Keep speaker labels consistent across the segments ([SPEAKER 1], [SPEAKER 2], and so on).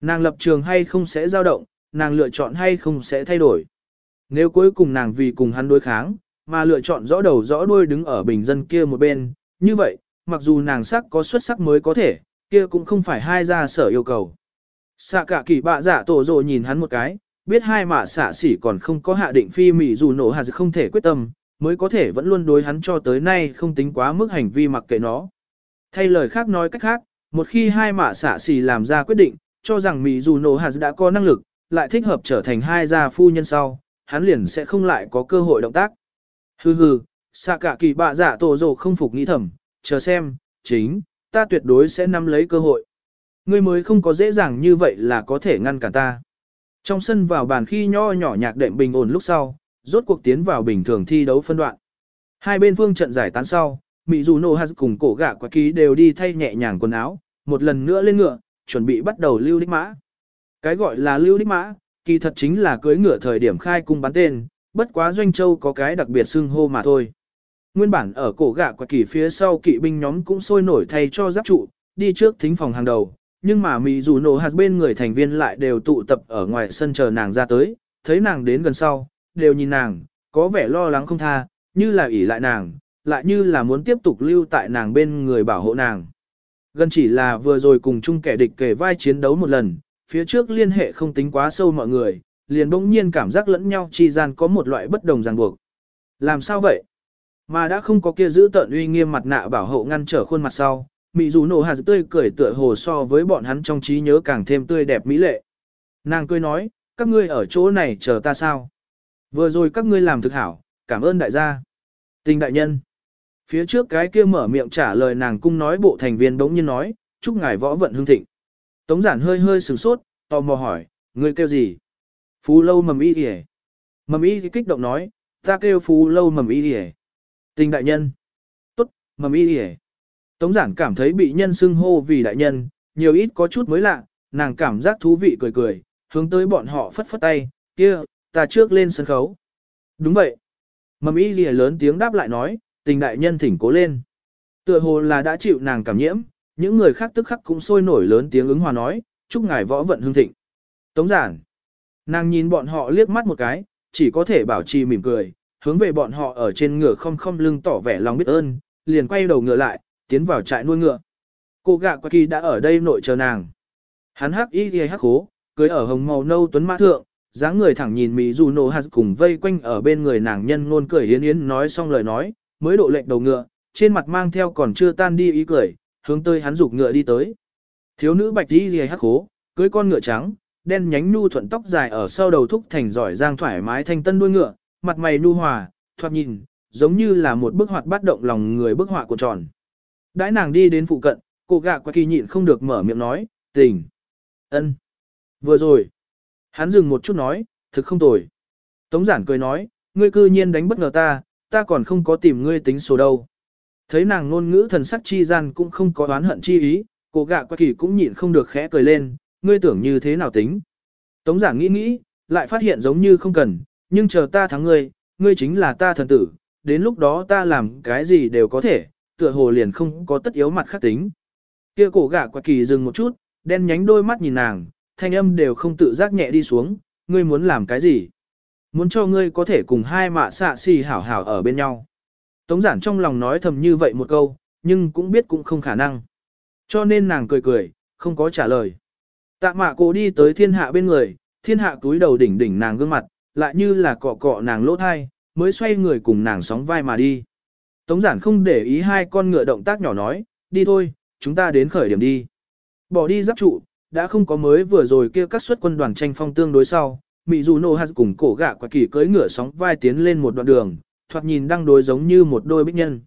[SPEAKER 1] Nàng lập trường hay không sẽ dao động, nàng lựa chọn hay không sẽ thay đổi. Nếu cuối cùng nàng vì cùng hắn đối kháng, mà lựa chọn rõ đầu rõ đuôi đứng ở bình dân kia một bên, như vậy, mặc dù nàng sắc có xuất sắc mới có thể, kia cũng không phải hai gia sở yêu cầu. Xạ cả kỳ bạ giả tổ rồ nhìn hắn một cái, biết hai mạ xạ xỉ còn không có hạ định phi mỉ dù nổ hạt không thể quyết tâm, mới có thể vẫn luôn đối hắn cho tới nay không tính quá mức hành vi mặc kệ nó. Thay lời khác nói cách khác, một khi hai mạ xạ xỉ làm ra quyết định, cho rằng mị dù nổ hạt đã có năng lực, lại thích hợp trở thành hai gia phu nhân sau, hắn liền sẽ không lại có cơ hội động tác. Hừ hừ, xạ cả kỳ bạ giả tổ rồ không phục nghĩ thầm, chờ xem, chính, ta tuyệt đối sẽ nắm lấy cơ hội. Ngươi mới không có dễ dàng như vậy là có thể ngăn cản ta. Trong sân vào bàn khi nho nhỏ nhạc đệm bình ổn lúc sau, rốt cuộc tiến vào bình thường thi đấu phân đoạn. Hai bên phương trận giải tán sau, Mỹ dù nô hạt cùng cổ gạ quả ký đều đi thay nhẹ nhàng quần áo, một lần nữa lên ngựa, chuẩn bị bắt đầu lưu đích mã. Cái gọi là lưu đích mã, kỳ thật chính là cưới ngựa thời điểm khai cung bắn tên, bất quá doanh châu có cái đặc biệt xưng hô mà thôi. Nguyên bản ở cổ gạ quả kỳ phía sau kỵ binh nhóm cũng sôi nổi thay cho giáp trụ, đi trước thính phòng hàng đầu, nhưng mà mì dù nổ hạt bên người thành viên lại đều tụ tập ở ngoài sân chờ nàng ra tới, thấy nàng đến gần sau, đều nhìn nàng, có vẻ lo lắng không tha, như là ỷ lại nàng, lại như là muốn tiếp tục lưu tại nàng bên người bảo hộ nàng. Gần chỉ là vừa rồi cùng chung kẻ địch kể vai chiến đấu một lần, phía trước liên hệ không tính quá sâu mọi người, liền bỗng nhiên cảm giác lẫn nhau chi gian có một loại bất đồng ràng buộc. Làm sao vậy? Mà đã không có kia giữ tận uy nghiêm mặt nạ bảo hộ ngăn trở khuôn mặt sau, Mị dù nổ hạt tươi cười tựa hồ so với bọn hắn trong trí nhớ càng thêm tươi đẹp mỹ lệ. Nàng cười nói, các ngươi ở chỗ này chờ ta sao? Vừa rồi các ngươi làm thực hảo, cảm ơn đại gia. Tình đại nhân. Phía trước cái kia mở miệng trả lời nàng cung nói bộ thành viên đống nhiên nói, chúc ngài võ vận hương thịnh. Tống giản hơi hơi sửng sốt, tò mò hỏi, ngươi kêu gì? Phú lâu mầm y kìa. Mầm y kích động nói, ta kêu phú lâu mầm y kìa. Tình đại nhân. Tốt, mầm y kìa. Tống giản cảm thấy bị nhân xưng hô vì đại nhân, nhiều ít có chút mới lạ, nàng cảm giác thú vị cười cười, hướng tới bọn họ phất phất tay, kia, ta trước lên sân khấu. Đúng vậy. Mầm y lìa lớn tiếng đáp lại nói, tình đại nhân thỉnh cố lên. Tựa hồ là đã chịu nàng cảm nhiễm, những người khác tức khắc cũng sôi nổi lớn tiếng ứng hòa nói, chúc ngài võ vận hương thịnh. Tống giản. Nàng nhìn bọn họ liếc mắt một cái, chỉ có thể bảo trì mỉm cười, hướng về bọn họ ở trên ngựa không không lưng tỏ vẻ lòng biết ơn, liền quay đầu ngựa lại, tiến vào trại nuôi ngựa. Cô gạ qua kỳ đã ở đây nội chờ nàng. Hắn hắc y y hắc khố, cưới ở hồng màu nâu tuấn mã thượng, dáng người thẳng nhìn Mỹ dù nổ hạt cùng vây quanh ở bên người nàng nhân ngôn cười yến yến nói xong lời nói, mới độ lệnh đầu ngựa, trên mặt mang theo còn chưa tan đi ý cười, hướng tới hắn dục ngựa đi tới. Thiếu nữ bạch đi gì hắc khố, cưới con ngựa trắng, đen nhánh nu thuận tóc dài ở sau đầu thúc thành giỏi giang thoải mái thanh tân đuôi ngựa, mặt mày nu hòa, thoạt nhìn, giống như là một bức hoạt bắt động lòng người bức họa của tròn. Đãi nàng đi đến phụ cận, cô gạ qua kỳ nhịn không được mở miệng nói, tình. ân, Vừa rồi. Hắn dừng một chút nói, thực không tồi. Tống giản cười nói, ngươi cư nhiên đánh bất ngờ ta, ta còn không có tìm ngươi tính số đâu. Thấy nàng ngôn ngữ thần sắc chi gian cũng không có oán hận chi ý, cô gạ qua kỳ cũng nhịn không được khẽ cười lên, ngươi tưởng như thế nào tính. Tống giảng nghĩ nghĩ, lại phát hiện giống như không cần, nhưng chờ ta thắng ngươi, ngươi chính là ta thần tử, đến lúc đó ta làm cái gì đều có thể, tựa hồ liền không có tất yếu mặt khác tính. Kia cổ gạ quả kỳ dừng một chút, đen nhánh đôi mắt nhìn nàng, thanh âm đều không tự giác nhẹ đi xuống, ngươi muốn làm cái gì? Muốn cho ngươi có thể cùng hai mạ xạ xì hảo hảo ở bên nhau. Tống giản trong lòng nói thầm như vậy một câu, nhưng cũng biết cũng không khả năng. Cho nên nàng cười cười, không có trả lời. Tạ mạ cô đi tới thiên hạ bên người, thiên hạ túi đầu đỉnh đỉnh nàng gương mặt, lại như là cọ cọ nàng lỗ thai, mới xoay người cùng nàng sóng vai mà đi. Tống giản không để ý hai con ngựa động tác nhỏ nói, đi thôi, chúng ta đến khởi điểm đi. Bỏ đi giáp trụ, đã không có mới vừa rồi kia các suất quân đoàn tranh phong tương đối sau, Mị dù nô hạt cùng cổ gạ quả kỳ cưỡi ngựa sóng vai tiến lên một đoạn đường, thoạt nhìn đang đối giống như một đôi bích nhân.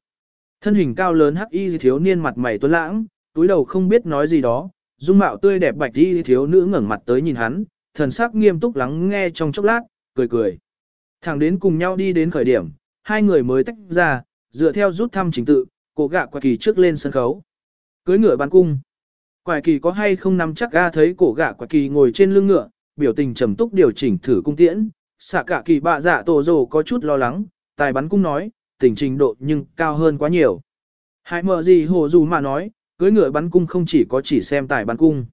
[SPEAKER 1] Thân hình cao lớn hắc y thiếu niên mặt mày tuấn lãng, túi đầu không biết nói gì đó, dung mạo tươi đẹp bạch y thiếu nữ ngẩng mặt tới nhìn hắn, thần sắc nghiêm túc lắng nghe trong chốc lát, cười cười. Thẳng đến cùng nhau đi đến khởi điểm, hai người mới tách ra, dựa theo rút thăm trình tự, cổ gạ quả kỳ trước lên sân khấu. Cưới ngựa bắn cung. Quả kỳ có hay không nắm chắc ga thấy cổ gạ quả kỳ ngồi trên lưng ngựa, biểu tình trầm túc điều chỉnh thử cung tiễn. Xạ cả kỳ bạ dạ tổ rồ có chút lo lắng, tài bắn cung nói, tình trình độ nhưng cao hơn quá nhiều. Hai mờ gì hồ dù mà nói, cưới ngựa bắn cung không chỉ có chỉ xem tài bắn cung.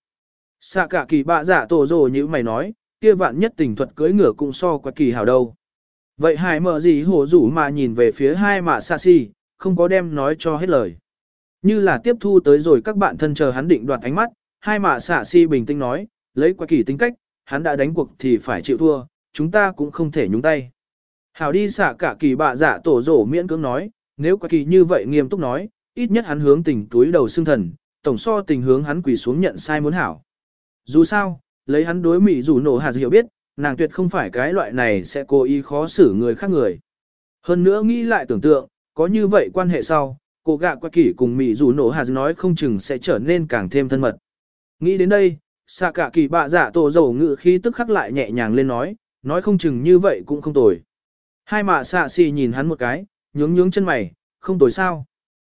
[SPEAKER 1] Xạ cả kỳ bạ giả tổ rồ như mày nói, kia vạn nhất tình thuật cưới ngựa cũng so qua kỳ hảo đâu. Vậy hải mở gì hồ rủ mà nhìn về phía hai mạ xa xì, không có đem nói cho hết lời. Như là tiếp thu tới rồi các bạn thân chờ hắn định đoạt ánh mắt, hai mạ xạ si bình tĩnh nói, lấy qua kỳ tính cách, hắn đã đánh cuộc thì phải chịu thua, chúng ta cũng không thể nhúng tay. Hảo đi xạ cả kỳ bạ giả tổ rổ miễn cưỡng nói, nếu qua kỳ như vậy nghiêm túc nói, ít nhất hắn hướng tình túi đầu xương thần, tổng so tình hướng hắn quỳ xuống nhận sai muốn hảo. Dù sao, lấy hắn đối mỹ dù nổ hạt hiểu biết, nàng tuyệt không phải cái loại này sẽ cố ý khó xử người khác người. Hơn nữa nghĩ lại tưởng tượng, có như vậy quan hệ sau, cô gạ qua kỷ cùng mỹ dù nổ hạt nói không chừng sẽ trở nên càng thêm thân mật. Nghĩ đến đây, xạ cả kỳ bạ giả tổ dầu ngự khi tức khắc lại nhẹ nhàng lên nói, nói không chừng như vậy cũng không tồi. Hai mạ xạ xì nhìn hắn một cái, nhướng nhướng chân mày, không tồi sao.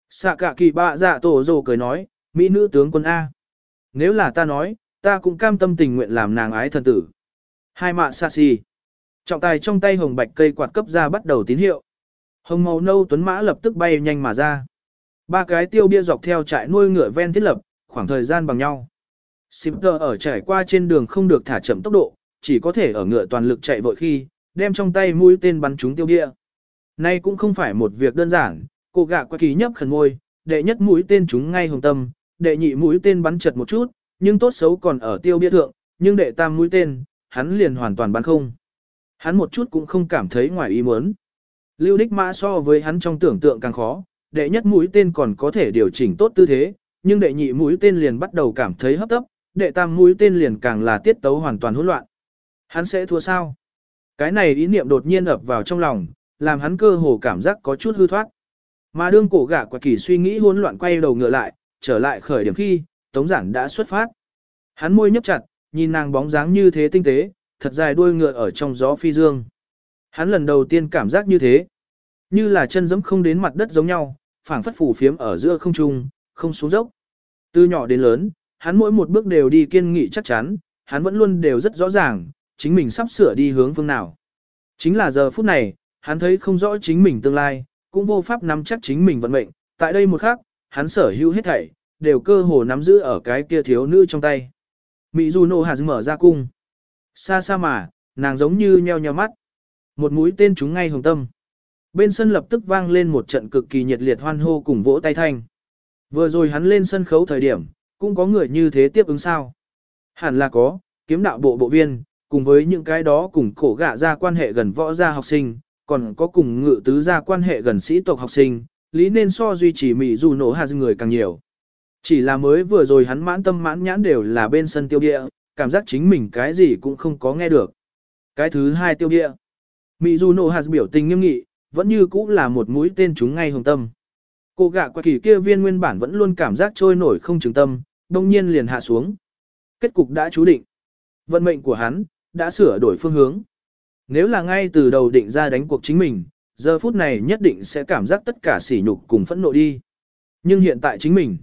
[SPEAKER 1] Xạ cả kỳ bạ giả tổ dầu cười nói, mỹ nữ tướng quân A. Nếu là ta nói, ta cũng cam tâm tình nguyện làm nàng ái thần tử. Hai mạ xạ xì. Trọng tài trong tay hồng bạch cây quạt cấp ra bắt đầu tín hiệu. Hồng màu nâu tuấn mã lập tức bay nhanh mà ra. Ba cái tiêu bia dọc theo trại nuôi ngựa ven thiết lập, khoảng thời gian bằng nhau. Simter ở trải qua trên đường không được thả chậm tốc độ, chỉ có thể ở ngựa toàn lực chạy vội khi, đem trong tay mũi tên bắn trúng tiêu địa. Nay cũng không phải một việc đơn giản, cô gạ qua kỳ nhấp khẩn ngôi, đệ nhất mũi tên trúng ngay hồng tâm, đệ nhị mũi tên bắn chật một chút, nhưng tốt xấu còn ở tiêu bia thượng, nhưng đệ tam mũi tên, hắn liền hoàn toàn bắn không. Hắn một chút cũng không cảm thấy ngoài ý muốn. Lưu đích mã so với hắn trong tưởng tượng càng khó, đệ nhất mũi tên còn có thể điều chỉnh tốt tư thế, nhưng đệ nhị mũi tên liền bắt đầu cảm thấy hấp tấp, đệ tam mũi tên liền càng là tiết tấu hoàn toàn hỗn loạn. Hắn sẽ thua sao? Cái này ý niệm đột nhiên ập vào trong lòng, làm hắn cơ hồ cảm giác có chút hư thoát. Mà đương cổ gã quả kỳ suy nghĩ hỗn loạn quay đầu ngựa lại, trở lại khởi điểm khi, Tống Giản đã xuất phát. Hắn môi nhấp chặt, nhìn nàng bóng dáng như thế tinh tế, thật dài đuôi ngựa ở trong gió phi dương. Hắn lần đầu tiên cảm giác như thế, như là chân giẫm không đến mặt đất giống nhau, phảng phất phủ phiếm ở giữa không trung, không xuống dốc. Từ nhỏ đến lớn, hắn mỗi một bước đều đi kiên nghị chắc chắn, hắn vẫn luôn đều rất rõ ràng, chính mình sắp sửa đi hướng phương nào. Chính là giờ phút này, hắn thấy không rõ chính mình tương lai, cũng vô pháp nắm chắc chính mình vận mệnh. Tại đây một khắc, hắn sở hữu hết thảy, đều cơ hồ nắm giữ ở cái kia thiếu nữ trong tay. Mỹ Du Nô Hà mở ra cung. Xa xa mà, nàng giống như nheo nheo mắt. Một mũi tên trúng ngay hồng tâm. Bên sân lập tức vang lên một trận cực kỳ nhiệt liệt hoan hô cùng vỗ tay thanh. Vừa rồi hắn lên sân khấu thời điểm, cũng có người như thế tiếp ứng sao. Hẳn là có, kiếm đạo bộ bộ viên, cùng với những cái đó cùng cổ gạ ra quan hệ gần võ gia học sinh, còn có cùng ngự tứ gia quan hệ gần sĩ tộc học sinh, lý nên so duy trì Mỹ dù nổ hạt người càng nhiều. Chỉ là mới vừa rồi hắn mãn tâm mãn nhãn đều là bên sân tiêu địa, cảm giác chính mình cái gì cũng không có nghe được. Cái thứ hai tiêu địa. Mỹ dù nổ hạt biểu tình nghiêm nghị, vẫn như cũ là một mũi tên trúng ngay hồng tâm. Cô gạ qua kỳ kia viên nguyên bản vẫn luôn cảm giác trôi nổi không chứng tâm, đông nhiên liền hạ xuống. Kết cục đã chú định. Vận mệnh của hắn, đã sửa đổi phương hướng. Nếu là ngay từ đầu định ra đánh cuộc chính mình, giờ phút này nhất định sẽ cảm giác tất cả sỉ nhục cùng phẫn nộ đi. Nhưng hiện tại chính mình,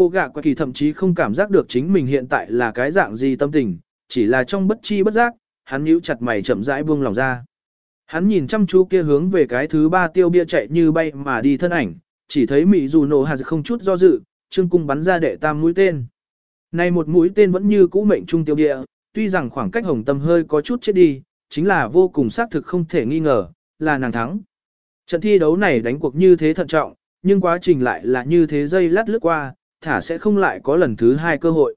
[SPEAKER 1] Cô gạ qua kỳ thậm chí không cảm giác được chính mình hiện tại là cái dạng gì tâm tình, chỉ là trong bất chi bất giác, hắn nhíu chặt mày chậm rãi buông lòng ra. Hắn nhìn chăm chú kia hướng về cái thứ ba tiêu bia chạy như bay mà đi thân ảnh, chỉ thấy Mỹ dù nổ hạt không chút do dự, trương cung bắn ra đệ tam mũi tên. Này một mũi tên vẫn như cũ mệnh trung tiêu địa, tuy rằng khoảng cách hồng tâm hơi có chút chết đi, chính là vô cùng xác thực không thể nghi ngờ, là nàng thắng. Trận thi đấu này đánh cuộc như thế thận trọng, nhưng quá trình lại là như thế dây lát lướt qua, thả sẽ không lại có lần thứ hai cơ hội.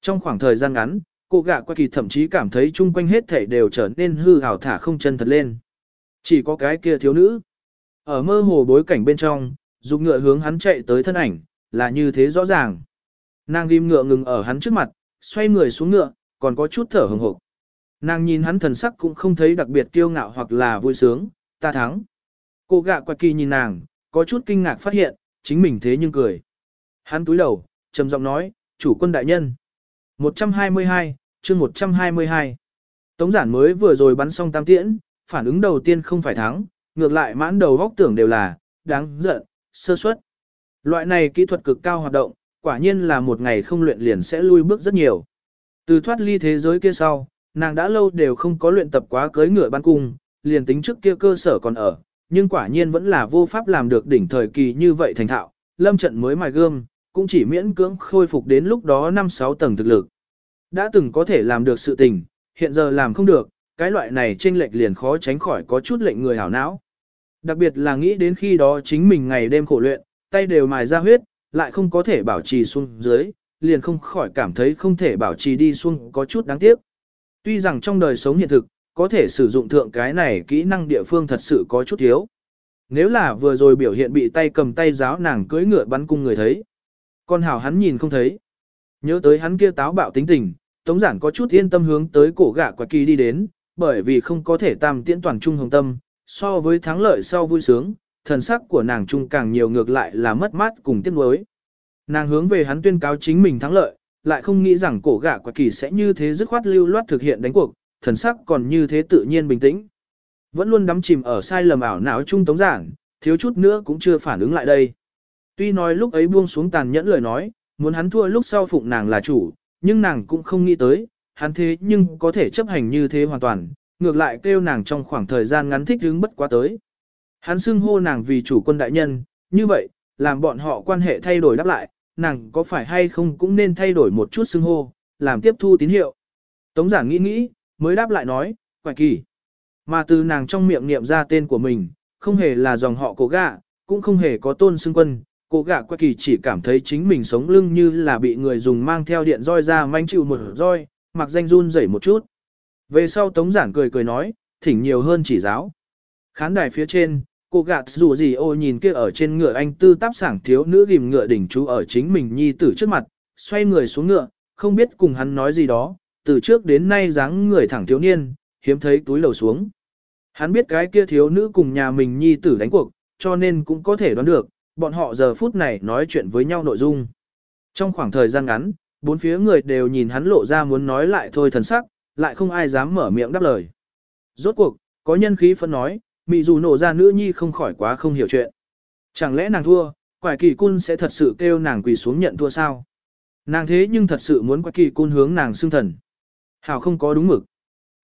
[SPEAKER 1] Trong khoảng thời gian ngắn, cô gạ qua kỳ thậm chí cảm thấy chung quanh hết thảy đều trở nên hư hào thả không chân thật lên. Chỉ có cái kia thiếu nữ. Ở mơ hồ bối cảnh bên trong, dục ngựa hướng hắn chạy tới thân ảnh, là như thế rõ ràng. Nàng ghim ngựa ngừng ở hắn trước mặt, xoay người xuống ngựa, còn có chút thở hừng hực. Nàng nhìn hắn thần sắc cũng không thấy đặc biệt kiêu ngạo hoặc là vui sướng, ta thắng. Cô gạ quạt kỳ nhìn nàng, có chút kinh ngạc phát hiện, chính mình thế nhưng cười. Hắn túi đầu, trầm giọng nói, chủ quân đại nhân. 122, chương 122. Tống giản mới vừa rồi bắn xong tam tiễn, phản ứng đầu tiên không phải thắng, ngược lại mãn đầu góc tưởng đều là, đáng giận, sơ suất. Loại này kỹ thuật cực cao hoạt động, quả nhiên là một ngày không luyện liền sẽ lui bước rất nhiều. Từ thoát ly thế giới kia sau, nàng đã lâu đều không có luyện tập quá cưới ngựa ban cung, liền tính trước kia cơ sở còn ở, nhưng quả nhiên vẫn là vô pháp làm được đỉnh thời kỳ như vậy thành thạo, lâm trận mới mài gương, cũng chỉ miễn cưỡng khôi phục đến lúc đó 5-6 tầng thực lực. Đã từng có thể làm được sự tình, hiện giờ làm không được, cái loại này chênh lệch liền khó tránh khỏi có chút lệnh người hảo não. Đặc biệt là nghĩ đến khi đó chính mình ngày đêm khổ luyện, tay đều mài ra huyết, lại không có thể bảo trì xuống dưới, liền không khỏi cảm thấy không thể bảo trì đi xuống có chút đáng tiếc. Tuy rằng trong đời sống hiện thực, có thể sử dụng thượng cái này kỹ năng địa phương thật sự có chút thiếu. Nếu là vừa rồi biểu hiện bị tay cầm tay giáo nàng cưỡi ngựa bắn cung người thấy. Con hào hắn nhìn không thấy. Nhớ tới hắn kia táo bạo tính tình, Tống giản có chút yên tâm hướng tới cổ gạ quả kỳ đi đến, bởi vì không có thể tam tiễn toàn trung hồng tâm, so với thắng lợi sau vui sướng, thần sắc của nàng trung càng nhiều ngược lại là mất mát cùng tiếc nuối. Nàng hướng về hắn tuyên cáo chính mình thắng lợi, lại không nghĩ rằng cổ gã quả kỳ sẽ như thế dứt khoát lưu loát thực hiện đánh cuộc, thần sắc còn như thế tự nhiên bình tĩnh. Vẫn luôn đắm chìm ở sai lầm ảo não trung tống giản, thiếu chút nữa cũng chưa phản ứng lại đây. Tuy nói lúc ấy buông xuống tàn nhẫn lời nói, muốn hắn thua lúc sau phụng nàng là chủ, nhưng nàng cũng không nghĩ tới, hắn thế nhưng có thể chấp hành như thế hoàn toàn, ngược lại kêu nàng trong khoảng thời gian ngắn thích hứng bất quá tới. Hắn xưng hô nàng vì chủ quân đại nhân, như vậy, làm bọn họ quan hệ thay đổi đáp lại, nàng có phải hay không cũng nên thay đổi một chút xưng hô, làm tiếp thu tín hiệu. Tống giảng nghĩ nghĩ, mới đáp lại nói, quài kỳ. Mà từ nàng trong miệng niệm ra tên của mình, không hề là dòng họ cổ gạ, cũng không hề có tôn xưng quân. Cổ gạ quải kỳ chỉ cảm thấy chính mình sống lưng như là bị người dùng mang theo điện roi ra manh chịu một roi, mặc danh run rẩy một chút. Về sau tống giảng cười cười nói, thỉnh nhiều hơn chỉ giáo. Khán đài phía trên, cô gạt dù gì ô nhìn kia ở trên ngựa anh tư táp sảng thiếu nữ ghim ngựa đỉnh chú ở chính mình nhi tử trước mặt, xoay người xuống ngựa, không biết cùng hắn nói gì đó, từ trước đến nay dáng người thẳng thiếu niên, hiếm thấy túi lầu xuống. Hắn biết cái kia thiếu nữ cùng nhà mình nhi tử đánh cuộc, cho nên cũng có thể đoán được, bọn họ giờ phút này nói chuyện với nhau nội dung. Trong khoảng thời gian ngắn, bốn phía người đều nhìn hắn lộ ra muốn nói lại thôi thần sắc, lại không ai dám mở miệng đáp lời. Rốt cuộc, có nhân khí phân nói, mị dù nổ ra nữ nhi không khỏi quá không hiểu chuyện. Chẳng lẽ nàng thua, quải kỳ cun sẽ thật sự kêu nàng quỳ xuống nhận thua sao? Nàng thế nhưng thật sự muốn quải kỳ cun hướng nàng xưng thần. Hảo không có đúng mực.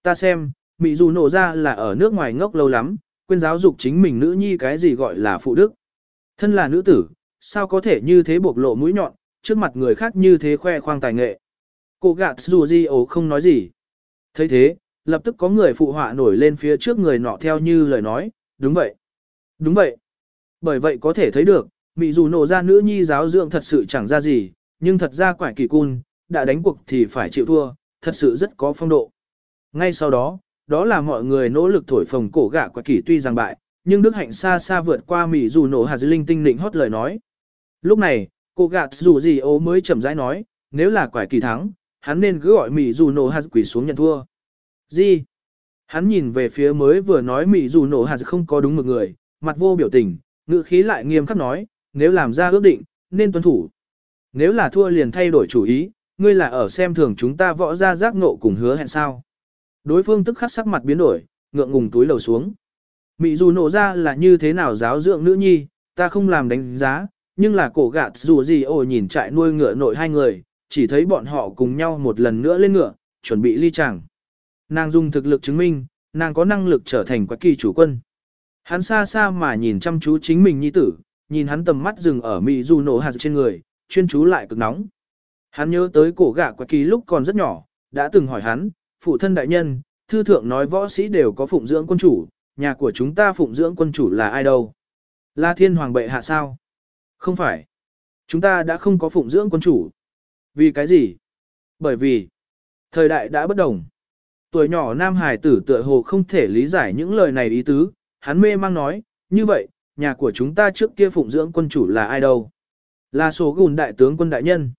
[SPEAKER 1] Ta xem, mị dù nổ ra là ở nước ngoài ngốc lâu lắm, quên giáo dục chính mình nữ nhi cái gì gọi là phụ đức. Thân là nữ tử, sao có thể như thế bộc lộ mũi nhọn, trước mặt người khác như thế khoe khoang tài nghệ. Cô gạt dù gì ổ không nói gì. thấy thế, lập tức có người phụ họa nổi lên phía trước người nọ theo như lời nói, đúng vậy. Đúng vậy. Bởi vậy có thể thấy được, mị dù nổ ra nữ nhi giáo dưỡng thật sự chẳng ra gì, nhưng thật ra quải kỳ cun, đã đánh cuộc thì phải chịu thua, thật sự rất có phong độ. Ngay sau đó, đó là mọi người nỗ lực thổi phồng cổ gã quải kỳ tuy rằng bại, nhưng đức hạnh xa xa vượt qua mị dù nổ hạt linh tinh định hót lời nói. Lúc này, cô gã dù gì ố mới chậm rãi nói, nếu là quải kỳ thắng, hắn nên cứ gọi mị dù nổ hạt quỷ xuống nhận thua. Gì? Hắn nhìn về phía mới vừa nói mị dù nổ hạt không có đúng một người, mặt vô biểu tình, ngữ khí lại nghiêm khắc nói, nếu làm ra ước định, nên tuân thủ. Nếu là thua liền thay đổi chủ ý, ngươi là ở xem thường chúng ta võ ra giác ngộ cùng hứa hẹn sao. Đối phương tức khắc sắc mặt biến đổi, ngượng ngùng túi lầu xuống. Mị dù nổ ra là như thế nào giáo dưỡng nữ nhi, ta không làm đánh giá, nhưng là cổ gạt dù gì ồ nhìn trại nuôi ngựa nội hai người, chỉ thấy bọn họ cùng nhau một lần nữa lên ngựa, chuẩn bị ly chàng. Nàng dùng thực lực chứng minh, nàng có năng lực trở thành quái kỳ chủ quân. Hắn xa xa mà nhìn chăm chú chính mình nhi tử, nhìn hắn tầm mắt dừng ở mỹ du nổ hạt trên người, chuyên chú lại cực nóng. Hắn nhớ tới cổ gã quái kỳ lúc còn rất nhỏ, đã từng hỏi hắn, phụ thân đại nhân, thư thượng nói võ sĩ đều có phụng dưỡng quân chủ, nhà của chúng ta phụng dưỡng quân chủ là ai đâu? Là thiên hoàng bệ hạ sao? Không phải. Chúng ta đã không có phụng dưỡng quân chủ. Vì cái gì? Bởi vì, thời đại đã bất đồng. Tuổi nhỏ nam hải tử tựa hồ không thể lý giải những lời này ý tứ, hắn mê mang nói, như vậy, nhà của chúng ta trước kia phụng dưỡng quân chủ là ai đâu? Là số gùn đại tướng quân đại nhân.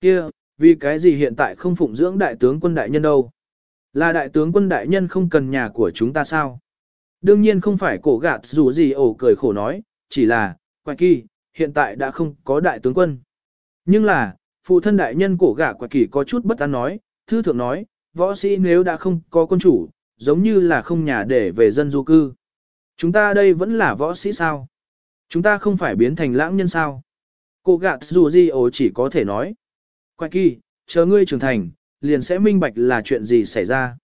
[SPEAKER 1] Kia, vì cái gì hiện tại không phụng dưỡng đại tướng quân đại nhân đâu? Là đại tướng quân đại nhân không cần nhà của chúng ta sao? Đương nhiên không phải cổ gạt dù gì ổ cười khổ nói, chỉ là, quạch kỳ, hiện tại đã không có đại tướng quân. Nhưng là, phụ thân đại nhân cổ gạ quạch kỳ có chút bất an nói, thư thượng nói, võ sĩ nếu đã không có quân chủ, giống như là không nhà để về dân du cư. Chúng ta đây vẫn là võ sĩ sao? Chúng ta không phải biến thành lãng nhân sao? Cô gạt dù gì ổ chỉ có thể nói. Quay kỳ, chờ ngươi trưởng thành, liền sẽ minh bạch là chuyện gì xảy ra.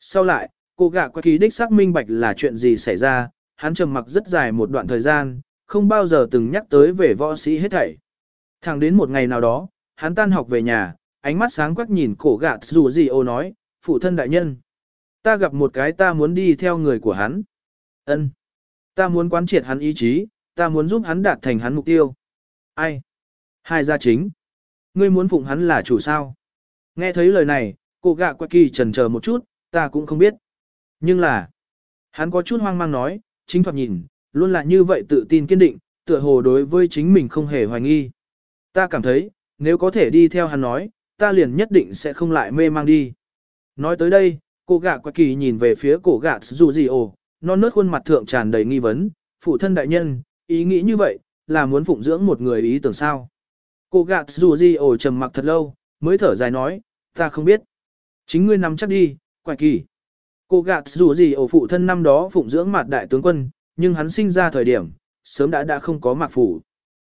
[SPEAKER 1] Sau lại, cô gạ quay kỳ đích xác minh bạch là chuyện gì xảy ra, hắn trầm mặc rất dài một đoạn thời gian, không bao giờ từng nhắc tới về võ sĩ hết thảy. Thẳng đến một ngày nào đó, hắn tan học về nhà, ánh mắt sáng quắc nhìn cổ gạt dù gì ô nói, phụ thân đại nhân. Ta gặp một cái ta muốn đi theo người của hắn. ân Ta muốn quán triệt hắn ý chí, ta muốn giúp hắn đạt thành hắn mục tiêu. Ai? Hai gia chính. Ngươi muốn phụng hắn là chủ sao? Nghe thấy lời này, cổ gạ quạ kỳ trần chờ một chút, ta cũng không biết. Nhưng là, hắn có chút hoang mang nói, chính thoạt nhìn, luôn là như vậy tự tin kiên định, tựa hồ đối với chính mình không hề hoài nghi. Ta cảm thấy, nếu có thể đi theo hắn nói, ta liền nhất định sẽ không lại mê mang đi. Nói tới đây, cô gạ quạ kỳ nhìn về phía cổ gạ dù gì ồ, non nớt khuôn mặt thượng tràn đầy nghi vấn, phụ thân đại nhân, ý nghĩ như vậy, là muốn phụng dưỡng một người ý tưởng sao. Cô gạ dù gì ồ trầm mặc thật lâu, mới thở dài nói, ta không biết. Chính ngươi nắm chắc đi, quạ kỳ. Cô gạ dù gì ồ phụ thân năm đó phụng dưỡng mặt đại tướng quân, nhưng hắn sinh ra thời điểm, sớm đã đã không có mạc phủ.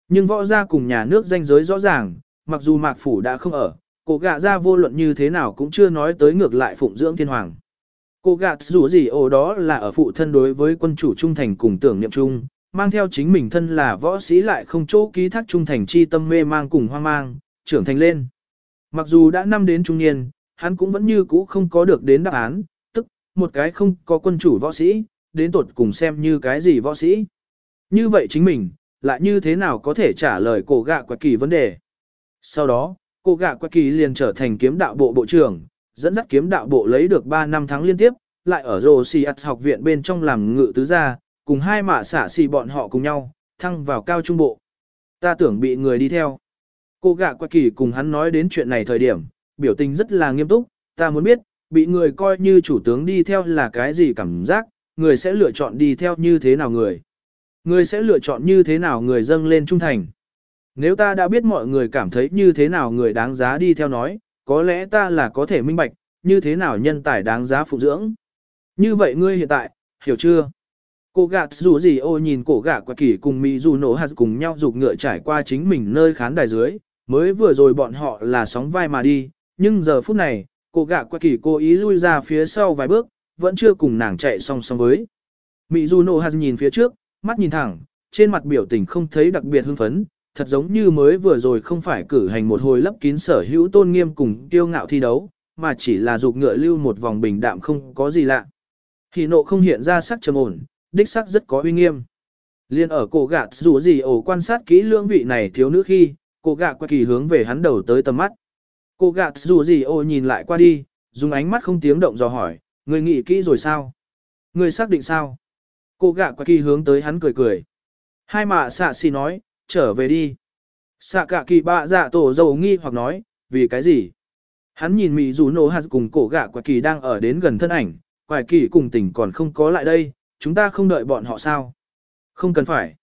[SPEAKER 1] Nhưng võ gia cùng nhà nước danh giới rõ ràng, mặc dù mạc phủ đã không ở, cổ gạ ra vô luận như thế nào cũng chưa nói tới ngược lại phụng dưỡng thiên hoàng. Cô gạ dù gì ồ đó là ở phụ thân đối với quân chủ trung thành cùng tưởng niệm chung, mang theo chính mình thân là võ sĩ lại không chỗ ký thác trung thành chi tâm mê mang cùng hoang mang, trưởng thành lên. Mặc dù đã năm đến trung niên, hắn cũng vẫn như cũ không có được đến đáp án, tức, một cái không có quân chủ võ sĩ, đến tột cùng xem như cái gì võ sĩ. Như vậy chính mình, lại như thế nào có thể trả lời cổ gạ quạt kỳ vấn đề. Sau đó, Cô gạ quạ kỳ liền trở thành kiếm đạo bộ bộ trưởng, dẫn dắt kiếm đạo bộ lấy được 3 năm tháng liên tiếp, lại ở rồ học viện bên trong làm ngự tứ gia, cùng hai mạ xả xì bọn họ cùng nhau, thăng vào cao trung bộ. Ta tưởng bị người đi theo. Cô gạ quạ kỳ cùng hắn nói đến chuyện này thời điểm, biểu tình rất là nghiêm túc, ta muốn biết, bị người coi như chủ tướng đi theo là cái gì cảm giác, người sẽ lựa chọn đi theo như thế nào người. Người sẽ lựa chọn như thế nào người dâng lên trung thành. Nếu ta đã biết mọi người cảm thấy như thế nào người đáng giá đi theo nói, có lẽ ta là có thể minh bạch, như thế nào nhân tài đáng giá phụ dưỡng. Như vậy ngươi hiện tại, hiểu chưa? Cô gạ dù gì ô nhìn cổ gạ quả kỳ cùng Mỹ dù nổ hạt cùng nhau dục ngựa trải qua chính mình nơi khán đài dưới, mới vừa rồi bọn họ là sóng vai mà đi, nhưng giờ phút này, cô gạ quả kỳ cố ý lui ra phía sau vài bước, vẫn chưa cùng nàng chạy song song với. Mỹ dù nổ hạt nhìn phía trước, mắt nhìn thẳng, trên mặt biểu tình không thấy đặc biệt hưng phấn, thật giống như mới vừa rồi không phải cử hành một hồi lấp kín sở hữu tôn nghiêm cùng tiêu ngạo thi đấu, mà chỉ là dục ngựa lưu một vòng bình đạm không có gì lạ. Hỉ nộ không hiện ra sắc trầm ổn, đích sắc rất có uy nghiêm. Liên ở cổ gạt dù gì ổ quan sát kỹ lưỡng vị này thiếu nữ khi, cổ gạt qua kỳ hướng về hắn đầu tới tầm mắt. Cổ gạt dù gì ổ nhìn lại qua đi, dùng ánh mắt không tiếng động dò hỏi, người nghĩ kỹ rồi sao? Người xác định sao? Cô gạ qua kỳ hướng tới hắn cười cười. Hai mạ xạ xì nói, trở về đi. Xạ cả kỳ bạ dạ tổ dầu nghi hoặc nói, vì cái gì? Hắn nhìn mị rủ nổ hạt cùng cổ gạ quả kỳ đang ở đến gần thân ảnh, quải kỳ cùng tỉnh còn không có lại đây, chúng ta không đợi bọn họ sao? Không cần phải.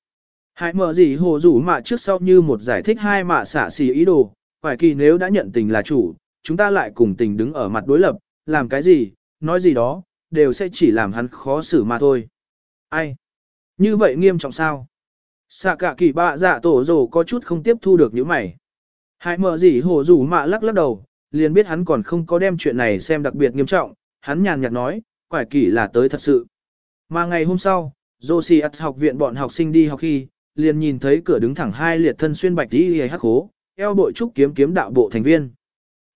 [SPEAKER 1] Hãy mở gì hồ rủ mạ trước sau như một giải thích hai mạ xả xì ý đồ, quải kỳ nếu đã nhận tình là chủ, chúng ta lại cùng tình đứng ở mặt đối lập, làm cái gì, nói gì đó, đều sẽ chỉ làm hắn khó xử mà thôi. Ai? Như vậy nghiêm trọng sao? Xạ cả kỳ bạ dạ tổ rồ có chút không tiếp thu được những mày. Hải mở gì hồ rủ mạ lắc lắc đầu, liền biết hắn còn không có đem chuyện này xem đặc biệt nghiêm trọng, hắn nhàn nhạt nói, quải kỳ là tới thật sự. Mà ngày hôm sau, Josias học viện bọn học sinh đi học khi, liền nhìn thấy cửa đứng thẳng hai liệt thân xuyên bạch đi hắc hố, eo bội trúc kiếm kiếm đạo bộ thành viên.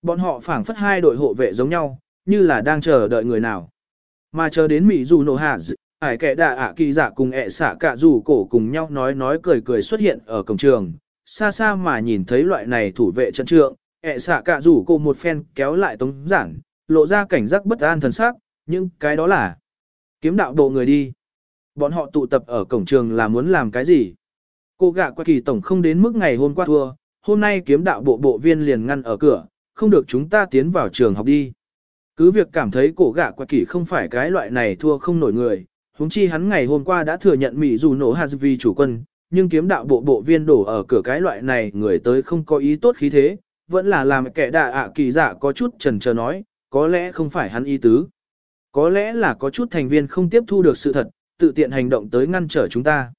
[SPEAKER 1] Bọn họ phảng phất hai đội hộ vệ giống nhau, như là đang chờ đợi người nào. Mà chờ đến Mỹ dù nổ hạ ải kẻ đạ ạ kỳ giả cùng ẹ xả cả dù cổ cùng nhau nói nói cười cười xuất hiện ở cổng trường. Xa xa mà nhìn thấy loại này thủ vệ trận trượng, ẹ xả cả dù cổ một phen kéo lại tống giản, lộ ra cảnh giác bất an thần sắc, nhưng cái đó là kiếm đạo bộ người đi. Bọn họ tụ tập ở cổng trường là muốn làm cái gì? Cô gạ qua kỳ tổng không đến mức ngày hôm qua thua, hôm nay kiếm đạo bộ bộ viên liền ngăn ở cửa, không được chúng ta tiến vào trường học đi. Cứ việc cảm thấy cổ gạ qua kỳ không phải cái loại này thua không nổi người, huống chi hắn ngày hôm qua đã thừa nhận Mỹ dù nổ hạt vì chủ quân, nhưng kiếm đạo bộ bộ viên đổ ở cửa cái loại này người tới không có ý tốt khí thế, vẫn là làm kẻ đạ ạ kỳ giả có chút trần chờ nói, có lẽ không phải hắn ý tứ. Có lẽ là có chút thành viên không tiếp thu được sự thật, tự tiện hành động tới ngăn trở chúng ta.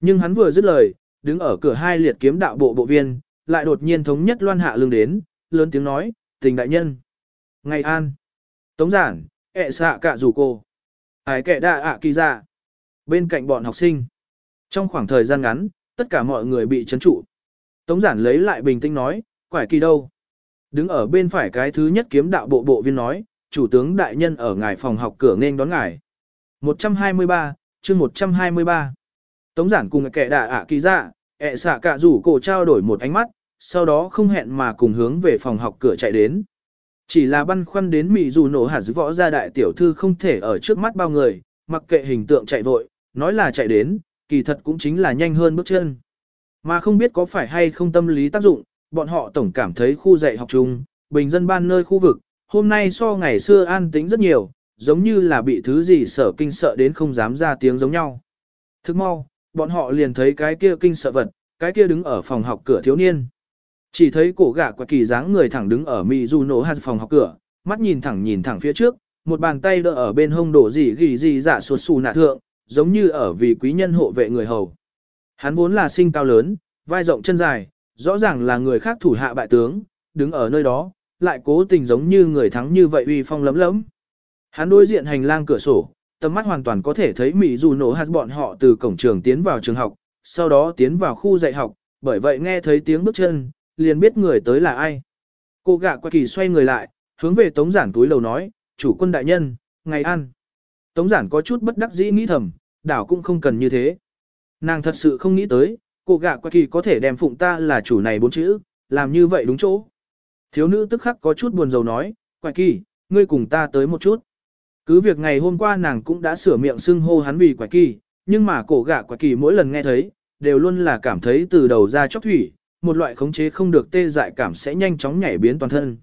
[SPEAKER 1] Nhưng hắn vừa dứt lời, đứng ở cửa hai liệt kiếm đạo bộ bộ viên, lại đột nhiên thống nhất loan hạ lưng đến, lớn tiếng nói, tình đại nhân. Ngày an. Tống giản, ẹ xạ cả dù cô. Ái kẻ đạ ạ kỳ ra. Bên cạnh bọn học sinh. Trong khoảng thời gian ngắn, tất cả mọi người bị chấn trụ. Tống giản lấy lại bình tĩnh nói, quải kỳ đâu? Đứng ở bên phải cái thứ nhất kiếm đạo bộ bộ viên nói, chủ tướng đại nhân ở ngài phòng học cửa nên đón ngài. 123, chương 123. Tống giản cùng kẻ đạ ạ kỳ ra, ẹ xạ cả rủ cổ trao đổi một ánh mắt, sau đó không hẹn mà cùng hướng về phòng học cửa chạy đến. Chỉ là băn khoăn đến mị dù nổ hạt võ gia đại tiểu thư không thể ở trước mắt bao người, mặc kệ hình tượng chạy vội, nói là chạy đến, kỳ thật cũng chính là nhanh hơn bước chân. Mà không biết có phải hay không tâm lý tác dụng, bọn họ tổng cảm thấy khu dạy học chung, bình dân ban nơi khu vực, hôm nay so ngày xưa an tĩnh rất nhiều, giống như là bị thứ gì sở kinh sợ đến không dám ra tiếng giống nhau. Thức mau, bọn họ liền thấy cái kia kinh sợ vật, cái kia đứng ở phòng học cửa thiếu niên. Chỉ thấy cổ gã quả kỳ dáng người thẳng đứng ở Mizuno dù hạt phòng học cửa, mắt nhìn thẳng nhìn thẳng phía trước, một bàn tay đỡ ở bên hông đổ gì gỉ gì dạ suột xù nạ thượng, giống như ở vì quý nhân hộ vệ người hầu. Hắn vốn là sinh cao lớn, vai rộng chân dài, rõ ràng là người khác thủ hạ bại tướng, đứng ở nơi đó, lại cố tình giống như người thắng như vậy uy phong lấm lấm. Hắn đối diện hành lang cửa sổ, tầm mắt hoàn toàn có thể thấy Mỹ dù nổ hạt bọn họ từ cổng trường tiến vào trường học, sau đó tiến vào khu dạy học, bởi vậy nghe thấy tiếng bước chân, liền biết người tới là ai. Cô gạ qua kỳ xoay người lại, hướng về tống giản túi lầu nói, chủ quân đại nhân, ngày ăn. Tống giản có chút bất đắc dĩ nghĩ thầm, đảo cũng không cần như thế. Nàng thật sự không nghĩ tới, cô gạ qua kỳ có thể đem phụng ta là chủ này bốn chữ, làm như vậy đúng chỗ. Thiếu nữ tức khắc có chút buồn rầu nói, quạ kỳ, ngươi cùng ta tới một chút. Cứ việc ngày hôm qua nàng cũng đã sửa miệng xưng hô hắn vì quạ kỳ, nhưng mà cổ gạ quạ kỳ mỗi lần nghe thấy, đều luôn là cảm thấy từ đầu ra chóc thủy, một loại khống chế không được tê dại cảm sẽ nhanh chóng nhảy biến toàn thân.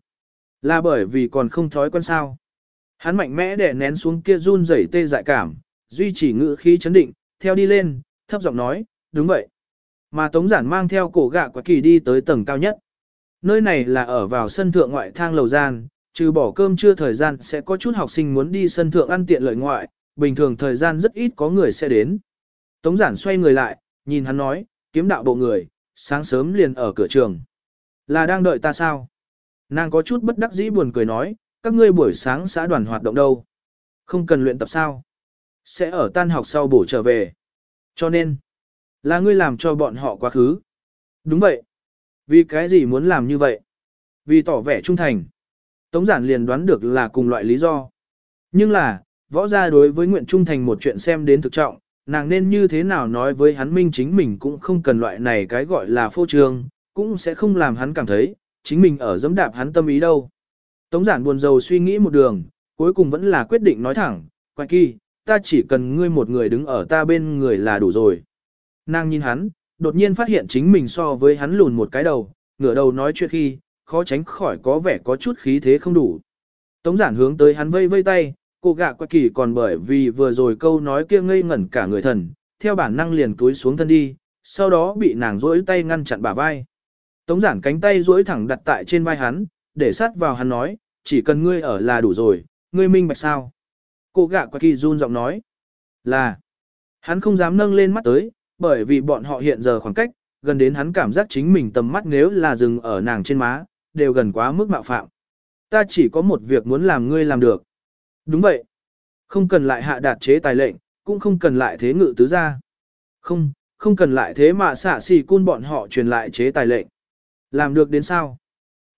[SPEAKER 1] Là bởi vì còn không thói quen sao. Hắn mạnh mẽ để nén xuống kia run rẩy tê dại cảm, duy trì ngữ khí chấn định, theo đi lên, thấp giọng nói, đúng vậy. Mà Tống Giản mang theo cổ gạ quả kỳ đi tới tầng cao nhất. Nơi này là ở vào sân thượng ngoại thang lầu gian, trừ bỏ cơm trưa thời gian sẽ có chút học sinh muốn đi sân thượng ăn tiện lợi ngoại, bình thường thời gian rất ít có người sẽ đến. Tống Giản xoay người lại, nhìn hắn nói, kiếm đạo bộ người, sáng sớm liền ở cửa trường. Là đang đợi ta sao? Nàng có chút bất đắc dĩ buồn cười nói, các ngươi buổi sáng xã đoàn hoạt động đâu? Không cần luyện tập sao? Sẽ ở tan học sau bổ trở về. Cho nên, là ngươi làm cho bọn họ quá khứ. Đúng vậy. Vì cái gì muốn làm như vậy? Vì tỏ vẻ trung thành. Tống giản liền đoán được là cùng loại lý do. Nhưng là, võ gia đối với nguyện trung thành một chuyện xem đến thực trọng, nàng nên như thế nào nói với hắn minh chính mình cũng không cần loại này cái gọi là phô trương, cũng sẽ không làm hắn cảm thấy, chính mình ở dẫm đạp hắn tâm ý đâu. Tống giản buồn rầu suy nghĩ một đường, cuối cùng vẫn là quyết định nói thẳng, quay kỳ, ta chỉ cần ngươi một người đứng ở ta bên người là đủ rồi. Nàng nhìn hắn, đột nhiên phát hiện chính mình so với hắn lùn một cái đầu, ngửa đầu nói chuyện khi, khó tránh khỏi có vẻ có chút khí thế không đủ. Tống giản hướng tới hắn vây vây tay, cô gạ quạ kỳ còn bởi vì vừa rồi câu nói kia ngây ngẩn cả người thần, theo bản năng liền túi xuống thân đi, sau đó bị nàng rỗi tay ngăn chặn bả vai. Tống giản cánh tay rỗi thẳng đặt tại trên vai hắn, để sát vào hắn nói, chỉ cần ngươi ở là đủ rồi, ngươi minh bạch sao. Cô gạ quạ kỳ run giọng nói, là, hắn không dám nâng lên mắt tới, bởi vì bọn họ hiện giờ khoảng cách, gần đến hắn cảm giác chính mình tầm mắt nếu là dừng ở nàng trên má, đều gần quá mức mạo phạm. Ta chỉ có một việc muốn làm ngươi làm được. Đúng vậy. Không cần lại hạ đạt chế tài lệnh, cũng không cần lại thế ngự tứ gia. Không, không cần lại thế mà xả xì cun bọn họ truyền lại chế tài lệnh. Làm được đến sao?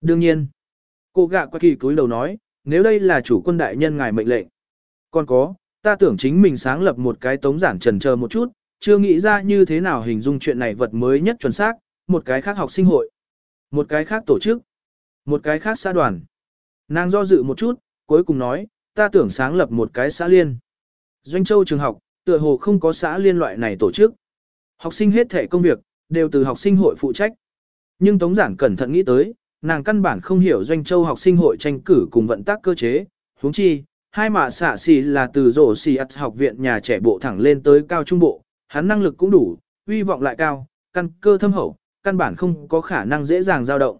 [SPEAKER 1] Đương nhiên. Cô gạ qua kỳ cúi đầu nói, nếu đây là chủ quân đại nhân ngài mệnh lệnh. Còn có, ta tưởng chính mình sáng lập một cái tống giản trần chờ một chút, chưa nghĩ ra như thế nào hình dung chuyện này vật mới nhất chuẩn xác, một cái khác học sinh hội, một cái khác tổ chức, một cái khác xã đoàn. Nàng do dự một chút, cuối cùng nói, ta tưởng sáng lập một cái xã liên. Doanh châu trường học, tựa hồ không có xã liên loại này tổ chức. Học sinh hết thể công việc, đều từ học sinh hội phụ trách. Nhưng Tống Giản cẩn thận nghĩ tới, nàng căn bản không hiểu Doanh châu học sinh hội tranh cử cùng vận tác cơ chế, huống chi, hai mạ xạ xì là từ rổ xì ắt học viện nhà trẻ bộ thẳng lên tới cao trung bộ, hắn năng lực cũng đủ, uy vọng lại cao, căn cơ thâm hậu, căn bản không có khả năng dễ dàng dao động.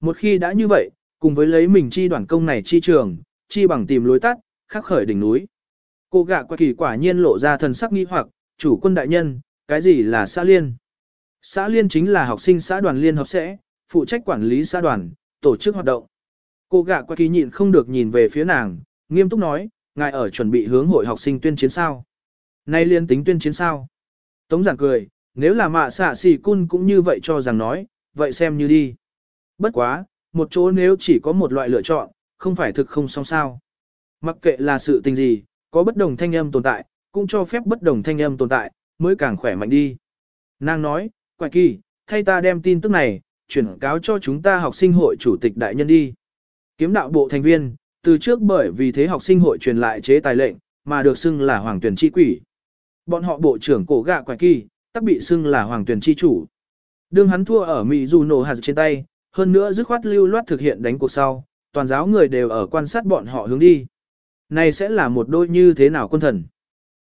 [SPEAKER 1] Một khi đã như vậy, cùng với lấy mình chi đoàn công này chi trường, chi bằng tìm lối tắt, khắc khởi đỉnh núi. Cô gạ qua kỳ quả nhiên lộ ra thần sắc nghi hoặc, chủ quân đại nhân, cái gì là xã liên? Xã liên chính là học sinh xã đoàn liên hợp sẽ, phụ trách quản lý xã đoàn, tổ chức hoạt động. Cô gạ qua kỳ nhịn không được nhìn về phía nàng, nghiêm túc nói, ngài ở chuẩn bị hướng hội học sinh tuyên chiến sao? Nay liên tính tuyên chiến sao? Tống giảng cười, nếu là mạ xạ xì cun cũng như vậy cho rằng nói, vậy xem như đi. Bất quá, một chỗ nếu chỉ có một loại lựa chọn, không phải thực không xong sao. Mặc kệ là sự tình gì, có bất đồng thanh âm tồn tại, cũng cho phép bất đồng thanh âm tồn tại, mới càng khỏe mạnh đi. Nàng nói, Quài Kỳ, thay ta đem tin tức này, chuyển cáo cho chúng ta học sinh hội chủ tịch đại nhân đi. Kiếm đạo bộ thành viên, từ trước bởi vì thế học sinh hội truyền lại chế tài lệnh, mà được xưng là hoàng tuyển chi quỷ. Bọn họ bộ trưởng cổ gạ Quài Kỳ, tắc bị xưng là hoàng tuyển chi chủ. Đương hắn thua ở Mỹ dù nổ hạt trên tay, hơn nữa dứt khoát lưu loát thực hiện đánh cuộc sau, toàn giáo người đều ở quan sát bọn họ hướng đi. Này sẽ là một đôi như thế nào quân thần?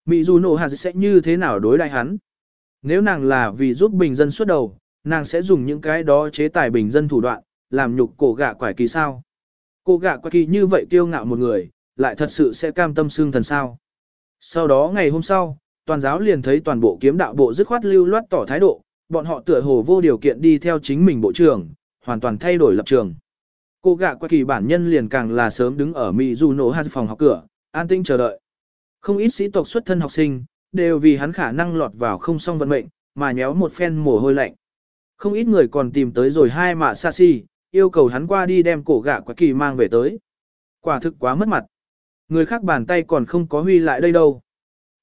[SPEAKER 1] Mỹ dù nổ hạt sẽ như thế nào đối đại hắn? Nếu nàng là vì giúp bình dân xuất đầu, nàng sẽ dùng những cái đó chế tài bình dân thủ đoạn, làm nhục cổ gạ quải kỳ sao. Cổ gạ quải kỳ như vậy kiêu ngạo một người, lại thật sự sẽ cam tâm xương thần sao. Sau đó ngày hôm sau, toàn giáo liền thấy toàn bộ kiếm đạo bộ dứt khoát lưu loát tỏ thái độ, bọn họ tựa hồ vô điều kiện đi theo chính mình bộ trưởng, hoàn toàn thay đổi lập trường. Cô gạ qua kỳ bản nhân liền càng là sớm đứng ở Mỹ dù nổ hai phòng học cửa, an tinh chờ đợi. Không ít sĩ tộc xuất thân học sinh, đều vì hắn khả năng lọt vào không song vận mệnh, mà nhéo một phen mồ hôi lạnh. Không ít người còn tìm tới rồi hai mạ xa xi, yêu cầu hắn qua đi đem cổ gạ quả kỳ mang về tới. Quả thực quá mất mặt. Người khác bàn tay còn không có huy lại đây đâu.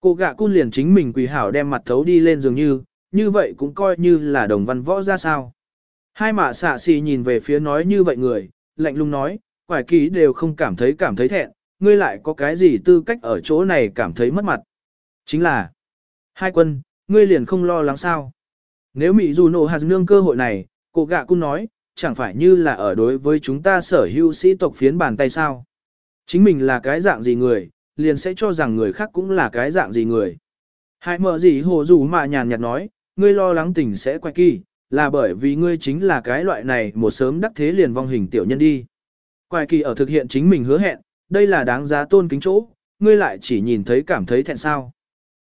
[SPEAKER 1] Cổ gạ cun liền chính mình quỳ hảo đem mặt thấu đi lên dường như, như vậy cũng coi như là đồng văn võ ra sao. Hai mạ xạ xì nhìn về phía nói như vậy người, lạnh lùng nói, quải kỳ đều không cảm thấy cảm thấy thẹn, ngươi lại có cái gì tư cách ở chỗ này cảm thấy mất mặt. Chính là, hai quân, ngươi liền không lo lắng sao. Nếu Mỹ dù nổ hạt nương cơ hội này, cô gạ cũng nói, chẳng phải như là ở đối với chúng ta sở hữu sĩ tộc phiến bàn tay sao. Chính mình là cái dạng gì người, liền sẽ cho rằng người khác cũng là cái dạng gì người. Hai mở gì hồ dù mà nhàn nhạt nói, ngươi lo lắng tình sẽ quay kỳ, là bởi vì ngươi chính là cái loại này một sớm đắc thế liền vong hình tiểu nhân đi. Quài kỳ ở thực hiện chính mình hứa hẹn, đây là đáng giá tôn kính chỗ, ngươi lại chỉ nhìn thấy cảm thấy thẹn sao.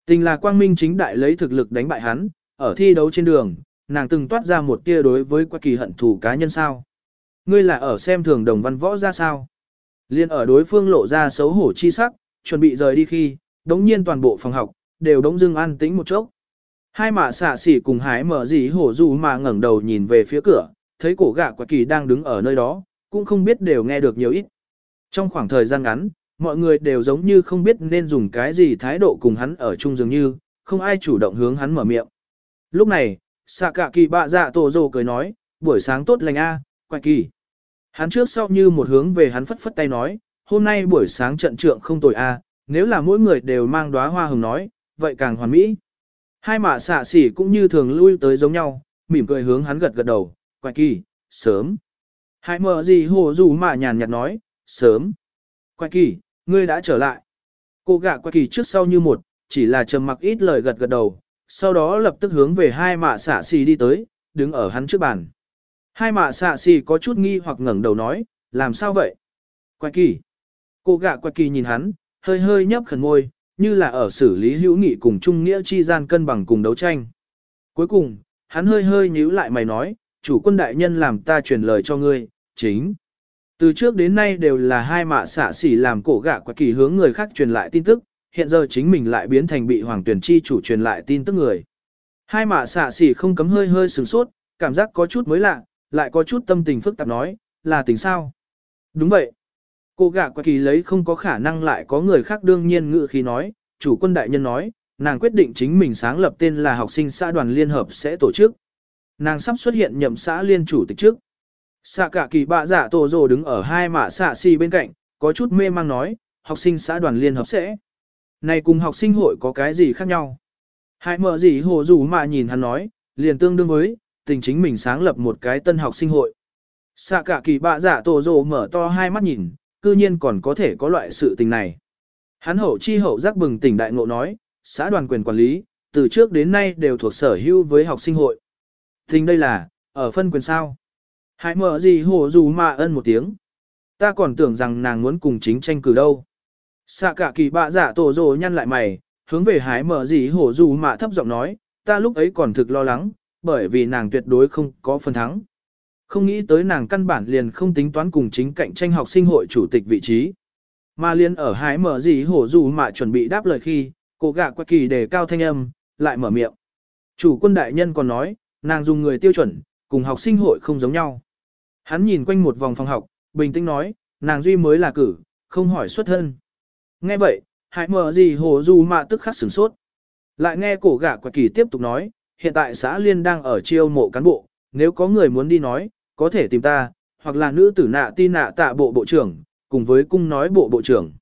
[SPEAKER 1] Tình là quang minh chính đại lấy thực lực đánh bại hắn, ở thi đấu trên đường, nàng từng toát ra một tia đối với qua kỳ hận thù cá nhân sao. Ngươi là ở xem thường đồng văn võ ra sao. Liên ở đối phương lộ ra xấu hổ chi sắc, chuẩn bị rời đi khi, đống nhiên toàn bộ phòng học, đều đống dưng an tĩnh một chốc. Hai mạ xạ xỉ cùng hái mở gì hổ dù mà ngẩng đầu nhìn về phía cửa, thấy cổ gạ quả kỳ đang đứng ở nơi đó, cũng không biết đều nghe được nhiều ít. Trong khoảng thời gian ngắn, mọi người đều giống như không biết nên dùng cái gì thái độ cùng hắn ở chung dường như, không ai chủ động hướng hắn mở miệng. Lúc này, xạ cả kỳ bạ dạ tổ rồ cười nói, buổi sáng tốt lành a, quạch kỳ. Hắn trước sau như một hướng về hắn phất phất tay nói, hôm nay buổi sáng trận trượng không tồi a, nếu là mỗi người đều mang đóa hoa hồng nói, vậy càng hoàn mỹ. Hai mạ xạ xỉ cũng như thường lui tới giống nhau, mỉm cười hướng hắn gật gật đầu, quạch kỳ, sớm. Hai mờ gì hồ dù mà nhàn nhạt nói, sớm. Quạch kỳ, ngươi đã trở lại. Cô gạ quạch kỳ trước sau như một, chỉ là trầm mặc ít lời gật gật đầu, sau đó lập tức hướng về hai mạ xạ xỉ đi tới, đứng ở hắn trước bàn. Hai mạ xạ xỉ có chút nghi hoặc ngẩng đầu nói, làm sao vậy? Quạch kỳ. Cô gạ quạch kỳ nhìn hắn, hơi hơi nhấp khẩn môi, như là ở xử lý hữu nghị cùng trung nghĩa chi gian cân bằng cùng đấu tranh. Cuối cùng, hắn hơi hơi nhíu lại mày nói, chủ quân đại nhân làm ta truyền lời cho ngươi, chính. Từ trước đến nay đều là hai mạ xạ xỉ làm cổ gạ quạch kỳ hướng người khác truyền lại tin tức, hiện giờ chính mình lại biến thành bị hoàng tuyển chi chủ truyền lại tin tức người. Hai mạ xạ xỉ không cấm hơi hơi sửng sốt, cảm giác có chút mới lạ, lại có chút tâm tình phức tạp nói, là tình sao? Đúng vậy. Cô gạ quạ kỳ lấy không có khả năng lại có người khác đương nhiên ngự khi nói, chủ quân đại nhân nói, nàng quyết định chính mình sáng lập tên là học sinh xã đoàn liên hợp sẽ tổ chức. Nàng sắp xuất hiện nhậm xã liên chủ tịch trước. Xạ cả kỳ bạ giả tổ rồ đứng ở hai mạ xạ si bên cạnh, có chút mê mang nói, học sinh xã đoàn liên hợp sẽ. Này cùng học sinh hội có cái gì khác nhau? Hai mở gì hồ dù mà nhìn hắn nói, liền tương đương với, tình chính mình sáng lập một cái tân học sinh hội. Xạ cả kỳ bạ giả tổ rồ mở to hai mắt nhìn, cư nhiên còn có thể có loại sự tình này. Hắn hậu chi hậu giác bừng tỉnh đại ngộ nói, xã đoàn quyền quản lý, từ trước đến nay đều thuộc sở hữu với học sinh hội. Tình đây là, ở phân quyền sao? Hãy mở gì hồ dù mà ân một tiếng. Ta còn tưởng rằng nàng muốn cùng chính tranh cử đâu. Xạ cả kỳ bạ giả tổ rồ nhăn lại mày, hướng về hái mở gì hổ dù mà thấp giọng nói, ta lúc ấy còn thực lo lắng, bởi vì nàng tuyệt đối không có phần thắng. Không nghĩ tới nàng căn bản liền không tính toán cùng chính cạnh tranh học sinh hội chủ tịch vị trí. Mà liền ở hái mở gì hổ dù mà chuẩn bị đáp lời khi, cô gạ quạ kỳ đề cao thanh âm, lại mở miệng. Chủ quân đại nhân còn nói, nàng dùng người tiêu chuẩn, cùng học sinh hội không giống nhau. Hắn nhìn quanh một vòng phòng học, bình tĩnh nói, nàng duy mới là cử, không hỏi xuất thân. Nghe vậy, hãy mở gì hồ dù mà tức khắc sửng sốt. Lại nghe cổ gã quả kỳ tiếp tục nói, hiện tại xã liên đang ở chiêu mộ cán bộ, nếu có người muốn đi nói, có thể tìm ta, hoặc là nữ tử nạ ti nạ tạ bộ bộ trưởng, cùng với cung nói bộ bộ trưởng.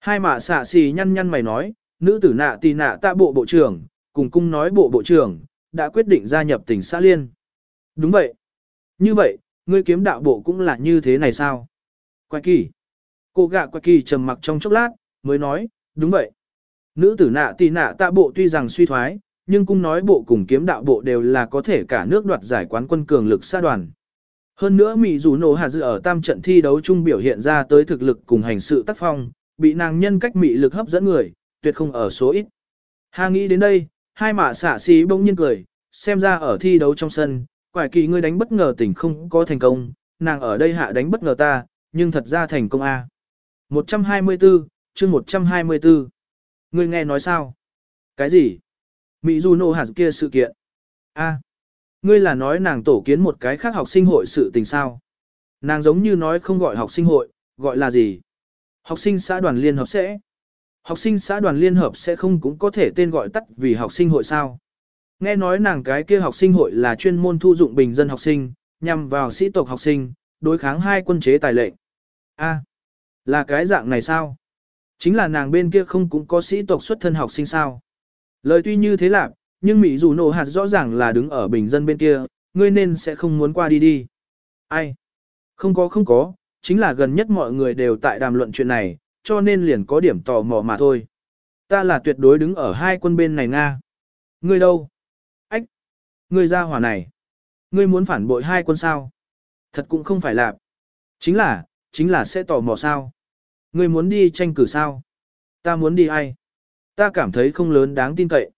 [SPEAKER 1] Hai mạ xạ xì nhăn nhăn mày nói, nữ tử nạ ti nạ tạ bộ bộ trưởng, cùng cung nói bộ bộ trưởng, đã quyết định gia nhập tỉnh xã liên. Đúng vậy. Như vậy, ngươi kiếm đạo bộ cũng là như thế này sao? Quay kỳ. Cô gạ quay kỳ trầm mặc trong chốc lát, mới nói, đúng vậy. Nữ tử nạ tì nạ tạ bộ tuy rằng suy thoái, nhưng cung nói bộ cùng kiếm đạo bộ đều là có thể cả nước đoạt giải quán quân cường lực xa đoàn. Hơn nữa Mỹ dù nổ hạ dự ở tam trận thi đấu chung biểu hiện ra tới thực lực cùng hành sự tác phong, bị nàng nhân cách Mỹ lực hấp dẫn người, tuyệt không ở số ít. Hà nghĩ đến đây, hai mạ xả xí bỗng nhiên cười, xem ra ở thi đấu trong sân, quải kỳ ngươi đánh bất ngờ tỉnh không có thành công, nàng ở đây hạ đánh bất ngờ ta, nhưng thật ra thành công A. 124, chương 124. Ngươi nghe nói sao? Cái gì? Mỹ Du Nô Hạt kia sự kiện. A. Ngươi là nói nàng tổ kiến một cái khác học sinh hội sự tình sao? Nàng giống như nói không gọi học sinh hội, gọi là gì? Học sinh xã đoàn liên hợp sẽ. Học sinh xã đoàn liên hợp sẽ không cũng có thể tên gọi tắt vì học sinh hội sao? Nghe nói nàng cái kia học sinh hội là chuyên môn thu dụng bình dân học sinh, nhằm vào sĩ tộc học sinh, đối kháng hai quân chế tài lệnh. A, là cái dạng này sao? Chính là nàng bên kia không cũng có sĩ tộc xuất thân học sinh sao? Lời tuy như thế lạc, nhưng Mỹ dù nổ hạt rõ ràng là đứng ở bình dân bên kia, ngươi nên sẽ không muốn qua đi đi. Ai? Không có không có, chính là gần nhất mọi người đều tại đàm luận chuyện này, cho nên liền có điểm tò mò mà thôi. Ta là tuyệt đối đứng ở hai quân bên này Nga. Ngươi đâu? Ách! Ngươi ra hỏa này. Ngươi muốn phản bội hai quân sao? Thật cũng không phải là. Chính là, chính là sẽ tò mò sao? Ngươi muốn đi tranh cử sao? Ta muốn đi ai? Ta cảm thấy không lớn đáng tin cậy.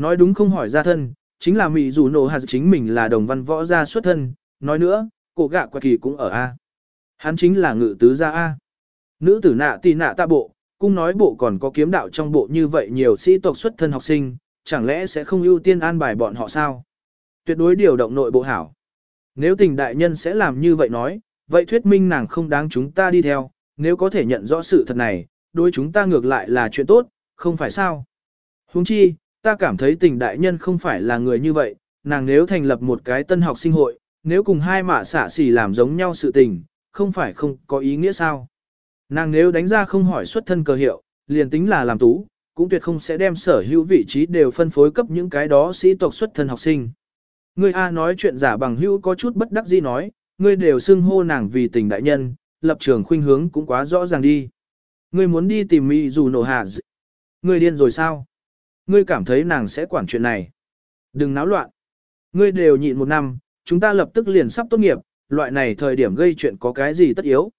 [SPEAKER 1] Nói đúng không hỏi ra thân, chính là mị dù nổ hạt chính mình là đồng văn võ gia xuất thân, nói nữa, cổ gạ quả kỳ cũng ở A. Hắn chính là ngự tứ gia A. Nữ tử nạ tì nạ ta bộ, cung nói bộ còn có kiếm đạo trong bộ như vậy nhiều sĩ tộc xuất thân học sinh, chẳng lẽ sẽ không ưu tiên an bài bọn họ sao? Tuyệt đối điều động nội bộ hảo. Nếu tình đại nhân sẽ làm như vậy nói, vậy thuyết minh nàng không đáng chúng ta đi theo, nếu có thể nhận rõ sự thật này, đối chúng ta ngược lại là chuyện tốt, không phải sao? Huống chi, ta cảm thấy tình đại nhân không phải là người như vậy, nàng nếu thành lập một cái tân học sinh hội, nếu cùng hai mạ xả xỉ làm giống nhau sự tình, không phải không có ý nghĩa sao? Nàng nếu đánh ra không hỏi xuất thân cờ hiệu, liền tính là làm tú, cũng tuyệt không sẽ đem sở hữu vị trí đều phân phối cấp những cái đó sĩ tộc xuất thân học sinh. Ngươi A nói chuyện giả bằng hữu có chút bất đắc dĩ nói, ngươi đều xưng hô nàng vì tình đại nhân, lập trường khuynh hướng cũng quá rõ ràng đi. Ngươi muốn đi tìm mỹ dù nổ hạ Ngươi điên rồi sao? Ngươi cảm thấy nàng sẽ quản chuyện này. Đừng náo loạn. Ngươi đều nhịn một năm, chúng ta lập tức liền sắp tốt nghiệp, loại này thời điểm gây chuyện có cái gì tất yếu.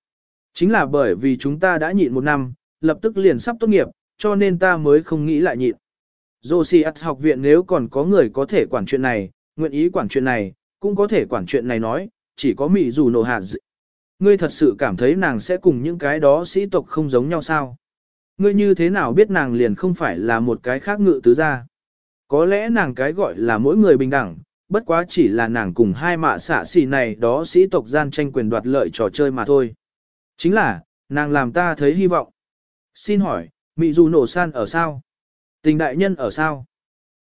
[SPEAKER 1] Chính là bởi vì chúng ta đã nhịn một năm, lập tức liền sắp tốt nghiệp, cho nên ta mới không nghĩ lại nhịn. Josias học viện nếu còn có người có thể quản chuyện này, nguyện ý quản chuyện này, cũng có thể quản chuyện này nói, chỉ có Mỹ dù nổ hạt dị. Ngươi thật sự cảm thấy nàng sẽ cùng những cái đó sĩ tộc không giống nhau sao? Ngươi như thế nào biết nàng liền không phải là một cái khác ngự tứ gia? Có lẽ nàng cái gọi là mỗi người bình đẳng, bất quá chỉ là nàng cùng hai mạ xạ xì này đó sĩ tộc gian tranh quyền đoạt lợi trò chơi mà thôi. Chính là, nàng làm ta thấy hy vọng. Xin hỏi, Mị dù nổ san ở sao? Tình đại nhân ở sao?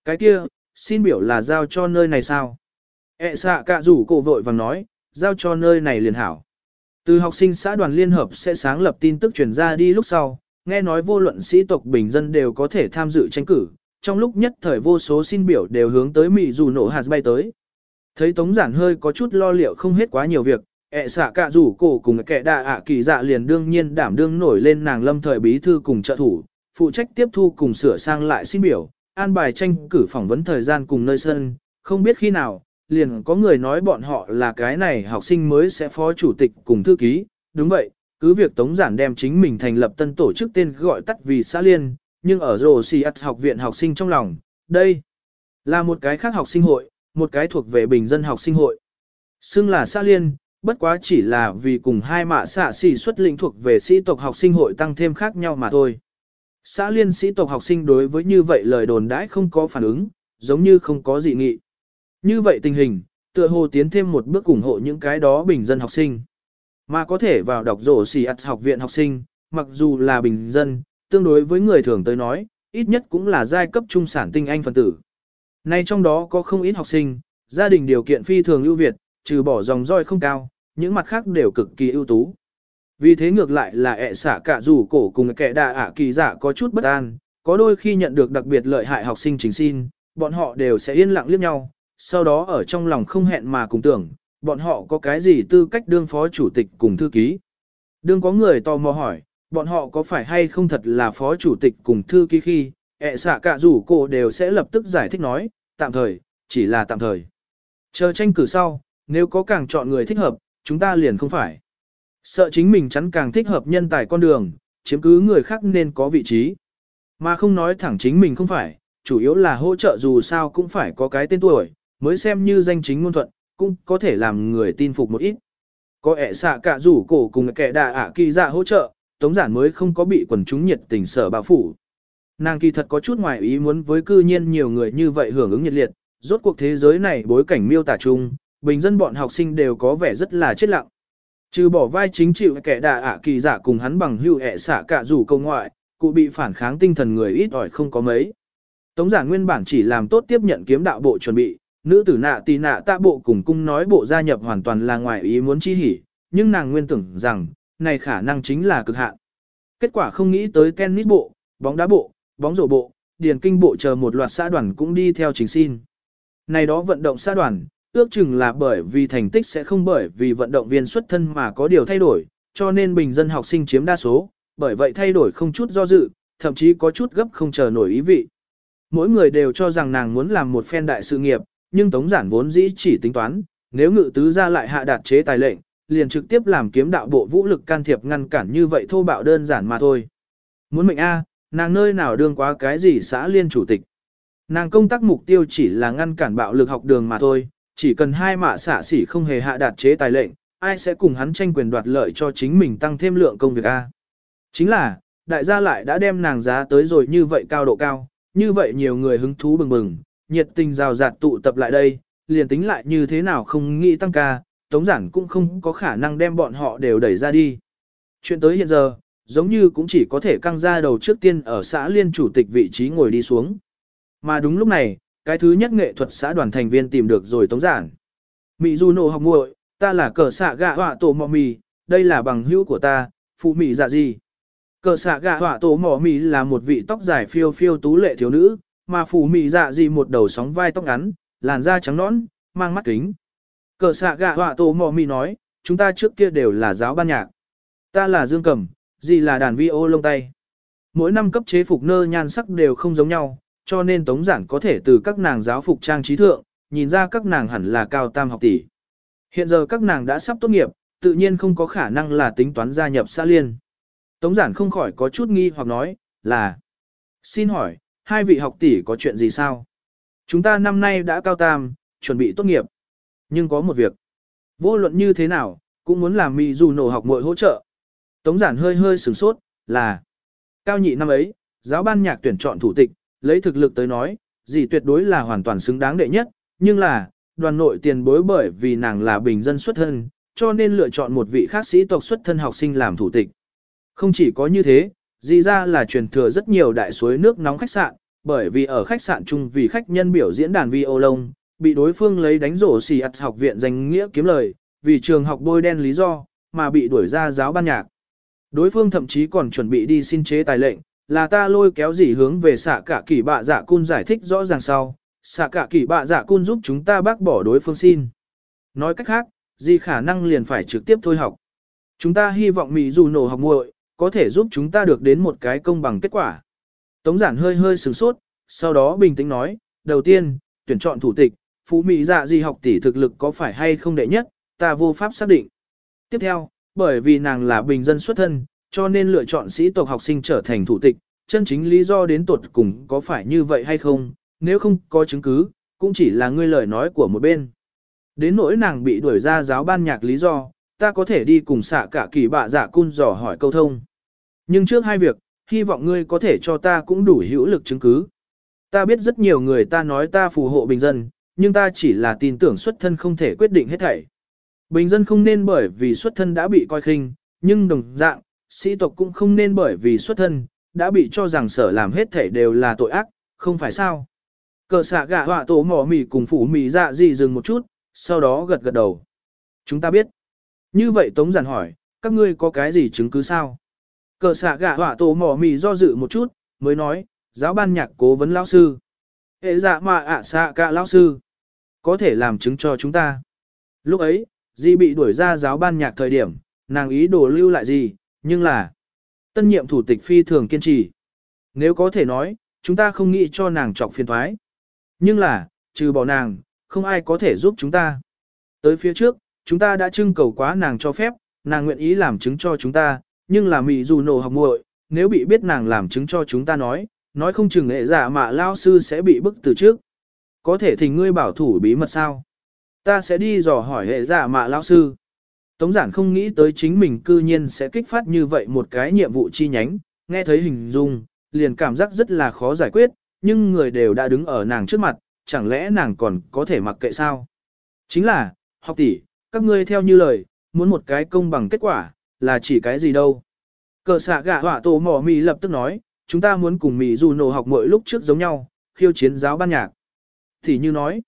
[SPEAKER 1] Cái kia, xin biểu là giao cho nơi này sao? E xạ cạ rủ cổ vội vàng nói, giao cho nơi này liền hảo. Từ học sinh xã đoàn liên hợp sẽ sáng lập tin tức truyền ra đi lúc sau, nghe nói vô luận sĩ tộc bình dân đều có thể tham dự tranh cử, trong lúc nhất thời vô số xin biểu đều hướng tới Mỹ dù nổ hạt bay tới. Thấy Tống Giản hơi có chút lo liệu không hết quá nhiều việc, ẹ xạ cả rủ cổ cùng kẻ đạ ạ kỳ dạ liền đương nhiên đảm đương nổi lên nàng lâm thời bí thư cùng trợ thủ, phụ trách tiếp thu cùng sửa sang lại xin biểu, an bài tranh cử phỏng vấn thời gian cùng nơi sân, không biết khi nào, liền có người nói bọn họ là cái này học sinh mới sẽ phó chủ tịch cùng thư ký, đúng vậy, cứ việc Tống Giản đem chính mình thành lập tân tổ chức tên gọi tắt vì xã liên, nhưng ở rồ xì học viện học sinh trong lòng, đây là một cái khác học sinh hội, một cái thuộc về bình dân học sinh hội. Xưng là xã liên, bất quá chỉ là vì cùng hai mạ xạ sĩ xuất lĩnh thuộc về sĩ tộc học sinh hội tăng thêm khác nhau mà thôi. Xã liên sĩ tộc học sinh đối với như vậy lời đồn đãi không có phản ứng, giống như không có gì nghị. Như vậy tình hình, tựa hồ tiến thêm một bước ủng hộ những cái đó bình dân học sinh. Mà có thể vào đọc rổ xì ạt học viện học sinh, mặc dù là bình dân, tương đối với người thường tới nói, ít nhất cũng là giai cấp trung sản tinh anh phần tử. Nay trong đó có không ít học sinh, gia đình điều kiện phi thường ưu việt, trừ bỏ dòng roi không cao, những mặt khác đều cực kỳ ưu tú. Vì thế ngược lại là ẹ xả cả rủ cổ cùng kẻ đà ả kỳ giả có chút bất an, có đôi khi nhận được đặc biệt lợi hại học sinh chính xin, bọn họ đều sẽ yên lặng liếc nhau, sau đó ở trong lòng không hẹn mà cùng tưởng, bọn họ có cái gì tư cách đương phó chủ tịch cùng thư ký. Đương có người tò mò hỏi, bọn họ có phải hay không thật là phó chủ tịch cùng thư ký khi, ẹ xạ cả rủ cô đều sẽ lập tức giải thích nói, tạm thời, chỉ là tạm thời. Chờ tranh cử sau, nếu có càng chọn người thích hợp, chúng ta liền không phải. Sợ chính mình chắn càng thích hợp nhân tài con đường, chiếm cứ người khác nên có vị trí. Mà không nói thẳng chính mình không phải, chủ yếu là hỗ trợ dù sao cũng phải có cái tên tuổi, mới xem như danh chính ngôn thuận, cũng có thể làm người tin phục một ít. Có ẻ xạ cả rủ cổ cùng kẻ đà ả kỳ dạ hỗ trợ, tống giản mới không có bị quần chúng nhiệt tình sở bao phủ. Nàng kỳ thật có chút ngoài ý muốn với cư nhiên nhiều người như vậy hưởng ứng nhiệt liệt, rốt cuộc thế giới này bối cảnh miêu tả chung, bình dân bọn học sinh đều có vẻ rất là chết lặng. Trừ bỏ vai chính chịu kẻ đà ả kỳ giả cùng hắn bằng hưu ẹ xạ cả rủ câu ngoại, cụ bị phản kháng tinh thần người ít ỏi không có mấy. Tống giả nguyên bản chỉ làm tốt tiếp nhận kiếm đạo bộ chuẩn bị, nữ tử nạ tì nạ tạ bộ cùng cung nói bộ gia nhập hoàn toàn là ngoài ý muốn chi hỉ, nhưng nàng nguyên tưởng rằng, này khả năng chính là cực hạn. Kết quả không nghĩ tới tennis bộ, bóng đá bộ, bóng rổ bộ, điền kinh bộ chờ một loạt xã đoàn cũng đi theo chính xin. Này đó vận động xã đoàn, ước chừng là bởi vì thành tích sẽ không bởi vì vận động viên xuất thân mà có điều thay đổi, cho nên bình dân học sinh chiếm đa số, bởi vậy thay đổi không chút do dự, thậm chí có chút gấp không chờ nổi ý vị. Mỗi người đều cho rằng nàng muốn làm một phen đại sự nghiệp, nhưng Tống Giản vốn dĩ chỉ tính toán, nếu ngự tứ gia lại hạ đạt chế tài lệnh, liền trực tiếp làm kiếm đạo bộ vũ lực can thiệp ngăn cản như vậy thô bạo đơn giản mà thôi. Muốn mệnh A, nàng nơi nào đương quá cái gì xã liên chủ tịch. Nàng công tác mục tiêu chỉ là ngăn cản bạo lực học đường mà thôi, chỉ cần hai mạ xả xỉ không hề hạ đạt chế tài lệnh, ai sẽ cùng hắn tranh quyền đoạt lợi cho chính mình tăng thêm lượng công việc A. Chính là, đại gia lại đã đem nàng giá tới rồi như vậy cao độ cao, như vậy nhiều người hứng thú bừng bừng, nhiệt tình rào rạt tụ tập lại đây, liền tính lại như thế nào không nghĩ tăng ca, tống giản cũng không có khả năng đem bọn họ đều đẩy ra đi. Chuyện tới hiện giờ, giống như cũng chỉ có thể căng ra đầu trước tiên ở xã liên chủ tịch vị trí ngồi đi xuống. Mà đúng lúc này, cái thứ nhất nghệ thuật xã đoàn thành viên tìm được rồi tống giản. Mị du nổ học muội, ta là cờ xạ gạ họa tổ mọ mì, đây là bằng hữu của ta, phụ mị dạ gì. Cờ xạ gạ họa tổ mọ mì là một vị tóc dài phiêu phiêu tú lệ thiếu nữ, mà phủ mị dạ gì một đầu sóng vai tóc ngắn, làn da trắng nõn, mang mắt kính. Cờ xạ gạ họa tổ mò mị nói, chúng ta trước kia đều là giáo ban nhạc. Ta là Dương Cầm, gì là đàn vi ô lông tay. Mỗi năm cấp chế phục nơ nhan sắc đều không giống nhau, cho nên tống giản có thể từ các nàng giáo phục trang trí thượng, nhìn ra các nàng hẳn là cao tam học tỷ. Hiện giờ các nàng đã sắp tốt nghiệp, tự nhiên không có khả năng là tính toán gia nhập xã liên. Tống giản không khỏi có chút nghi hoặc nói, là Xin hỏi, hai vị học tỷ có chuyện gì sao? Chúng ta năm nay đã cao tam, chuẩn bị tốt nghiệp. Nhưng có một việc. Vô luận như thế nào, cũng muốn làm mì dù nổ học muội hỗ trợ. Tống giản hơi hơi sửng sốt, là Cao nhị năm ấy, giáo ban nhạc tuyển chọn thủ tịch, lấy thực lực tới nói, gì tuyệt đối là hoàn toàn xứng đáng đệ nhất, nhưng là, đoàn nội tiền bối bởi vì nàng là bình dân xuất thân, cho nên lựa chọn một vị khác sĩ tộc xuất thân học sinh làm thủ tịch. Không chỉ có như thế, dì ra là truyền thừa rất nhiều đại suối nước nóng khách sạn, bởi vì ở khách sạn chung vì khách nhân biểu diễn đàn vi ô lông, bị đối phương lấy đánh rổ xì ạt học viện danh nghĩa kiếm lời, vì trường học bôi đen lý do, mà bị đuổi ra giáo ban nhạc. Đối phương thậm chí còn chuẩn bị đi xin chế tài lệnh, là ta lôi kéo dỉ hướng về xạ cả kỳ bạ dạ cun giải thích rõ ràng sau, xạ cả kỳ bạ dạ cun giúp chúng ta bác bỏ đối phương xin. Nói cách khác, gì khả năng liền phải trực tiếp thôi học. Chúng ta hy vọng Mỹ dù nổ học muội có thể giúp chúng ta được đến một cái công bằng kết quả. Tống giản hơi hơi sửng sốt, sau đó bình tĩnh nói, đầu tiên, tuyển chọn thủ tịch, phú Mỹ dạ gì học tỷ thực lực có phải hay không đệ nhất, ta vô pháp xác định. Tiếp theo, bởi vì nàng là bình dân xuất thân, cho nên lựa chọn sĩ tộc học sinh trở thành thủ tịch, chân chính lý do đến tuột cùng có phải như vậy hay không, nếu không có chứng cứ, cũng chỉ là ngươi lời nói của một bên. Đến nỗi nàng bị đuổi ra giáo ban nhạc lý do, ta có thể đi cùng xạ cả kỳ bạ dạ cun dò hỏi câu thông. Nhưng trước hai việc, hy vọng ngươi có thể cho ta cũng đủ hữu lực chứng cứ. Ta biết rất nhiều người ta nói ta phù hộ bình dân, nhưng ta chỉ là tin tưởng xuất thân không thể quyết định hết thảy. Bình dân không nên bởi vì xuất thân đã bị coi khinh, nhưng đồng dạng, sĩ tộc cũng không nên bởi vì xuất thân, đã bị cho rằng sở làm hết thảy đều là tội ác, không phải sao. Cờ xạ gạ họa tổ mỏ mì cùng phủ mì dạ gì dừng một chút, sau đó gật gật đầu. Chúng ta biết. Như vậy Tống giản hỏi, các ngươi có cái gì chứng cứ sao? Cờ xạ gạ họa tổ mỏ mì do dự một chút, mới nói, giáo ban nhạc cố vấn lão sư. Hệ dạ mà ạ xạ cả lão sư. Có thể làm chứng cho chúng ta. Lúc ấy, Di bị đuổi ra giáo ban nhạc thời điểm, nàng ý đồ lưu lại gì, nhưng là tân nhiệm thủ tịch phi thường kiên trì. Nếu có thể nói, chúng ta không nghĩ cho nàng trọc phiền thoái. Nhưng là, trừ bỏ nàng, không ai có thể giúp chúng ta. Tới phía trước, chúng ta đã trưng cầu quá nàng cho phép, nàng nguyện ý làm chứng cho chúng ta, nhưng là mị dù nổ học muội, nếu bị biết nàng làm chứng cho chúng ta nói, nói không chừng nghệ giả mà lao sư sẽ bị bức từ trước. Có thể thỉnh ngươi bảo thủ bí mật sao? Ta sẽ đi dò hỏi hệ giả mạ lao sư. Tống giản không nghĩ tới chính mình cư nhiên sẽ kích phát như vậy một cái nhiệm vụ chi nhánh, nghe thấy hình dung, liền cảm giác rất là khó giải quyết, nhưng người đều đã đứng ở nàng trước mặt, chẳng lẽ nàng còn có thể mặc kệ sao? Chính là, học tỷ, các ngươi theo như lời, muốn một cái công bằng kết quả, là chỉ cái gì đâu? Cờ xạ gạ họa tổ mỏ mì lập tức nói, chúng ta muốn cùng mì dù nổ học mỗi lúc trước giống nhau, khiêu chiến giáo ban nhạc. Thì như nói,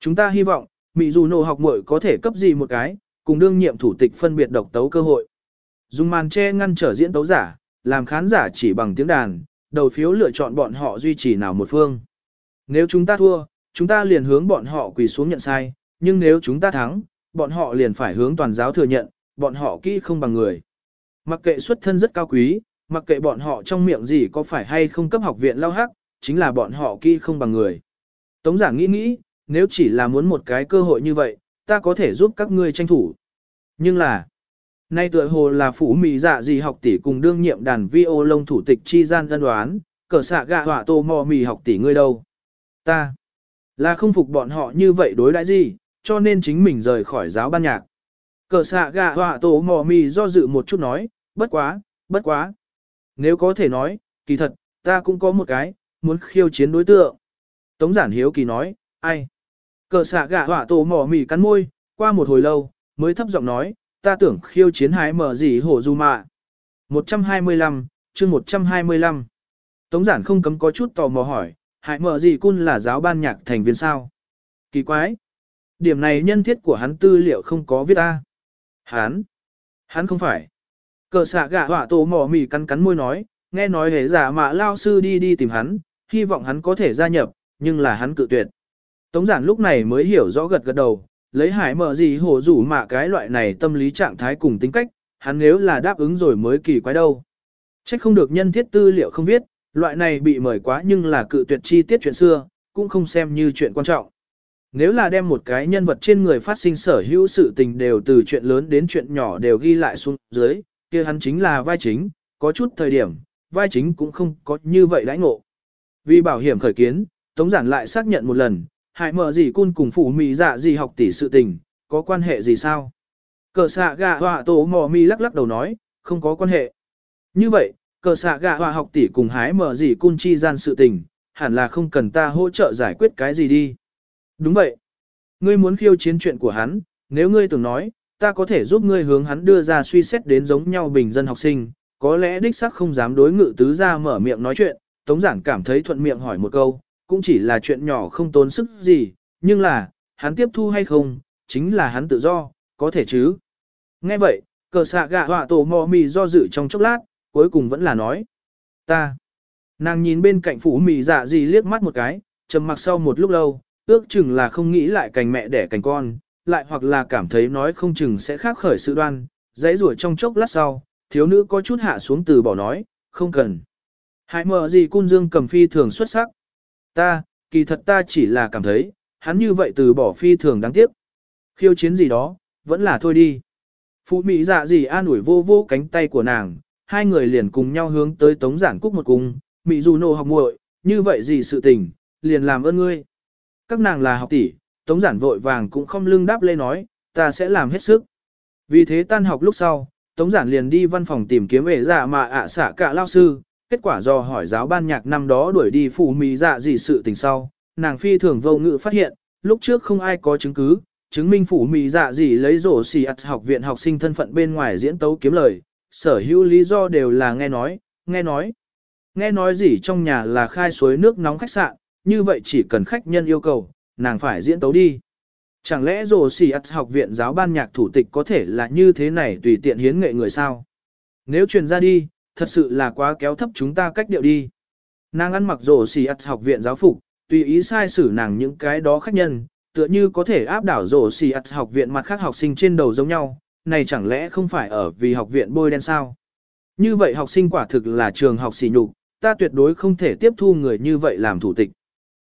[SPEAKER 1] chúng ta hy vọng, mì dù nổ học muội có thể cấp gì một cái, cùng đương nhiệm thủ tịch phân biệt độc tấu cơ hội. Dùng màn che ngăn trở diễn tấu giả, làm khán giả chỉ bằng tiếng đàn, đầu phiếu lựa chọn bọn họ duy trì nào một phương. Nếu chúng ta thua, chúng ta liền hướng bọn họ quỳ xuống nhận sai, nhưng nếu chúng ta thắng, bọn họ liền phải hướng toàn giáo thừa nhận, bọn họ kỹ không bằng người. Mặc kệ xuất thân rất cao quý, mặc kệ bọn họ trong miệng gì có phải hay không cấp học viện lao hắc, chính là bọn họ kỹ không bằng người. Tống giảng nghĩ nghĩ, nếu chỉ là muốn một cái cơ hội như vậy, ta có thể giúp các ngươi tranh thủ. Nhưng là, nay tựa hồ là phủ mì dạ gì học tỷ cùng đương nhiệm đàn vi ô lông thủ tịch chi gian đơn đoán, cờ xạ gạ họa tô mò mì học tỷ ngươi đâu. Ta, là không phục bọn họ như vậy đối đãi gì, cho nên chính mình rời khỏi giáo ban nhạc. Cờ xạ gạ họa tổ mò mì do dự một chút nói, bất quá, bất quá. Nếu có thể nói, kỳ thật, ta cũng có một cái, muốn khiêu chiến đối tượng. Tống giản hiếu kỳ nói, ai? Cờ xạ gạ họa tổ mò mì cắn môi, qua một hồi lâu, mới thấp giọng nói, ta tưởng khiêu chiến hái mở gì hổ du mạ. 125, chương 125. Tống giản không cấm có chút tò mò hỏi, hại mở gì cun là giáo ban nhạc thành viên sao? Kỳ quái. Điểm này nhân thiết của hắn tư liệu không có viết A. Hắn. Hắn không phải. Cờ xạ gạ họa tổ mỏ mỉ cắn cắn môi nói, nghe nói hề giả mạ lao sư đi đi tìm hắn, hy vọng hắn có thể gia nhập, nhưng là hắn cự tuyệt. Tống giản lúc này mới hiểu rõ gật gật đầu, lấy hải mở gì hổ rủ mạ cái loại này tâm lý trạng thái cùng tính cách, hắn nếu là đáp ứng rồi mới kỳ quái đâu. Trách không được nhân thiết tư liệu không viết, loại này bị mời quá nhưng là cự tuyệt chi tiết chuyện xưa, cũng không xem như chuyện quan trọng. Nếu là đem một cái nhân vật trên người phát sinh sở hữu sự tình đều từ chuyện lớn đến chuyện nhỏ đều ghi lại xuống dưới, kia hắn chính là vai chính, có chút thời điểm, vai chính cũng không có như vậy đãi ngộ. Vì bảo hiểm khởi kiến, Tống Giản lại xác nhận một lần, hại mở gì cun cùng phủ mì dạ gì học tỷ sự tình, có quan hệ gì sao? Cờ xạ gạ họa tổ mò mi lắc lắc đầu nói, không có quan hệ. Như vậy, cờ xạ gạ họa học tỷ cùng hái mở gì cun chi gian sự tình, hẳn là không cần ta hỗ trợ giải quyết cái gì đi. Đúng vậy. Ngươi muốn khiêu chiến chuyện của hắn, nếu ngươi tưởng nói, ta có thể giúp ngươi hướng hắn đưa ra suy xét đến giống nhau bình dân học sinh, có lẽ đích xác không dám đối ngự tứ ra mở miệng nói chuyện, Tống Giản cảm thấy thuận miệng hỏi một câu, cũng chỉ là chuyện nhỏ không tốn sức gì, nhưng là, hắn tiếp thu hay không, chính là hắn tự do, có thể chứ. Nghe vậy, cờ xạ gạ họa tổ mò mì do dự trong chốc lát, cuối cùng vẫn là nói. Ta. Nàng nhìn bên cạnh phủ mì dạ gì liếc mắt một cái, trầm mặc sau một lúc lâu, ước chừng là không nghĩ lại cành mẹ đẻ cành con, lại hoặc là cảm thấy nói không chừng sẽ khác khởi sự đoan, dãy rủa trong chốc lát sau, thiếu nữ có chút hạ xuống từ bỏ nói, không cần. Hãy mở gì cung dương cầm phi thường xuất sắc. Ta, kỳ thật ta chỉ là cảm thấy, hắn như vậy từ bỏ phi thường đáng tiếc. Khiêu chiến gì đó, vẫn là thôi đi. Phụ mỹ dạ gì an ủi vô vô cánh tay của nàng, hai người liền cùng nhau hướng tới tống giản cúc một cung, mỹ dù nô học muội, như vậy gì sự tình, liền làm ơn ngươi. Các nàng là học tỷ, tống giản vội vàng cũng không lưng đáp lê nói, ta sẽ làm hết sức. Vì thế tan học lúc sau, tống giản liền đi văn phòng tìm kiếm về dạ mà ạ xả cả lao sư, kết quả do hỏi giáo ban nhạc năm đó đuổi đi phụ mỹ dạ gì sự tình sau, nàng phi thường vô ngữ phát hiện, lúc trước không ai có chứng cứ, chứng minh phủ mỹ dạ gì lấy rổ xì ạt học viện học sinh thân phận bên ngoài diễn tấu kiếm lời, sở hữu lý do đều là nghe nói, nghe nói. Nghe nói gì trong nhà là khai suối nước nóng khách sạn, như vậy chỉ cần khách nhân yêu cầu, nàng phải diễn tấu đi. Chẳng lẽ rồ xì ắt học viện giáo ban nhạc thủ tịch có thể là như thế này tùy tiện hiến nghệ người sao? Nếu truyền ra đi, thật sự là quá kéo thấp chúng ta cách điệu đi. Nàng ăn mặc rồ xì ắt học viện giáo phục, tùy ý sai xử nàng những cái đó khách nhân, tựa như có thể áp đảo rồ xì ắt học viện mặt khác học sinh trên đầu giống nhau, này chẳng lẽ không phải ở vì học viện bôi đen sao? Như vậy học sinh quả thực là trường học xỉ nhục, ta tuyệt đối không thể tiếp thu người như vậy làm thủ tịch.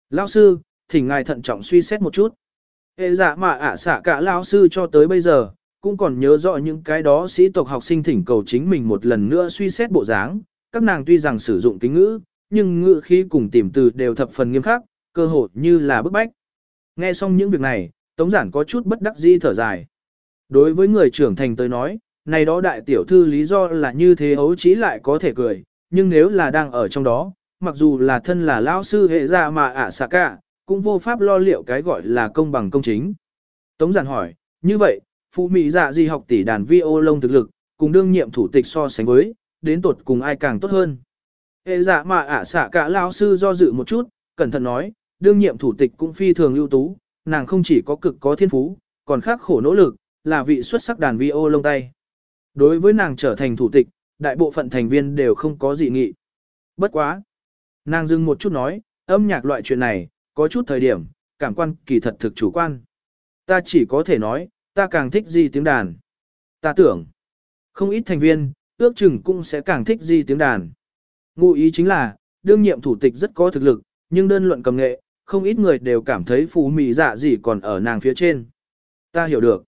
[SPEAKER 1] Lão sư, thỉnh ngài thận trọng suy xét một chút. Hệ dạ mà ạ xạ cả lão sư cho tới bây giờ, cũng còn nhớ rõ những cái đó sĩ tộc học sinh thỉnh cầu chính mình một lần nữa suy xét bộ dáng, các nàng tuy rằng sử dụng kính ngữ, nhưng ngữ khí cùng tìm từ đều thập phần nghiêm khắc, cơ hội như là bức bách. Nghe xong những việc này, Tống Giản có chút bất đắc dĩ thở dài. Đối với người trưởng thành tới nói, này đó đại tiểu thư lý do là như thế ấu trí lại có thể cười, nhưng nếu là đang ở trong đó, mặc dù là thân là lão sư hệ ra mà ạ xạ cả, cũng vô pháp lo liệu cái gọi là công bằng công chính. Tống giản hỏi, như vậy, phụ mỹ dạ gì học tỷ đàn vi ô lông thực lực, cùng đương nhiệm thủ tịch so sánh với, đến tột cùng ai càng tốt hơn. Hệ dạ mà ạ xạ cả lão sư do dự một chút, cẩn thận nói, đương nhiệm thủ tịch cũng phi thường ưu tú, nàng không chỉ có cực có thiên phú, còn khắc khổ nỗ lực, là vị xuất sắc đàn vi ô lông tay. Đối với nàng trở thành thủ tịch, đại bộ phận thành viên đều không có gì nghị. Bất quá. Nàng dừng một chút nói, âm nhạc loại chuyện này, có chút thời điểm, cảm quan kỳ thật thực chủ quan. Ta chỉ có thể nói, ta càng thích gì tiếng đàn. Ta tưởng, không ít thành viên, ước chừng cũng sẽ càng thích gì tiếng đàn. Ngụ ý chính là, đương nhiệm thủ tịch rất có thực lực, nhưng đơn luận cầm nghệ, không ít người đều cảm thấy phú mỹ dạ gì còn ở nàng phía trên. Ta hiểu được.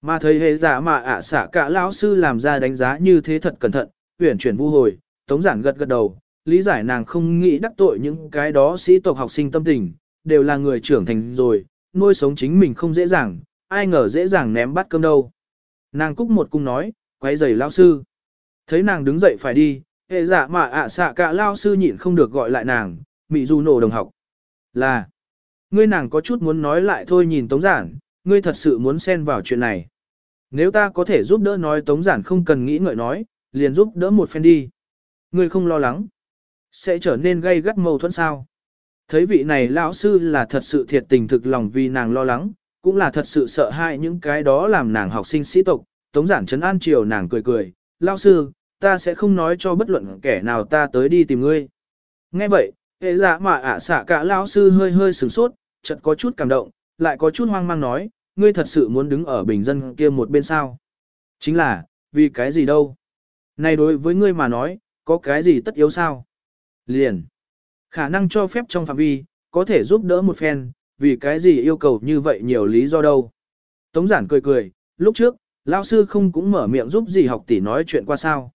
[SPEAKER 1] Mà thấy hề giả mà ạ xả cả lão sư làm ra đánh giá như thế thật cẩn thận, huyển chuyển vu hồi, tống giản gật gật đầu, lý giải nàng không nghĩ đắc tội những cái đó sĩ tộc học sinh tâm tình, đều là người trưởng thành rồi, nuôi sống chính mình không dễ dàng, ai ngờ dễ dàng ném bát cơm đâu. Nàng cúc một cung nói, quay giày lão sư. Thấy nàng đứng dậy phải đi, hệ dạ giả mà ạ xạ cả lão sư nhịn không được gọi lại nàng, mị du nổ đồng học. Là, ngươi nàng có chút muốn nói lại thôi nhìn tống giản, ngươi thật sự muốn xen vào chuyện này. Nếu ta có thể giúp đỡ nói tống giản không cần nghĩ ngợi nói, liền giúp đỡ một phen đi. Ngươi không lo lắng. Sẽ trở nên gây gắt mâu thuẫn sao. Thấy vị này lão sư là thật sự thiệt tình thực lòng vì nàng lo lắng, cũng là thật sự sợ hãi những cái đó làm nàng học sinh sĩ tộc. Tống giản trấn an chiều nàng cười cười, lão sư, ta sẽ không nói cho bất luận kẻ nào ta tới đi tìm ngươi. Nghe vậy, hệ dạ mà ạ xạ cả lão sư hơi hơi sửng sốt, chợt có chút cảm động, lại có chút hoang mang nói, ngươi thật sự muốn đứng ở bình dân kia một bên sao? Chính là, vì cái gì đâu? Này đối với ngươi mà nói, có cái gì tất yếu sao? Liền. Khả năng cho phép trong phạm vi, có thể giúp đỡ một phen, vì cái gì yêu cầu như vậy nhiều lý do đâu. Tống giản cười cười, lúc trước, lao sư không cũng mở miệng giúp gì học tỷ nói chuyện qua sao.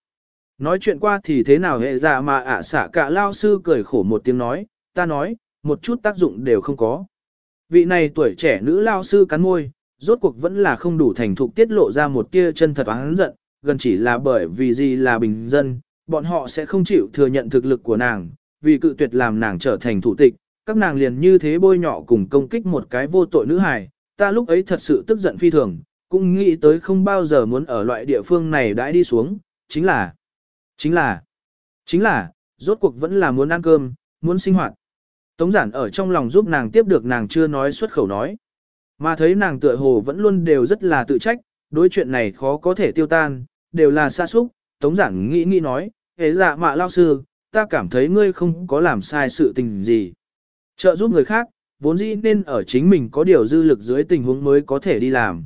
[SPEAKER 1] Nói chuyện qua thì thế nào hệ dạ mà ạ xả cả lao sư cười khổ một tiếng nói, ta nói, một chút tác dụng đều không có. Vị này tuổi trẻ nữ lao sư cắn môi, rốt cuộc vẫn là không đủ thành thục tiết lộ ra một tia chân thật oán giận, gần chỉ là bởi vì gì là bình dân, bọn họ sẽ không chịu thừa nhận thực lực của nàng, vì cự tuyệt làm nàng trở thành thủ tịch, các nàng liền như thế bôi nhọ cùng công kích một cái vô tội nữ hài, ta lúc ấy thật sự tức giận phi thường, cũng nghĩ tới không bao giờ muốn ở loại địa phương này đãi đi xuống, chính là, chính là, chính là, rốt cuộc vẫn là muốn ăn cơm, muốn sinh hoạt. Tống giản ở trong lòng giúp nàng tiếp được nàng chưa nói xuất khẩu nói. Mà thấy nàng tựa hồ vẫn luôn đều rất là tự trách, đối chuyện này khó có thể tiêu tan, đều là xa xúc, tống giản nghĩ nghĩ nói, hế dạ mạ lao sư, ta cảm thấy ngươi không có làm sai sự tình gì. Trợ giúp người khác, vốn dĩ nên ở chính mình có điều dư lực dưới tình huống mới có thể đi làm.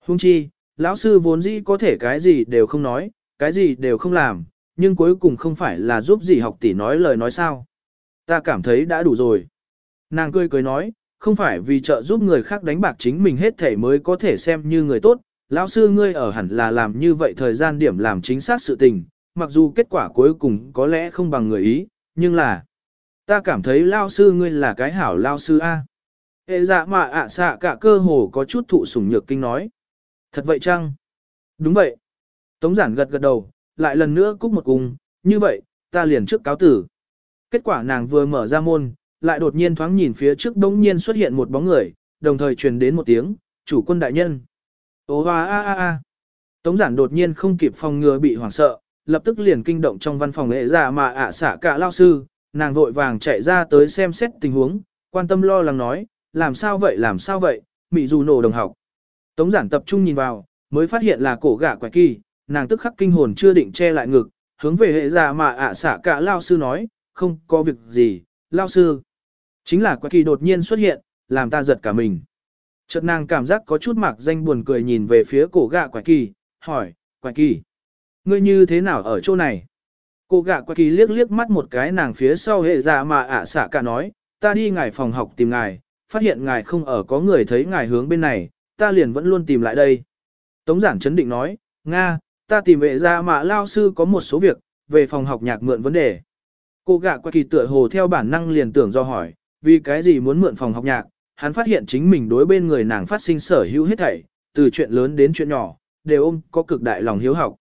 [SPEAKER 1] Hung chi, lão sư vốn dĩ có thể cái gì đều không nói, cái gì đều không làm, nhưng cuối cùng không phải là giúp gì học tỷ nói lời nói sao. Ta cảm thấy đã đủ rồi. Nàng cười cười nói, không phải vì trợ giúp người khác đánh bạc chính mình hết thể mới có thể xem như người tốt, lão sư ngươi ở hẳn là làm như vậy thời gian điểm làm chính xác sự tình, mặc dù kết quả cuối cùng có lẽ không bằng người ý, nhưng là ta cảm thấy lao sư ngươi là cái hảo lao sư A. Hệ dạ mà ạ à xạ cả cơ hồ có chút thụ sủng nhược kinh nói. Thật vậy chăng? Đúng vậy. Tống giản gật gật đầu, lại lần nữa cúc một cung, như vậy, ta liền trước cáo tử. Kết quả nàng vừa mở ra môn, lại đột nhiên thoáng nhìn phía trước đống nhiên xuất hiện một bóng người, đồng thời truyền đến một tiếng, chủ quân đại nhân. Ô hoa a a a. Tống giản đột nhiên không kịp phòng ngừa bị hoảng sợ, lập tức liền kinh động trong văn phòng lễ giả mà ạ xả cả lao sư, nàng vội vàng chạy ra tới xem xét tình huống, quan tâm lo lắng nói, làm sao vậy làm sao vậy, mị dù nổ đồng học. Tống giản tập trung nhìn vào, mới phát hiện là cổ gã quái kỳ, nàng tức khắc kinh hồn chưa định che lại ngực, hướng về hệ giả mà ạ xả cả lao sư nói, không có việc gì, lao sư. Chính là quái kỳ đột nhiên xuất hiện, làm ta giật cả mình. Chợt nàng cảm giác có chút mạc danh buồn cười nhìn về phía cổ gạ quái kỳ, hỏi, quái kỳ, ngươi như thế nào ở chỗ này? Cô gạ quái kỳ liếc liếc mắt một cái nàng phía sau hệ dạ mà ạ xả cả nói, ta đi ngài phòng học tìm ngài, phát hiện ngài không ở có người thấy ngài hướng bên này, ta liền vẫn luôn tìm lại đây. Tống giản chấn định nói, Nga, ta tìm vệ dạ mà lao sư có một số việc, về phòng học nhạc mượn vấn đề. Cô gạ qua kỳ tựa hồ theo bản năng liền tưởng do hỏi, vì cái gì muốn mượn phòng học nhạc, hắn phát hiện chính mình đối bên người nàng phát sinh sở hữu hết thảy, từ chuyện lớn đến chuyện nhỏ, đều ôm có cực đại lòng hiếu học.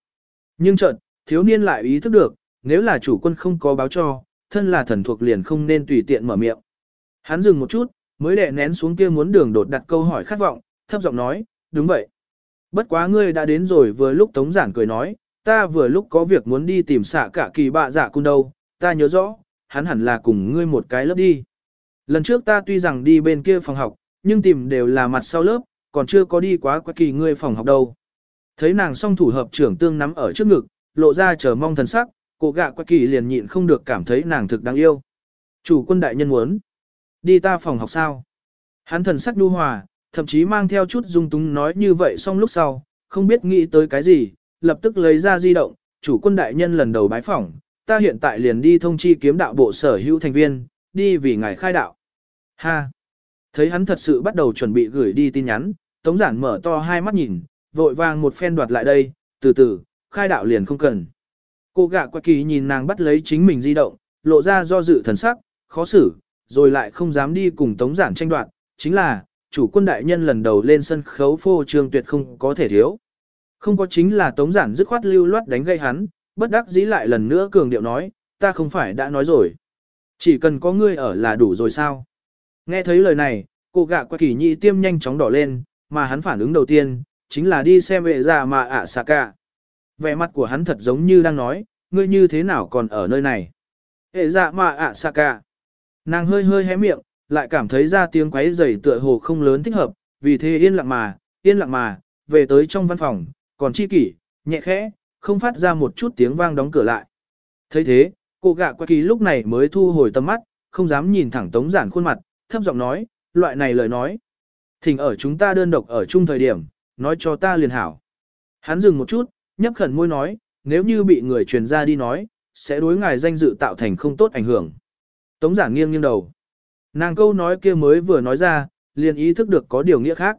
[SPEAKER 1] Nhưng chợt, thiếu niên lại ý thức được, nếu là chủ quân không có báo cho, thân là thần thuộc liền không nên tùy tiện mở miệng. Hắn dừng một chút, mới đè nén xuống kia muốn đường đột đặt câu hỏi khát vọng, thấp giọng nói, đúng vậy. Bất quá ngươi đã đến rồi vừa lúc Tống Giản cười nói, ta vừa lúc có việc muốn đi tìm xạ cả kỳ bạ dạ cung đâu, ta nhớ rõ, hắn hẳn là cùng ngươi một cái lớp đi. Lần trước ta tuy rằng đi bên kia phòng học, nhưng tìm đều là mặt sau lớp, còn chưa có đi quá quá kỳ ngươi phòng học đâu. Thấy nàng song thủ hợp trưởng tương nắm ở trước ngực, lộ ra chờ mong thần sắc, cô gạ quạ kỳ liền nhịn không được cảm thấy nàng thực đáng yêu. Chủ quân đại nhân muốn, đi ta phòng học sao? Hắn thần sắc đu hòa, thậm chí mang theo chút dung túng nói như vậy xong lúc sau, không biết nghĩ tới cái gì, lập tức lấy ra di động, chủ quân đại nhân lần đầu bái phỏng, ta hiện tại liền đi thông chi kiếm đạo bộ sở hữu thành viên, đi vì ngài khai đạo. Ha! Thấy hắn thật sự bắt đầu chuẩn bị gửi đi tin nhắn, tống giản mở to hai mắt nhìn, vội vàng một phen đoạt lại đây, từ từ, khai đạo liền không cần. Cô gạ quạ kỳ nhìn nàng bắt lấy chính mình di động, lộ ra do dự thần sắc, khó xử, rồi lại không dám đi cùng tống giản tranh đoạt, chính là, chủ quân đại nhân lần đầu lên sân khấu phô trương tuyệt không có thể thiếu. Không có chính là tống giản dứt khoát lưu loát đánh gây hắn, bất đắc dĩ lại lần nữa cường điệu nói, ta không phải đã nói rồi. Chỉ cần có ngươi ở là đủ rồi sao. Nghe thấy lời này, cô gạ qua kỳ nhị tiêm nhanh chóng đỏ lên, mà hắn phản ứng đầu tiên, chính là đi xem vệ ra mà ạ xạ cả. Vẻ mặt của hắn thật giống như đang nói, ngươi như thế nào còn ở nơi này. Hệ dạ mà ạ xạ cả. Nàng hơi hơi hé miệng, lại cảm thấy ra tiếng quấy rầy tựa hồ không lớn thích hợp, vì thế yên lặng mà, yên lặng mà, về tới trong văn phòng, còn chi kỷ, nhẹ khẽ, không phát ra một chút tiếng vang đóng cửa lại. thấy thế, cô gạ qua kỳ lúc này mới thu hồi tầm mắt, không dám nhìn thẳng tống giản khuôn mặt, thấp giọng nói, loại này lời nói. Thỉnh ở chúng ta đơn độc ở chung thời điểm, nói cho ta liền hảo. Hắn dừng một chút, nhấp khẩn môi nói, nếu như bị người truyền ra đi nói, sẽ đối ngài danh dự tạo thành không tốt ảnh hưởng. Tống giản nghiêng nghiêng đầu. Nàng câu nói kia mới vừa nói ra, liền ý thức được có điều nghĩa khác.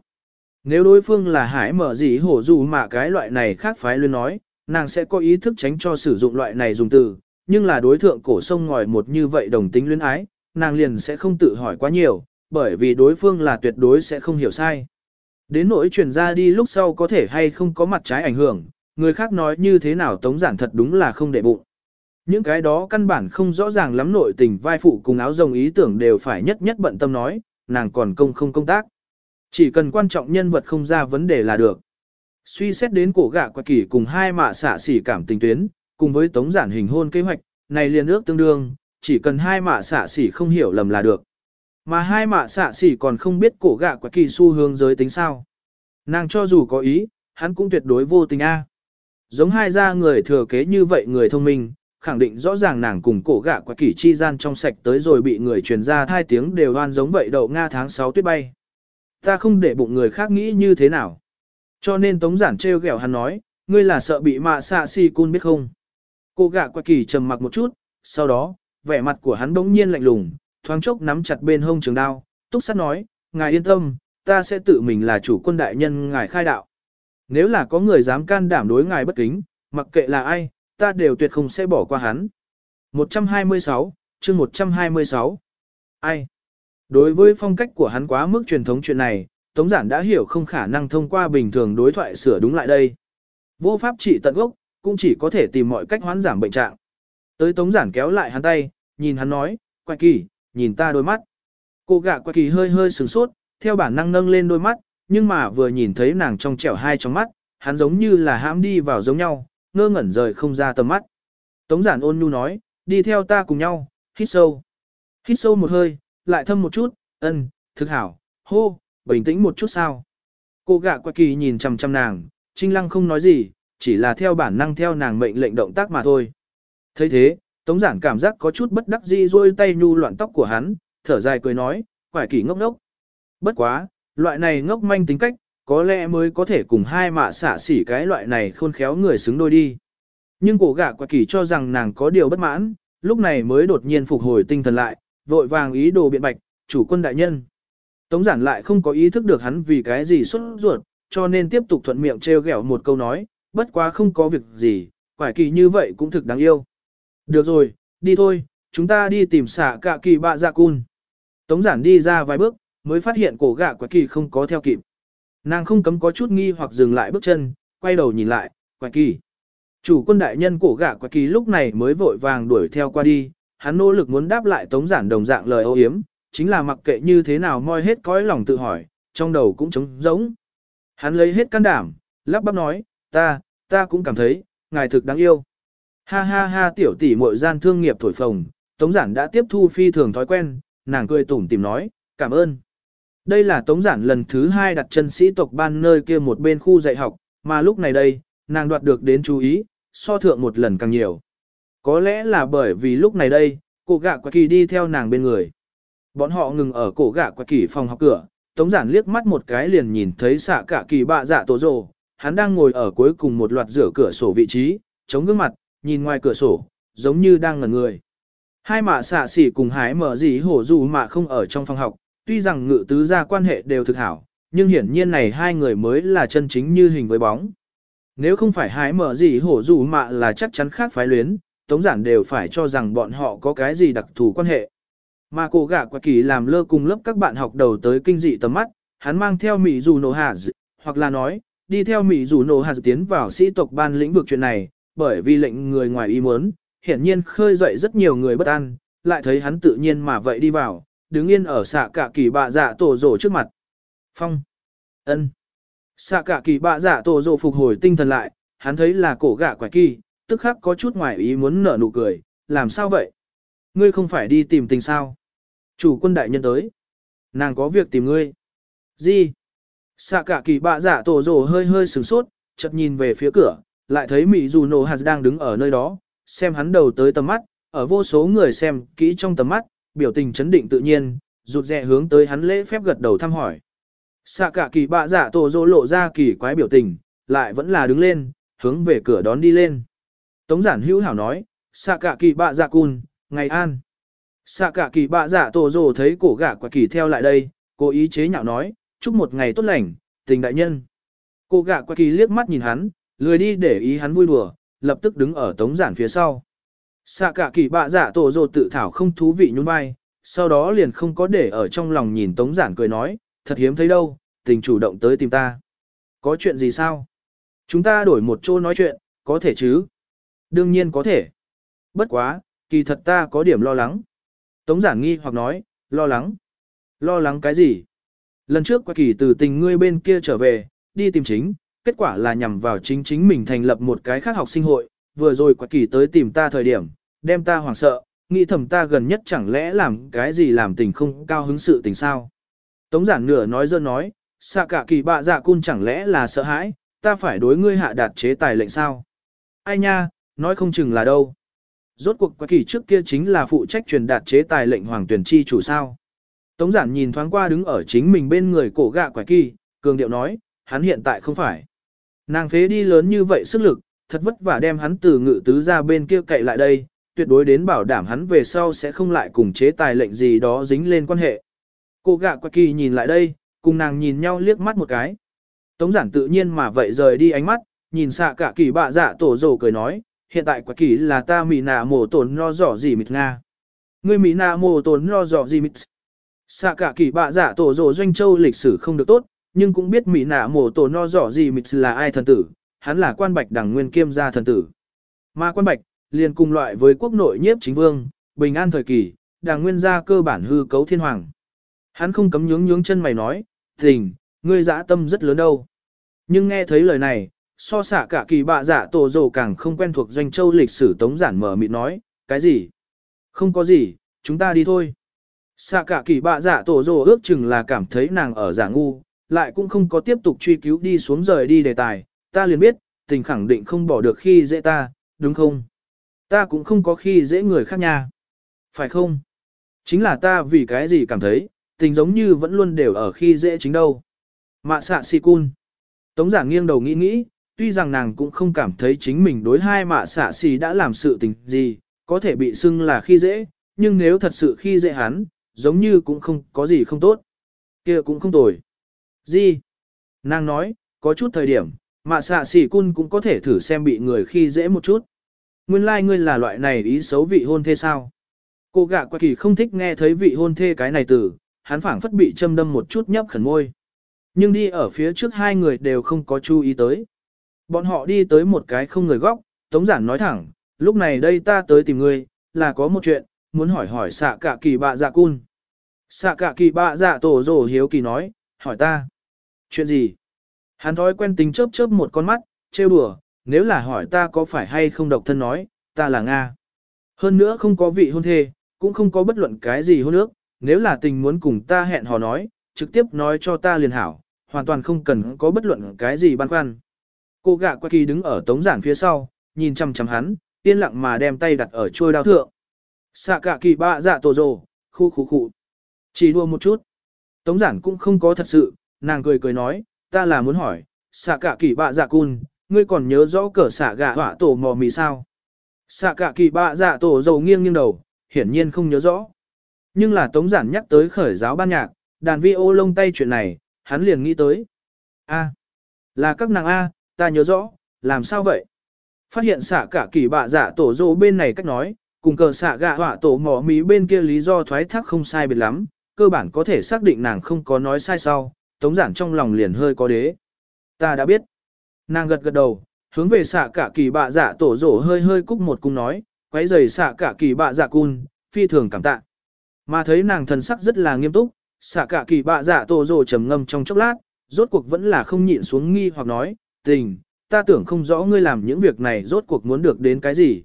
[SPEAKER 1] Nếu đối phương là hải mở gì hổ dù mà cái loại này khác phái luôn nói, nàng sẽ có ý thức tránh cho sử dụng loại này dùng từ, nhưng là đối thượng cổ sông ngòi một như vậy đồng tính luyến ái, nàng liền sẽ không tự hỏi quá nhiều, bởi vì đối phương là tuyệt đối sẽ không hiểu sai. Đến nỗi truyền ra đi lúc sau có thể hay không có mặt trái ảnh hưởng, người khác nói như thế nào tống giản thật đúng là không để bụng. Những cái đó căn bản không rõ ràng lắm nội tình vai phụ cùng áo rồng ý tưởng đều phải nhất nhất bận tâm nói, nàng còn công không công tác. Chỉ cần quan trọng nhân vật không ra vấn đề là được. Suy xét đến cổ gạ quạ kỷ cùng hai mạ xạ xỉ cảm tình tuyến, cùng với tống giản hình hôn kế hoạch, này liên ước tương đương, chỉ cần hai mạ xạ xỉ không hiểu lầm là được. Mà hai mạ xạ xỉ còn không biết cổ gạ quả kỳ xu hướng giới tính sao. Nàng cho dù có ý, hắn cũng tuyệt đối vô tình a. Giống hai gia người thừa kế như vậy người thông minh, khẳng định rõ ràng nàng cùng cổ gạ quả kỳ chi gian trong sạch tới rồi bị người truyền ra thai tiếng đều oan giống vậy đậu Nga tháng 6 tuyết bay. Ta không để bụng người khác nghĩ như thế nào. Cho nên tống giản treo gẹo hắn nói, ngươi là sợ bị mạ xạ si cun biết không. Cổ gạ quả kỳ trầm mặc một chút, sau đó, vẻ mặt của hắn bỗng nhiên lạnh lùng, thoáng chốc nắm chặt bên hông trường đao, túc sát nói, ngài yên tâm, ta sẽ tự mình là chủ quân đại nhân ngài khai đạo. Nếu là có người dám can đảm đối ngài bất kính, mặc kệ là ai, ta đều tuyệt không sẽ bỏ qua hắn. 126, chương 126. Ai? Đối với phong cách của hắn quá mức truyền thống chuyện này, Tống Giản đã hiểu không khả năng thông qua bình thường đối thoại sửa đúng lại đây. Vô pháp trị tận gốc, cũng chỉ có thể tìm mọi cách hoán giảm bệnh trạng. Tới Tống Giản kéo lại hắn tay, nhìn hắn nói, quay kỳ, nhìn ta đôi mắt. Cô gạ quay kỳ hơi hơi sửng sốt, theo bản năng nâng lên đôi mắt, nhưng mà vừa nhìn thấy nàng trong trẻo hai trong mắt, hắn giống như là hãm đi vào giống nhau, ngơ ngẩn rời không ra tầm mắt. Tống giản ôn nhu nói, đi theo ta cùng nhau, hít sâu. Hít sâu một hơi, lại thâm một chút, ân, thực hảo, hô, bình tĩnh một chút sao. Cô gạ quạ kỳ nhìn chằm chằm nàng, trinh lăng không nói gì, chỉ là theo bản năng theo nàng mệnh lệnh động tác mà thôi. thấy thế, tống giản cảm giác có chút bất đắc dĩ rôi tay nhu loạn tóc của hắn, thở dài cười nói, quải kỳ ngốc ngốc. Bất quá, loại này ngốc manh tính cách, có lẽ mới có thể cùng hai mạ xả xỉ cái loại này khôn khéo người xứng đôi đi. Nhưng cổ gạ Quải kỳ cho rằng nàng có điều bất mãn, lúc này mới đột nhiên phục hồi tinh thần lại, vội vàng ý đồ biện bạch, chủ quân đại nhân. Tống giản lại không có ý thức được hắn vì cái gì xuất ruột, cho nên tiếp tục thuận miệng treo gẹo một câu nói, bất quá không có việc gì, quải kỳ như vậy cũng thực đáng yêu. Được rồi, đi thôi, chúng ta đi tìm xả cả kỳ bạ dạ cun. Tống giản đi ra vài bước, mới phát hiện cổ gạ quái kỳ không có theo kịp. Nàng không cấm có chút nghi hoặc dừng lại bước chân, quay đầu nhìn lại, quái kỳ. Chủ quân đại nhân cổ gạ quái kỳ lúc này mới vội vàng đuổi theo qua đi, hắn nỗ lực muốn đáp lại tống giản đồng dạng lời ô hiếm, chính là mặc kệ như thế nào moi hết cõi lòng tự hỏi, trong đầu cũng trống rỗng. Hắn lấy hết can đảm, lắp bắp nói, ta, ta cũng cảm thấy, ngài thực đáng yêu. Ha ha ha tiểu tỷ muội gian thương nghiệp thổi phồng, tống giản đã tiếp thu phi thường thói quen, nàng cười tủm tỉm nói, cảm ơn. Đây là tống giản lần thứ hai đặt chân sĩ tộc ban nơi kia một bên khu dạy học, mà lúc này đây, nàng đoạt được đến chú ý, so thượng một lần càng nhiều. Có lẽ là bởi vì lúc này đây, cổ gạ quạ kỳ đi theo nàng bên người. Bọn họ ngừng ở cổ gạ quạ kỳ phòng học cửa, tống giản liếc mắt một cái liền nhìn thấy xạ cả kỳ bạ dạ tổ rồ, hắn đang ngồi ở cuối cùng một loạt rửa cửa sổ vị trí, chống gương mặt, nhìn ngoài cửa sổ, giống như đang ngẩn người. Hai mạ xạ xỉ cùng hái mở gì hổ dù mà không ở trong phòng học, tuy rằng ngự tứ gia quan hệ đều thực hảo, nhưng hiển nhiên này hai người mới là chân chính như hình với bóng. Nếu không phải hái mở gì hổ dù mạ là chắc chắn khác phái luyến, tống giản đều phải cho rằng bọn họ có cái gì đặc thù quan hệ. Mà cô gạ quả kỳ làm lơ cùng lớp các bạn học đầu tới kinh dị tầm mắt, hắn mang theo Mỹ dù nổ hà hoặc là nói, đi theo Mỹ dù nổ hà tiến vào sĩ tộc ban lĩnh vực chuyện này, bởi vì lệnh người ngoài ý muốn, hiển nhiên khơi dậy rất nhiều người bất an, lại thấy hắn tự nhiên mà vậy đi vào, đứng yên ở xạ cả kỳ bạ dạ tổ rổ trước mặt. Phong. ân Xạ cả kỳ bạ dạ tổ rổ phục hồi tinh thần lại, hắn thấy là cổ gạ quả kỳ, tức khắc có chút ngoài ý muốn nở nụ cười, làm sao vậy? Ngươi không phải đi tìm tình sao? Chủ quân đại nhân tới. Nàng có việc tìm ngươi. Gì? Xạ cả kỳ bạ dạ tổ rổ hơi hơi sửng sốt, chợt nhìn về phía cửa, lại thấy Mỹ dù nổ hạt đang đứng ở nơi đó, xem hắn đầu tới tầm mắt, ở vô số người xem kỹ trong tầm mắt, biểu tình chấn định tự nhiên, rụt rè hướng tới hắn lễ phép gật đầu thăm hỏi. Xạ cả kỳ bạ giả dạ tổ dô lộ ra kỳ quái biểu tình, lại vẫn là đứng lên, hướng về cửa đón đi lên. Tống giản hữu hảo nói, xạ cả kỳ bạ giả dạ cun, ngày an. Xạ cả kỳ bạ giả dạ tổ dô thấy cổ gã quả kỳ theo lại đây, cố ý chế nhạo nói, chúc một ngày tốt lành, tình đại nhân. Cô gã quả kỳ liếc mắt nhìn hắn, lười đi để ý hắn vui đùa, lập tức đứng ở tống giản phía sau. Xạ cả kỳ bạ giả tổ dồ tự thảo không thú vị nhún vai, sau đó liền không có để ở trong lòng nhìn tống giản cười nói, thật hiếm thấy đâu, tình chủ động tới tìm ta. Có chuyện gì sao? Chúng ta đổi một chỗ nói chuyện, có thể chứ? Đương nhiên có thể. Bất quá, kỳ thật ta có điểm lo lắng. Tống giản nghi hoặc nói, lo lắng. Lo lắng cái gì? Lần trước qua kỳ từ tình ngươi bên kia trở về, đi tìm chính, kết quả là nhằm vào chính chính mình thành lập một cái khác học sinh hội, vừa rồi quả kỳ tới tìm ta thời điểm, đem ta hoảng sợ, nghĩ thầm ta gần nhất chẳng lẽ làm cái gì làm tình không cao hứng sự tình sao. Tống giản nửa nói dơ nói, xạ cả kỳ bạ dạ cun chẳng lẽ là sợ hãi, ta phải đối ngươi hạ đạt chế tài lệnh sao. Ai nha, nói không chừng là đâu. Rốt cuộc quả kỳ trước kia chính là phụ trách truyền đạt chế tài lệnh hoàng tuyển chi chủ sao. Tống giản nhìn thoáng qua đứng ở chính mình bên người cổ gạ quả kỳ, cường điệu nói, hắn hiện tại không phải. Nàng phế đi lớn như vậy sức lực, thật vất vả đem hắn từ ngự tứ ra bên kia cậy lại đây, tuyệt đối đến bảo đảm hắn về sau sẽ không lại cùng chế tài lệnh gì đó dính lên quan hệ. Cô gạ qua kỳ nhìn lại đây, cùng nàng nhìn nhau liếc mắt một cái. Tống giản tự nhiên mà vậy rời đi ánh mắt, nhìn xạ cả kỳ bạ dạ tổ rồ cười nói, hiện tại quả kỳ là ta mì nà mổ tổn no rõ gì mịt nga. Ngươi mì nà mổ tổn no rõ gì mịt. Xạ cả kỳ bạ dạ tổ rồ doanh châu lịch sử không được tốt, nhưng cũng biết mỹ nạ mổ tổ no rõ gì mịt là ai thần tử, hắn là quan bạch đảng nguyên kiêm gia thần tử. Mà quan bạch, liền cùng loại với quốc nội nhiếp chính vương, bình an thời kỳ, đảng nguyên gia cơ bản hư cấu thiên hoàng. Hắn không cấm nhướng nhướng chân mày nói, tình, ngươi dã tâm rất lớn đâu. Nhưng nghe thấy lời này, so xạ cả kỳ bạ dạ tổ dồ càng không quen thuộc doanh châu lịch sử tống giản mở mịt nói, cái gì? Không có gì, chúng ta đi thôi. Xạ cả kỳ bạ dạ tổ dồ ước chừng là cảm thấy nàng ở giả ngu, lại cũng không có tiếp tục truy cứu đi xuống rời đi đề tài, ta liền biết, tình khẳng định không bỏ được khi dễ ta, đúng không? Ta cũng không có khi dễ người khác nha. Phải không? Chính là ta vì cái gì cảm thấy, tình giống như vẫn luôn đều ở khi dễ chính đâu. Mạ xạ si cun. Tống giảng nghiêng đầu nghĩ nghĩ, tuy rằng nàng cũng không cảm thấy chính mình đối hai mạ xạ xì đã làm sự tình gì, có thể bị xưng là khi dễ, nhưng nếu thật sự khi dễ hắn, giống như cũng không có gì không tốt. kia cũng không tồi. Gì? Nàng nói, có chút thời điểm, mà xạ xỉ cun cũng có thể thử xem bị người khi dễ một chút. Nguyên lai like ngươi là loại này ý xấu vị hôn thê sao? Cô gạ quạ kỳ không thích nghe thấy vị hôn thê cái này từ, hắn phảng phất bị châm đâm một chút nhấp khẩn môi. Nhưng đi ở phía trước hai người đều không có chú ý tới. Bọn họ đi tới một cái không người góc, Tống Giản nói thẳng, lúc này đây ta tới tìm ngươi, là có một chuyện, muốn hỏi hỏi xạ cả kỳ bạ dạ cun. Xạ cả kỳ bạ dạ tổ rồ hiếu kỳ nói, hỏi ta. Chuyện gì? Hắn thói quen tính chớp chớp một con mắt, trêu đùa, nếu là hỏi ta có phải hay không độc thân nói, ta là Nga. Hơn nữa không có vị hôn thê, cũng không có bất luận cái gì hôn ước, nếu là tình muốn cùng ta hẹn hò nói, trực tiếp nói cho ta liền hảo, hoàn toàn không cần có bất luận cái gì băn khoăn. Cô gạ qua kỳ đứng ở tống giản phía sau, nhìn chăm chăm hắn, yên lặng mà đem tay đặt ở chuôi đao thượng. Xạ cả kỳ bạ dạ tổ rồ, khu khu khu. Chỉ đua một chút. Tống giản cũng không có thật sự, nàng cười cười nói, ta là muốn hỏi, xạ cả kỳ bạ dạ cun, ngươi còn nhớ rõ cờ xạ gạ họa tổ mò mì sao? Xạ cả kỳ bạ dạ tổ dầu nghiêng nghiêng đầu, hiển nhiên không nhớ rõ. Nhưng là tống giản nhắc tới khởi giáo ban nhạc, đàn vi ô lông tay chuyện này, hắn liền nghĩ tới. A, là các nàng A, ta nhớ rõ, làm sao vậy? Phát hiện xạ cả kỳ bạ dạ tổ dầu bên này cách nói, cùng cờ xạ gạ họa tổ mỏ mí bên kia lý do thoái thác không sai biệt lắm, cơ bản có thể xác định nàng không có nói sai sau, tống giản trong lòng liền hơi có đế. Ta đã biết. Nàng gật gật đầu, hướng về xạ cả kỳ bạ dạ tổ rổ hơi hơi cúc một cung nói, quấy giày xạ cả kỳ bạ dạ cun, phi thường cảm tạ. Mà thấy nàng thần sắc rất là nghiêm túc, xạ cả kỳ bạ dạ tổ rổ trầm ngâm trong chốc lát, rốt cuộc vẫn là không nhịn xuống nghi hoặc nói, tình, ta tưởng không rõ ngươi làm những việc này rốt cuộc muốn được đến cái gì.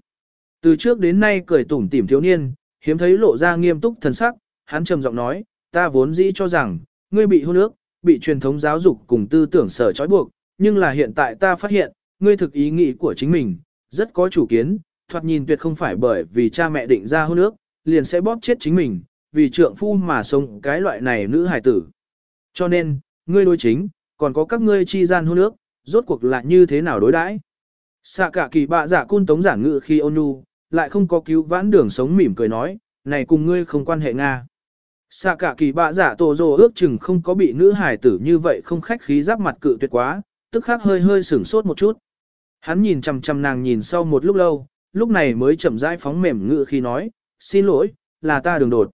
[SPEAKER 1] Từ trước đến nay cười tủm tỉm thiếu niên, hiếm thấy lộ ra nghiêm túc thần sắc, hắn trầm giọng nói, ta vốn dĩ cho rằng, ngươi bị hôn ước, bị truyền thống giáo dục cùng tư tưởng sở trói buộc, nhưng là hiện tại ta phát hiện, ngươi thực ý nghĩ của chính mình, rất có chủ kiến, thoạt nhìn tuyệt không phải bởi vì cha mẹ định ra hôn ước, liền sẽ bóp chết chính mình, vì trượng phu mà sống cái loại này nữ hài tử. Cho nên, ngươi đối chính, còn có các ngươi chi gian hôn ước, rốt cuộc là như thế nào đối đãi? Xạ cả kỳ bạ giả cun tống giả ngự khi ôn nhu, lại không có cứu vãn đường sống mỉm cười nói, này cùng ngươi không quan hệ Nga. Xạ cả kỳ bạ giả tổ rồ ước chừng không có bị nữ hài tử như vậy không khách khí giáp mặt cự tuyệt quá, tức khắc hơi hơi sửng sốt một chút. Hắn nhìn chằm chằm nàng nhìn sau một lúc lâu, lúc này mới chậm rãi phóng mềm ngự khi nói, xin lỗi, là ta đường đột.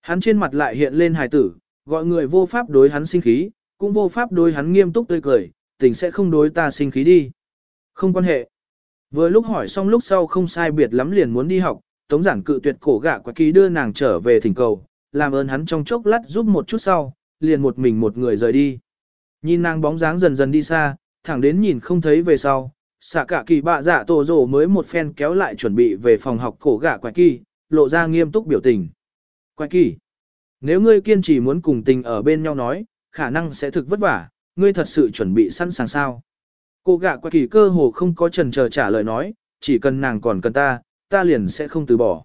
[SPEAKER 1] Hắn trên mặt lại hiện lên hài tử, gọi người vô pháp đối hắn sinh khí, cũng vô pháp đối hắn nghiêm túc tươi cười, tình sẽ không đối ta sinh khí đi. Không quan hệ. Vừa lúc hỏi xong lúc sau không sai biệt lắm liền muốn đi học, tống giảng cự tuyệt cổ gạ quả kỳ đưa nàng trở về thỉnh cầu, làm ơn hắn trong chốc lát giúp một chút sau, liền một mình một người rời đi. Nhìn nàng bóng dáng dần dần đi xa, thẳng đến nhìn không thấy về sau, xạ cả kỳ bạ dạ tổ rổ mới một phen kéo lại chuẩn bị về phòng học cổ gạ quạch kỳ, lộ ra nghiêm túc biểu tình. Quạch kỳ, nếu ngươi kiên trì muốn cùng tình ở bên nhau nói, khả năng sẽ thực vất vả, ngươi thật sự chuẩn bị sẵn sàng sao. Cô gạ quạch kỳ cơ hồ không có trần chờ trả lời nói, chỉ cần nàng còn cần ta, ta liền sẽ không từ bỏ.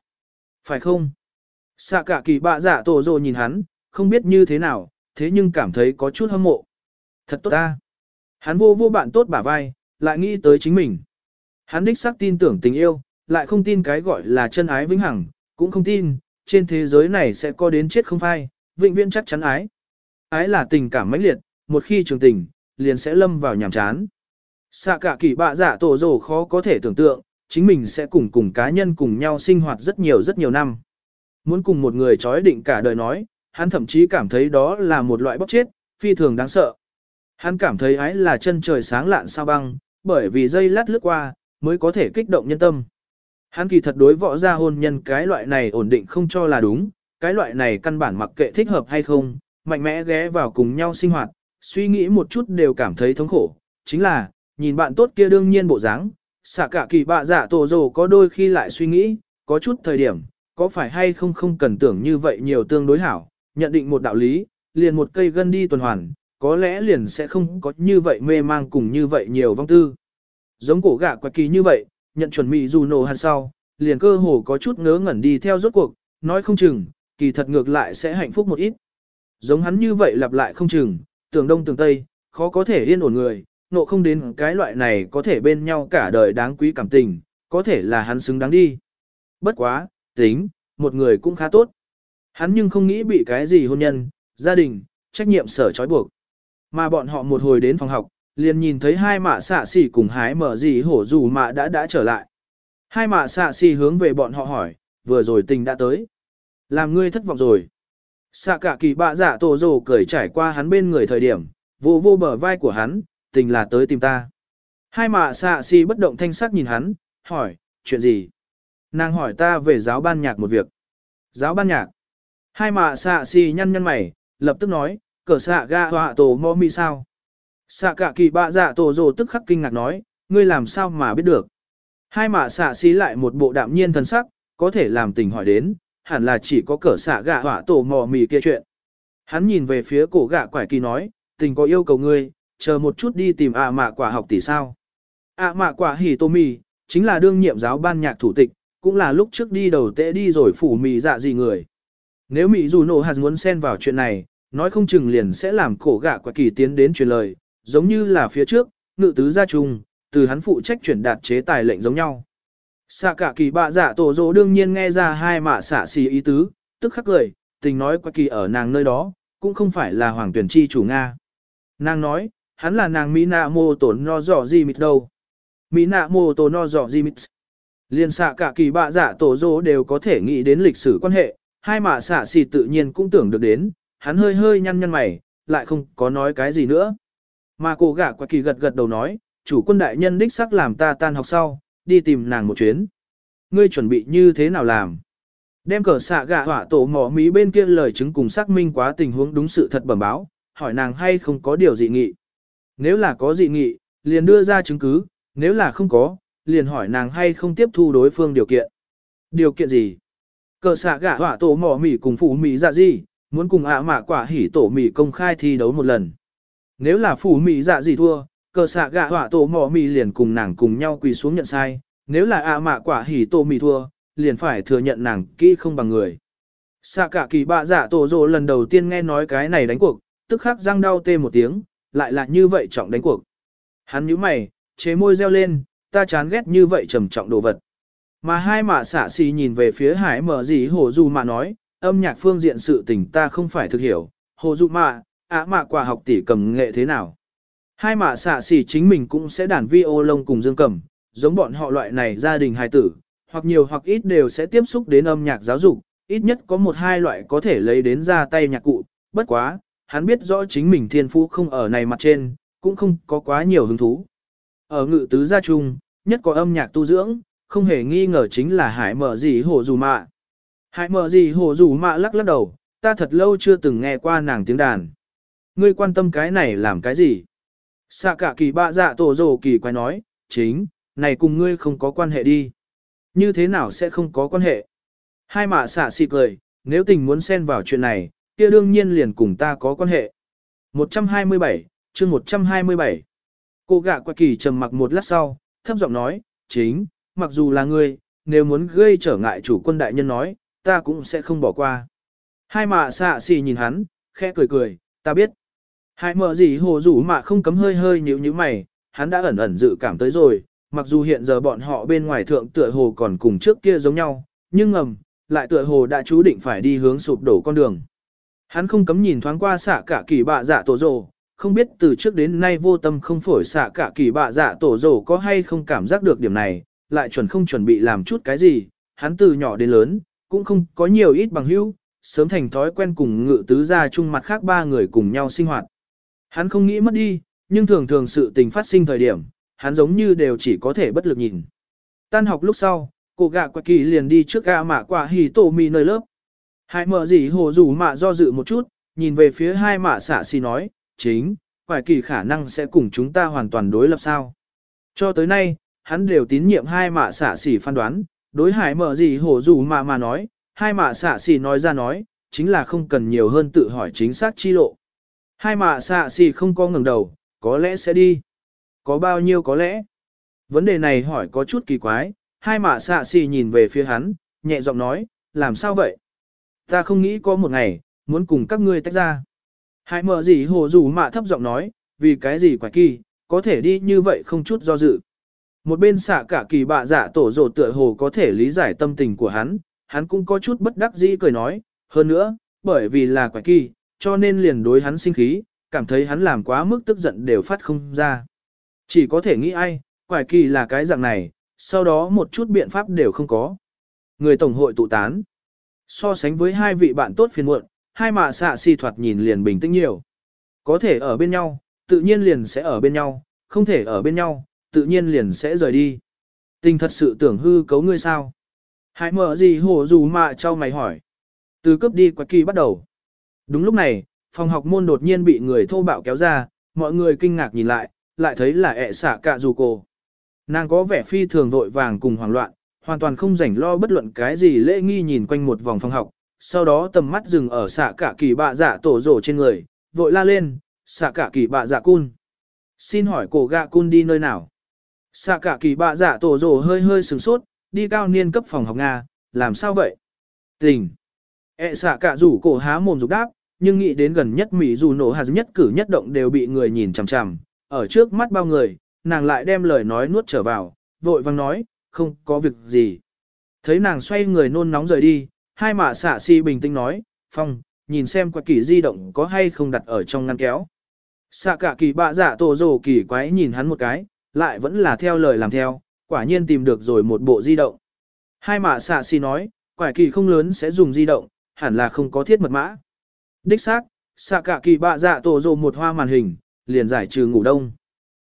[SPEAKER 1] Phải không? Xạ cả kỳ bạ dạ tổ rồ nhìn hắn, không biết như thế nào, thế nhưng cảm thấy có chút hâm mộ. Thật tốt ta. Hắn vô vô bạn tốt bả vai, lại nghĩ tới chính mình. Hắn đích xác tin tưởng tình yêu, lại không tin cái gọi là chân ái vĩnh hằng, cũng không tin, trên thế giới này sẽ có đến chết không phai, vĩnh viễn chắc chắn ái. Ái là tình cảm mãnh liệt, một khi trường tình, liền sẽ lâm vào nhàm chán. Xạ cả kỳ bạ dạ tổ rồ khó có thể tưởng tượng, chính mình sẽ cùng cùng cá nhân cùng nhau sinh hoạt rất nhiều rất nhiều năm. Muốn cùng một người trói định cả đời nói, hắn thậm chí cảm thấy đó là một loại bóc chết, phi thường đáng sợ. Hắn cảm thấy ái là chân trời sáng lạn sao băng, bởi vì dây lát lướt qua, mới có thể kích động nhân tâm. Hắn kỳ thật đối võ ra hôn nhân cái loại này ổn định không cho là đúng, cái loại này căn bản mặc kệ thích hợp hay không, mạnh mẽ ghé vào cùng nhau sinh hoạt, suy nghĩ một chút đều cảm thấy thống khổ. Chính là, nhìn bạn tốt kia đương nhiên bộ dáng, xạ cả kỳ bạ giả tổ rồ có đôi khi lại suy nghĩ, có chút thời điểm, có phải hay không không cần tưởng như vậy nhiều tương đối hảo, nhận định một đạo lý, liền một cây gân đi tuần hoàn, có lẽ liền sẽ không có như vậy mê mang cùng như vậy nhiều vong tư. Giống cổ gạ quạt kỳ như vậy, nhận chuẩn mị dù nổ hạt sau, liền cơ hồ có chút ngớ ngẩn đi theo rốt cuộc, nói không chừng, kỳ thật ngược lại sẽ hạnh phúc một ít. Giống hắn như vậy lặp lại không chừng, tưởng đông tưởng tây, khó có thể yên ổn người, nộ không đến cái loại này có thể bên nhau cả đời đáng quý cảm tình, có thể là hắn xứng đáng đi. Bất quá, tính, một người cũng khá tốt. Hắn nhưng không nghĩ bị cái gì hôn nhân, gia đình, trách nhiệm sở trói buộc. Mà bọn họ một hồi đến phòng học, liền nhìn thấy hai mạ xạ xỉ cùng hái mở gì hổ dù mạ đã đã trở lại. Hai mạ xạ xỉ hướng về bọn họ hỏi, vừa rồi tình đã tới. Làm ngươi thất vọng rồi. Xạ cả kỳ bạ giả tổ rồ cởi trải qua hắn bên người thời điểm, vô vô bờ vai của hắn, tình là tới tìm ta. Hai mạ xạ xỉ bất động thanh sắc nhìn hắn, hỏi, chuyện gì? Nàng hỏi ta về giáo ban nhạc một việc. Giáo ban nhạc. Hai mạ xạ xì nhăn nhăn mày, lập tức nói, cờ xạ ga họa tổ mò mi sao. Xạ cả kỳ bạ dạ tổ rồ tức khắc kinh ngạc nói, ngươi làm sao mà biết được. Hai mạ xạ xì lại một bộ đạm nhiên thần sắc, có thể làm tình hỏi đến, hẳn là chỉ có cờ xạ gạ họa tổ mò mì kia chuyện. Hắn nhìn về phía cổ gạ quải kỳ nói, tình có yêu cầu ngươi, chờ một chút đi tìm ạ mạ quả học tỷ sao. ạ mạ quả hỉ tô mì, chính là đương nhiệm giáo ban nhạc thủ tịch, cũng là lúc trước đi đầu tệ đi rồi phủ mì dạ gì người. Nếu mì dù nổ hạt muốn xen vào chuyện này, nói không chừng liền sẽ làm cổ gạ quả kỳ tiến đến truyền lời, giống như là phía trước, ngự tứ gia trung từ hắn phụ trách chuyển đạt chế tài lệnh giống nhau. Xạ cả kỳ bạ dạ tổ dỗ đương nhiên nghe ra hai mạ xạ xì ý tứ, tức khắc cười, tình nói quả kỳ ở nàng nơi đó, cũng không phải là hoàng tuyển chi chủ Nga. Nàng nói, hắn là nàng Mina mô tổ no dọ di mịt đâu. Mina mô tổ no dọ di mịt. Liên xạ cả kỳ bạ giả tổ dỗ đều có thể nghĩ đến lịch sử quan hệ, hai mạ xạ xì tự nhiên cũng tưởng được đến, hắn hơi hơi nhăn nhăn mày, lại không có nói cái gì nữa. Mà cô gả quả kỳ gật gật đầu nói, chủ quân đại nhân đích sắc làm ta tan học sau, đi tìm nàng một chuyến. Ngươi chuẩn bị như thế nào làm? Đem cờ xạ gạ hỏa tổ mỏ mỹ bên kia lời chứng cùng xác minh quá tình huống đúng sự thật bẩm báo, hỏi nàng hay không có điều dị nghị. Nếu là có dị nghị, liền đưa ra chứng cứ, nếu là không có, liền hỏi nàng hay không tiếp thu đối phương điều kiện. Điều kiện gì? Cờ xạ gạ hỏa tổ mỏ mỉ cùng phụ mỉ dạ gì, muốn cùng ạ à mạ quả hỉ tổ mỉ công khai thi đấu một lần. Nếu là phủ mỉ dạ gì thua, cờ xạ gạ hỏa tổ mỏ mỉ liền cùng nàng cùng nhau quỳ xuống nhận sai, nếu là ạ à mạ quả hỉ tổ mỉ thua, liền phải thừa nhận nàng kỹ không bằng người. Xạ cả kỳ bạ dạ tổ rồ lần đầu tiên nghe nói cái này đánh cuộc, tức khắc răng đau tê một tiếng, lại là như vậy trọng đánh cuộc. Hắn nhíu mày, chế môi reo lên, ta chán ghét như vậy trầm trọng đồ vật. Mà hai mạ xạ xì nhìn về phía hải mở gì hồ dù mà nói, âm nhạc phương diện sự tình ta không phải thực hiểu, hồ dù mạ, ạ mạ quả học tỷ cầm nghệ thế nào. Hai mạ xạ xì chính mình cũng sẽ đàn vi ô lông cùng dương cầm, giống bọn họ loại này gia đình hài tử, hoặc nhiều hoặc ít đều sẽ tiếp xúc đến âm nhạc giáo dục, ít nhất có một hai loại có thể lấy đến ra tay nhạc cụ, bất quá, hắn biết rõ chính mình thiên phú không ở này mặt trên, cũng không có quá nhiều hứng thú. Ở ngự tứ gia trung, nhất có âm nhạc tu dưỡng, không hề nghi ngờ chính là hải mở gì hồ dù mạ. Hải mở gì hồ dù mạ lắc lắc đầu, ta thật lâu chưa từng nghe qua nàng tiếng đàn. Ngươi quan tâm cái này làm cái gì? Xạ cả kỳ bạ dạ tổ rồ kỳ quay nói, chính, này cùng ngươi không có quan hệ đi. Như thế nào sẽ không có quan hệ? Hai mạ xạ xì cười, nếu tình muốn xen vào chuyện này, kia đương nhiên liền cùng ta có quan hệ. 127, chương 127. Cô gạ qua kỳ trầm mặc một lát sau, thấp giọng nói, chính, mặc dù là ngươi, nếu muốn gây trở ngại chủ quân đại nhân nói, ta cũng sẽ không bỏ qua. Hai mạ xạ xì nhìn hắn, khẽ cười cười, ta biết. Hai mợ gì hồ rủ mạ không cấm hơi hơi nhíu nhíu mày, hắn đã ẩn ẩn dự cảm tới rồi, mặc dù hiện giờ bọn họ bên ngoài thượng tựa hồ còn cùng trước kia giống nhau, nhưng ngầm, lại tựa hồ đã chú định phải đi hướng sụp đổ con đường. Hắn không cấm nhìn thoáng qua xạ cả kỳ bạ dạ tổ rồ, không biết từ trước đến nay vô tâm không phổi xạ cả kỳ bạ dạ tổ rồ có hay không cảm giác được điểm này, lại chuẩn không chuẩn bị làm chút cái gì, hắn từ nhỏ đến lớn, cũng không có nhiều ít bằng hữu, sớm thành thói quen cùng ngự tứ gia chung mặt khác ba người cùng nhau sinh hoạt. Hắn không nghĩ mất đi, nhưng thường thường sự tình phát sinh thời điểm, hắn giống như đều chỉ có thể bất lực nhìn. Tan học lúc sau, cô gạ quạ kỳ liền đi trước gạ mạ quả hì tổ mì nơi lớp. Hai mở gì hồ rủ mạ do dự một chút, nhìn về phía hai mạ xạ xì nói, chính, quải kỳ khả năng sẽ cùng chúng ta hoàn toàn đối lập sao. Cho tới nay, hắn đều tín nhiệm hai mạ xạ xỉ phán đoán, đối hải mở gì hổ dù mà mà nói, hai mạ xạ xì nói ra nói, chính là không cần nhiều hơn tự hỏi chính xác chi lộ. Hai mạ xạ xì không có ngừng đầu, có lẽ sẽ đi. Có bao nhiêu có lẽ? Vấn đề này hỏi có chút kỳ quái, hai mạ xạ xì nhìn về phía hắn, nhẹ giọng nói, làm sao vậy? Ta không nghĩ có một ngày, muốn cùng các ngươi tách ra. Hải mở gì hồ dù mạ thấp giọng nói, vì cái gì quả kỳ, có thể đi như vậy không chút do dự. Một bên xạ cả kỳ bạ giả tổ rồ tựa hồ có thể lý giải tâm tình của hắn, hắn cũng có chút bất đắc dĩ cười nói, hơn nữa, bởi vì là quả kỳ, cho nên liền đối hắn sinh khí, cảm thấy hắn làm quá mức tức giận đều phát không ra. Chỉ có thể nghĩ ai, quả kỳ là cái dạng này, sau đó một chút biện pháp đều không có. Người tổng hội tụ tán. So sánh với hai vị bạn tốt phiền muộn, hai mạ xạ si thoạt nhìn liền bình tĩnh nhiều. Có thể ở bên nhau, tự nhiên liền sẽ ở bên nhau, không thể ở bên nhau, tự nhiên liền sẽ rời đi. Tình thật sự tưởng hư cấu ngươi sao? Hãy mở gì hổ dù mạ cho mày hỏi. Từ cấp đi quạt kỳ bắt đầu. Đúng lúc này, phòng học môn đột nhiên bị người thô bạo kéo ra, mọi người kinh ngạc nhìn lại, lại thấy là ẹ xạ cả dù cô. Nàng có vẻ phi thường vội vàng cùng hoảng loạn, hoàn toàn không rảnh lo bất luận cái gì lễ nghi nhìn quanh một vòng phòng học, sau đó tầm mắt dừng ở xạ cả kỳ bạ dạ tổ rổ trên người, vội la lên, xạ cả kỳ bạ dạ cun. Xin hỏi cổ gạ cun đi nơi nào? Xạ cả kỳ bạ dạ tổ rổ hơi hơi sừng sốt, đi cao niên cấp phòng học Nga, làm sao vậy? Tình. E xạ cả rủ cổ há mồm rục đáp, nhưng nghĩ đến gần nhất Mỹ dù nổ hạt nhất cử nhất động đều bị người nhìn chằm chằm, ở trước mắt bao người, nàng lại đem lời nói nuốt trở vào, vội vang nói, không có việc gì. Thấy nàng xoay người nôn nóng rời đi, hai mạ xạ si bình tĩnh nói, Phong, nhìn xem quạt kỳ di động có hay không đặt ở trong ngăn kéo. Xạ cả kỳ bạ dạ tổ rồ kỳ quái nhìn hắn một cái, lại vẫn là theo lời làm theo, quả nhiên tìm được rồi một bộ di động. Hai mạ xạ si nói, quả kỳ không lớn sẽ dùng di động, hẳn là không có thiết mật mã. Đích xác, xạ cả kỳ bạ dạ tổ rồ một hoa màn hình, liền giải trừ ngủ đông.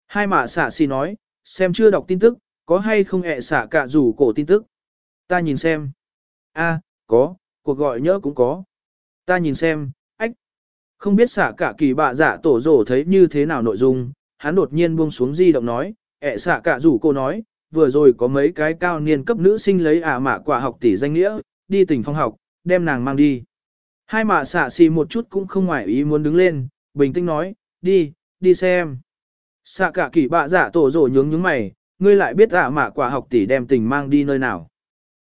[SPEAKER 1] Hai mạ xạ si nói, xem chưa đọc tin tức, có hay không ẹ xạ cả rủ cổ tin tức. Ta nhìn xem. a có, cuộc gọi nhớ cũng có. Ta nhìn xem, ách. Không biết xạ cả kỳ bạ dạ tổ rổ thấy như thế nào nội dung, hắn đột nhiên buông xuống di động nói, ẹ xạ cả rủ cô nói, vừa rồi có mấy cái cao niên cấp nữ sinh lấy ả à mạ quả học tỷ danh nghĩa, đi tỉnh phong học, đem nàng mang đi. Hai mạ xạ xì một chút cũng không ngoài ý muốn đứng lên, bình tĩnh nói, đi, đi xem. Xạ cả kỳ bạ dạ tổ rổ nhướng nhướng mày, ngươi lại biết ả à mạ quả học tỷ đem tình mang đi nơi nào.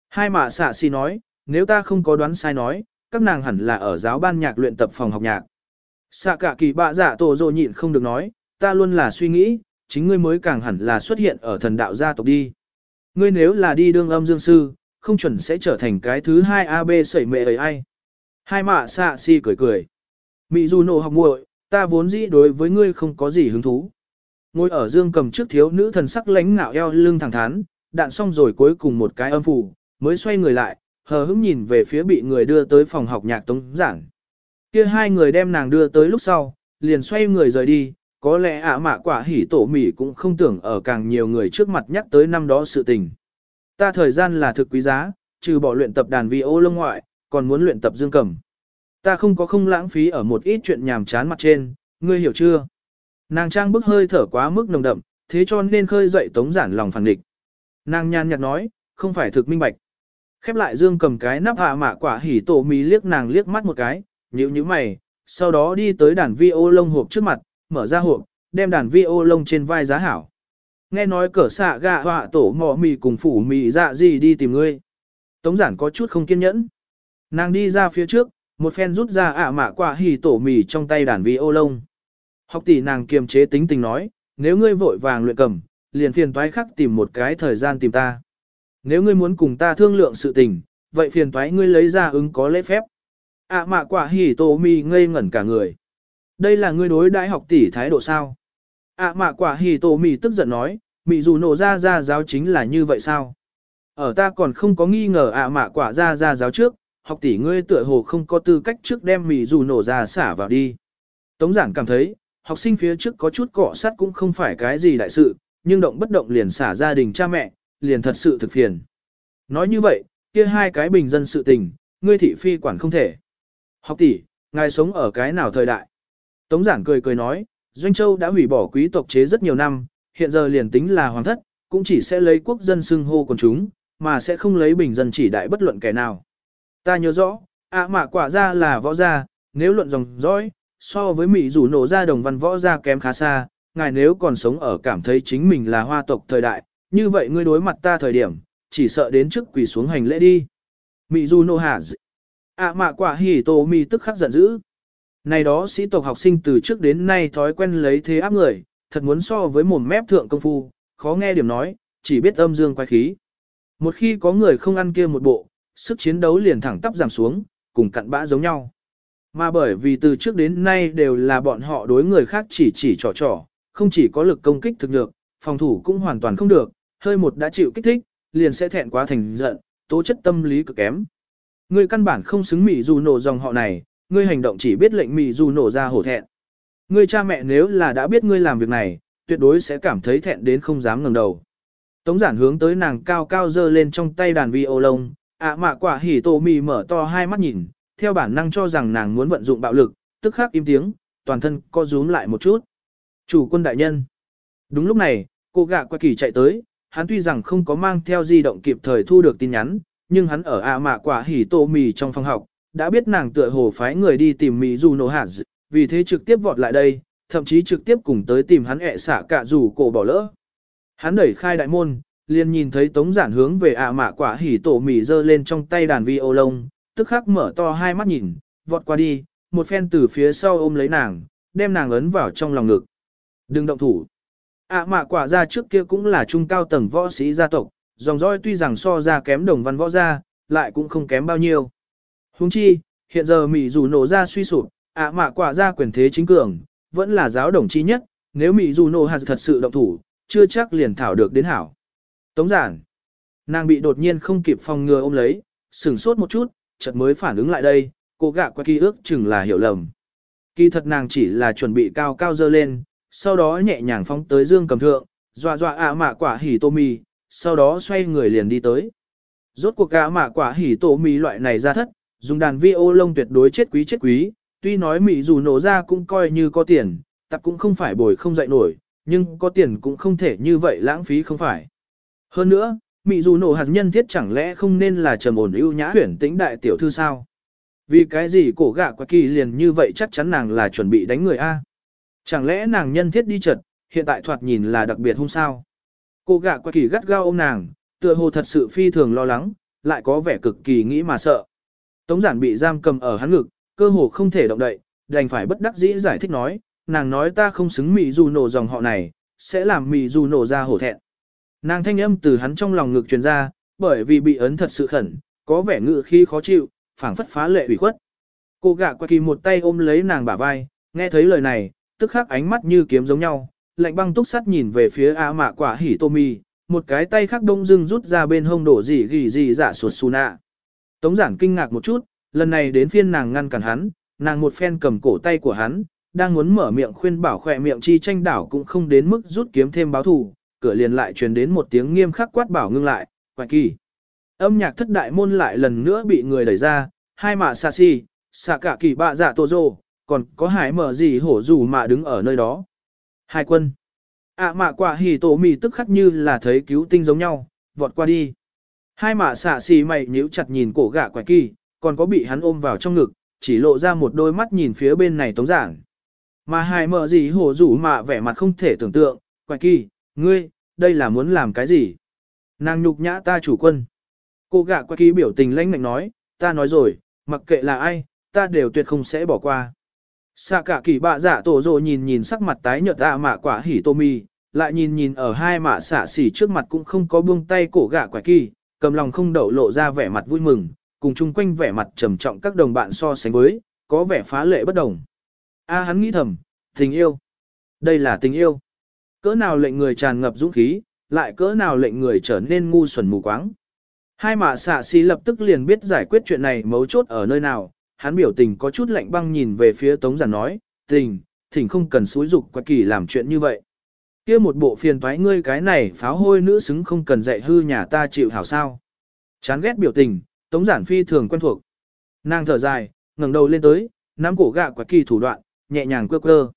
[SPEAKER 1] Hai mạ xạ xì nói, nếu ta không có đoán sai nói, các nàng hẳn là ở giáo ban nhạc luyện tập phòng học nhạc. Xạ cả kỳ bạ giả tổ dồ nhịn không được nói, ta luôn là suy nghĩ, chính ngươi mới càng hẳn là xuất hiện ở thần đạo gia tộc đi. Ngươi nếu là đi đương âm dương sư, không chuẩn sẽ trở thành cái thứ hai AB sẩy mệ ấy ai. Hai mạ xạ si cười cười. Mị dù nổ học muội, ta vốn dĩ đối với ngươi không có gì hứng thú. Ngồi ở dương cầm trước thiếu nữ thần sắc lánh ngạo eo lưng thẳng thắn, đạn xong rồi cuối cùng một cái âm phủ, mới xoay người lại, hờ hững nhìn về phía bị người đưa tới phòng học nhạc tống giản, Kia hai người đem nàng đưa tới lúc sau, liền xoay người rời đi, có lẽ ạ mạ quả hỉ tổ mỉ cũng không tưởng ở càng nhiều người trước mặt nhắc tới năm đó sự tình. Ta thời gian là thực quý giá, trừ bỏ luyện tập đàn vi ô lông ngoại, còn muốn luyện tập dương cầm. Ta không có không lãng phí ở một ít chuyện nhàm chán mặt trên, ngươi hiểu chưa? Nàng trang bức hơi thở quá mức nồng đậm, thế cho nên khơi dậy tống giản lòng phản địch. Nàng nhàn nhạt nói, không phải thực minh bạch. Khép lại dương cầm cái nắp hạ mạ quả hỉ tổ mì liếc nàng liếc mắt một cái, nhíu nhíu mày, sau đó đi tới đàn vi ô lông hộp trước mặt, mở ra hộp, đem đàn vi ô lông trên vai giá hảo. Nghe nói cỡ xạ gạ họa tổ mò mì cùng phủ mì dạ gì đi tìm ngươi. Tống giản có chút không kiên nhẫn. Nàng đi ra phía trước, một phen rút ra ạ mạ quả hỉ tổ mì trong tay đàn vi ô lông. Học tỷ nàng kiềm chế tính tình nói, nếu ngươi vội vàng luyện cầm, liền phiền toái khắc tìm một cái thời gian tìm ta. Nếu ngươi muốn cùng ta thương lượng sự tình, vậy phiền toái ngươi lấy ra ứng có lễ phép. ạ mạ quả hỉ tổ mi ngây ngẩn cả người. Đây là ngươi đối đại học tỷ thái độ sao? ạ mạ quả hỉ tổ mi tức giận nói, mị dù nổ ra ra giáo chính là như vậy sao? Ở ta còn không có nghi ngờ ạ mạ quả ra ra giáo trước, học tỷ ngươi tựa hồ không có tư cách trước đem mị dù nổ ra xả vào đi. Tống giảng cảm thấy, học sinh phía trước có chút cọ sát cũng không phải cái gì đại sự, nhưng động bất động liền xả gia đình cha mẹ, liền thật sự thực phiền. Nói như vậy, kia hai cái bình dân sự tình, ngươi thị phi quản không thể. Học tỷ, Ngài sống ở cái nào thời đại? Tống giản cười cười nói, Doanh Châu đã hủy bỏ quý tộc chế rất nhiều năm, hiện giờ liền tính là hoàng thất, cũng chỉ sẽ lấy quốc dân xưng hô con chúng, mà sẽ không lấy bình dân chỉ đại bất luận kẻ nào. Ta nhớ rõ, ạ à quả ra là võ gia, nếu luận dòng dõi, so với Mỹ rủ nổ ra đồng văn võ gia kém khá xa, ngài nếu còn sống ở cảm thấy chính mình là hoa tộc thời đại, như vậy ngươi đối mặt ta thời điểm, chỉ sợ đến trước quỳ xuống hành lễ đi. Mỹ du nô hạ à mạ quả hỉ tổ mi tức khắc giận dữ. Này đó sĩ tộc học sinh từ trước đến nay thói quen lấy thế áp người, thật muốn so với mồm mép thượng công phu, khó nghe điểm nói, chỉ biết âm dương quay khí. Một khi có người không ăn kia một bộ, sức chiến đấu liền thẳng tắp giảm xuống, cùng cặn bã giống nhau. Mà bởi vì từ trước đến nay đều là bọn họ đối người khác chỉ chỉ trò trò, không chỉ có lực công kích thực được, phòng thủ cũng hoàn toàn không được, hơi một đã chịu kích thích, liền sẽ thẹn quá thành giận, tố chất tâm lý cực kém. Ngươi căn bản không xứng mị dù nổ dòng họ này, ngươi hành động chỉ biết lệnh mị dù nổ ra hổ thẹn. Ngươi cha mẹ nếu là đã biết ngươi làm việc này, tuyệt đối sẽ cảm thấy thẹn đến không dám ngẩng đầu. Tống giản hướng tới nàng cao cao dơ lên trong tay đàn vi ô lông, ạ mạ quả hỉ tổ mì mở to hai mắt nhìn, theo bản năng cho rằng nàng muốn vận dụng bạo lực, tức khắc im tiếng, toàn thân co rúm lại một chút. Chủ quân đại nhân. Đúng lúc này, cô gạ qua kỳ chạy tới, hắn tuy rằng không có mang theo di động kịp thời thu được tin nhắn, nhưng hắn ở ạ mạ quả hỉ tổ mì trong phòng học, đã biết nàng tựa hồ phái người đi tìm mì dù nổ hạt, vì thế trực tiếp vọt lại đây, thậm chí trực tiếp cùng tới tìm hắn ẹ xả cả dù cổ bỏ lỡ. Hắn đẩy khai đại môn, liền nhìn thấy tống giản hướng về ạ mạ quả hỉ tổ mì giơ lên trong tay đàn vi ô lông, tức khắc mở to hai mắt nhìn, vọt qua đi, một phen từ phía sau ôm lấy nàng, đem nàng ấn vào trong lòng ngực. Đừng động thủ ạ mạ quả ra trước kia cũng là trung cao tầng võ sĩ gia tộc, dòng dõi tuy rằng so ra kém đồng văn võ gia, lại cũng không kém bao nhiêu. Huống chi, hiện giờ Mỹ dù nổ ra suy sụp, ạ mạ quả ra quyền thế chính cường, vẫn là giáo đồng chi nhất, nếu Mỹ dù nổ hạt thật sự động thủ, chưa chắc liền thảo được đến hảo. Tống giản. Nàng bị đột nhiên không kịp phòng ngừa ôm lấy, sửng sốt một chút, chợt mới phản ứng lại đây, cô gạ qua ký ước chừng là hiểu lầm. Kỳ thật nàng chỉ là chuẩn bị cao cao dơ lên, sau đó nhẹ nhàng phóng tới dương cầm thượng, dọa dọa ạ mạ quả hỉ tô mì, sau đó xoay người liền đi tới. Rốt cuộc ạ mạ quả hỉ tô mì loại này ra thất, dùng đàn vi ô lông tuyệt đối chết quý chết quý, tuy nói mị dù nổ ra cũng coi như có tiền, tập cũng không phải bồi không dậy nổi, nhưng có tiền cũng không thể như vậy lãng phí không phải. Hơn nữa, mị dù nổ hạt nhân thiết chẳng lẽ không nên là trầm ổn ưu nhã huyển tĩnh đại tiểu thư sao? Vì cái gì cổ gạ quá kỳ liền như vậy chắc chắn nàng là chuẩn bị đánh người A. Chẳng lẽ nàng nhân thiết đi chật, hiện tại thoạt nhìn là đặc biệt hung sao? cô gạ quay kỳ gắt gao ôm nàng, tựa hồ thật sự phi thường lo lắng, lại có vẻ cực kỳ nghĩ mà sợ. Tống giản bị giam cầm ở hắn ngực, cơ hồ không thể động đậy, đành phải bất đắc dĩ giải thích nói, nàng nói ta không xứng mị dù nổ dòng họ này, sẽ làm mị dù nổ ra hổ thẹn. Nàng thanh âm từ hắn trong lòng ngực truyền ra, bởi vì bị ấn thật sự khẩn, có vẻ ngự khi khó chịu, phảng phất phá lệ ủy khuất. Cô gạ qua kỳ một tay ôm lấy nàng bả vai, nghe thấy lời này, tức khắc ánh mắt như kiếm giống nhau, lạnh băng túc sắt nhìn về phía A mạ quả hỉ tô mi, một cái tay khác đông dưng rút ra bên hông đổ gì gỉ gì giả suột su nạ. Tống giản kinh ngạc một chút, lần này đến phiên nàng ngăn cản hắn, nàng một phen cầm cổ tay của hắn, đang muốn mở miệng khuyên bảo khỏe miệng chi tranh đảo cũng không đến mức rút kiếm thêm báo thù, cửa liền lại truyền đến một tiếng nghiêm khắc quát bảo ngưng lại, quạch kỳ. Âm nhạc thất đại môn lại lần nữa bị người đẩy ra, hai mạ xa xì, xạ cả kỳ bạ giả tổ rồ, còn có hải mở gì hổ dù mà đứng ở nơi đó. Hai quân. ạ mạ quả hỉ tổ mì tức khắc như là thấy cứu tinh giống nhau, vọt qua đi. Hai mạ xạ xì mày nhíu chặt nhìn cổ gạ quạch kỳ, còn có bị hắn ôm vào trong ngực, chỉ lộ ra một đôi mắt nhìn phía bên này tống giảng. Mà hải mở gì hổ rủ mạ vẻ mặt không thể tưởng tượng, quạch kỳ, ngươi, đây là muốn làm cái gì? Nàng nhục nhã ta chủ quân. Cô gạ qua kỳ biểu tình lãnh lạnh nói, ta nói rồi, mặc kệ là ai, ta đều tuyệt không sẽ bỏ qua. Xạ cả kỳ bạ giả tổ rồ nhìn nhìn sắc mặt tái nhợt ạ mạ quả hỉ tô mi, lại nhìn nhìn ở hai mạ xạ xỉ trước mặt cũng không có buông tay cổ gạ quả kỳ, cầm lòng không đậu lộ ra vẻ mặt vui mừng, cùng chung quanh vẻ mặt trầm trọng các đồng bạn so sánh với, có vẻ phá lệ bất đồng. A hắn nghĩ thầm, tình yêu. Đây là tình yêu cỡ nào lệnh người tràn ngập dũng khí, lại cỡ nào lệnh người trở nên ngu xuẩn mù quáng. Hai mạ xạ xì lập tức liền biết giải quyết chuyện này mấu chốt ở nơi nào, hắn biểu tình có chút lạnh băng nhìn về phía tống giản nói, tình, thỉnh không cần xúi dục quá kỳ làm chuyện như vậy. kia một bộ phiền toái ngươi cái này pháo hôi nữ xứng không cần dạy hư nhà ta chịu hảo sao. Chán ghét biểu tình, tống giản phi thường quen thuộc. Nàng thở dài, ngẩng đầu lên tới, nắm cổ gạ quả kỳ thủ đoạn, nhẹ nhàng quơ quơ.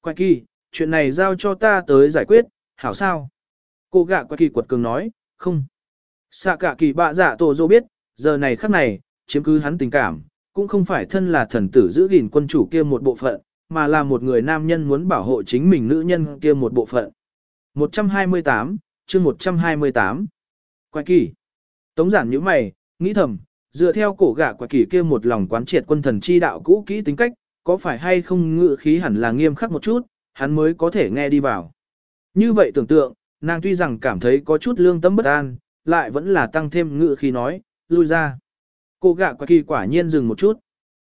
[SPEAKER 1] Quả kỳ, chuyện này giao cho ta tới giải quyết, hảo sao? Cô gạ quả kỳ quật cường nói, không. Xạ cả kỳ bạ dạ tổ dô biết, giờ này khắc này, chiếm cứ hắn tình cảm, cũng không phải thân là thần tử giữ gìn quân chủ kia một bộ phận, mà là một người nam nhân muốn bảo hộ chính mình nữ nhân kia một bộ phận. 128, chương 128. Quái kỳ. Tống giản nhíu mày, nghĩ thầm, dựa theo cổ gã quái kỳ kia một lòng quán triệt quân thần chi đạo cũ kỹ tính cách, có phải hay không ngự khí hẳn là nghiêm khắc một chút, hắn mới có thể nghe đi vào. Như vậy tưởng tượng, nàng tuy rằng cảm thấy có chút lương tâm bất an, lại vẫn là tăng thêm ngự khí nói, lui ra. Cô gạ quả kỳ quả nhiên dừng một chút.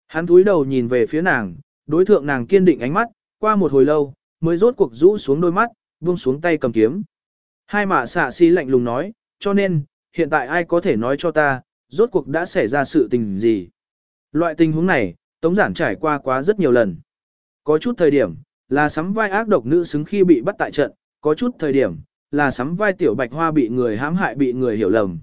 [SPEAKER 1] Hắn cúi đầu nhìn về phía nàng, đối thượng nàng kiên định ánh mắt, qua một hồi lâu, mới rốt cuộc rũ xuống đôi mắt, buông xuống tay cầm kiếm. Hai mạ xạ si lạnh lùng nói, cho nên, hiện tại ai có thể nói cho ta, rốt cuộc đã xảy ra sự tình gì. Loại tình huống này, Tống Giản trải qua quá rất nhiều lần. Có chút thời điểm, là sắm vai ác độc nữ xứng khi bị bắt tại trận, có chút thời điểm, là sắm vai tiểu bạch hoa bị người hãm hại bị người hiểu lầm.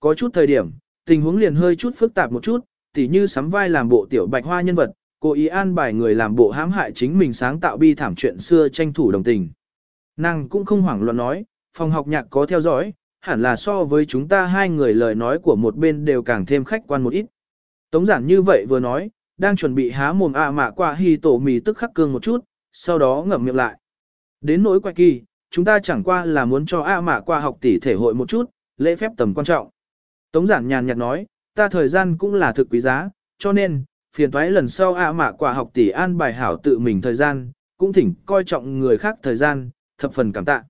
[SPEAKER 1] Có chút thời điểm, tình huống liền hơi chút phức tạp một chút, tỉ như sắm vai làm bộ tiểu bạch hoa nhân vật, cố ý an bài người làm bộ hãm hại chính mình sáng tạo bi thảm chuyện xưa tranh thủ đồng tình. Nàng cũng không hoảng loạn nói, phòng học nhạc có theo dõi, hẳn là so với chúng ta hai người lời nói của một bên đều càng thêm khách quan một ít. Tống giản như vậy vừa nói, đang chuẩn bị há mồm ạ à mạ qua hy tổ mì tức khắc cương một chút, sau đó ngậm miệng lại. Đến nỗi quay kỳ, chúng ta chẳng qua là muốn cho ạ à mạ qua học tỷ thể hội một chút, lễ phép tầm quan trọng. Tống giản nhàn nhạt nói, ta thời gian cũng là thực quý giá, cho nên, phiền thoái lần sau ạ à mạ quả học tỷ an bài hảo tự mình thời gian, cũng thỉnh coi trọng người khác thời gian, thập phần cảm tạ.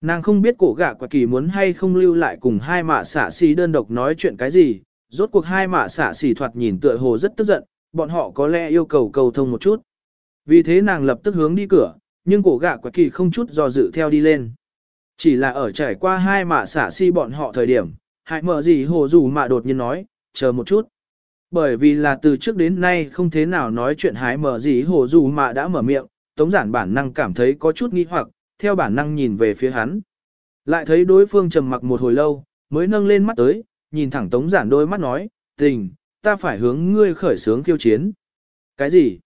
[SPEAKER 1] Nàng không biết cổ gạ quả kỳ muốn hay không lưu lại cùng hai mạ xả xì đơn độc nói chuyện cái gì, rốt cuộc hai mạ xả xì thoạt nhìn tựa hồ rất tức giận, bọn họ có lẽ yêu cầu cầu thông một chút. Vì thế nàng lập tức hướng đi cửa, nhưng cổ gạ quả kỳ không chút do dự theo đi lên. Chỉ là ở trải qua hai mạ xả xì bọn họ thời điểm, hại mở gì hồ dù mạ đột nhiên nói, chờ một chút. Bởi vì là từ trước đến nay không thế nào nói chuyện hái mở gì hồ dù mạ đã mở miệng, tống giản bản năng cảm thấy có chút nghi hoặc, theo bản năng nhìn về phía hắn. Lại thấy đối phương trầm mặc một hồi lâu, mới nâng lên mắt tới, nhìn thẳng tống giản đôi mắt nói, tình, ta phải hướng ngươi khởi sướng kiêu chiến. Cái gì?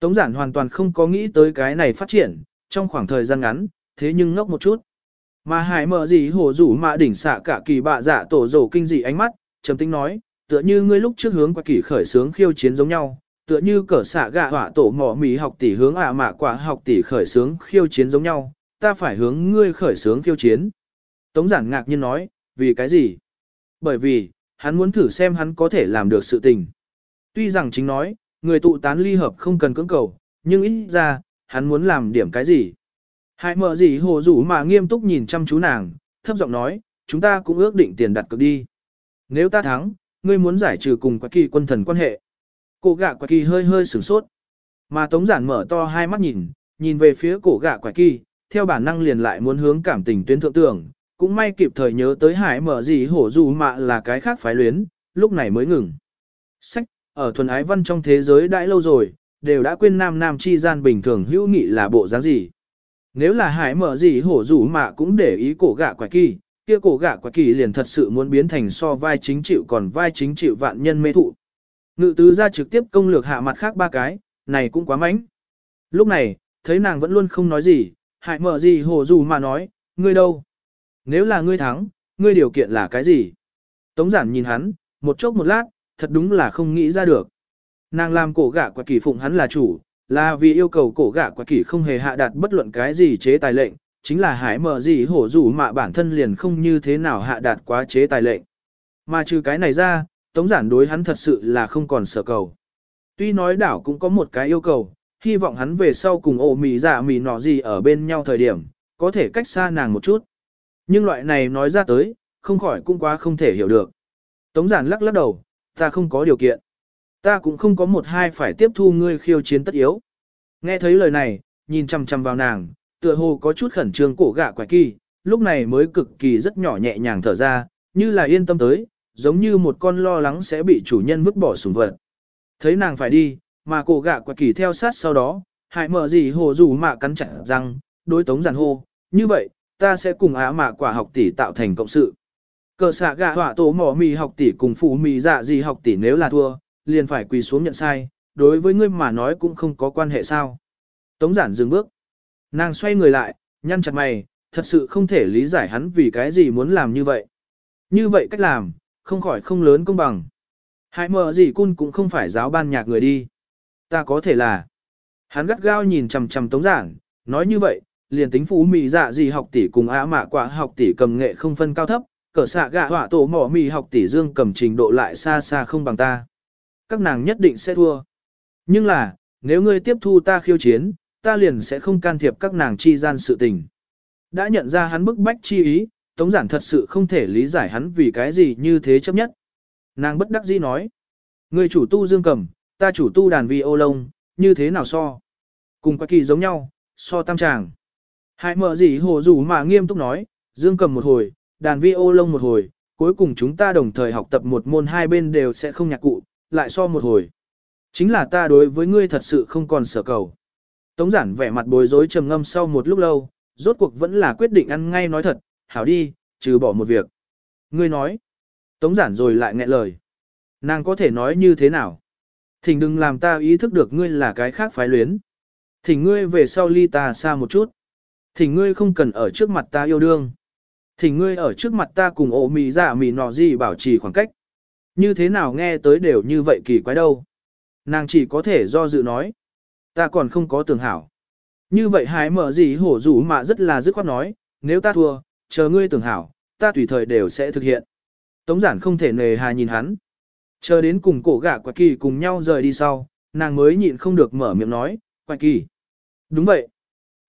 [SPEAKER 1] Tống giản hoàn toàn không có nghĩ tới cái này phát triển, trong khoảng thời gian ngắn, thế nhưng ngốc một chút. Mà hải mở gì hổ rủ mạ đỉnh xạ cả kỳ bạ dạ tổ rổ kinh dị ánh mắt, trầm tính nói, tựa như ngươi lúc trước hướng qua kỳ khởi sướng khiêu chiến giống nhau, tựa như cỡ xạ gạ hỏa tổ mỏ mì học tỷ hướng ả mạ quả học tỷ khởi sướng khiêu chiến giống nhau, ta phải hướng ngươi khởi sướng khiêu chiến. Tống giản ngạc nhiên nói, vì cái gì? Bởi vì, hắn muốn thử xem hắn có thể làm được sự tình. Tuy rằng chính nói, người tụ tán ly hợp không cần cưỡng cầu, nhưng ít ra, hắn muốn làm điểm cái gì? Hải mở gì hồ rủ mà nghiêm túc nhìn chăm chú nàng, thấp giọng nói, chúng ta cũng ước định tiền đặt cược đi. Nếu ta thắng, ngươi muốn giải trừ cùng quạ kỳ quân thần quan hệ. Cổ gạ quạ kỳ hơi hơi sửng sốt. Mà tống giản mở to hai mắt nhìn, nhìn về phía cổ gạ quạ kỳ, theo bản năng liền lại muốn hướng cảm tình tuyến thượng tưởng, cũng may kịp thời nhớ tới hải mở gì hổ dù mạ là cái khác phái luyến, lúc này mới ngừng. Sách, ở thuần ái văn trong thế giới đã lâu rồi, đều đã quên nam nam chi gian bình thường hữu nghị là bộ dáng gì. Nếu là hải mở gì hổ dù mà cũng để ý cổ gạ quả kỳ, kia cổ gạ quả kỳ liền thật sự muốn biến thành so vai chính chịu còn vai chính chịu vạn nhân mê thụ. Ngự tứ ra trực tiếp công lược hạ mặt khác ba cái, này cũng quá mánh. Lúc này, thấy nàng vẫn luôn không nói gì, hại mở gì hồ dù mà nói, ngươi đâu? Nếu là ngươi thắng, ngươi điều kiện là cái gì? Tống giản nhìn hắn, một chốc một lát, thật đúng là không nghĩ ra được. Nàng làm cổ gạ quả kỳ phụng hắn là chủ, là vì yêu cầu cổ gạ quả kỳ không hề hạ đạt bất luận cái gì chế tài lệnh, chính là hải mở gì hổ rủ mạ bản thân liền không như thế nào hạ đạt quá chế tài lệnh. Mà trừ cái này ra, tống giản đối hắn thật sự là không còn sở cầu. Tuy nói đảo cũng có một cái yêu cầu, hy vọng hắn về sau cùng ổ mì giả mì nọ gì ở bên nhau thời điểm, có thể cách xa nàng một chút. Nhưng loại này nói ra tới, không khỏi cũng quá không thể hiểu được. Tống giản lắc lắc đầu, ta không có điều kiện. Ta cũng không có một hai phải tiếp thu ngươi khiêu chiến tất yếu. Nghe thấy lời này, nhìn chăm chăm vào nàng, tựa hồ có chút khẩn trương cổ gạ quải kỳ, lúc này mới cực kỳ rất nhỏ nhẹ nhàng thở ra, như là yên tâm tới, giống như một con lo lắng sẽ bị chủ nhân vứt bỏ sủng vật. Thấy nàng phải đi, mà cổ gạ quải kỳ theo sát sau đó, hại mở gì hồ dù mà cắn chặt răng, đối tống giản hô, như vậy, ta sẽ cùng á mà quả học tỷ tạo thành cộng sự. Cờ xạ gạ hỏa tổ mỏ mì học tỷ cùng phụ mì dạ gì học tỷ nếu là thua, liền phải quỳ xuống nhận sai, đối với ngươi mà nói cũng không có quan hệ sao. Tống giản dừng bước. Nàng xoay người lại, nhăn chặt mày, thật sự không thể lý giải hắn vì cái gì muốn làm như vậy. Như vậy cách làm, không khỏi không lớn công bằng. Hải mờ gì cun cũng không phải giáo ban nhạc người đi. Ta có thể là. Hắn gắt gao nhìn chằm chằm tống giản, nói như vậy, liền tính phú mì dạ gì học tỷ cùng á mạ quả học tỷ cầm nghệ không phân cao thấp, cỡ xạ gạ họa tổ mỏ mì học tỷ dương cầm trình độ lại xa xa không bằng ta. Các nàng nhất định sẽ thua. Nhưng là, nếu ngươi tiếp thu ta khiêu chiến, ta liền sẽ không can thiệp các nàng chi gian sự tình. Đã nhận ra hắn bức bách chi ý, Tống Giản thật sự không thể lý giải hắn vì cái gì như thế chấp nhất. Nàng bất đắc dĩ nói. Người chủ tu dương cầm, ta chủ tu đàn vi ô lông, như thế nào so? Cùng quái kỳ giống nhau, so tam tràng. Hãy mở gì hồ dù mà nghiêm túc nói, dương cầm một hồi, đàn vi ô lông một hồi, cuối cùng chúng ta đồng thời học tập một môn hai bên đều sẽ không nhạc cụ, lại so một hồi. Chính là ta đối với ngươi thật sự không còn sở cầu. Tống giản vẻ mặt bối rối trầm ngâm sau một lúc lâu, rốt cuộc vẫn là quyết định ăn ngay nói thật, hảo đi, trừ bỏ một việc. Ngươi nói. Tống giản rồi lại nghẹn lời. Nàng có thể nói như thế nào? Thỉnh đừng làm ta ý thức được ngươi là cái khác phái luyến. Thỉnh ngươi về sau ly ta xa một chút. Thỉnh ngươi không cần ở trước mặt ta yêu đương. Thỉnh ngươi ở trước mặt ta cùng ổ mì giả mì nọ gì bảo trì khoảng cách. Như thế nào nghe tới đều như vậy kỳ quái đâu. Nàng chỉ có thể do dự nói. Ta còn không có tưởng hảo. Như vậy hái mở gì hổ rủ mà rất là dứt khoát nói, nếu ta thua, chờ ngươi tưởng hảo, ta tùy thời đều sẽ thực hiện. Tống giản không thể nề hà nhìn hắn. Chờ đến cùng cổ gã quạt kỳ cùng nhau rời đi sau, nàng mới nhịn không được mở miệng nói, quạt kỳ. Đúng vậy.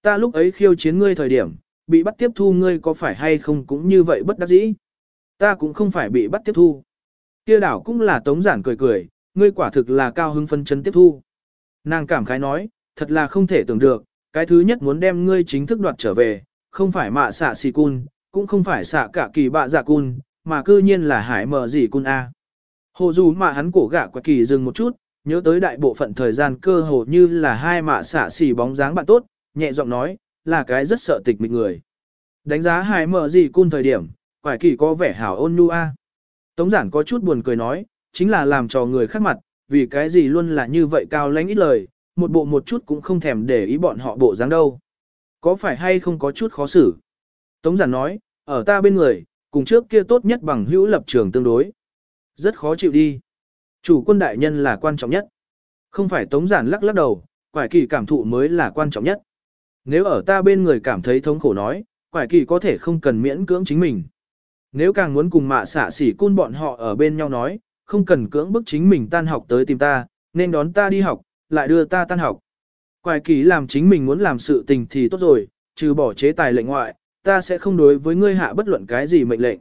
[SPEAKER 1] Ta lúc ấy khiêu chiến ngươi thời điểm, bị bắt tiếp thu ngươi có phải hay không cũng như vậy bất đắc dĩ. Ta cũng không phải bị bắt tiếp thu. Kia đảo cũng là tống giản cười cười, ngươi quả thực là cao hưng phân chân tiếp thu. Nàng cảm khái nói, thật là không thể tưởng được, cái thứ nhất muốn đem ngươi chính thức đoạt trở về, không phải mạ xạ xì cun, cũng không phải xạ cả kỳ bạ dạ cun, mà cư nhiên là hải mở gì cun A. Hồ dù mà hắn cổ gạ quạt kỳ dừng một chút, nhớ tới đại bộ phận thời gian cơ hồ như là hai mạ xạ xì bóng dáng bạn tốt, nhẹ giọng nói, là cái rất sợ tịch mịch người. Đánh giá hải mở gì cun thời điểm, quả kỳ có vẻ hảo ôn nhu A. Tống giản có chút buồn cười nói, chính là làm cho người khác mặt, vì cái gì luôn là như vậy cao lãnh ít lời, một bộ một chút cũng không thèm để ý bọn họ bộ dáng đâu. Có phải hay không có chút khó xử? Tống giản nói, ở ta bên người, cùng trước kia tốt nhất bằng hữu lập trường tương đối. Rất khó chịu đi. Chủ quân đại nhân là quan trọng nhất. Không phải tống giản lắc lắc đầu, quải kỳ cảm thụ mới là quan trọng nhất. Nếu ở ta bên người cảm thấy thống khổ nói, quải kỳ có thể không cần miễn cưỡng chính mình. Nếu càng muốn cùng mạ xả xỉ cun bọn họ ở bên nhau nói, không cần cưỡng bức chính mình tan học tới tìm ta, nên đón ta đi học, lại đưa ta tan học. Quài kỳ làm chính mình muốn làm sự tình thì tốt rồi, trừ bỏ chế tài lệnh ngoại, ta sẽ không đối với ngươi hạ bất luận cái gì mệnh lệnh.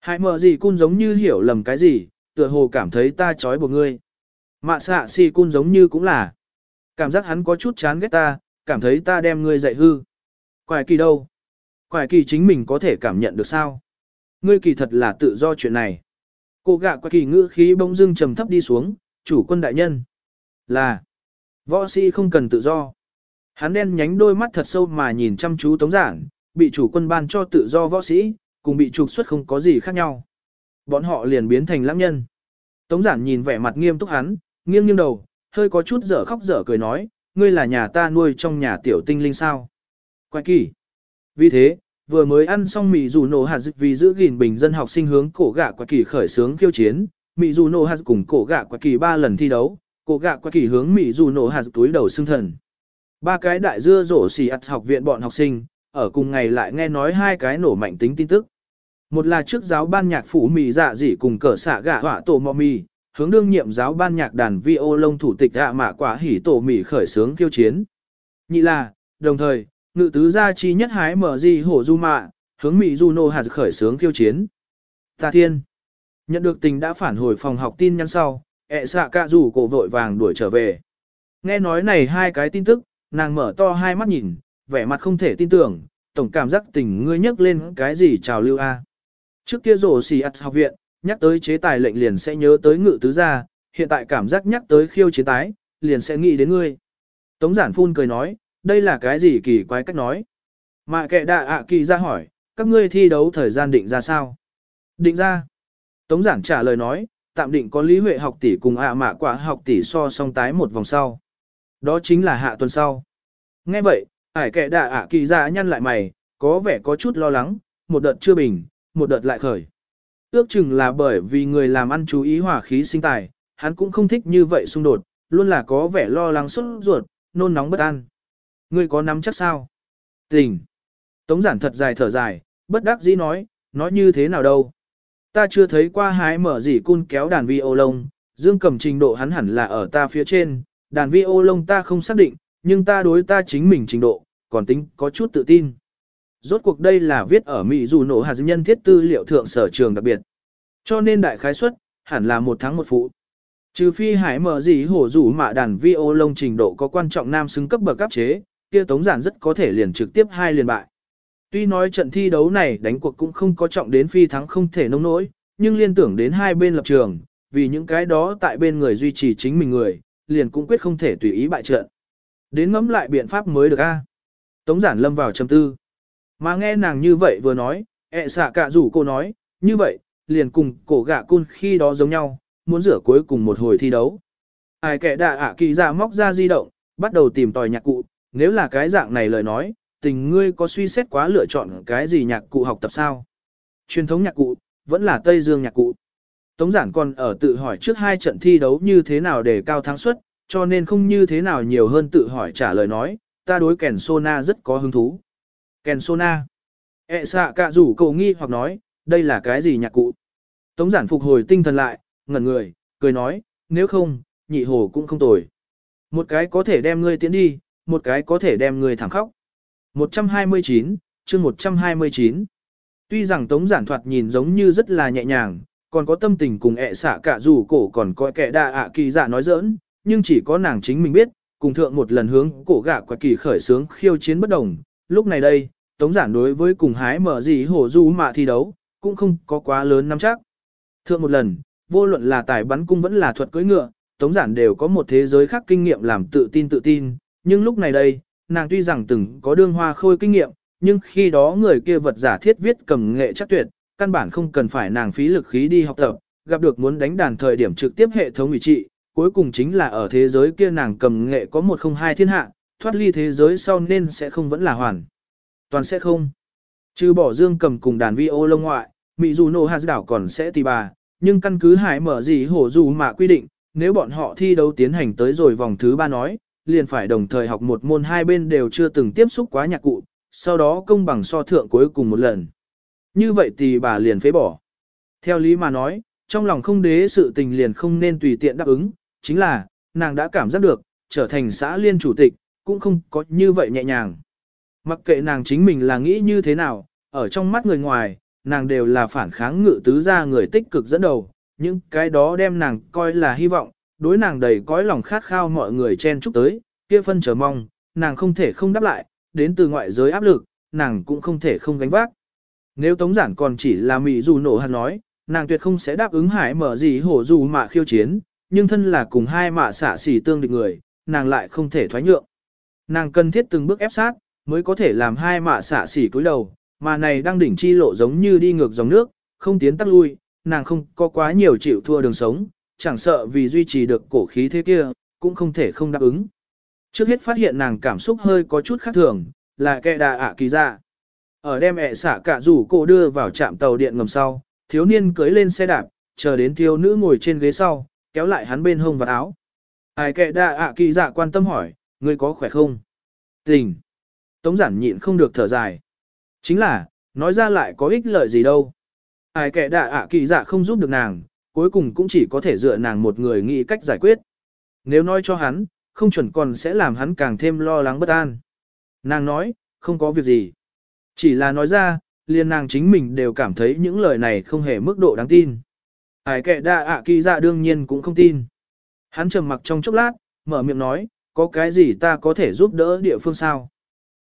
[SPEAKER 1] Hại mờ gì cun giống như hiểu lầm cái gì, tựa hồ cảm thấy ta trói buộc ngươi. Mạ xạ xì cun giống như cũng là. Cảm giác hắn có chút chán ghét ta, cảm thấy ta đem ngươi dạy hư. Quài kỳ đâu? Quài kỳ chính mình có thể cảm nhận được sao? Ngươi kỳ thật là tự do chuyện này. Cô gạ qua kỳ ngữ khí bỗng dưng trầm thấp đi xuống, chủ quân đại nhân. Là. Võ sĩ không cần tự do. Hắn đen nhánh đôi mắt thật sâu mà nhìn chăm chú tống giản, bị chủ quân ban cho tự do võ sĩ, cùng bị trục xuất không có gì khác nhau. Bọn họ liền biến thành lãng nhân. Tống giản nhìn vẻ mặt nghiêm túc hắn, nghiêng nghiêng đầu, hơi có chút dở khóc dở cười nói, ngươi là nhà ta nuôi trong nhà tiểu tinh linh sao. Quay kỳ. Vì thế, vừa mới ăn xong mì dù nổ hạt vì giữ gìn bình dân học sinh hướng cổ gạ quạ kỳ khởi sướng khiêu chiến, mì dù nổ hạt cùng cổ gạ quạ kỳ ba lần thi đấu, cổ gạ quạ kỳ hướng mì dù nổ hạt túi đầu xương thần. Ba cái đại dưa rổ xì ắt học viện bọn học sinh, ở cùng ngày lại nghe nói hai cái nổ mạnh tính tin tức. Một là trước giáo ban nhạc phủ mì dạ dị cùng cỡ xạ gạ họa tổ mò mì, hướng đương nhiệm giáo ban nhạc đàn vi ô lông thủ tịch ạ mạ quả hỉ tổ mì khởi sướng khiêu chiến. Nhị là, đồng thời, ngự tứ gia chi nhất hái mở gì hổ du mạ, hướng mỹ du nô hạt khởi sướng khiêu chiến. Ta thiên, nhận được tình đã phản hồi phòng học tin nhắn sau, ẹ xạ cạ rủ cổ vội vàng đuổi trở về. Nghe nói này hai cái tin tức, nàng mở to hai mắt nhìn, vẻ mặt không thể tin tưởng, tổng cảm giác tình ngươi nhắc lên cái gì chào lưu a. À. Trước kia rổ xì ắt học viện, nhắc tới chế tài lệnh liền sẽ nhớ tới ngự tứ gia, hiện tại cảm giác nhắc tới khiêu chế tái, liền sẽ nghĩ đến ngươi. Tống giản phun cười nói, đây là cái gì kỳ quái cách nói. Mạ kệ đạ ạ kỳ ra hỏi, các ngươi thi đấu thời gian định ra sao? Định ra. Tống giản trả lời nói, tạm định có Lý Huệ học tỷ cùng ạ mạ quả học tỷ so song tái một vòng sau. Đó chính là hạ tuần sau. Nghe vậy, ải kệ đạ ạ kỳ ra nhăn lại mày, có vẻ có chút lo lắng, một đợt chưa bình, một đợt lại khởi. Ước chừng là bởi vì người làm ăn chú ý hỏa khí sinh tài, hắn cũng không thích như vậy xung đột, luôn là có vẻ lo lắng xuất ruột, nôn nóng bất an. Ngươi có nắm chắc sao? Tình. Tống giản thật dài thở dài, bất đắc dĩ nói, nói như thế nào đâu. Ta chưa thấy qua hái mở gì cun kéo đàn vi ô lông, dương cầm trình độ hắn hẳn là ở ta phía trên, đàn vi ô lông ta không xác định, nhưng ta đối ta chính mình trình độ, còn tính có chút tự tin. Rốt cuộc đây là viết ở Mỹ dù nổ hạt nhân thiết tư liệu thượng sở trường đặc biệt. Cho nên đại khái suất hẳn là một tháng một phụ. Trừ phi hải mở gì hổ rủ mạ đàn vi ô lông trình độ có quan trọng nam xứng cấp bậc cấp chế, kia tống giản rất có thể liền trực tiếp hai liền bại. Tuy nói trận thi đấu này đánh cuộc cũng không có trọng đến phi thắng không thể nông nỗi, nhưng liên tưởng đến hai bên lập trường, vì những cái đó tại bên người duy trì chính mình người, liền cũng quyết không thể tùy ý bại trận. Đến ngẫm lại biện pháp mới được a. Tống giản lâm vào trầm tư. Mà nghe nàng như vậy vừa nói, ẹ xạ cả rủ cô nói, như vậy, liền cùng cổ gạ cun khi đó giống nhau, muốn rửa cuối cùng một hồi thi đấu. Ai kẻ đạ ạ kỳ ra móc ra di động, bắt đầu tìm tòi nhạc cụ, nếu là cái dạng này lời nói, tình ngươi có suy xét quá lựa chọn cái gì nhạc cụ học tập sao? Truyền thống nhạc cụ, vẫn là Tây Dương nhạc cụ. Tống giản còn ở tự hỏi trước hai trận thi đấu như thế nào để cao thắng suất, cho nên không như thế nào nhiều hơn tự hỏi trả lời nói, ta đối kèn sona rất có hứng thú. Kèn sona. E xạ cả rủ cầu nghi hoặc nói, đây là cái gì nhạc cụ? Tống giản phục hồi tinh thần lại, ngẩn người, cười nói, nếu không, nhị hồ cũng không tồi. Một cái có thể đem ngươi tiến đi, một cái có thể đem người thẳng khóc. 129, chương 129. Tuy rằng tống giản thoạt nhìn giống như rất là nhẹ nhàng, còn có tâm tình cùng ẹ xạ cả dù cổ còn có kẻ đa ạ kỳ dạ nói giỡn, nhưng chỉ có nàng chính mình biết, cùng thượng một lần hướng cổ gạ quả kỳ khởi sướng khiêu chiến bất đồng. Lúc này đây, tống giản đối với cùng hái mở gì hổ du mạ thi đấu, cũng không có quá lớn nắm chắc. Thượng một lần, vô luận là tài bắn cung vẫn là thuật cưỡi ngựa, tống giản đều có một thế giới khác kinh nghiệm làm tự tin tự tin, nhưng lúc này đây, nàng tuy rằng từng có đương hoa khôi kinh nghiệm, nhưng khi đó người kia vật giả thiết viết cầm nghệ chắc tuyệt, căn bản không cần phải nàng phí lực khí đi học tập, gặp được muốn đánh đàn thời điểm trực tiếp hệ thống ủy trị, cuối cùng chính là ở thế giới kia nàng cầm nghệ có một không hai thiên hạ, thoát ly thế giới sau nên sẽ không vẫn là hoàn. Toàn sẽ không. Trừ bỏ dương cầm cùng đàn vi ô lông ngoại, Mỹ dù nô hạt đảo còn sẽ tì bà, nhưng căn cứ hải mở gì hổ dù mà quy định, nếu bọn họ thi đấu tiến hành tới rồi vòng thứ ba nói, liền phải đồng thời học một môn hai bên đều chưa từng tiếp xúc quá nhạc cụ, sau đó công bằng so thượng cuối cùng một lần. Như vậy thì bà liền phế bỏ. Theo lý mà nói, trong lòng không đế sự tình liền không nên tùy tiện đáp ứng, chính là, nàng đã cảm giác được, trở thành xã liên chủ tịch, cũng không có như vậy nhẹ nhàng. Mặc kệ nàng chính mình là nghĩ như thế nào, ở trong mắt người ngoài, nàng đều là phản kháng ngự tứ ra người tích cực dẫn đầu, những cái đó đem nàng coi là hy vọng, đối nàng đầy cõi lòng khát khao mọi người chen chúc tới, kia phân chờ mong, nàng không thể không đáp lại, đến từ ngoại giới áp lực, nàng cũng không thể không gánh vác. Nếu Tống Giản còn chỉ là mỹ dù nổ hạt nói, nàng tuyệt không sẽ đáp ứng hải mở gì hổ dù mà khiêu chiến, nhưng thân là cùng hai mạ xả xỉ tương địch người, nàng lại không thể thoái nhượng. Nàng cần thiết từng bước ép sát, mới có thể làm hai mạ xả xỉ cúi đầu, mà này đang đỉnh chi lộ giống như đi ngược dòng nước, không tiến tắc lui, nàng không có quá nhiều chịu thua đường sống, chẳng sợ vì duy trì được cổ khí thế kia, cũng không thể không đáp ứng. Trước hết phát hiện nàng cảm xúc hơi có chút khác thường, là kẻ đà ạ kỳ ra. Ở đem ẹ xả cả rủ cô đưa vào trạm tàu điện ngầm sau, thiếu niên cưới lên xe đạp, chờ đến thiếu nữ ngồi trên ghế sau, kéo lại hắn bên hông và áo. Ai kẻ đà ạ kỳ dạ quan tâm hỏi, ngươi có khỏe không? Tình. Tống giản nhịn không được thở dài. Chính là, nói ra lại có ích lợi gì đâu. Ai kẻ đà ạ kỳ dạ không giúp được nàng, cuối cùng cũng chỉ có thể dựa nàng một người nghĩ cách giải quyết. Nếu nói cho hắn, không chuẩn còn sẽ làm hắn càng thêm lo lắng bất an. Nàng nói, không có việc gì. Chỉ là nói ra, liền nàng chính mình đều cảm thấy những lời này không hề mức độ đáng tin. Ai kệ đa ạ kỳ dạ đương nhiên cũng không tin. Hắn trầm mặc trong chốc lát, mở miệng nói, có cái gì ta có thể giúp đỡ địa phương sao?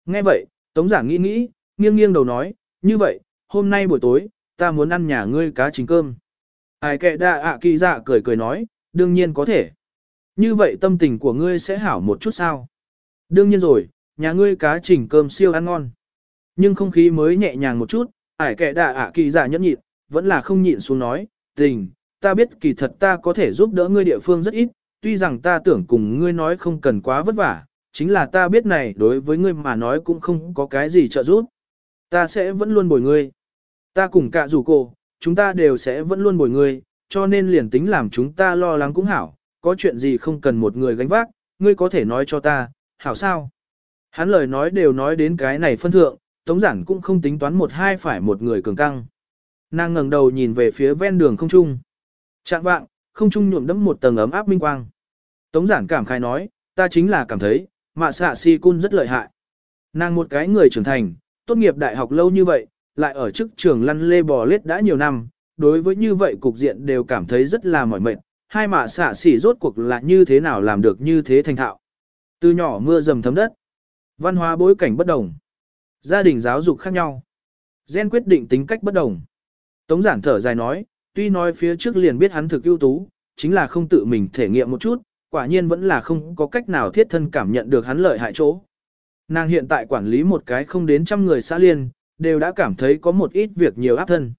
[SPEAKER 1] Nghe vậy, Tống giảng nghĩ nghĩ, nghiêng nghiêng đầu nói, như vậy, hôm nay buổi tối, ta muốn ăn nhà ngươi cá trình cơm. Ai kệ đa ạ kỳ dạ cười cười nói, đương nhiên có thể. Như vậy tâm tình của ngươi sẽ hảo một chút sao? Đương nhiên rồi, nhà ngươi cá trình cơm siêu ăn ngon. Nhưng không khí mới nhẹ nhàng một chút, ải kệ đạ ạ kỳ giả nhẫn nhịn, vẫn là không nhịn xuống nói, tình, ta biết kỳ thật ta có thể giúp đỡ ngươi địa phương rất ít, tuy rằng ta tưởng cùng ngươi nói không cần quá vất vả, chính là ta biết này đối với ngươi mà nói cũng không có cái gì trợ giúp. Ta sẽ vẫn luôn bồi ngươi. Ta cùng cả rủ cô, chúng ta đều sẽ vẫn luôn bồi ngươi, cho nên liền tính làm chúng ta lo lắng cũng hảo, có chuyện gì không cần một người gánh vác, ngươi có thể nói cho ta, hảo sao? Hắn lời nói đều nói đến cái này phân thượng, Tống Giản cũng không tính toán một hai phải một người cường căng. Nàng ngẩng đầu nhìn về phía ven đường không trung. Trạng vạng, không trung nhuộm đẫm một tầng ấm áp minh quang. Tống Giản cảm khai nói, ta chính là cảm thấy, mạ xạ si cun rất lợi hại. Nàng một cái người trưởng thành, tốt nghiệp đại học lâu như vậy, lại ở chức trường lăn lê bò lết đã nhiều năm, đối với như vậy cục diện đều cảm thấy rất là mỏi mệt, hai mạ xạ xỉ rốt cuộc là như thế nào làm được như thế thành thạo. Từ nhỏ mưa dầm thấm đất, văn hóa bối cảnh bất đồng, gia đình giáo dục khác nhau, gen quyết định tính cách bất đồng. Tống giản thở dài nói, tuy nói phía trước liền biết hắn thực ưu tú, chính là không tự mình thể nghiệm một chút, quả nhiên vẫn là không có cách nào thiết thân cảm nhận được hắn lợi hại chỗ. Nàng hiện tại quản lý một cái không đến trăm người xã liên, đều đã cảm thấy có một ít việc nhiều áp thân.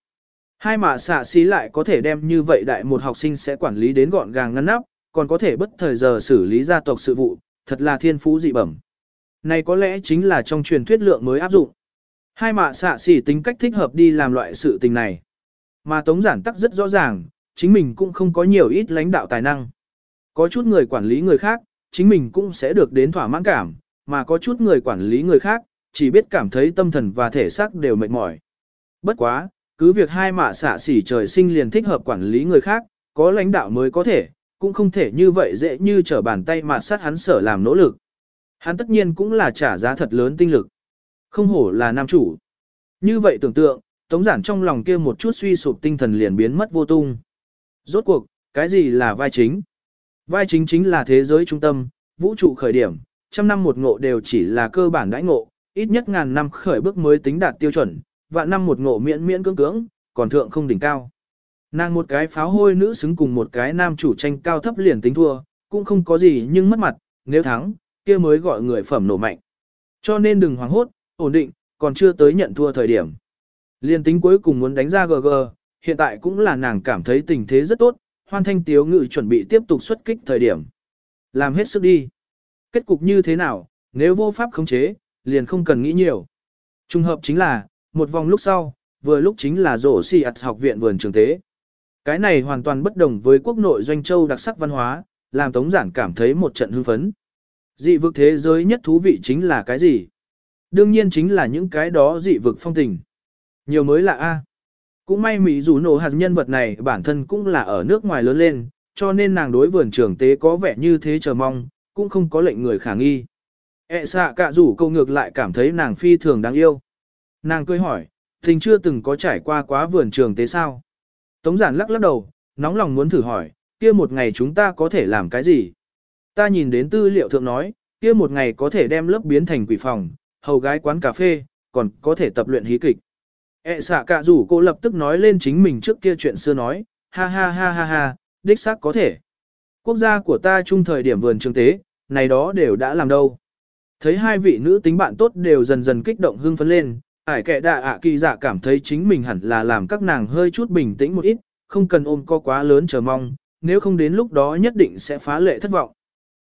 [SPEAKER 1] Hai mạ xạ xí lại có thể đem như vậy đại một học sinh sẽ quản lý đến gọn gàng ngăn nắp, còn có thể bất thời giờ xử lý gia tộc sự vụ, thật là thiên phú dị bẩm. Này có lẽ chính là trong truyền thuyết lượng mới áp dụng. Hai mạ xạ xỉ tính cách thích hợp đi làm loại sự tình này. Mà tống giản tắc rất rõ ràng, chính mình cũng không có nhiều ít lãnh đạo tài năng. Có chút người quản lý người khác, chính mình cũng sẽ được đến thỏa mãn cảm, mà có chút người quản lý người khác, chỉ biết cảm thấy tâm thần và thể xác đều mệt mỏi. Bất quá, cứ việc hai mạ xạ xỉ trời sinh liền thích hợp quản lý người khác, có lãnh đạo mới có thể, cũng không thể như vậy dễ như trở bàn tay mà sát hắn sở làm nỗ lực. Hắn tất nhiên cũng là trả giá thật lớn tinh lực. Không hổ là nam chủ. Như vậy tưởng tượng, tống giản trong lòng kia một chút suy sụp tinh thần liền biến mất vô tung. Rốt cuộc, cái gì là vai chính? Vai chính chính là thế giới trung tâm, vũ trụ khởi điểm, trăm năm một ngộ đều chỉ là cơ bản đãi ngộ, ít nhất ngàn năm khởi bước mới tính đạt tiêu chuẩn, vạn năm một ngộ miễn miễn cưỡng cưỡng, còn thượng không đỉnh cao. Nàng một cái pháo hôi nữ xứng cùng một cái nam chủ tranh cao thấp liền tính thua, cũng không có gì nhưng mất mặt, nếu thắng, kia mới gọi người phẩm nổ mạnh. Cho nên đừng hoảng hốt, ổn định, còn chưa tới nhận thua thời điểm. Liên tính cuối cùng muốn đánh ra GG, hiện tại cũng là nàng cảm thấy tình thế rất tốt, hoan thanh tiếu ngự chuẩn bị tiếp tục xuất kích thời điểm. Làm hết sức đi. Kết cục như thế nào, nếu vô pháp khống chế, liền không cần nghĩ nhiều. Trung hợp chính là, một vòng lúc sau, vừa lúc chính là rổ si ạt học viện vườn trường tế. Cái này hoàn toàn bất đồng với quốc nội doanh châu đặc sắc văn hóa, làm Tống Giản cảm thấy một trận hưng phấn. Dị vực thế giới nhất thú vị chính là cái gì? Đương nhiên chính là những cái đó dị vực phong tình. Nhiều mới là A. Cũng may Mỹ dù nổ hạt nhân vật này bản thân cũng là ở nước ngoài lớn lên, cho nên nàng đối vườn trường tế có vẻ như thế chờ mong, cũng không có lệnh người khả nghi. E xạ cả rủ câu ngược lại cảm thấy nàng phi thường đáng yêu. Nàng cười hỏi, tình chưa từng có trải qua quá vườn trường tế sao? Tống giản lắc lắc đầu, nóng lòng muốn thử hỏi, kia một ngày chúng ta có thể làm cái gì? Ta nhìn đến tư liệu thượng nói, kia một ngày có thể đem lớp biến thành quỷ phòng, hầu gái quán cà phê, còn có thể tập luyện hí kịch. E xạ cả rủ cô lập tức nói lên chính mình trước kia chuyện xưa nói, ha ha ha ha ha, đích xác có thể. Quốc gia của ta chung thời điểm vườn trường tế, này đó đều đã làm đâu. Thấy hai vị nữ tính bạn tốt đều dần dần kích động hưng phấn lên, ải kệ đạ ạ kỳ dạ cảm thấy chính mình hẳn là làm các nàng hơi chút bình tĩnh một ít, không cần ôm co quá lớn chờ mong, nếu không đến lúc đó nhất định sẽ phá lệ thất vọng.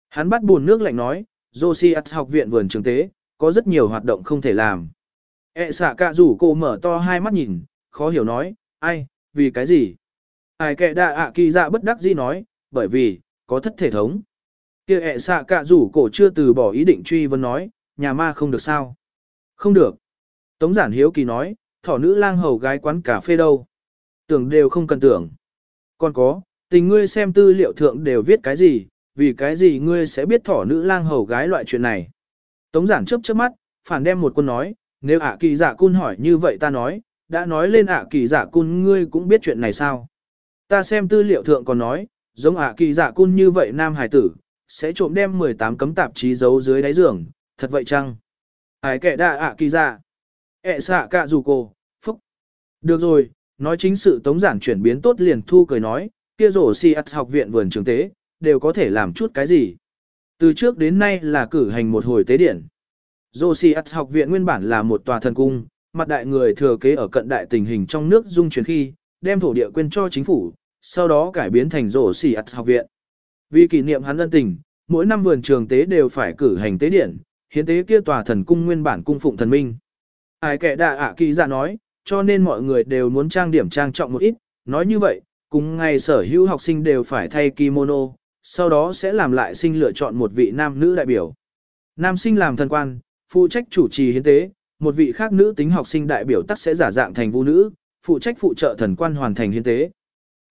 [SPEAKER 1] Hắn bắt buồn nước lạnh nói, Josias học viện vườn trường tế, có rất nhiều hoạt động không thể làm. E xạ CẠ rủ cô mở to hai mắt nhìn, khó hiểu nói, ai, vì cái gì? Ai kệ đạ ạ kỳ dạ bất đắc dĩ nói, bởi vì, có thất thể thống kia ẹ xạ cả rủ cổ chưa từ bỏ ý định truy vấn nói, nhà ma không được sao? Không được. Tống giản hiếu kỳ nói, thỏ nữ lang hầu gái quán cà phê đâu? Tưởng đều không cần tưởng. Còn có, tình ngươi xem tư liệu thượng đều viết cái gì, vì cái gì ngươi sẽ biết thỏ nữ lang hầu gái loại chuyện này. Tống giản chớp chớp mắt, phản đem một quân nói, nếu ạ kỳ giả cun hỏi như vậy ta nói, đã nói lên ạ kỳ giả cun ngươi cũng biết chuyện này sao? Ta xem tư liệu thượng còn nói, giống ạ kỳ giả cun như vậy nam hải tử, sẽ trộm đem 18 cấm tạp chí giấu dưới đáy giường, thật vậy chăng? Ai kệ đạ ạ kỳ giả? ẹ xạ cả dù cô, phúc. Được rồi, nói chính sự tống giản chuyển biến tốt liền thu cười nói, kia rổ si ắt học viện vườn trường tế, đều có thể làm chút cái gì. Từ trước đến nay là cử hành một hồi tế điển. Rổ si ắt học viện nguyên bản là một tòa thần cung, mặt đại người thừa kế ở cận đại tình hình trong nước dung chuyển khi, đem thổ địa quên cho chính phủ, sau đó cải biến thành rổ si ạt học viện. Vì kỷ niệm hắn ân tình, mỗi năm vườn trường tế đều phải cử hành tế điện, hiến tế kia tòa thần cung nguyên bản cung phụng thần minh. Ai kẻ đạ ạ kỳ giả dạ nói, cho nên mọi người đều muốn trang điểm trang trọng một ít, nói như vậy, cùng ngày sở hữu học sinh đều phải thay kimono, sau đó sẽ làm lại sinh lựa chọn một vị nam nữ đại biểu. Nam sinh làm thần quan, phụ trách chủ trì hiến tế, một vị khác nữ tính học sinh đại biểu tắc sẽ giả dạng thành vũ nữ, phụ trách phụ trợ thần quan hoàn thành hiến tế.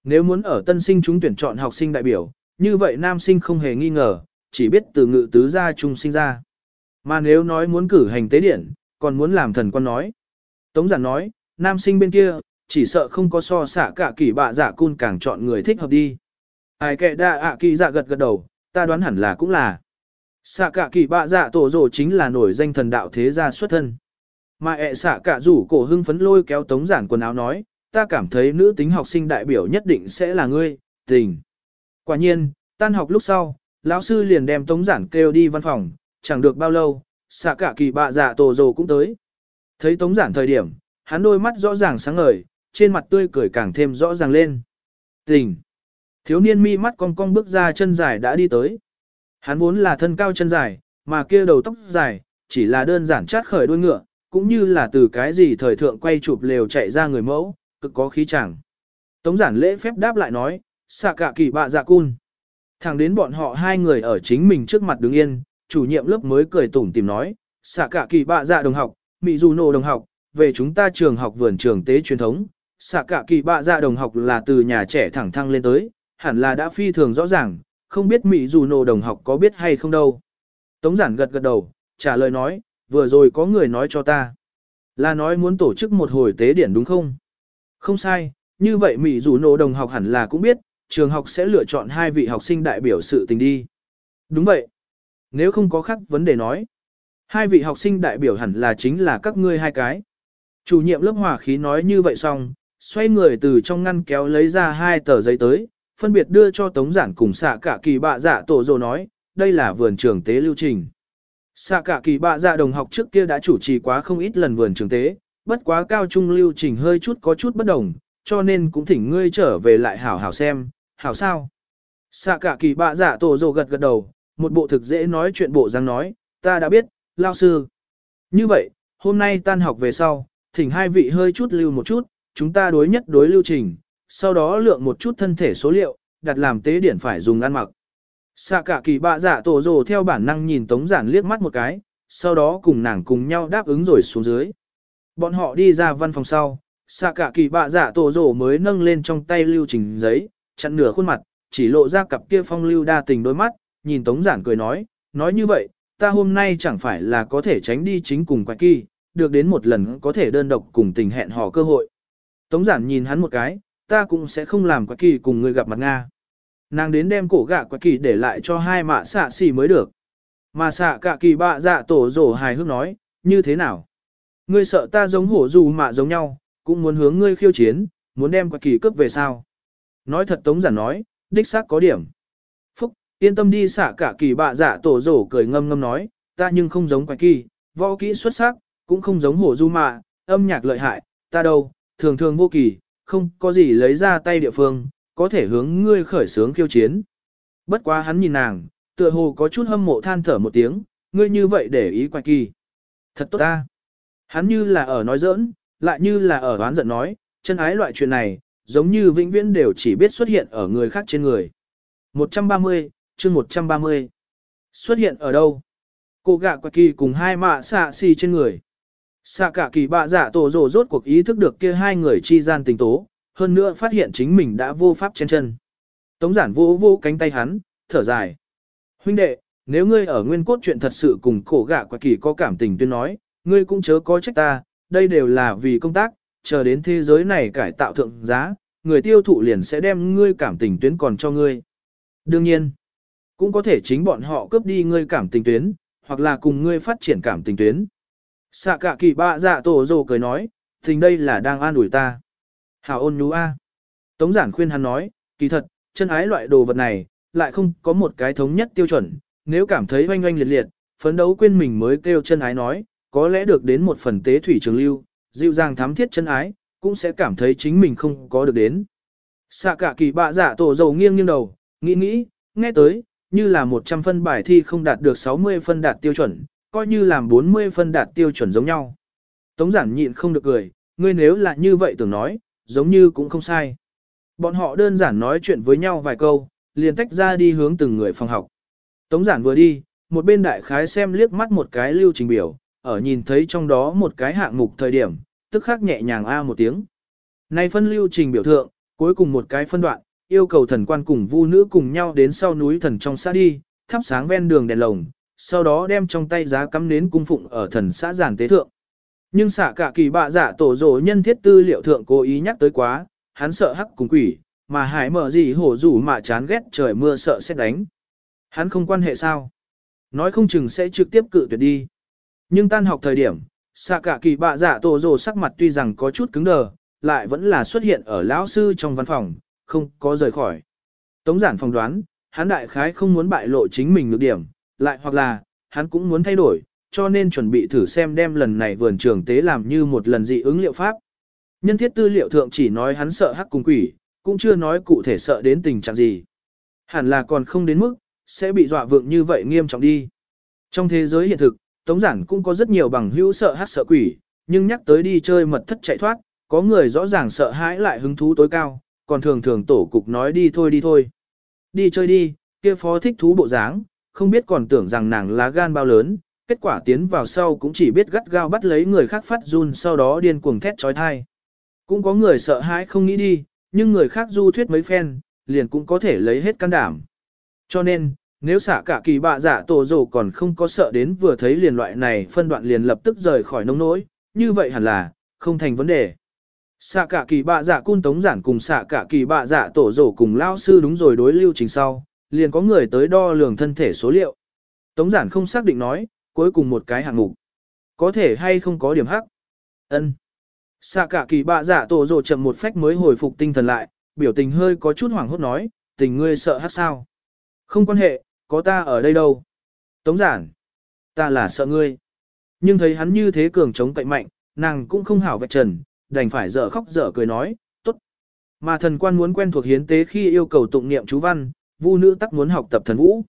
[SPEAKER 1] Nếu muốn ở tân sinh chúng tuyển chọn học sinh đại biểu, như vậy nam sinh không hề nghi ngờ, chỉ biết từ ngự tứ gia trung sinh ra. Mà nếu nói muốn cử hành tế điển, còn muốn làm thần quan nói. Tống giản nói, nam sinh bên kia, chỉ sợ không có so xạ cả kỳ bạ giả cun càng chọn người thích hợp đi. Ai kệ đa ạ kỳ dạ gật gật đầu, ta đoán hẳn là cũng là. Xạ cả kỳ bạ dạ tổ rồ chính là nổi danh thần đạo thế gia xuất thân. Mà ẹ xạ cả rủ cổ hưng phấn lôi kéo tống giản quần áo nói, ta cảm thấy nữ tính học sinh đại biểu nhất định sẽ là ngươi, tình. Quả nhiên, tan học lúc sau, lão sư liền đem tống giản kêu đi văn phòng, chẳng được bao lâu, xạ cả kỳ bạ dạ tổ rồ cũng tới. Thấy tống giản thời điểm, hắn đôi mắt rõ ràng sáng ngời, trên mặt tươi cười càng thêm rõ ràng lên. Tình. Thiếu niên mi mắt cong cong bước ra chân dài đã đi tới. Hắn vốn là thân cao chân dài, mà kia đầu tóc dài, chỉ là đơn giản chát khởi đuôi ngựa, cũng như là từ cái gì thời thượng quay chụp lều chạy ra người mẫu, cực có khí chẳng. Tống giản lễ phép đáp lại nói, xạ cả kỳ bạ dạ cun. Thẳng đến bọn họ hai người ở chính mình trước mặt đứng yên, chủ nhiệm lớp mới cười tủm tìm nói, xạ cả kỳ bạ dạ đồng học, mị dù nổ đồng học, về chúng ta trường học vườn trường tế truyền thống, xạ cả kỳ bạ dạ đồng học là từ nhà trẻ thẳng thăng lên tới, hẳn là đã phi thường rõ ràng, không biết Mỹ dù nổ đồng học có biết hay không đâu. Tống giản gật gật đầu, trả lời nói, vừa rồi có người nói cho ta. Là nói muốn tổ chức một hồi tế điển đúng không? Không sai, như vậy Mỹ dù nổ đồng học hẳn là cũng biết, trường học sẽ lựa chọn hai vị học sinh đại biểu sự tình đi. Đúng vậy. Nếu không có khác vấn đề nói. Hai vị học sinh đại biểu hẳn là chính là các ngươi hai cái. Chủ nhiệm lớp hòa khí nói như vậy xong, xoay người từ trong ngăn kéo lấy ra hai tờ giấy tới, phân biệt đưa cho Tống Giản cùng xạ cả kỳ bạ dạ tổ dồ nói, đây là vườn trường tế lưu trình. Xạ cả kỳ bạ dạ đồng học trước kia đã chủ trì quá không ít lần vườn trường tế, bất quá cao trung lưu trình hơi chút có chút bất đồng, cho nên cũng thỉnh ngươi trở về lại hảo hảo xem, hảo sao. Xạ cả kỳ bạ giả tổ dồ gật gật đầu, một bộ thực dễ nói chuyện bộ răng nói, ta đã biết, lao sư. Như vậy, hôm nay tan học về sau, thỉnh hai vị hơi chút lưu một chút, chúng ta đối nhất đối lưu trình, sau đó lượng một chút thân thể số liệu, đặt làm tế điển phải dùng ăn mặc. Xạ cả kỳ bạ giả tổ rồ theo bản năng nhìn tống giản liếc mắt một cái, sau đó cùng nàng cùng nhau đáp ứng rồi xuống dưới. Bọn họ đi ra văn phòng sau, xạ cả kỳ bạ giả tổ rồ mới nâng lên trong tay lưu trình giấy, chặn nửa khuôn mặt, chỉ lộ ra cặp kia phong lưu đa tình đôi mắt, nhìn tống giản cười nói, nói như vậy, ta hôm nay chẳng phải là có thể tránh đi chính cùng quái kỳ, được đến một lần có thể đơn độc cùng tình hẹn hò cơ hội. Tống giản nhìn hắn một cái, ta cũng sẽ không làm quái kỳ cùng người gặp mặt Nga. Nàng đến đem cổ gạ quái kỳ để lại cho hai mạ xạ xì mới được. Mà xạ cả kỳ bạ dạ tổ rổ hài hước nói, như thế nào? Ngươi sợ ta giống hổ dù mạ giống nhau, cũng muốn hướng ngươi khiêu chiến, muốn đem quái kỳ cướp về sao? Nói thật tống giản nói, đích xác có điểm. Phúc, yên tâm đi xả cả kỳ bạ dạ tổ rổ cười ngâm ngâm nói, ta nhưng không giống quái kỳ, võ kỹ xuất sắc, cũng không giống hổ du mạ, âm nhạc lợi hại, ta đâu, thường thường vô kỳ, không có gì lấy ra tay địa phương, có thể hướng ngươi khởi sướng khiêu chiến. Bất quá hắn nhìn nàng, tựa hồ có chút hâm mộ than thở một tiếng, ngươi như vậy để ý quái kỳ. Thật tốt ta. Hắn như là ở nói giỡn, lại như là ở đoán giận nói, chân ái loại chuyện này, giống như vĩnh viễn đều chỉ biết xuất hiện ở người khác trên người. 130, chương 130. Xuất hiện ở đâu? Cô gạ quạt kỳ cùng hai mạ xạ xì trên người. Xạ cả kỳ bạ giả tổ rồ rốt cuộc ý thức được kia hai người chi gian tình tố, hơn nữa phát hiện chính mình đã vô pháp trên chân. Tống giản vô vô cánh tay hắn, thở dài. Huynh đệ, nếu ngươi ở nguyên cốt chuyện thật sự cùng cổ gạ quạt kỳ có cảm tình tuyên nói, ngươi cũng chớ có trách ta, đây đều là vì công tác, chờ đến thế giới này cải tạo thượng giá, người tiêu thụ liền sẽ đem ngươi cảm tình tuyến còn cho ngươi. Đương nhiên, cũng có thể chính bọn họ cướp đi ngươi cảm tình tuyến, hoặc là cùng ngươi phát triển cảm tình tuyến. Xạ cả kỳ bạ dạ tổ rồ cười nói, tình đây là đang an ủi ta. Hảo ôn nhú a. Tống giản khuyên hắn nói, kỳ thật, chân ái loại đồ vật này, lại không có một cái thống nhất tiêu chuẩn, nếu cảm thấy oanh oanh liệt liệt, phấn đấu quên mình mới kêu chân ái nói, có lẽ được đến một phần tế thủy trường lưu, dịu dàng thám thiết chân ái, cũng sẽ cảm thấy chính mình không có được đến. Xạ cả kỳ bạ giả tổ dầu nghiêng nghiêng đầu, nghĩ nghĩ, nghe tới, như là 100 phân bài thi không đạt được 60 phân đạt tiêu chuẩn, coi như làm 40 phân đạt tiêu chuẩn giống nhau. Tống giản nhịn không được cười, ngươi nếu là như vậy tưởng nói, giống như cũng không sai. Bọn họ đơn giản nói chuyện với nhau vài câu, liền tách ra đi hướng từng người phòng học. Tống giản vừa đi, một bên đại khái xem liếc mắt một cái lưu trình biểu, ở nhìn thấy trong đó một cái hạng mục thời điểm, tức khắc nhẹ nhàng a một tiếng. Này phân lưu trình biểu thượng, cuối cùng một cái phân đoạn, yêu cầu thần quan cùng vu nữ cùng nhau đến sau núi thần trong xã đi, thắp sáng ven đường đèn lồng, sau đó đem trong tay giá cắm nến cung phụng ở thần xã giàn tế thượng. Nhưng xạ cả kỳ bạ giả tổ rồ nhân thiết tư liệu thượng cố ý nhắc tới quá, hắn sợ hắc cùng quỷ, mà hải mở gì hổ rủ mà chán ghét trời mưa sợ sẽ đánh. Hắn không quan hệ sao? Nói không chừng sẽ trực tiếp cự tuyệt đi. Nhưng tan học thời điểm, xạ cả kỳ bạ giả dạ tổ rồ sắc mặt tuy rằng có chút cứng đờ, lại vẫn là xuất hiện ở lão sư trong văn phòng, không có rời khỏi. Tống giản phòng đoán, hắn đại khái không muốn bại lộ chính mình nhược điểm, lại hoặc là, hắn cũng muốn thay đổi, cho nên chuẩn bị thử xem đem lần này vườn trường tế làm như một lần dị ứng liệu pháp. Nhân thiết tư liệu thượng chỉ nói hắn sợ hắc cùng quỷ, cũng chưa nói cụ thể sợ đến tình trạng gì. Hẳn là còn không đến mức, sẽ bị dọa vượng như vậy nghiêm trọng đi. Trong thế giới hiện thực, Tống Giản cũng có rất nhiều bằng hữu sợ hát sợ quỷ, nhưng nhắc tới đi chơi mật thất chạy thoát, có người rõ ràng sợ hãi lại hứng thú tối cao, còn thường thường tổ cục nói đi thôi đi thôi. Đi chơi đi, kia phó thích thú bộ dáng, không biết còn tưởng rằng nàng lá gan bao lớn, kết quả tiến vào sau cũng chỉ biết gắt gao bắt lấy người khác phát run sau đó điên cuồng thét trói thai. Cũng có người sợ hãi không nghĩ đi, nhưng người khác du thuyết mấy phen, liền cũng có thể lấy hết can đảm. Cho nên, nếu xả cả kỳ bạ giả dạ tổ rồ còn không có sợ đến vừa thấy liền loại này phân đoạn liền lập tức rời khỏi nông nỗi, như vậy hẳn là, không thành vấn đề. Xạ cả kỳ bạ dạ cun tống giản cùng xạ cả kỳ bạ dạ tổ rổ cùng lao sư đúng rồi đối lưu trình sau, liền có người tới đo lường thân thể số liệu. Tống giản không xác định nói, cuối cùng một cái hạng mục. Có thể hay không có điểm hắc. ân Xạ cả kỳ bạ dạ tổ rổ chậm một phách mới hồi phục tinh thần lại, biểu tình hơi có chút hoảng hốt nói, tình ngươi sợ hắc sao. Không quan hệ, có ta ở đây đâu. Tống giản. Ta là sợ ngươi. Nhưng thấy hắn như thế cường chống cậy mạnh, nàng cũng không hảo vạch trần, đành phải dở khóc dở cười nói, tốt. Mà thần quan muốn quen thuộc hiến tế khi yêu cầu tụng niệm chú văn, vu nữ tắc muốn học tập thần vũ.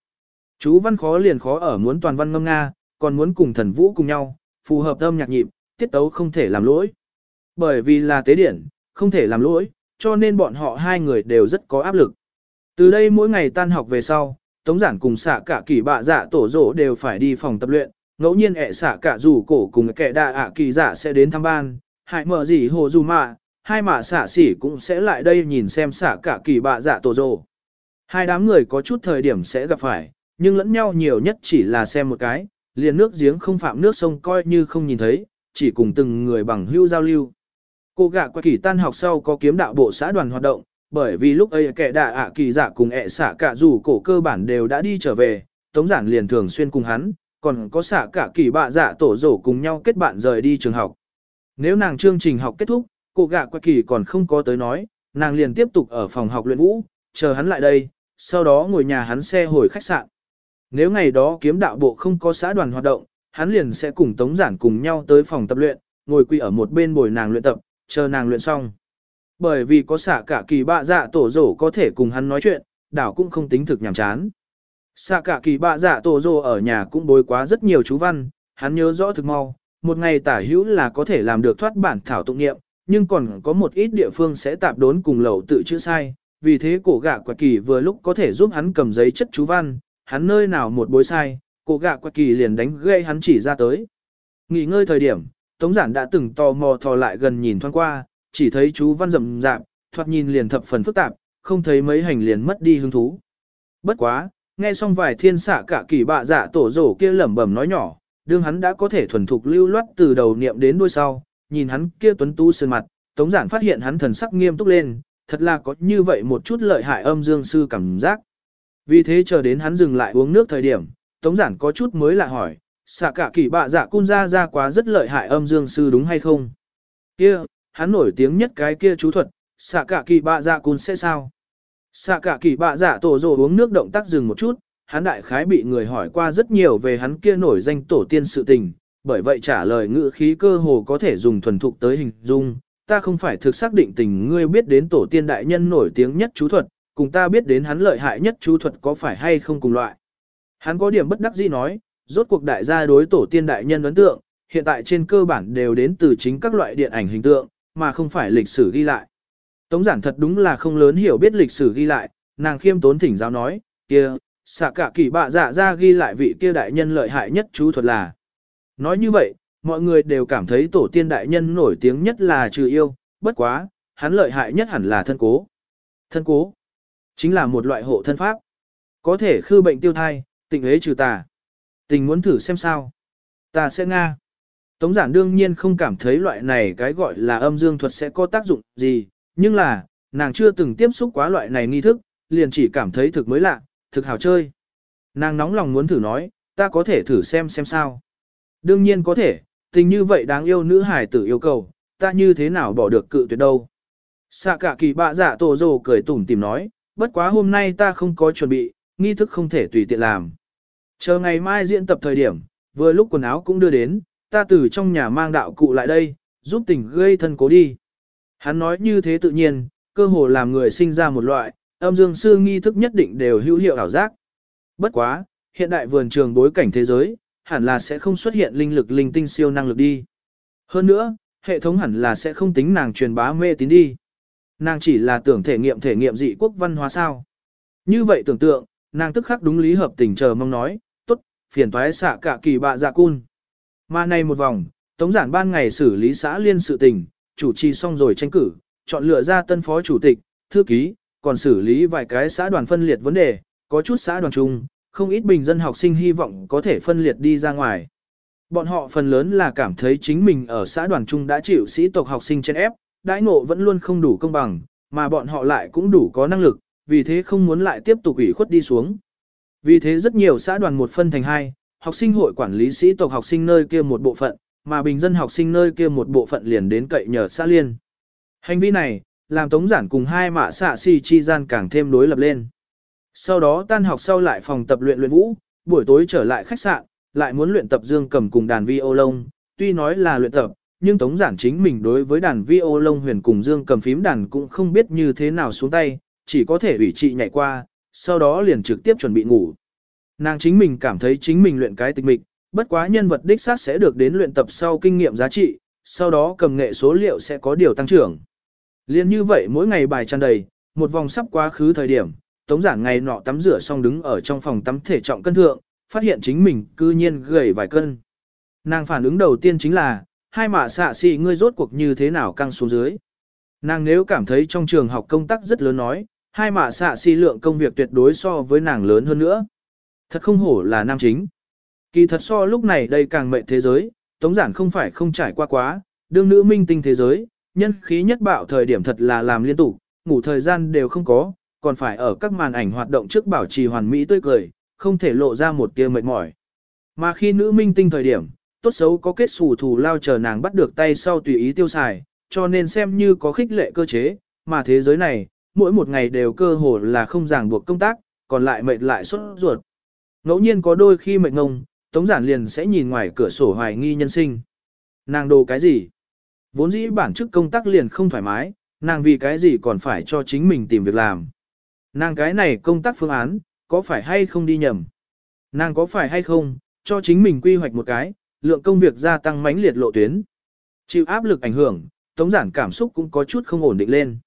[SPEAKER 1] Chú văn khó liền khó ở muốn toàn văn ngâm nga, còn muốn cùng thần vũ cùng nhau, phù hợp âm nhạc nhịp, tiết tấu không thể làm lỗi. Bởi vì là tế điển, không thể làm lỗi, cho nên bọn họ hai người đều rất có áp lực. Từ đây mỗi ngày tan học về sau, Tống Giản cùng xạ cả kỳ bạ dạ tổ rỗ đều phải đi phòng tập luyện, ngẫu nhiên ẹ xạ cả rủ cổ cùng kẻ đạ ạ kỳ dạ sẽ đến thăm ban, hại mở gì hồ dù mạ, hai mạ xạ xỉ cũng sẽ lại đây nhìn xem xạ cả kỳ bạ dạ tổ rỗ. Hai đám người có chút thời điểm sẽ gặp phải, nhưng lẫn nhau nhiều nhất chỉ là xem một cái, liền nước giếng không phạm nước sông coi như không nhìn thấy, chỉ cùng từng người bằng hữu giao lưu. Cô gạ qua kỳ tan học sau có kiếm đạo bộ xã đoàn hoạt động, bởi vì lúc ấy kẻ đạ ạ kỳ dạ cùng ẹ xạ cả dù cổ cơ bản đều đã đi trở về, tống giản liền thường xuyên cùng hắn, còn có xạ cả kỳ bạ dạ tổ rổ cùng nhau kết bạn rời đi trường học. Nếu nàng chương trình học kết thúc, cô gạ qua kỳ còn không có tới nói, nàng liền tiếp tục ở phòng học luyện vũ, chờ hắn lại đây, sau đó ngồi nhà hắn xe hồi khách sạn. Nếu ngày đó kiếm đạo bộ không có xã đoàn hoạt động, hắn liền sẽ cùng Tống Giản cùng nhau tới phòng tập luyện, ngồi quỳ ở một bên bồi nàng luyện tập, chờ nàng luyện xong. Bởi vì có xạ cả kỳ bạ dạ tổ rổ có thể cùng hắn nói chuyện, đảo cũng không tính thực nhàm chán. Xạ cả kỳ bạ dạ tổ rổ ở nhà cũng bối quá rất nhiều chú văn, hắn nhớ rõ thực mau, một ngày tả hữu là có thể làm được thoát bản thảo tụng niệm, nhưng còn có một ít địa phương sẽ tạp đốn cùng lầu tự chữ sai, vì thế cổ gạ quạt kỳ vừa lúc có thể giúp hắn cầm giấy chất chú văn, hắn nơi nào một bối sai, cổ gạ quạt kỳ liền đánh gây hắn chỉ ra tới. Nghỉ ngơi thời điểm, Tống Giản đã từng tò mò thò lại gần nhìn thoáng qua, chỉ thấy chú văn rậm rạp, thoạt nhìn liền thập phần phức tạp, không thấy mấy hành liền mất đi hứng thú. Bất quá, nghe xong vài thiên xạ cả kỳ bạ dạ tổ rổ kia lẩm bẩm nói nhỏ, đương hắn đã có thể thuần thục lưu loát từ đầu niệm đến đuôi sau, nhìn hắn kia tuấn tú sơn mặt, Tống Giản phát hiện hắn thần sắc nghiêm túc lên, thật là có như vậy một chút lợi hại âm dương sư cảm giác. Vì thế chờ đến hắn dừng lại uống nước thời điểm, Tống Giản có chút mới lạ hỏi, xạ cả kỳ bạ dạ cun ra ra quá rất lợi hại âm dương sư đúng hay không? Kia, hắn nổi tiếng nhất cái kia chú thuật, xạ cả kỳ bạ dạ cun sẽ sao? Xạ cả kỳ bạ dạ tổ rồ uống nước động tác dừng một chút, hắn đại khái bị người hỏi qua rất nhiều về hắn kia nổi danh tổ tiên sự tình, bởi vậy trả lời ngữ khí cơ hồ có thể dùng thuần thục tới hình dung, ta không phải thực xác định tình ngươi biết đến tổ tiên đại nhân nổi tiếng nhất chú thuật, cùng ta biết đến hắn lợi hại nhất chú thuật có phải hay không cùng loại. Hắn có điểm bất đắc dĩ nói, rốt cuộc đại gia đối tổ tiên đại nhân ấn tượng, hiện tại trên cơ bản đều đến từ chính các loại điện ảnh hình tượng, mà không phải lịch sử ghi lại. Tống giản thật đúng là không lớn hiểu biết lịch sử ghi lại, nàng khiêm tốn thỉnh giáo nói, kia, xạ cả kỳ bạ dạ ra ghi lại vị kia đại nhân lợi hại nhất chú thuật là. Nói như vậy, mọi người đều cảm thấy tổ tiên đại nhân nổi tiếng nhất là trừ yêu, bất quá, hắn lợi hại nhất hẳn là thân cố. Thân cố, chính là một loại hộ thân pháp. Có thể khư bệnh tiêu thai, tình hế trừ tà. Tình muốn thử xem sao. Ta sẽ nga. Tống giản đương nhiên không cảm thấy loại này cái gọi là âm dương thuật sẽ có tác dụng gì, nhưng là, nàng chưa từng tiếp xúc quá loại này nghi thức, liền chỉ cảm thấy thực mới lạ, thực hào chơi. Nàng nóng lòng muốn thử nói, ta có thể thử xem xem sao. Đương nhiên có thể, tình như vậy đáng yêu nữ hải tử yêu cầu, ta như thế nào bỏ được cự tuyệt đâu. Xạ cả kỳ bạ giả tổ rồ cười tủm tìm nói, bất quá hôm nay ta không có chuẩn bị, nghi thức không thể tùy tiện làm. Chờ ngày mai diễn tập thời điểm, vừa lúc quần áo cũng đưa đến, ta từ trong nhà mang đạo cụ lại đây, giúp tỉnh gây thân cố đi. Hắn nói như thế tự nhiên, cơ hồ làm người sinh ra một loại, âm dương sư nghi thức nhất định đều hữu hiệu ảo giác. Bất quá, hiện đại vườn trường bối cảnh thế giới, hẳn là sẽ không xuất hiện linh lực linh tinh siêu năng lực đi. Hơn nữa, hệ thống hẳn là sẽ không tính nàng truyền bá mê tín đi. Nàng chỉ là tưởng thể nghiệm thể nghiệm dị quốc văn hóa sao. Như vậy tưởng tượng, nàng tức khắc đúng lý hợp tình chờ mong nói, tốt, phiền toái xạ cả kỳ bạ dạ cun. Mà này một vòng, tống giản ban ngày xử lý xã liên sự tình, chủ trì xong rồi tranh cử, chọn lựa ra tân phó chủ tịch, thư ký, còn xử lý vài cái xã đoàn phân liệt vấn đề, có chút xã đoàn chung, không ít bình dân học sinh hy vọng có thể phân liệt đi ra ngoài. Bọn họ phần lớn là cảm thấy chính mình ở xã đoàn chung đã chịu sĩ tộc học sinh chen ép, đãi ngộ vẫn luôn không đủ công bằng, mà bọn họ lại cũng đủ có năng lực, vì thế không muốn lại tiếp tục ủy khuất đi xuống. Vì thế rất nhiều xã đoàn một phân thành hai, học sinh hội quản lý sĩ tộc học sinh nơi kia một bộ phận, mà bình dân học sinh nơi kia một bộ phận liền đến cậy nhờ xã liên. Hành vi này, làm tống giản cùng hai mạ xạ si chi gian càng thêm đối lập lên. Sau đó tan học sau lại phòng tập luyện luyện vũ, buổi tối trở lại khách sạn, lại muốn luyện tập dương cầm cùng đàn vi ô lông, tuy nói là luyện tập, nhưng tống giản chính mình đối với đàn vi ô lông huyền cùng dương cầm phím đàn cũng không biết như thế nào xuống tay, chỉ có thể ủy trị nhảy qua, sau đó liền trực tiếp chuẩn bị ngủ. Nàng chính mình cảm thấy chính mình luyện cái tịch mịch, bất quá nhân vật đích xác sẽ được đến luyện tập sau kinh nghiệm giá trị, sau đó cầm nghệ số liệu sẽ có điều tăng trưởng. Liên như vậy mỗi ngày bài tràn đầy, một vòng sắp quá khứ thời điểm, tống giản ngày nọ tắm rửa xong đứng ở trong phòng tắm thể trọng cân thượng, phát hiện chính mình cư nhiên gầy vài cân. Nàng phản ứng đầu tiên chính là, hai mạ xạ xì ngươi rốt cuộc như thế nào căng xuống dưới. Nàng nếu cảm thấy trong trường học công tác rất lớn nói, hai mạ xạ xì lượng công việc tuyệt đối so với nàng lớn hơn nữa. Thật không hổ là nam chính. Kỳ thật so lúc này đây càng mệnh thế giới, tống giản không phải không trải qua quá, đương nữ minh tinh thế giới, nhân khí nhất bạo thời điểm thật là làm liên tục, ngủ thời gian đều không có, còn phải ở các màn ảnh hoạt động trước bảo trì hoàn mỹ tươi cười, không thể lộ ra một tia mệt mỏi. Mà khi nữ minh tinh thời điểm, tốt xấu có kết xù thù lao chờ nàng bắt được tay sau tùy ý tiêu xài, cho nên xem như có khích lệ cơ chế, mà thế giới này, mỗi một ngày đều cơ hồ là không ràng buộc công tác, còn lại mệt lại xuất ruột. Ngẫu nhiên có đôi khi mệt ngông, Tống Giản liền sẽ nhìn ngoài cửa sổ hoài nghi nhân sinh. Nàng đồ cái gì? Vốn dĩ bản chức công tác liền không thoải mái, nàng vì cái gì còn phải cho chính mình tìm việc làm. Nàng cái này công tác phương án, có phải hay không đi nhầm? Nàng có phải hay không, cho chính mình quy hoạch một cái, lượng công việc gia tăng mãnh liệt lộ tuyến. Chịu áp lực ảnh hưởng, tống giản cảm xúc cũng có chút không ổn định lên.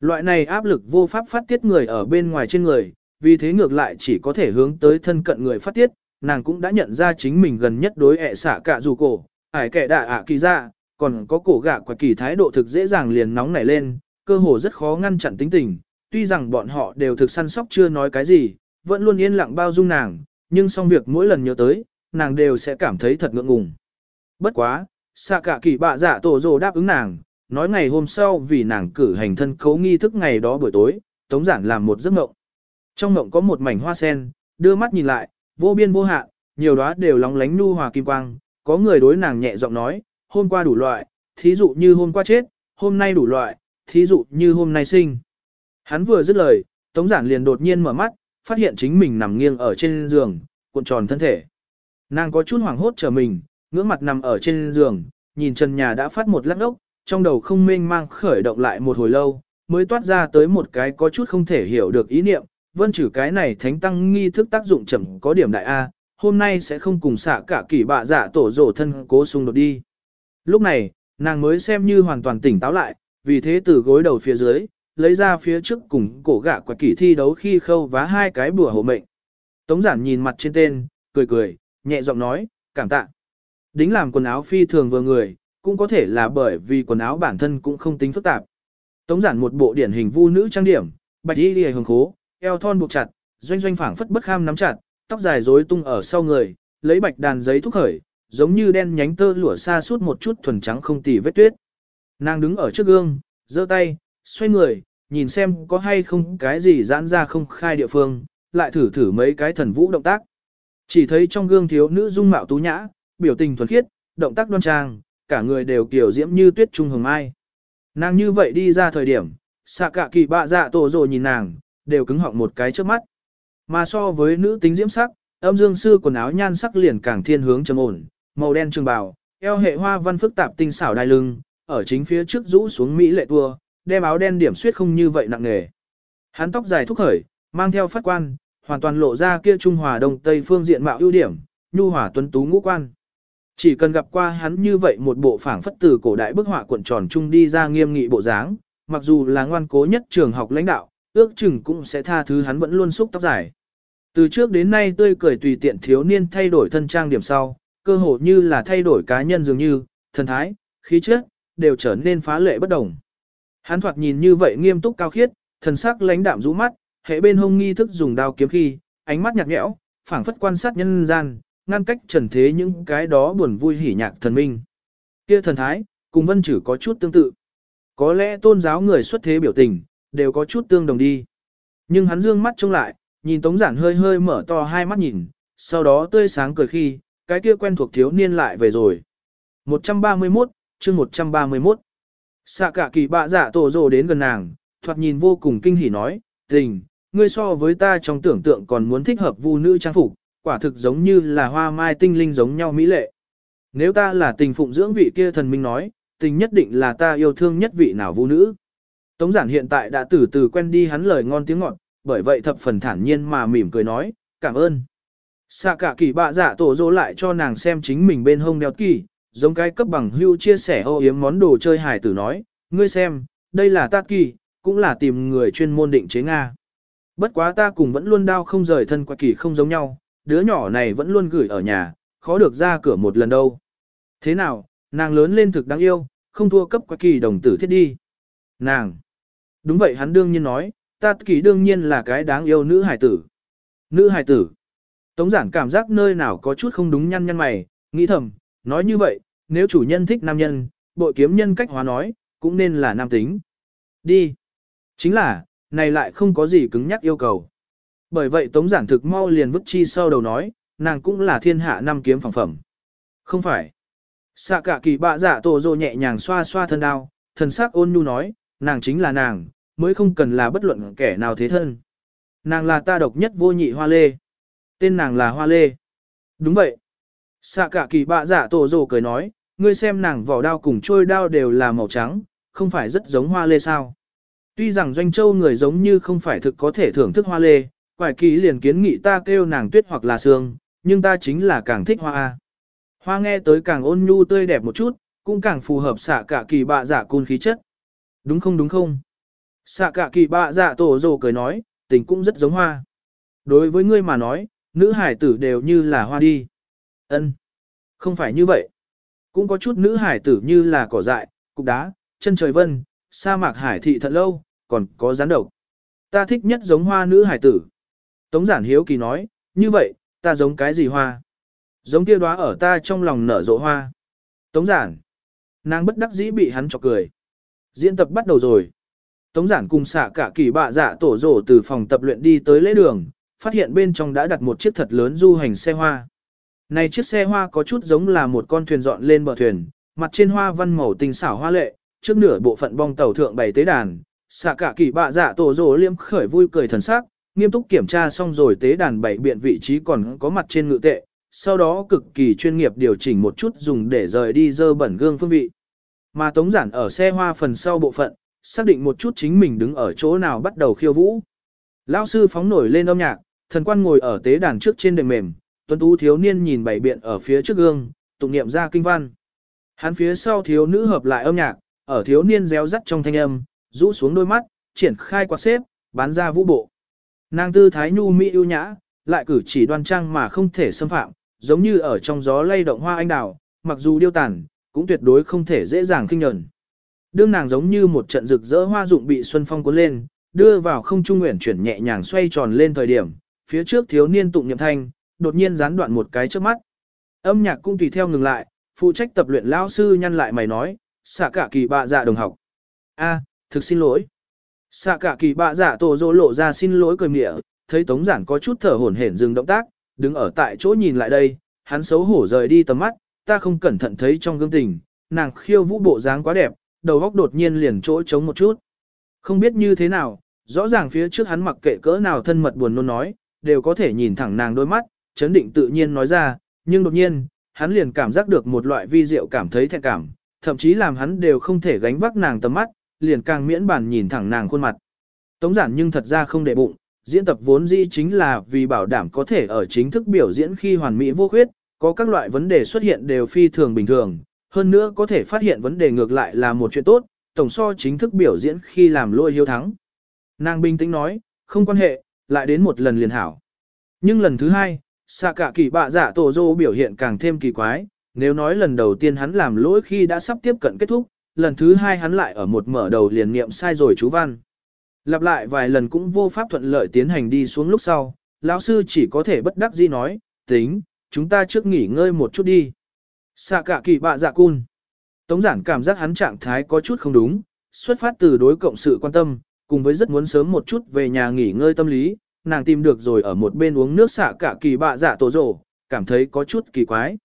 [SPEAKER 1] Loại này áp lực vô pháp phát tiết người ở bên ngoài trên người, vì thế ngược lại chỉ có thể hướng tới thân cận người phát tiết, nàng cũng đã nhận ra chính mình gần nhất đối ẹ xả cả dù cổ, ải kẻ đạ ạ kỳ ra, còn có cổ gạ quả kỳ thái độ thực dễ dàng liền nóng nảy lên, cơ hồ rất khó ngăn chặn tính tình, tuy rằng bọn họ đều thực săn sóc chưa nói cái gì, vẫn luôn yên lặng bao dung nàng, nhưng xong việc mỗi lần nhớ tới, nàng đều sẽ cảm thấy thật ngượng ngùng. Bất quá, xạ cả kỳ bạ dạ tổ rồ đáp ứng nàng, nói ngày hôm sau vì nàng cử hành thân cấu nghi thức ngày đó buổi tối, tống giản làm một giấc mộng. Trong mộng có một mảnh hoa sen, đưa mắt nhìn lại, vô biên vô hạn, nhiều đóa đều lóng lánh nu hòa kim quang, có người đối nàng nhẹ giọng nói, hôm qua đủ loại, thí dụ như hôm qua chết, hôm nay đủ loại, thí dụ như hôm nay sinh. Hắn vừa dứt lời, Tống Giản liền đột nhiên mở mắt, phát hiện chính mình nằm nghiêng ở trên giường, cuộn tròn thân thể. Nàng có chút hoảng hốt trở mình, ngưỡng mặt nằm ở trên giường, nhìn trần nhà đã phát một lắc ốc, trong đầu không mênh mang khởi động lại một hồi lâu, mới toát ra tới một cái có chút không thể hiểu được ý niệm, vân trừ cái này thánh tăng nghi thức tác dụng chậm có điểm đại A, hôm nay sẽ không cùng xạ cả kỳ bạ dạ tổ rổ thân cố xung đột đi. Lúc này, nàng mới xem như hoàn toàn tỉnh táo lại, vì thế từ gối đầu phía dưới, lấy ra phía trước cùng cổ gạ quả kỳ thi đấu khi khâu vá hai cái bùa hộ mệnh. Tống giản nhìn mặt trên tên, cười cười, nhẹ giọng nói, cảm tạ. Đính làm quần áo phi thường vừa người, cũng có thể là bởi vì quần áo bản thân cũng không tính phức tạp. Tống giản một bộ điển hình vu nữ trang điểm, bạch y liề hồng khố, eo thon buộc chặt, doanh doanh phảng phất bất kham nắm chặt, tóc dài rối tung ở sau người, lấy bạch đàn giấy thúc khởi, giống như đen nhánh tơ lụa xa suốt một chút thuần trắng không tì vết tuyết. Nàng đứng ở trước gương, giơ tay, xoay người, nhìn xem có hay không cái gì giãn ra không khai địa phương, lại thử thử mấy cái thần vũ động tác. Chỉ thấy trong gương thiếu nữ dung mạo tú nhã, biểu tình thuần khiết, động tác đoan trang, cả người đều kiểu diễm như tuyết trung hồng mai. Nàng như vậy đi ra thời điểm, xạ cả kỳ bạ dạ tổ rồi nhìn nàng, đều cứng họng một cái trước mắt. Mà so với nữ tính diễm sắc, âm dương sư quần áo nhan sắc liền càng thiên hướng trầm ổn, màu đen trường bào, eo hệ hoa văn phức tạp tinh xảo đai lưng, ở chính phía trước rũ xuống mỹ lệ tua, đem áo đen điểm suýt không như vậy nặng nề. Hắn tóc dài thúc khởi, mang theo phát quan, hoàn toàn lộ ra kia trung hòa đông tây phương diện mạo ưu điểm, nhu hòa tuấn tú ngũ quan. Chỉ cần gặp qua hắn như vậy một bộ phảng phất từ cổ đại bức họa cuộn tròn trung đi ra nghiêm nghị bộ dáng, mặc dù là ngoan cố nhất trường học lãnh đạo, ước chừng cũng sẽ tha thứ hắn vẫn luôn xúc tóc dài. Từ trước đến nay tươi cười tùy tiện thiếu niên thay đổi thân trang điểm sau, cơ hồ như là thay đổi cá nhân dường như, thần thái, khí chất đều trở nên phá lệ bất đồng. Hắn thoạt nhìn như vậy nghiêm túc cao khiết, thần sắc lãnh đạm rũ mắt, hệ bên hông nghi thức dùng đao kiếm khi, ánh mắt nhạt nhẽo, phảng phất quan sát nhân gian, ngăn cách trần thế những cái đó buồn vui hỉ nhạc thần minh. Kia thần thái, cùng vân chử có chút tương tự. Có lẽ tôn giáo người xuất thế biểu tình, đều có chút tương đồng đi. Nhưng hắn dương mắt trông lại, nhìn tống giản hơi hơi mở to hai mắt nhìn, sau đó tươi sáng cười khi, cái kia quen thuộc thiếu niên lại về rồi. 131, chương 131. Xạ cả kỳ bạ giả tổ rồ đến gần nàng, thoạt nhìn vô cùng kinh hỉ nói, tình, ngươi so với ta trong tưởng tượng còn muốn thích hợp vu nữ trang phục, quả thực giống như là hoa mai tinh linh giống nhau mỹ lệ. Nếu ta là tình phụng dưỡng vị kia thần minh nói, tình nhất định là ta yêu thương nhất vị nào vu nữ. Tống giản hiện tại đã từ từ quen đi hắn lời ngon tiếng ngọt, bởi vậy thập phần thản nhiên mà mỉm cười nói, cảm ơn. Xạ cả kỳ bạ giả tổ dỗ lại cho nàng xem chính mình bên hông đeo kỳ, giống cái cấp bằng hưu chia sẻ ô yếm món đồ chơi hài tử nói, ngươi xem, đây là ta kỳ, cũng là tìm người chuyên môn định chế Nga. Bất quá ta cùng vẫn luôn đau không rời thân qua kỳ không giống nhau, đứa nhỏ này vẫn luôn gửi ở nhà, khó được ra cửa một lần đâu. Thế nào, nàng lớn lên thực đáng yêu, không thua cấp qua kỳ đồng tử thiết đi. Nàng. Đúng vậy hắn đương nhiên nói, ta kỳ đương nhiên là cái đáng yêu nữ hài tử. Nữ hài tử. Tống giản cảm giác nơi nào có chút không đúng nhăn nhăn mày, nghĩ thầm, nói như vậy, nếu chủ nhân thích nam nhân, bội kiếm nhân cách hóa nói, cũng nên là nam tính. Đi. Chính là, này lại không có gì cứng nhắc yêu cầu. Bởi vậy Tống Giản thực mau liền vứt chi sau đầu nói, nàng cũng là thiên hạ năm kiếm phẳng phẩm. Không phải. Xạ cả kỳ bạ giả tổ rồ nhẹ nhàng xoa xoa thân đao, thần sắc ôn nhu nói, nàng chính là nàng, mới không cần là bất luận kẻ nào thế thân. Nàng là ta độc nhất vô nhị hoa lê. Tên nàng là hoa lê. Đúng vậy. Xạ cả kỳ bạ giả tổ rồ cười nói, ngươi xem nàng vỏ đao cùng trôi đao đều là màu trắng, không phải rất giống hoa lê sao. Tuy rằng doanh châu người giống như không phải thực có thể thưởng thức hoa lê, quải kỳ liền kiến nghị ta kêu nàng tuyết hoặc là sương, nhưng ta chính là càng thích hoa A. Hoa nghe tới càng ôn nhu tươi đẹp một chút, cũng càng phù hợp xạ cả kỳ bạ giả côn cun khí chất. Đúng không đúng không? Xạ cả kỳ bạ dạ tổ rồ cười nói, tình cũng rất giống hoa. Đối với ngươi mà nói, nữ hải tử đều như là hoa đi. Ân, Không phải như vậy. Cũng có chút nữ hải tử như là cỏ dại, cục đá, chân trời vân, sa mạc hải thị thật lâu, còn có rắn độc. Ta thích nhất giống hoa nữ hải tử. Tống giản hiếu kỳ nói, như vậy, ta giống cái gì hoa? Giống kia đóa ở ta trong lòng nở rộ hoa. Tống giản. Nàng bất đắc dĩ bị hắn chọc cười. Diễn tập bắt đầu rồi. Tống giản cùng xạ cả kỳ bạ dạ tổ rổ từ phòng tập luyện đi tới lễ đường, phát hiện bên trong đã đặt một chiếc thật lớn du hành xe hoa. Này chiếc xe hoa có chút giống là một con thuyền dọn lên bờ thuyền, mặt trên hoa văn màu tinh xảo hoa lệ, trước nửa bộ phận bong tàu thượng bày tế đàn, xạ cả kỳ bạ dạ tổ rổ liêm khởi vui cười thần sắc, nghiêm túc kiểm tra xong rồi tế đàn bảy biện vị trí còn có mặt trên ngự tệ, sau đó cực kỳ chuyên nghiệp điều chỉnh một chút dùng để rời đi dơ bẩn gương phương vị. Mà Tống Giản ở xe hoa phần sau bộ phận, xác định một chút chính mình đứng ở chỗ nào bắt đầu khiêu vũ. Lão sư phóng nổi lên âm nhạc, thần quan ngồi ở tế đàn trước trên đệm mềm, tuấn tú thiếu niên nhìn bảy biện ở phía trước gương, tụng niệm ra kinh văn. Hắn phía sau thiếu nữ hợp lại âm nhạc, ở thiếu niên réo rắt trong thanh âm, rũ xuống đôi mắt, triển khai quạt xếp, bán ra vũ bộ. Nàng tư thái nhu mỹ ưu nhã, lại cử chỉ đoan trang mà không thể xâm phạm, giống như ở trong gió lay động hoa anh đào, mặc dù điêu tàn, cũng tuyệt đối không thể dễ dàng kinh nhẫn. Đương nàng giống như một trận rực rỡ hoa dụng bị xuân phong cuốn lên, đưa vào không trung nguyện chuyển nhẹ nhàng xoay tròn lên thời điểm, phía trước thiếu niên tụng niệm thanh, đột nhiên gián đoạn một cái trước mắt. Âm nhạc cũng tùy theo ngừng lại, phụ trách tập luyện lão sư nhăn lại mày nói, xạ cả kỳ bạ dạ đồng học. a thực xin lỗi. Xạ cả kỳ bạ dạ tổ dỗ lộ ra xin lỗi cười mịa, thấy tống giản có chút thở hổn hển dừng động tác, đứng ở tại chỗ nhìn lại đây, hắn xấu hổ rời đi tầm mắt, ta không cẩn thận thấy trong gương tình, nàng khiêu vũ bộ dáng quá đẹp, đầu góc đột nhiên liền chỗ trống một chút. Không biết như thế nào, rõ ràng phía trước hắn mặc kệ cỡ nào thân mật buồn nôn nói, đều có thể nhìn thẳng nàng đôi mắt, chấn định tự nhiên nói ra, nhưng đột nhiên, hắn liền cảm giác được một loại vi diệu cảm thấy thẹn cảm, thậm chí làm hắn đều không thể gánh vác nàng tầm mắt, liền càng miễn bàn nhìn thẳng nàng khuôn mặt. Tống giản nhưng thật ra không để bụng, diễn tập vốn dĩ chính là vì bảo đảm có thể ở chính thức biểu diễn khi hoàn mỹ vô khuyết, có các loại vấn đề xuất hiện đều phi thường bình thường, hơn nữa có thể phát hiện vấn đề ngược lại là một chuyện tốt, tổng so chính thức biểu diễn khi làm lôi hiếu thắng. Nàng bình tĩnh nói, không quan hệ, lại đến một lần liền hảo. Nhưng lần thứ hai, xạ cả kỳ bạ giả tổ dô biểu hiện càng thêm kỳ quái, nếu nói lần đầu tiên hắn làm lỗi khi đã sắp tiếp cận kết thúc, lần thứ hai hắn lại ở một mở đầu liền niệm sai rồi chú văn. Lặp lại vài lần cũng vô pháp thuận lợi tiến hành đi xuống lúc sau, lão sư chỉ có thể bất đắc dĩ nói, tính, chúng ta trước nghỉ ngơi một chút đi. Xạ cả kỳ bạ dạ cun. Tống giản cảm giác hắn trạng thái có chút không đúng, xuất phát từ đối cộng sự quan tâm, cùng với rất muốn sớm một chút về nhà nghỉ ngơi tâm lý, nàng tìm được rồi ở một bên uống nước xạ cả kỳ bạ dạ tổ rổ, cảm thấy có chút kỳ quái.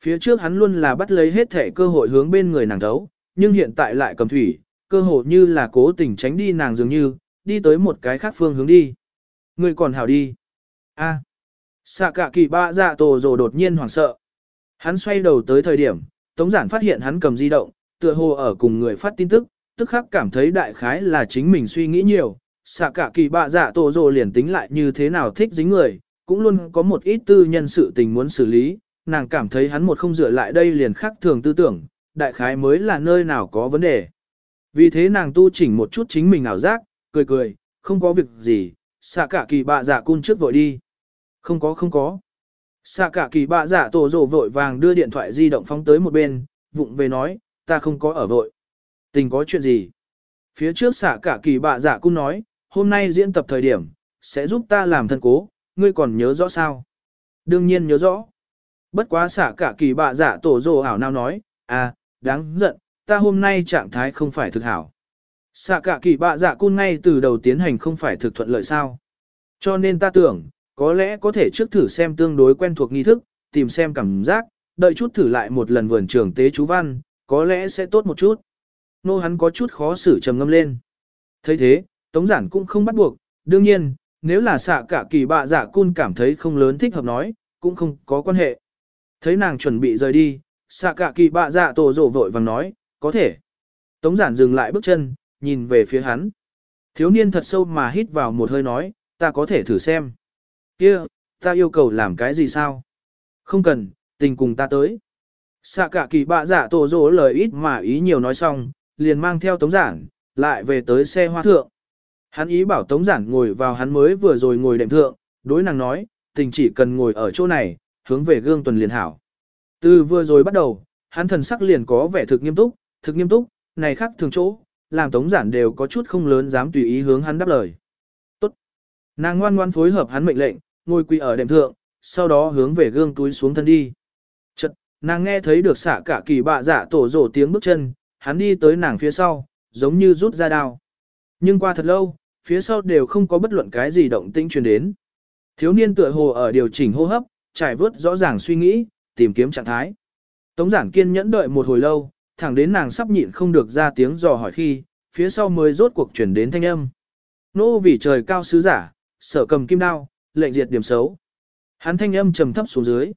[SPEAKER 1] Phía trước hắn luôn là bắt lấy hết thể cơ hội hướng bên người nàng đấu, nhưng hiện tại lại cầm thủy, cơ hội như là cố tình tránh đi nàng dường như, đi tới một cái khác phương hướng đi. Người còn hảo đi. a à. Xạ cả kỳ bạ dạ tổ rổ đột nhiên hoảng sợ. Hắn xoay đầu tới thời điểm, Tống Giản phát hiện hắn cầm di động, tựa hồ ở cùng người phát tin tức, tức khắc cảm thấy đại khái là chính mình suy nghĩ nhiều, xạ cả kỳ bạ dạ tổ rồ liền tính lại như thế nào thích dính người, cũng luôn có một ít tư nhân sự tình muốn xử lý, nàng cảm thấy hắn một không dựa lại đây liền khắc thường tư tưởng, đại khái mới là nơi nào có vấn đề. Vì thế nàng tu chỉnh một chút chính mình ảo giác, cười cười, không có việc gì, xạ cả kỳ bạ dạ cun trước vội đi. Không có không có. Xạ cả kỳ bạ dạ tổ rồ vội vàng đưa điện thoại di động phóng tới một bên, vụng về nói, ta không có ở vội. Tình có chuyện gì? Phía trước xạ cả kỳ bạ dạ cũng nói, hôm nay diễn tập thời điểm, sẽ giúp ta làm thân cố, ngươi còn nhớ rõ sao? Đương nhiên nhớ rõ. Bất quá xạ cả kỳ bạ dạ tổ rồ ảo nào nói, à, đáng giận, ta hôm nay trạng thái không phải thực hảo. Xạ cả kỳ bạ dạ cun ngay từ đầu tiến hành không phải thực thuận lợi sao. Cho nên ta tưởng, có lẽ có thể trước thử xem tương đối quen thuộc nghi thức, tìm xem cảm giác, đợi chút thử lại một lần vườn trường tế chú văn, có lẽ sẽ tốt một chút. Nô hắn có chút khó xử trầm ngâm lên. thấy thế, Tống Giản cũng không bắt buộc, đương nhiên, nếu là xạ cả kỳ bạ giả dạ cun cảm thấy không lớn thích hợp nói, cũng không có quan hệ. Thấy nàng chuẩn bị rời đi, xạ cả kỳ bạ giả dạ tổ rổ vội vàng nói, có thể. Tống Giản dừng lại bước chân, nhìn về phía hắn. Thiếu niên thật sâu mà hít vào một hơi nói, ta có thể thử xem. Kia, ta yêu cầu làm cái gì sao? Không cần, tình cùng ta tới. Xạ cả kỳ bạ giả dạ tổ dỗ lời ít mà ý nhiều nói xong, liền mang theo tống giản, lại về tới xe hoa thượng. Hắn ý bảo tống giản ngồi vào hắn mới vừa rồi ngồi đệm thượng, đối nàng nói, tình chỉ cần ngồi ở chỗ này, hướng về gương tuần liền hảo. Từ vừa rồi bắt đầu, hắn thần sắc liền có vẻ thực nghiêm túc, thực nghiêm túc, này khác thường chỗ, làm tống giản đều có chút không lớn dám tùy ý hướng hắn đáp lời. Tốt. Nàng ngoan ngoan phối hợp hắn mệnh lệnh, ngồi quỳ ở đệm thượng, sau đó hướng về gương túi xuống thân đi. Chật, nàng nghe thấy được xả cả kỳ bạ giả dạ tổ rổ tiếng bước chân, hắn đi tới nàng phía sau, giống như rút ra đao. Nhưng qua thật lâu, phía sau đều không có bất luận cái gì động tĩnh truyền đến. Thiếu niên tựa hồ ở điều chỉnh hô hấp, trải vớt rõ ràng suy nghĩ, tìm kiếm trạng thái. Tống giản kiên nhẫn đợi một hồi lâu, thẳng đến nàng sắp nhịn không được ra tiếng dò hỏi khi, phía sau mới rốt cuộc truyền đến thanh âm. Nô vì trời cao sứ giả, sở cầm kim đao, lệnh diệt điểm xấu. Hắn thanh âm trầm thấp xuống dưới.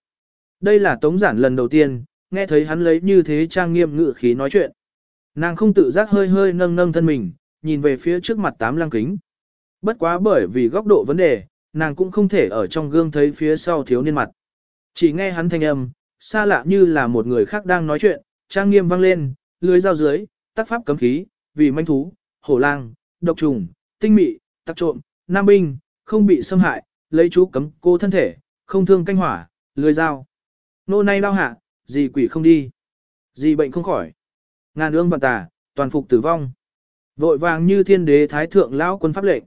[SPEAKER 1] Đây là tống giản lần đầu tiên, nghe thấy hắn lấy như thế trang nghiêm ngự khí nói chuyện. Nàng không tự giác hơi hơi nâng nâng thân mình, nhìn về phía trước mặt tám lăng kính. Bất quá bởi vì góc độ vấn đề, nàng cũng không thể ở trong gương thấy phía sau thiếu niên mặt. Chỉ nghe hắn thanh âm, xa lạ như là một người khác đang nói chuyện, trang nghiêm vang lên, lưới dao dưới, tác pháp cấm khí, vì manh thú, hổ lang, độc trùng, tinh mị, tắc trộm, nam binh, không bị xâm hại, lấy chú cấm cô thân thể, không thương canh hỏa, lười dao. Nô nay đau hạ, gì quỷ không đi, gì bệnh không khỏi. Ngàn ương vạn tà, toàn phục tử vong. Vội vàng như thiên đế thái thượng lão quân pháp lệnh.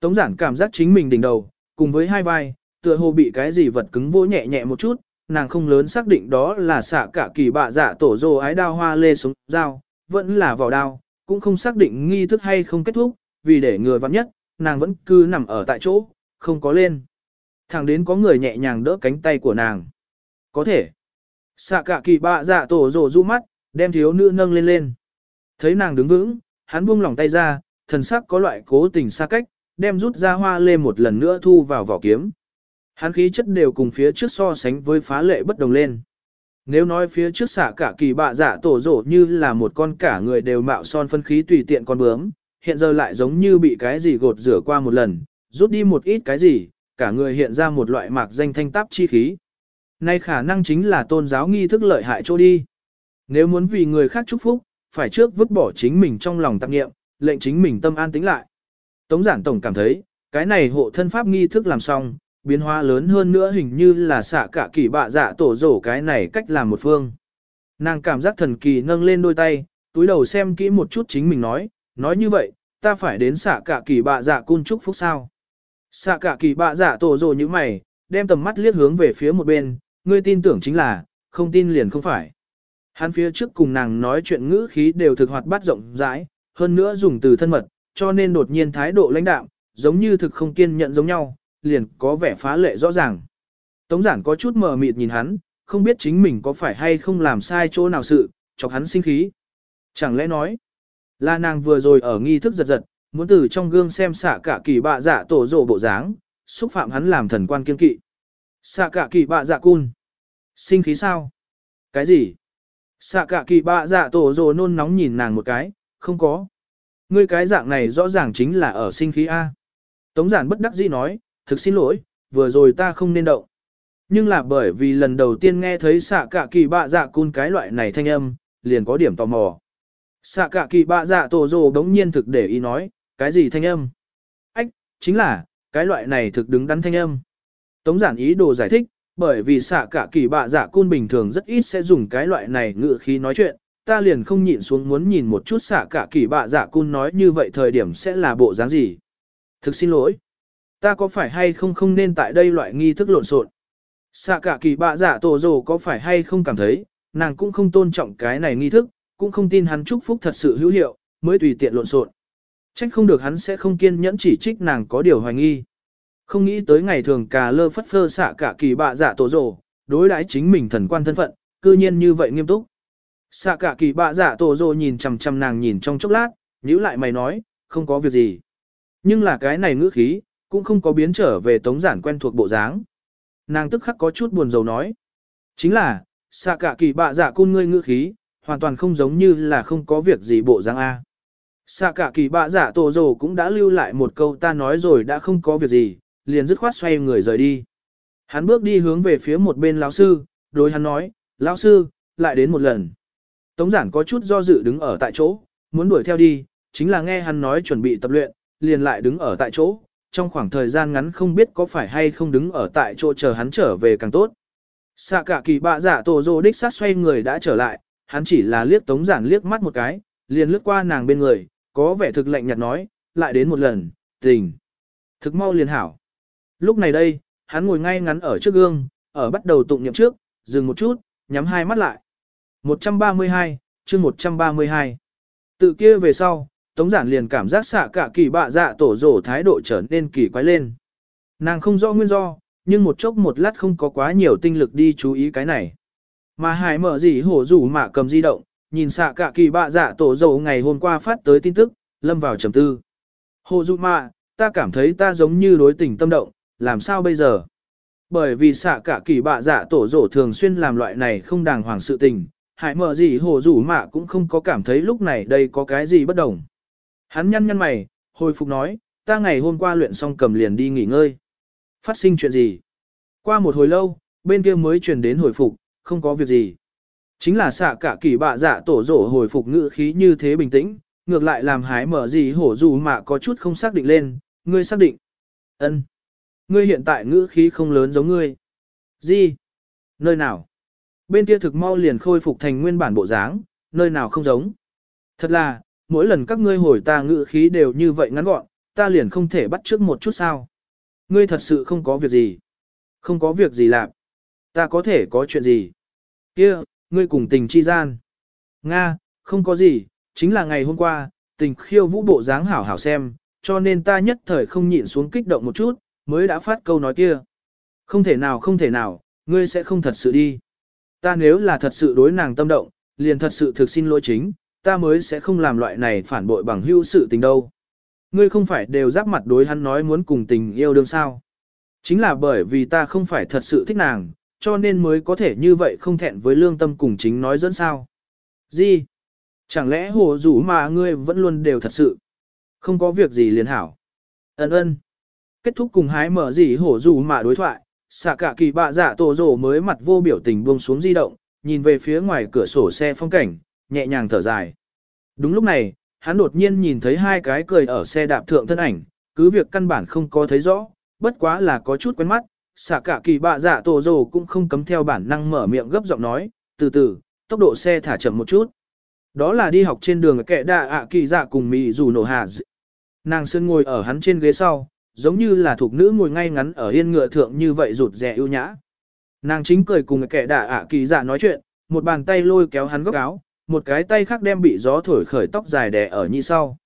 [SPEAKER 1] Tống giản cảm giác chính mình đỉnh đầu, cùng với hai vai, tựa hồ bị cái gì vật cứng vỗ nhẹ nhẹ một chút, nàng không lớn xác định đó là xạ cả kỳ bạ giả tổ dồ ái đao hoa lê xuống dao, vẫn là vỏ đao, cũng không xác định nghi thức hay không kết thúc, vì để người vặn nhất, nàng vẫn cứ nằm ở tại chỗ, không có lên. Thẳng đến có người nhẹ nhàng đỡ cánh tay của nàng. Có thể. Xạ cả kỳ bạ dạ tổ rồ du mắt, đem thiếu nữ nâng lên lên. Thấy nàng đứng vững, hắn buông lỏng tay ra, thần sắc có loại cố tình xa cách, đem rút ra hoa lê một lần nữa thu vào vỏ kiếm. Hắn khí chất đều cùng phía trước so sánh với phá lệ bất đồng lên. Nếu nói phía trước xạ cả kỳ bạ dạ tổ rổ như là một con cả người đều mạo son phân khí tùy tiện con bướm, hiện giờ lại giống như bị cái gì gột rửa qua một lần, rút đi một ít cái gì, cả người hiện ra một loại mạc danh thanh táp chi khí. Nay khả năng chính là tôn giáo nghi thức lợi hại chỗ đi. Nếu muốn vì người khác chúc phúc, phải trước vứt bỏ chính mình trong lòng tạp nghiệm, lệnh chính mình tâm an tĩnh lại. Tống giản tổng cảm thấy, cái này hộ thân pháp nghi thức làm xong, biến hóa lớn hơn nữa hình như là xạ cả kỳ bạ dạ tổ rổ cái này cách làm một phương. Nàng cảm giác thần kỳ nâng lên đôi tay, túi đầu xem kỹ một chút chính mình nói, nói như vậy, ta phải đến xạ cả kỳ bạ dạ cun chúc phúc sao. Xạ cả kỳ bạ giả tổ rồ như mày, đem tầm mắt liếc hướng về phía một bên, ngươi tin tưởng chính là, không tin liền không phải. Hắn phía trước cùng nàng nói chuyện ngữ khí đều thực hoạt bát rộng rãi, hơn nữa dùng từ thân mật, cho nên đột nhiên thái độ lãnh đạm, giống như thực không kiên nhận giống nhau, liền có vẻ phá lệ rõ ràng. Tống giản có chút mờ mịt nhìn hắn, không biết chính mình có phải hay không làm sai chỗ nào sự, chọc hắn sinh khí. Chẳng lẽ nói, là nàng vừa rồi ở nghi thức giật giật, muốn từ trong gương xem xạ cả kỳ bạ dạ tổ rộ bộ dáng, xúc phạm hắn làm thần quan kiên kỵ. Xạ cả kỳ bạ dạ cun. Sinh khí sao? Cái gì? Xạ cả kỳ bạ dạ tổ rồ nôn nóng nhìn nàng một cái, không có. Ngươi cái dạng này rõ ràng chính là ở sinh khí A. Tống giản bất đắc dĩ nói, thực xin lỗi, vừa rồi ta không nên động. Nhưng là bởi vì lần đầu tiên nghe thấy xạ cả kỳ bạ dạ cun cái loại này thanh âm, liền có điểm tò mò. Xạ cả kỳ bạ dạ tổ rồ đống nhiên thực để ý nói, cái gì thanh âm? Ách, chính là, cái loại này thực đứng đắn thanh âm. Tống giản ý đồ giải thích, bởi vì xạ cả kỳ bạ dạ côn bình thường rất ít sẽ dùng cái loại này ngựa khí nói chuyện, ta liền không nhịn xuống muốn nhìn một chút xạ cả kỳ bạ dạ cun nói như vậy thời điểm sẽ là bộ dáng gì. Thực xin lỗi. Ta có phải hay không không nên tại đây loại nghi thức lộn xộn? Xạ cả kỳ bạ dạ tổ rồ có phải hay không cảm thấy, nàng cũng không tôn trọng cái này nghi thức, cũng không tin hắn chúc phúc thật sự hữu hiệu, mới tùy tiện lộn xộn. Trách không được hắn sẽ không kiên nhẫn chỉ trích nàng có điều hoài nghi. Không nghĩ tới ngày thường cà lơ phất phơ xạ cả kỳ bạ dạ tổ rồ, đối đãi chính mình thần quan thân phận, cư nhiên như vậy nghiêm túc. Xạ cả kỳ bạ dạ tổ rồ nhìn chằm chằm nàng nhìn trong chốc lát, nhíu lại mày nói, không có việc gì. Nhưng là cái này ngữ khí, cũng không có biến trở về tống giản quen thuộc bộ dáng. Nàng tức khắc có chút buồn rầu nói. Chính là, xạ cả kỳ bạ dạ cung ngươi ngữ khí, hoàn toàn không giống như là không có việc gì bộ dáng A. Xạ cả kỳ bạ giả tổ rồ cũng đã lưu lại một câu ta nói rồi đã không có việc gì, liền dứt khoát xoay người rời đi. Hắn bước đi hướng về phía một bên lão sư, đối hắn nói, lão sư, lại đến một lần. Tống giản có chút do dự đứng ở tại chỗ, muốn đuổi theo đi, chính là nghe hắn nói chuẩn bị tập luyện, liền lại đứng ở tại chỗ, trong khoảng thời gian ngắn không biết có phải hay không đứng ở tại chỗ chờ hắn trở về càng tốt. Xạ cả kỳ bạ giả tổ rồ đích sát xoay người đã trở lại, hắn chỉ là liếc tống giản liếc mắt một cái, liền lướt qua nàng bên người, có vẻ thực lạnh nhạt nói, lại đến một lần, tình. Thực mau liền hảo. Lúc này đây, hắn ngồi ngay ngắn ở trước gương, ở bắt đầu tụng niệm trước, dừng một chút, nhắm hai mắt lại. 132, chương 132. Tự kia về sau, Tống giản liền cảm giác xạ cả kỳ bạ dạ tổ rổ thái độ trở nên kỳ quái lên. Nàng không rõ nguyên do, nhưng một chốc một lát không có quá nhiều tinh lực đi chú ý cái này. Mà hải mở gì hổ rủ mà cầm di động, nhìn xạ cả kỳ bạ dạ tổ dầu ngày hôm qua phát tới tin tức, lâm vào trầm tư. Hồ Dụ mạ, ta cảm thấy ta giống như đối tình tâm động, làm sao bây giờ? Bởi vì xạ cả kỳ bạ dạ tổ dầu thường xuyên làm loại này không đàng hoàng sự tình, hại mở gì hồ Dụ mạ cũng không có cảm thấy lúc này đây có cái gì bất đồng. Hắn nhăn nhăn mày, hồi phục nói, ta ngày hôm qua luyện xong cầm liền đi nghỉ ngơi. Phát sinh chuyện gì? Qua một hồi lâu, bên kia mới truyền đến hồi phục, không có việc gì. Chính là xạ cả kỳ bạ dạ tổ rổ hồi phục ngữ khí như thế bình tĩnh, ngược lại làm hái mở gì hổ dù mà có chút không xác định lên, ngươi xác định. ân Ngươi hiện tại ngữ khí không lớn giống ngươi. Gì? Nơi nào? Bên kia thực mau liền khôi phục thành nguyên bản bộ dáng, nơi nào không giống. Thật là, mỗi lần các ngươi hồi ta ngữ khí đều như vậy ngắn gọn, ta liền không thể bắt trước một chút sao. Ngươi thật sự không có việc gì. Không có việc gì làm. Ta có thể có chuyện gì. Kia, ngươi cùng tình chi gian. Nga, không có gì, chính là ngày hôm qua, tình khiêu vũ bộ dáng hảo hảo xem, cho nên ta nhất thời không nhịn xuống kích động một chút, mới đã phát câu nói kia. Không thể nào không thể nào, ngươi sẽ không thật sự đi. Ta nếu là thật sự đối nàng tâm động, liền thật sự thực xin lỗi chính, ta mới sẽ không làm loại này phản bội bằng hữu sự tình đâu. Ngươi không phải đều giáp mặt đối hắn nói muốn cùng tình yêu đương sao. Chính là bởi vì ta không phải thật sự thích nàng, cho nên mới có thể như vậy không thẹn với lương tâm cùng chính nói dẫn sao. Gì? Chẳng lẽ hồ rủ mà ngươi vẫn luôn đều thật sự? Không có việc gì liền hảo. Ấn ơn. Kết thúc cùng hái mở gì hổ rủ mà đối thoại, xạ cả kỳ bạ giả tổ rổ mới mặt vô biểu tình buông xuống di động, nhìn về phía ngoài cửa sổ xe phong cảnh, nhẹ nhàng thở dài. Đúng lúc này, hắn đột nhiên nhìn thấy hai cái cười ở xe đạp thượng thân ảnh, cứ việc căn bản không có thấy rõ, bất quá là có chút quen mắt, xạ cả kỳ bạ dạ tổ rồ cũng không cấm theo bản năng mở miệng gấp giọng nói, từ từ, tốc độ xe thả chậm một chút. Đó là đi học trên đường kẻ đạ ạ kỳ dạ cùng mì dù nổ hà dị. Nàng sơn ngồi ở hắn trên ghế sau, giống như là thuộc nữ ngồi ngay ngắn ở yên ngựa thượng như vậy rụt rè ưu nhã. Nàng chính cười cùng kẻ đạ ạ kỳ dạ nói chuyện, một bàn tay lôi kéo hắn góc áo, một cái tay khác đem bị gió thổi khởi tóc dài đè ở như sau.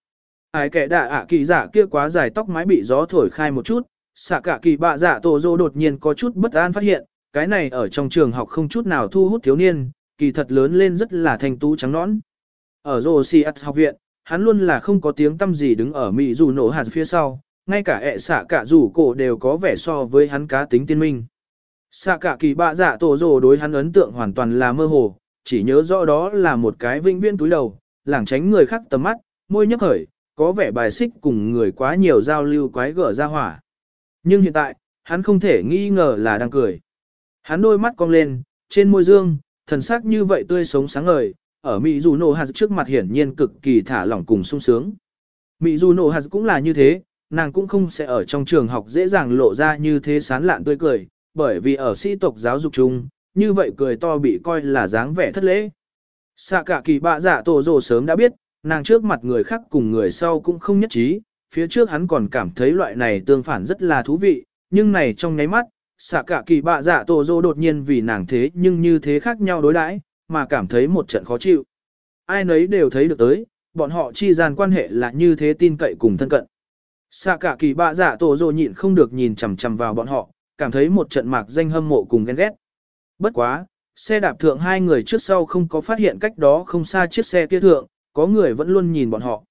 [SPEAKER 1] Ai kẻ đạ ạ kỳ dạ kia quá dài tóc mái bị gió thổi khai một chút, xạ cả kỳ bạ dạ tổ dô đột nhiên có chút bất an phát hiện, cái này ở trong trường học không chút nào thu hút thiếu niên, kỳ thật lớn lên rất là thanh tú trắng nõn. Ở rô si học viện, hắn luôn là không có tiếng tâm gì đứng ở Mỹ dù nổ hạt phía sau, ngay cả ẹ xạ cả rủ cổ đều có vẻ so với hắn cá tính tiên minh. Xạ cả kỳ bạ dạ tổ dô đối hắn ấn tượng hoàn toàn là mơ hồ, chỉ nhớ rõ đó là một cái vinh viên túi đầu, lảng tránh người khác tầm mắt, môi nhấp khởi, có vẻ bài xích cùng người quá nhiều giao lưu quái gở ra hỏa. Nhưng hiện tại, hắn không thể nghi ngờ là đang cười. Hắn đôi mắt cong lên, trên môi dương, thần sắc như vậy tươi sống sáng ngời, ở Mỹ dù nổ hạt trước mặt hiển nhiên cực kỳ thả lỏng cùng sung sướng. Mỹ dù nổ hạt cũng là như thế, nàng cũng không sẽ ở trong trường học dễ dàng lộ ra như thế sán lạn tươi cười, bởi vì ở sĩ tộc giáo dục chung, như vậy cười to bị coi là dáng vẻ thất lễ. Xạ cả kỳ bạ giả dạ tổ rồ sớm đã biết, nàng trước mặt người khác cùng người sau cũng không nhất trí, phía trước hắn còn cảm thấy loại này tương phản rất là thú vị, nhưng này trong nháy mắt, xạ cả kỳ bạ giả dạ tổ dô đột nhiên vì nàng thế nhưng như thế khác nhau đối đãi, mà cảm thấy một trận khó chịu. Ai nấy đều thấy được tới, bọn họ chi gian quan hệ là như thế tin cậy cùng thân cận. Xạ cả kỳ bạ giả dạ tổ dô nhịn không được nhìn chằm chằm vào bọn họ, cảm thấy một trận mạc danh hâm mộ cùng ghen ghét. Bất quá, xe đạp thượng hai người trước sau không có phát hiện cách đó không xa chiếc xe kia thượng, có người vẫn luôn nhìn bọn họ.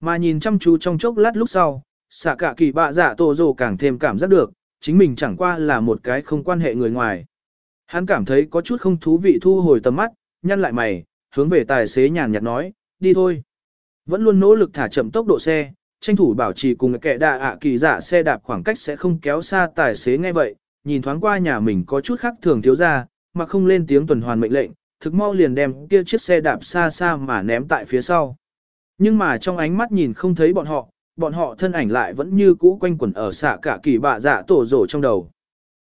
[SPEAKER 1] Mà nhìn chăm chú trong chốc lát lúc sau, xạ cả kỳ bạ giả tổ rồ càng thêm cảm giác được, chính mình chẳng qua là một cái không quan hệ người ngoài. Hắn cảm thấy có chút không thú vị thu hồi tầm mắt, nhăn lại mày, hướng về tài xế nhàn nhạt nói, đi thôi. Vẫn luôn nỗ lực thả chậm tốc độ xe, tranh thủ bảo trì cùng kẻ đạ ạ kỳ giả xe đạp khoảng cách sẽ không kéo xa tài xế ngay vậy, nhìn thoáng qua nhà mình có chút khác thường thiếu ra, mà không lên tiếng tuần hoàn mệnh lệnh, thực mau liền đem kia chiếc xe đạp xa xa mà ném tại phía sau. Nhưng mà trong ánh mắt nhìn không thấy bọn họ, bọn họ thân ảnh lại vẫn như cũ quanh quẩn ở xạ cả kỳ bạ dạ tổ rổ trong đầu.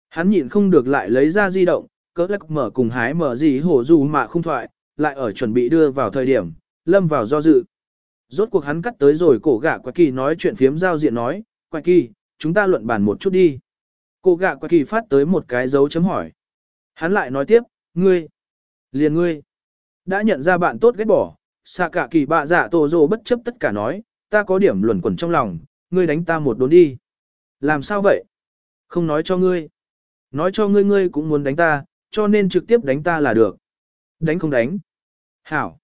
[SPEAKER 1] Hắn nhịn không được lại lấy ra di động, cỡ lắc mở cùng hái mở gì hổ dù mà không thoại, lại ở chuẩn bị đưa vào thời điểm, lâm vào do dự. Rốt cuộc hắn cắt tới rồi cổ gạ quạ kỳ nói chuyện phiếm giao diện nói, quạ kỳ, chúng ta luận bàn một chút đi. Cổ gạ quạ kỳ phát tới một cái dấu chấm hỏi. Hắn lại nói tiếp, ngươi, liền ngươi, đã nhận ra bạn tốt ghét bỏ, xạ cả kỳ bạ dạ tổ rồ bất chấp tất cả nói, ta có điểm luẩn quẩn trong lòng, ngươi đánh ta một đốn đi. Làm sao vậy? Không nói cho ngươi. Nói cho ngươi ngươi cũng muốn đánh ta, cho nên trực tiếp đánh ta là được. Đánh không đánh. Hảo.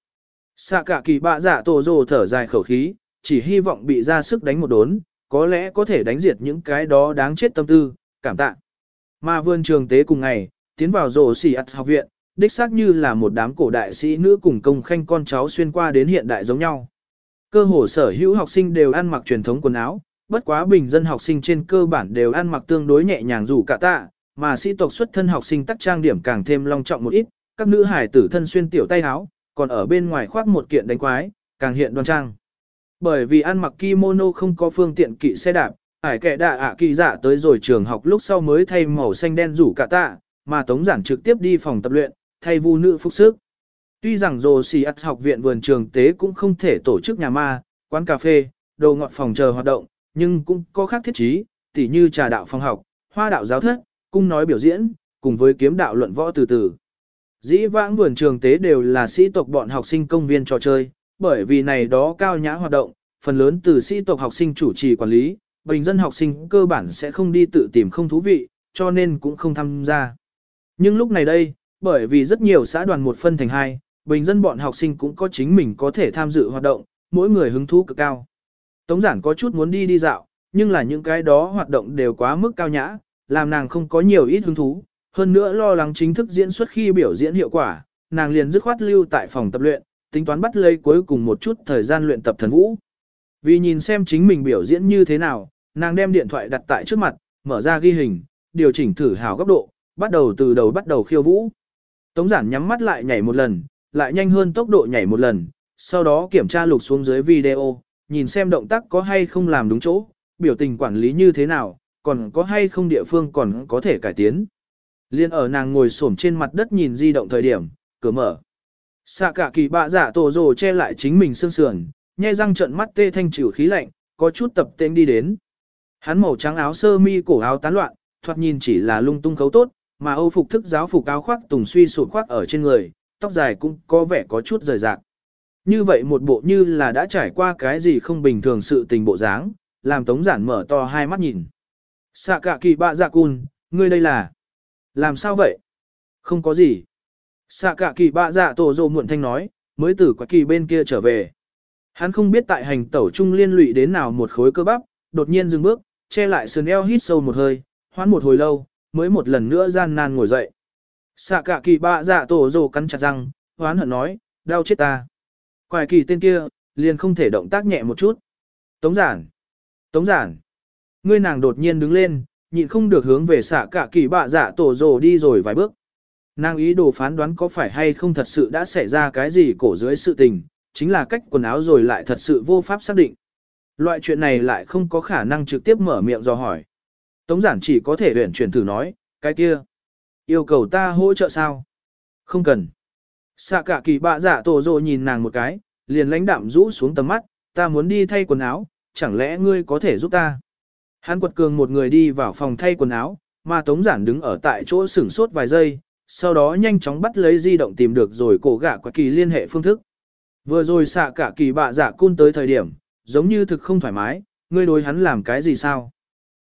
[SPEAKER 1] Xạ cả kỳ bạ dạ tổ rồ thở dài khẩu khí, chỉ hy vọng bị ra sức đánh một đốn, có lẽ có thể đánh diệt những cái đó đáng chết tâm tư, cảm tạ. Mà vườn trường tế cùng ngày, tiến vào rồ xỉ ắt học viện, đích xác như là một đám cổ đại sĩ nữ cùng công khanh con cháu xuyên qua đến hiện đại giống nhau. Cơ hồ sở hữu học sinh đều ăn mặc truyền thống quần áo, bất quá bình dân học sinh trên cơ bản đều ăn mặc tương đối nhẹ nhàng rủ cả tạ, mà sĩ tộc xuất thân học sinh tắc trang điểm càng thêm long trọng một ít, các nữ hải tử thân xuyên tiểu tay áo, còn ở bên ngoài khoác một kiện đánh quái, càng hiện đoan trang. Bởi vì ăn mặc kimono không có phương tiện kỵ xe đạp, ải kẻ đạ ạ kỳ dạ tới rồi trường học lúc sau mới thay màu xanh đen rủ cả tạ, mà tống giản trực tiếp đi phòng tập luyện, thay vu nữ phúc sức. Tuy rằng rồ xì ắt học viện vườn trường tế cũng không thể tổ chức nhà ma, quán cà phê, đồ ngọt phòng chờ hoạt động, nhưng cũng có khác thiết trí, tỉ như trà đạo phòng học, hoa đạo giáo thất, cung nói biểu diễn, cùng với kiếm đạo luận võ từ từ. Dĩ vãng vườn trường tế đều là sĩ tộc bọn học sinh công viên trò chơi, bởi vì này đó cao nhã hoạt động, phần lớn từ sĩ tộc học sinh chủ trì quản lý, bình dân học sinh cơ bản sẽ không đi tự tìm không thú vị, cho nên cũng không tham gia. Nhưng lúc này đây, bởi vì rất nhiều xã đoàn một phân thành hai, bình dân bọn học sinh cũng có chính mình có thể tham dự hoạt động, mỗi người hứng thú cực cao. Tống giản có chút muốn đi đi dạo, nhưng là những cái đó hoạt động đều quá mức cao nhã, làm nàng không có nhiều ít hứng thú, hơn nữa lo lắng chính thức diễn xuất khi biểu diễn hiệu quả, nàng liền dứt khoát lưu tại phòng tập luyện, tính toán bắt lấy cuối cùng một chút thời gian luyện tập thần vũ. Vì nhìn xem chính mình biểu diễn như thế nào, nàng đem điện thoại đặt tại trước mặt, mở ra ghi hình, điều chỉnh thử hào góc độ, bắt đầu từ đầu bắt đầu khiêu vũ. Tống giản nhắm mắt lại nhảy một lần, lại nhanh hơn tốc độ nhảy một lần, sau đó kiểm tra lục xuống dưới video, nhìn xem động tác có hay không làm đúng chỗ, biểu tình quản lý như thế nào, còn có hay không địa phương còn có thể cải tiến. Liên ở nàng ngồi xổm trên mặt đất nhìn di động thời điểm, cửa mở. Xạ cả kỳ bạ giả tổ rồ che lại chính mình xương sườn, nhai răng trợn mắt tê thanh chịu khí lạnh, có chút tập tên đi đến. Hắn màu trắng áo sơ mi cổ áo tán loạn, thoạt nhìn chỉ là lung tung khấu tốt, mà Âu phục thức giáo phục áo khoác tùng suy sụp khoác ở trên người, tóc dài cũng có vẻ có chút rời rạc. Như vậy một bộ như là đã trải qua cái gì không bình thường sự tình bộ dáng, làm tống giản mở to hai mắt nhìn. Xạ cả kỳ bạ dạ cun, ngươi đây là... Làm sao vậy? Không có gì. Xạ cả kỳ bạ dạ tổ rồ muộn thanh nói, mới từ quả kỳ bên kia trở về. Hắn không biết tại hành tẩu trung liên lụy đến nào một khối cơ bắp, đột nhiên dừng bước, che lại sườn eo hít sâu một hơi, hoán một hồi lâu, mới một lần nữa gian nan ngồi dậy. Xạ cả kỳ bạ dạ tổ rồ cắn chặt răng, hoán hận nói, đau chết ta. Quài kỳ tên kia, liền không thể động tác nhẹ một chút. Tống giản. Tống giản. Ngươi nàng đột nhiên đứng lên, nhịn không được hướng về xạ cả kỳ bạ dạ tổ rồ đi rồi vài bước. Nàng ý đồ phán đoán có phải hay không thật sự đã xảy ra cái gì cổ dưới sự tình, chính là cách quần áo rồi lại thật sự vô pháp xác định. Loại chuyện này lại không có khả năng trực tiếp mở miệng do hỏi. Tống giản chỉ có thể luyện chuyển thử nói, cái kia. Yêu cầu ta hỗ trợ sao? Không cần. Xạ cả kỳ bạ giả tổ rồ nhìn nàng một cái, liền lãnh đạm rũ xuống tầm mắt, ta muốn đi thay quần áo, chẳng lẽ ngươi có thể giúp ta? Hắn quật cường một người đi vào phòng thay quần áo, mà Tống Giản đứng ở tại chỗ sửng sốt vài giây, sau đó nhanh chóng bắt lấy di động tìm được rồi cổ gạ quả kỳ liên hệ phương thức. Vừa rồi xạ cả kỳ bạ giả cun tới thời điểm, giống như thực không thoải mái, ngươi đối hắn làm cái gì sao?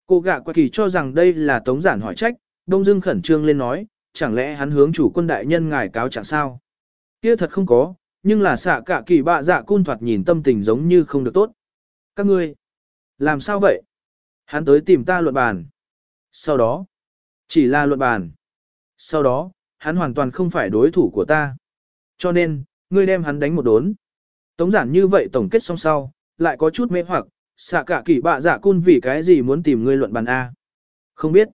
[SPEAKER 1] Cô gạ quạ kỳ cho rằng đây là Tống Giản hỏi trách, đông dưng khẩn trương lên nói, chẳng lẽ hắn hướng chủ quân đại nhân ngài cáo chẳng sao? Kia thật không có, nhưng là xạ cả kỳ bạ dạ cun thoạt nhìn tâm tình giống như không được tốt. Các ngươi, làm sao vậy? Hắn tới tìm ta luận bàn. Sau đó, chỉ là luận bàn. Sau đó, hắn hoàn toàn không phải đối thủ của ta. Cho nên, ngươi đem hắn đánh một đốn. Tống giản như vậy tổng kết xong sau, lại có chút mê hoặc, xạ cả kỳ bạ dạ cun vì cái gì muốn tìm ngươi luận bàn A. Không biết.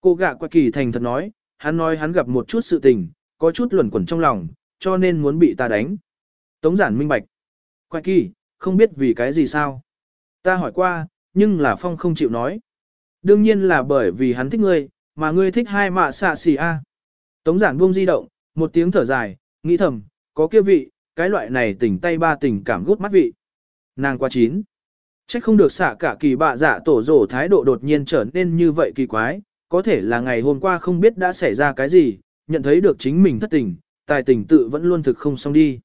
[SPEAKER 1] Cô gạ quạ kỳ thành thật nói, hắn nói hắn gặp một chút sự tình, có chút luẩn quẩn trong lòng, cho nên muốn bị ta đánh. Tống giản minh bạch. Quạ kỳ, không biết vì cái gì sao. Ta hỏi qua, nhưng là Phong không chịu nói. Đương nhiên là bởi vì hắn thích ngươi, mà ngươi thích hai mạ xạ xì a. Tống giản buông di động, một tiếng thở dài, nghĩ thầm, có kia vị, cái loại này tỉnh tay ba tình cảm gút mắt vị. Nàng qua chín. Trách không được xạ cả kỳ bạ giả tổ rổ thái độ đột nhiên trở nên như vậy kỳ quái, có thể là ngày hôm qua không biết đã xảy ra cái gì, nhận thấy được chính mình thất tình, tài tình tự vẫn luôn thực không xong đi.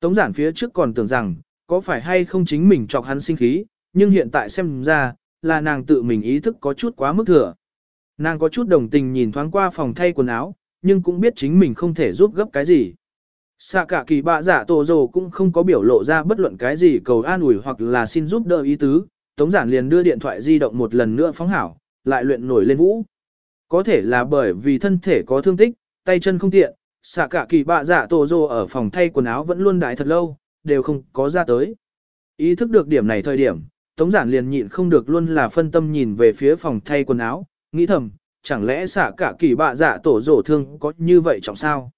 [SPEAKER 1] Tống giản phía trước còn tưởng rằng, có phải hay không chính mình chọc hắn sinh khí, nhưng hiện tại xem ra, là nàng tự mình ý thức có chút quá mức thừa. Nàng có chút đồng tình nhìn thoáng qua phòng thay quần áo, nhưng cũng biết chính mình không thể giúp gấp cái gì. Xạ cả kỳ bạ giả tổ rồ cũng không có biểu lộ ra bất luận cái gì cầu an ủi hoặc là xin giúp đỡ ý tứ, Tống giản liền đưa điện thoại di động một lần nữa phóng hảo, lại luyện nổi lên vũ. Có thể là bởi vì thân thể có thương tích, tay chân không tiện, xạ cả kỳ bạ dạ tổ rồ ở phòng thay quần áo vẫn luôn đại thật lâu, đều không có ra tới. Ý thức được điểm này thời điểm, Tống giản liền nhịn không được luôn là phân tâm nhìn về phía phòng thay quần áo, nghĩ thầm, chẳng lẽ xạ cả kỳ bạ dạ tổ rồ thương có như vậy trọng sao?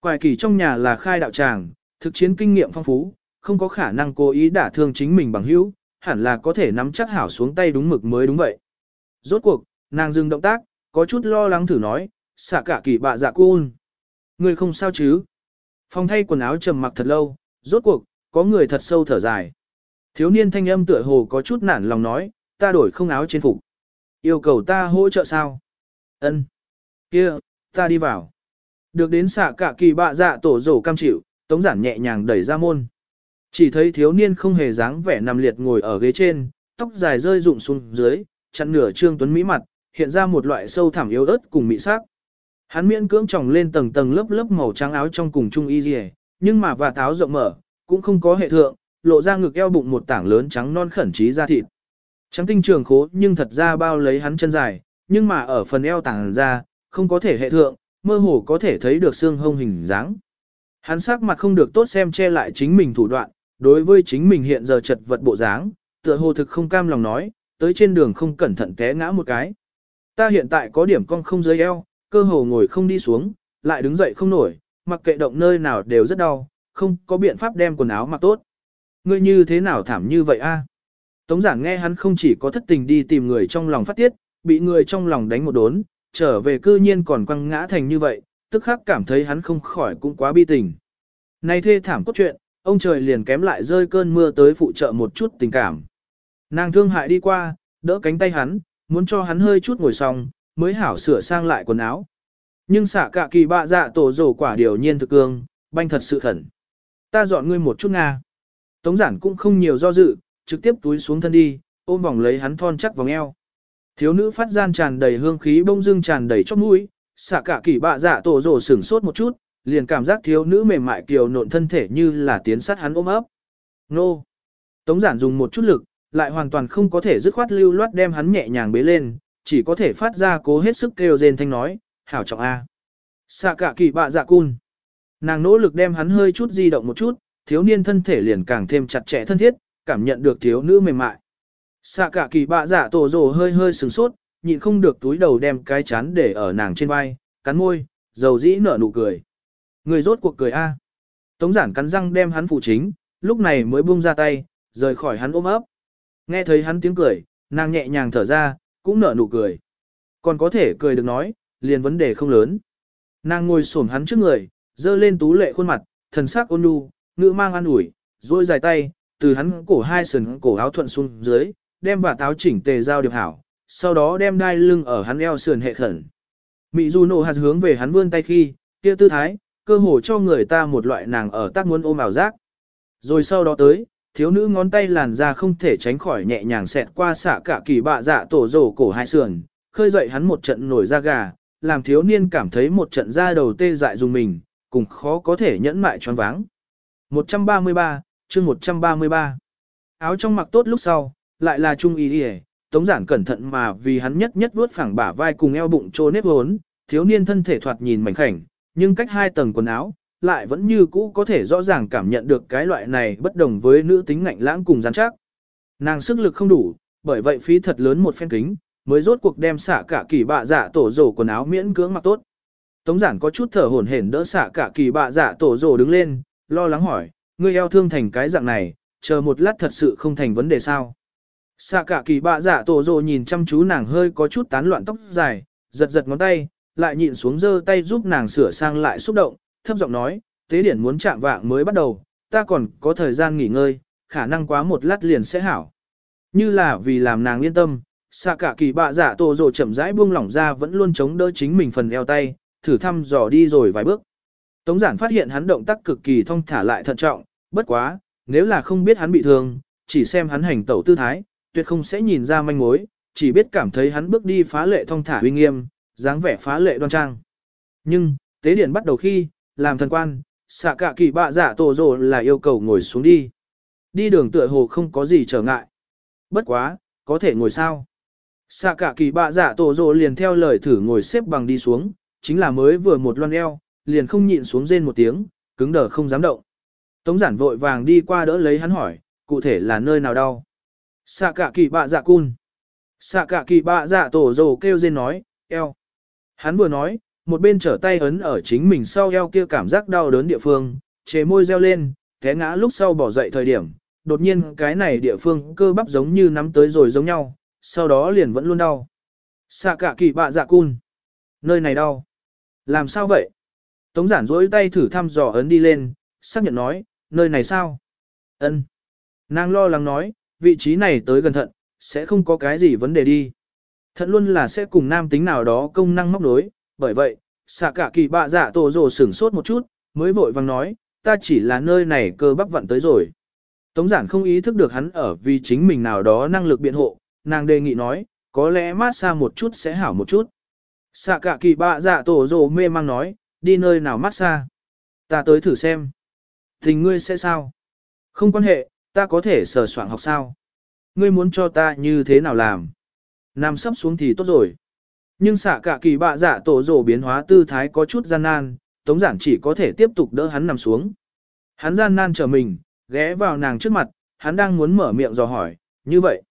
[SPEAKER 1] Quài kỳ trong nhà là khai đạo tràng, thực chiến kinh nghiệm phong phú, không có khả năng cố ý đả thương chính mình bằng hữu, hẳn là có thể nắm chắc hảo xuống tay đúng mực mới đúng vậy. Rốt cuộc, nàng dừng động tác, có chút lo lắng thử nói, xả cả kỳ bạ dạ cun. Người không sao chứ? Phòng thay quần áo trầm mặc thật lâu, rốt cuộc, có người thật sâu thở dài. Thiếu niên thanh âm tựa hồ có chút nản lòng nói, ta đổi không áo trên phục. Yêu cầu ta hỗ trợ sao? Ân, kia, ta đi vào. Được đến xạ cả kỳ bạ dạ tổ rổ cam chịu, tống giản nhẹ nhàng đẩy ra môn. Chỉ thấy thiếu niên không hề dáng vẻ nằm liệt ngồi ở ghế trên, tóc dài rơi rụng xuống dưới, chặn nửa trương tuấn mỹ mặt, hiện ra một loại sâu thẳm yếu ớt cùng mị sắc. Hắn miễn cưỡng tròng lên tầng tầng lớp lớp màu trắng áo trong cùng trung y rìa, nhưng mà và táo rộng mở, cũng không có hệ thượng, lộ ra ngực eo bụng một tảng lớn trắng non khẩn trí da thịt. Trắng tinh trường khố nhưng thật ra bao lấy hắn chân dài, nhưng mà ở phần eo tảng ra, không có thể hệ thượng, mơ hồ có thể thấy được xương hông hình dáng. Hắn sắc mặt không được tốt xem che lại chính mình thủ đoạn, đối với chính mình hiện giờ chật vật bộ dáng, tựa hồ thực không cam lòng nói, tới trên đường không cẩn thận té ngã một cái. Ta hiện tại có điểm cong không dưới eo, cơ hồ ngồi không đi xuống, lại đứng dậy không nổi, mặc kệ động nơi nào đều rất đau, không có biện pháp đem quần áo mặc tốt. Ngươi như thế nào thảm như vậy a? Tống giảng nghe hắn không chỉ có thất tình đi tìm người trong lòng phát tiết, bị người trong lòng đánh một đốn, trở về cư nhiên còn quăng ngã thành như vậy, tức khắc cảm thấy hắn không khỏi cũng quá bi tình. Này thê thảm cốt truyện, ông trời liền kém lại rơi cơn mưa tới phụ trợ một chút tình cảm. Nàng thương hại đi qua, đỡ cánh tay hắn, muốn cho hắn hơi chút ngồi xong, mới hảo sửa sang lại quần áo. Nhưng xả cả kỳ bạ dạ tổ rổ quả điều nhiên thực cương, banh thật sự khẩn. Ta dọn ngươi một chút Nga. Tống giản cũng không nhiều do dự, trực tiếp túi xuống thân đi, ôm vòng lấy hắn thon chắc vòng eo. Thiếu nữ phát gian tràn đầy hương khí bông dưng tràn đầy chóp mũi, xạ cả kỳ bạ dạ tổ rổ sửng sốt một chút, liền cảm giác thiếu nữ mềm mại kiều nộn thân thể như là tiến sát hắn ôm ấp. Nô! Tống giản dùng một chút lực, lại hoàn toàn không có thể dứt khoát lưu loát đem hắn nhẹ nhàng bế lên, chỉ có thể phát ra cố hết sức kêu rên thanh nói, hảo trọng A. Xạ cả kỳ bạ dạ cun. Nàng nỗ lực đem hắn hơi chút di động một chút, thiếu niên thân thể liền càng thêm chặt chẽ thân thiết, cảm nhận được thiếu nữ mềm mại. Xạ cả kỳ bạ giả tổ rồ hơi hơi sừng sốt, nhịn không được túi đầu đem cái chán để ở nàng trên vai, cắn môi, dầu dĩ nở nụ cười. Người rốt cuộc cười a. Tống giản cắn răng đem hắn phụ chính, lúc này mới buông ra tay, rời khỏi hắn ôm ấp. Nghe thấy hắn tiếng cười, nàng nhẹ nhàng thở ra, cũng nở nụ cười. Còn có thể cười được nói, liền vấn đề không lớn. Nàng ngồi xổm hắn trước người, dơ lên tú lệ khuôn mặt, thần sắc ôn nhu, ngữ mang an ủi, duỗi dài tay, từ hắn cổ hai sườn cổ áo thuận xuống dưới, đem và táo chỉnh tề giao điệp hảo, sau đó đem đai lưng ở hắn eo sườn hệ khẩn. Mị Du nổ hạt hướng về hắn vươn tay khi, kia tư thái, cơ hồ cho người ta một loại nàng ở tác muốn ôm ảo giác. Rồi sau đó tới, thiếu nữ ngón tay làn ra không thể tránh khỏi nhẹ nhàng xẹt qua xạ cả kỳ bạ dạ tổ rổ cổ hai sườn, khơi dậy hắn một trận nổi da gà, làm thiếu niên cảm thấy một trận da đầu tê dại dùng mình, cùng khó có thể nhẫn mại choáng váng. 133, chương 133. Áo trong mặc tốt lúc sau, lại là trung ý ỉa tống giản cẩn thận mà vì hắn nhất nhất vuốt phẳng bả vai cùng eo bụng trô nếp hốn, thiếu niên thân thể thoạt nhìn mảnh khảnh, nhưng cách hai tầng quần áo, lại vẫn như cũ có thể rõ ràng cảm nhận được cái loại này bất đồng với nữ tính ngạnh lãng cùng rắn chắc. Nàng sức lực không đủ, bởi vậy phí thật lớn một phen kính, mới rốt cuộc đem xả cả kỳ bạ dạ tổ rổ quần áo miễn cưỡng mặc tốt. Tống giản có chút thở hổn hển đỡ xả cả kỳ bạ dạ tổ rổ đứng lên, lo lắng hỏi, ngươi eo thương thành cái dạng này, chờ một lát thật sự không thành vấn đề sao. Xạ cả kỳ bạ dạ tổ rồ nhìn chăm chú nàng hơi có chút tán loạn tóc dài, giật giật ngón tay, lại nhịn xuống giơ tay giúp nàng sửa sang lại xúc động, thấp giọng nói, tế điển muốn chạm vạng mới bắt đầu, ta còn có thời gian nghỉ ngơi, khả năng quá một lát liền sẽ hảo. Như là vì làm nàng yên tâm, xạ cả kỳ bạ dạ tổ rồ chậm rãi buông lỏng ra vẫn luôn chống đỡ chính mình phần eo tay, thử thăm dò đi rồi vài bước. Tống giản phát hiện hắn động tác cực kỳ thong thả lại thận trọng, bất quá, nếu là không biết hắn bị thương, chỉ xem hắn hành tẩu tư thái, tuyệt không sẽ nhìn ra manh mối, chỉ biết cảm thấy hắn bước đi phá lệ thong thả uy nghiêm, dáng vẻ phá lệ đoan trang. Nhưng, tế điển bắt đầu khi, làm thần quan, xạ cả kỳ bạ giả tổ rồ là yêu cầu ngồi xuống đi. Đi đường tựa hồ không có gì trở ngại. Bất quá, có thể ngồi sao? Xạ cả kỳ bạ giả tổ rồ liền theo lời thử ngồi xếp bằng đi xuống, chính là mới vừa một loan eo, liền không nhịn xuống rên một tiếng, cứng đờ không dám động. Tống giản vội vàng đi qua đỡ lấy hắn hỏi, cụ thể là nơi nào đau. Xạ cả kỳ bạ dạ cun. Xạ cả kỳ bạ dạ tổ rồ kêu rên nói, eo. Hắn vừa nói, một bên trở tay ấn ở chính mình sau eo kia cảm giác đau đớn địa phương, chế môi reo lên, té ngã lúc sau bỏ dậy thời điểm, đột nhiên cái này địa phương cơ bắp giống như nắm tới rồi giống nhau, sau đó liền vẫn luôn đau. Xạ cả kỳ bạ dạ cun. Nơi này đau. Làm sao vậy? Tống giản rỗi tay thử thăm dò ấn đi lên, xác nhận nói, nơi này sao? Ân. Nàng lo lắng nói, vị trí này tới gần thận, sẽ không có cái gì vấn đề đi. Thận luôn là sẽ cùng nam tính nào đó công năng móc đối, bởi vậy, xạ cả kỳ bạ dạ tổ rồ sửng sốt một chút, mới vội vàng nói, ta chỉ là nơi này cơ bắp vận tới rồi. Tống giản không ý thức được hắn ở vì chính mình nào đó năng lực biện hộ, nàng đề nghị nói, có lẽ mát xa một chút sẽ hảo một chút. Xạ cả kỳ bạ dạ tổ rồ mê mang nói, đi nơi nào mát xa. Ta tới thử xem. Tình ngươi sẽ sao? Không quan hệ, ta có thể sờ soạn học sao? Ngươi muốn cho ta như thế nào làm? Nằm sắp xuống thì tốt rồi. Nhưng xạ cả kỳ bạ giả tổ rổ biến hóa tư thái có chút gian nan, tống giản chỉ có thể tiếp tục đỡ hắn nằm xuống. Hắn gian nan chờ mình, ghé vào nàng trước mặt, hắn đang muốn mở miệng dò hỏi, như vậy.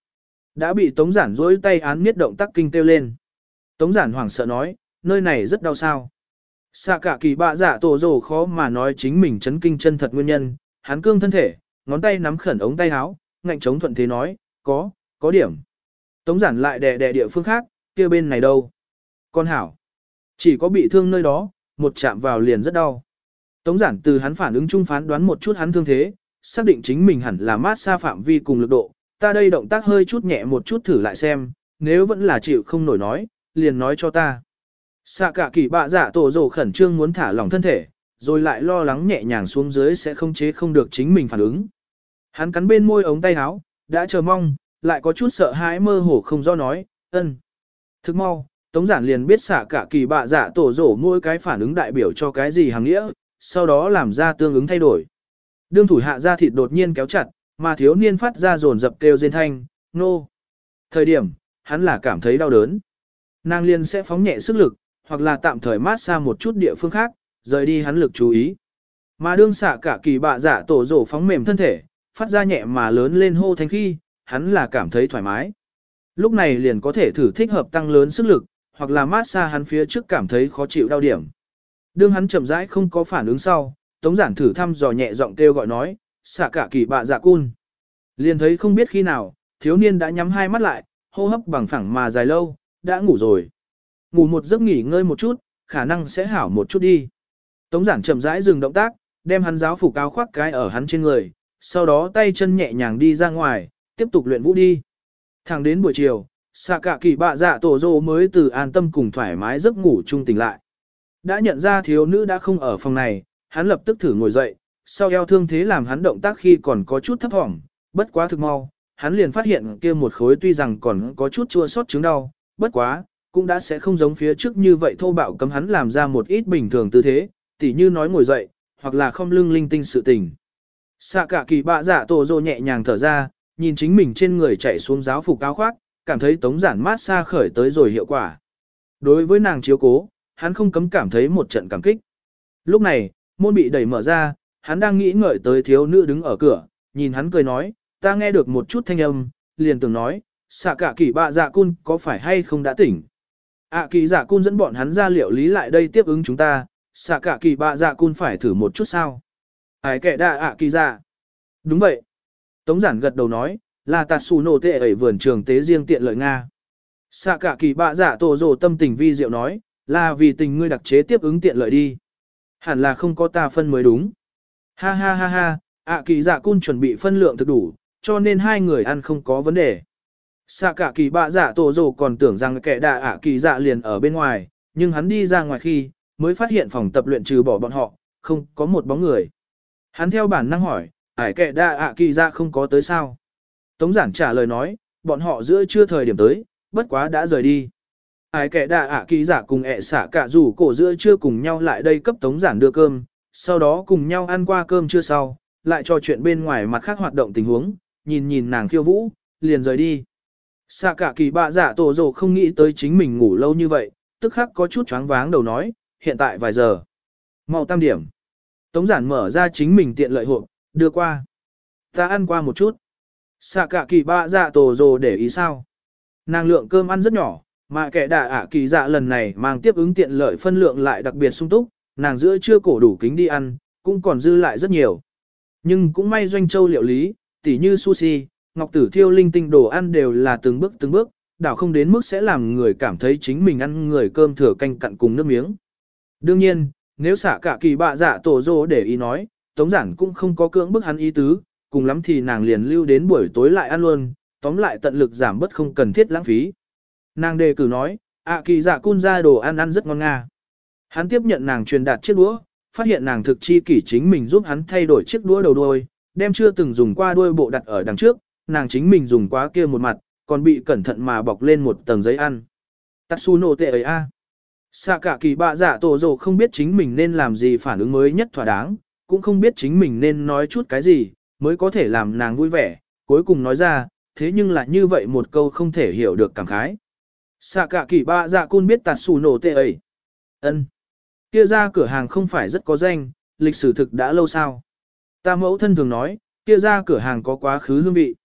[SPEAKER 1] Đã bị tống giản dối tay án miết động tác kinh kêu lên. Tống giản hoảng sợ nói, nơi này rất đau sao. Xạ cả kỳ bạ giả tổ rồ khó mà nói chính mình chấn kinh chân thật nguyên nhân, hắn cương thân thể, ngón tay nắm khẩn ống tay áo, ngạnh chống thuận thế nói, có, có điểm. Tống giản lại đè đè địa phương khác, kia bên này đâu. Con hảo, chỉ có bị thương nơi đó, một chạm vào liền rất đau. Tống giản từ hắn phản ứng trung phán đoán một chút hắn thương thế, xác định chính mình hẳn là mát xa phạm vi cùng lực độ, ta đây động tác hơi chút nhẹ một chút thử lại xem, nếu vẫn là chịu không nổi nói, liền nói cho ta. Xạ cả kỳ bạ giả tổ rồ khẩn trương muốn thả lỏng thân thể, rồi lại lo lắng nhẹ nhàng xuống dưới sẽ không chế không được chính mình phản ứng. Hắn cắn bên môi ống tay áo, đã chờ mong, lại có chút sợ hãi mơ hồ không do nói, ân. Thức mau, Tống giản liền biết xả cả kỳ bạ giả dạ tổ rổ mỗi cái phản ứng đại biểu cho cái gì hàng nghĩa, sau đó làm ra tương ứng thay đổi. Đương thủ hạ ra thịt đột nhiên kéo chặt, mà thiếu niên phát ra rồn dập kêu rên thanh, nô. Thời điểm, hắn là cảm thấy đau đớn. Nàng liền sẽ phóng nhẹ sức lực, hoặc là tạm thời mát xa một chút địa phương khác, rời đi hắn lực chú ý. Mà đương xả cả kỳ bạ giả dạ tổ rổ phóng mềm thân thể, phát ra nhẹ mà lớn lên hô thanh khi, hắn là cảm thấy thoải mái. Lúc này liền có thể thử thích hợp tăng lớn sức lực, hoặc là mát xa hắn phía trước cảm thấy khó chịu đau điểm. Đương hắn chậm rãi không có phản ứng sau, Tống giản thử thăm dò nhẹ giọng kêu gọi nói, xả cả kỳ bạ dạ cun. Liền thấy không biết khi nào, thiếu niên đã nhắm hai mắt lại, hô hấp bằng phẳng mà dài lâu, đã ngủ rồi. Ngủ một giấc nghỉ ngơi một chút, khả năng sẽ hảo một chút đi. Tống giản chậm rãi dừng động tác, đem hắn giáo phục áo khoác cái ở hắn trên người, sau đó tay chân nhẹ nhàng đi ra ngoài, tiếp tục luyện vũ đi. Thẳng đến buổi chiều, xạ cả kỳ bạ dạ tổ rô mới từ an tâm cùng thoải mái giấc ngủ chung tỉnh lại. Đã nhận ra thiếu nữ đã không ở phòng này, hắn lập tức thử ngồi dậy, sau eo thương thế làm hắn động tác khi còn có chút thấp thỏm, bất quá thực mau, hắn liền phát hiện kia một khối tuy rằng còn có chút chua sót chứng đau, bất quá, cũng đã sẽ không giống phía trước như vậy thô bạo cấm hắn làm ra một ít bình thường tư thế, tỉ như nói ngồi dậy, hoặc là không lưng linh tinh sự tình. Xạ cả kỳ bạ dạ tổ rồ nhẹ nhàng thở ra, nhìn chính mình trên người chạy xuống giáo phục áo khoác, cảm thấy tống giản mát xa khởi tới rồi hiệu quả. Đối với nàng chiếu cố, hắn không cấm cảm thấy một trận cảm kích. Lúc này, môn bị đẩy mở ra, hắn đang nghĩ ngợi tới thiếu nữ đứng ở cửa, nhìn hắn cười nói, ta nghe được một chút thanh âm, liền tưởng nói, xạ cả kỳ bạ dạ cun có phải hay không đã tỉnh. À kỳ dạ cun dẫn bọn hắn ra liệu lý lại đây tiếp ứng chúng ta, xạ cả kỳ bạ dạ cun phải thử một chút sao. Ai kệ đạ ạ kỳ dạ. Đúng vậy. Tống giản gật đầu nói, là tạt xù nổ tệ ở vườn trường tế riêng tiện lợi Nga. Xạ cả kỳ bạ giả dạ tổ rồ tâm tình vi diệu nói, là vì tình ngươi đặc chế tiếp ứng tiện lợi đi. Hẳn là không có ta phân mới đúng. Ha ha ha ha, ạ kỳ dạ cun chuẩn bị phân lượng thực đủ, cho nên hai người ăn không có vấn đề. Xạ cả kỳ bạ giả dạ tổ rồ còn tưởng rằng kẻ đạ ạ kỳ dạ liền ở bên ngoài, nhưng hắn đi ra ngoài khi, mới phát hiện phòng tập luyện trừ bỏ bọn họ, không có một bóng người. Hắn theo bản năng hỏi, ải kệ đa ạ kỳ ra không có tới sao? Tống giản trả lời nói, bọn họ giữa chưa thời điểm tới, bất quá đã rời đi. Ai kẻ đà ạ kỳ giả cùng ẹ xả cả rủ cổ giữa chưa cùng nhau lại đây cấp tống giản đưa cơm, sau đó cùng nhau ăn qua cơm trưa sau, lại trò chuyện bên ngoài mặt khác hoạt động tình huống, nhìn nhìn nàng khiêu vũ, liền rời đi. Xạ cả kỳ bạ giả tổ rồ không nghĩ tới chính mình ngủ lâu như vậy, tức khắc có chút choáng váng đầu nói, hiện tại vài giờ. mau tam điểm. Tống giản mở ra chính mình tiện lợi hộp, đưa qua. Ta ăn qua một chút. Xạ cả kỳ bạ dạ tổ rồ để ý sao. Nàng lượng cơm ăn rất nhỏ, mà kẻ đà ả kỳ dạ lần này mang tiếp ứng tiện lợi phân lượng lại đặc biệt sung túc, nàng giữa chưa cổ đủ kính đi ăn, cũng còn dư lại rất nhiều. Nhưng cũng may doanh châu liệu lý, tỉ như sushi, ngọc tử thiêu linh tinh đồ ăn đều là từng bước từng bước, đảo không đến mức sẽ làm người cảm thấy chính mình ăn người cơm thừa canh cặn cùng nước miếng. Đương nhiên, nếu xả cả kỳ bạ dạ tổ dô để ý nói, tống giản cũng không có cưỡng bức hắn ý tứ, cùng lắm thì nàng liền lưu đến buổi tối lại ăn luôn, tóm lại tận lực giảm bớt không cần thiết lãng phí. Nàng đề cử nói, ạ kỳ dạ cun ra đồ ăn ăn rất ngon nga. Hắn tiếp nhận nàng truyền đạt chiếc đũa, phát hiện nàng thực chi kỷ chính mình giúp hắn thay đổi chiếc đũa đầu đuôi, đem chưa từng dùng qua đuôi bộ đặt ở đằng trước, nàng chính mình dùng quá kia một mặt, còn bị cẩn thận mà bọc lên một tầng giấy ăn. Tatsuno tệ ấy a. Sạ cả kỳ bạ giả dạ tổ rồ không biết chính mình nên làm gì phản ứng mới nhất thỏa đáng, cũng không biết chính mình nên nói chút cái gì, mới có thể làm nàng vui vẻ, cuối cùng nói ra, thế nhưng là như vậy một câu không thể hiểu được cảm khái. Sạ cả kỳ bạ dạ cun biết tạt xù nổ tệ ấy. ân Kia ra cửa hàng không phải rất có danh, lịch sử thực đã lâu sao. Ta mẫu thân thường nói, kia ra cửa hàng có quá khứ hương vị.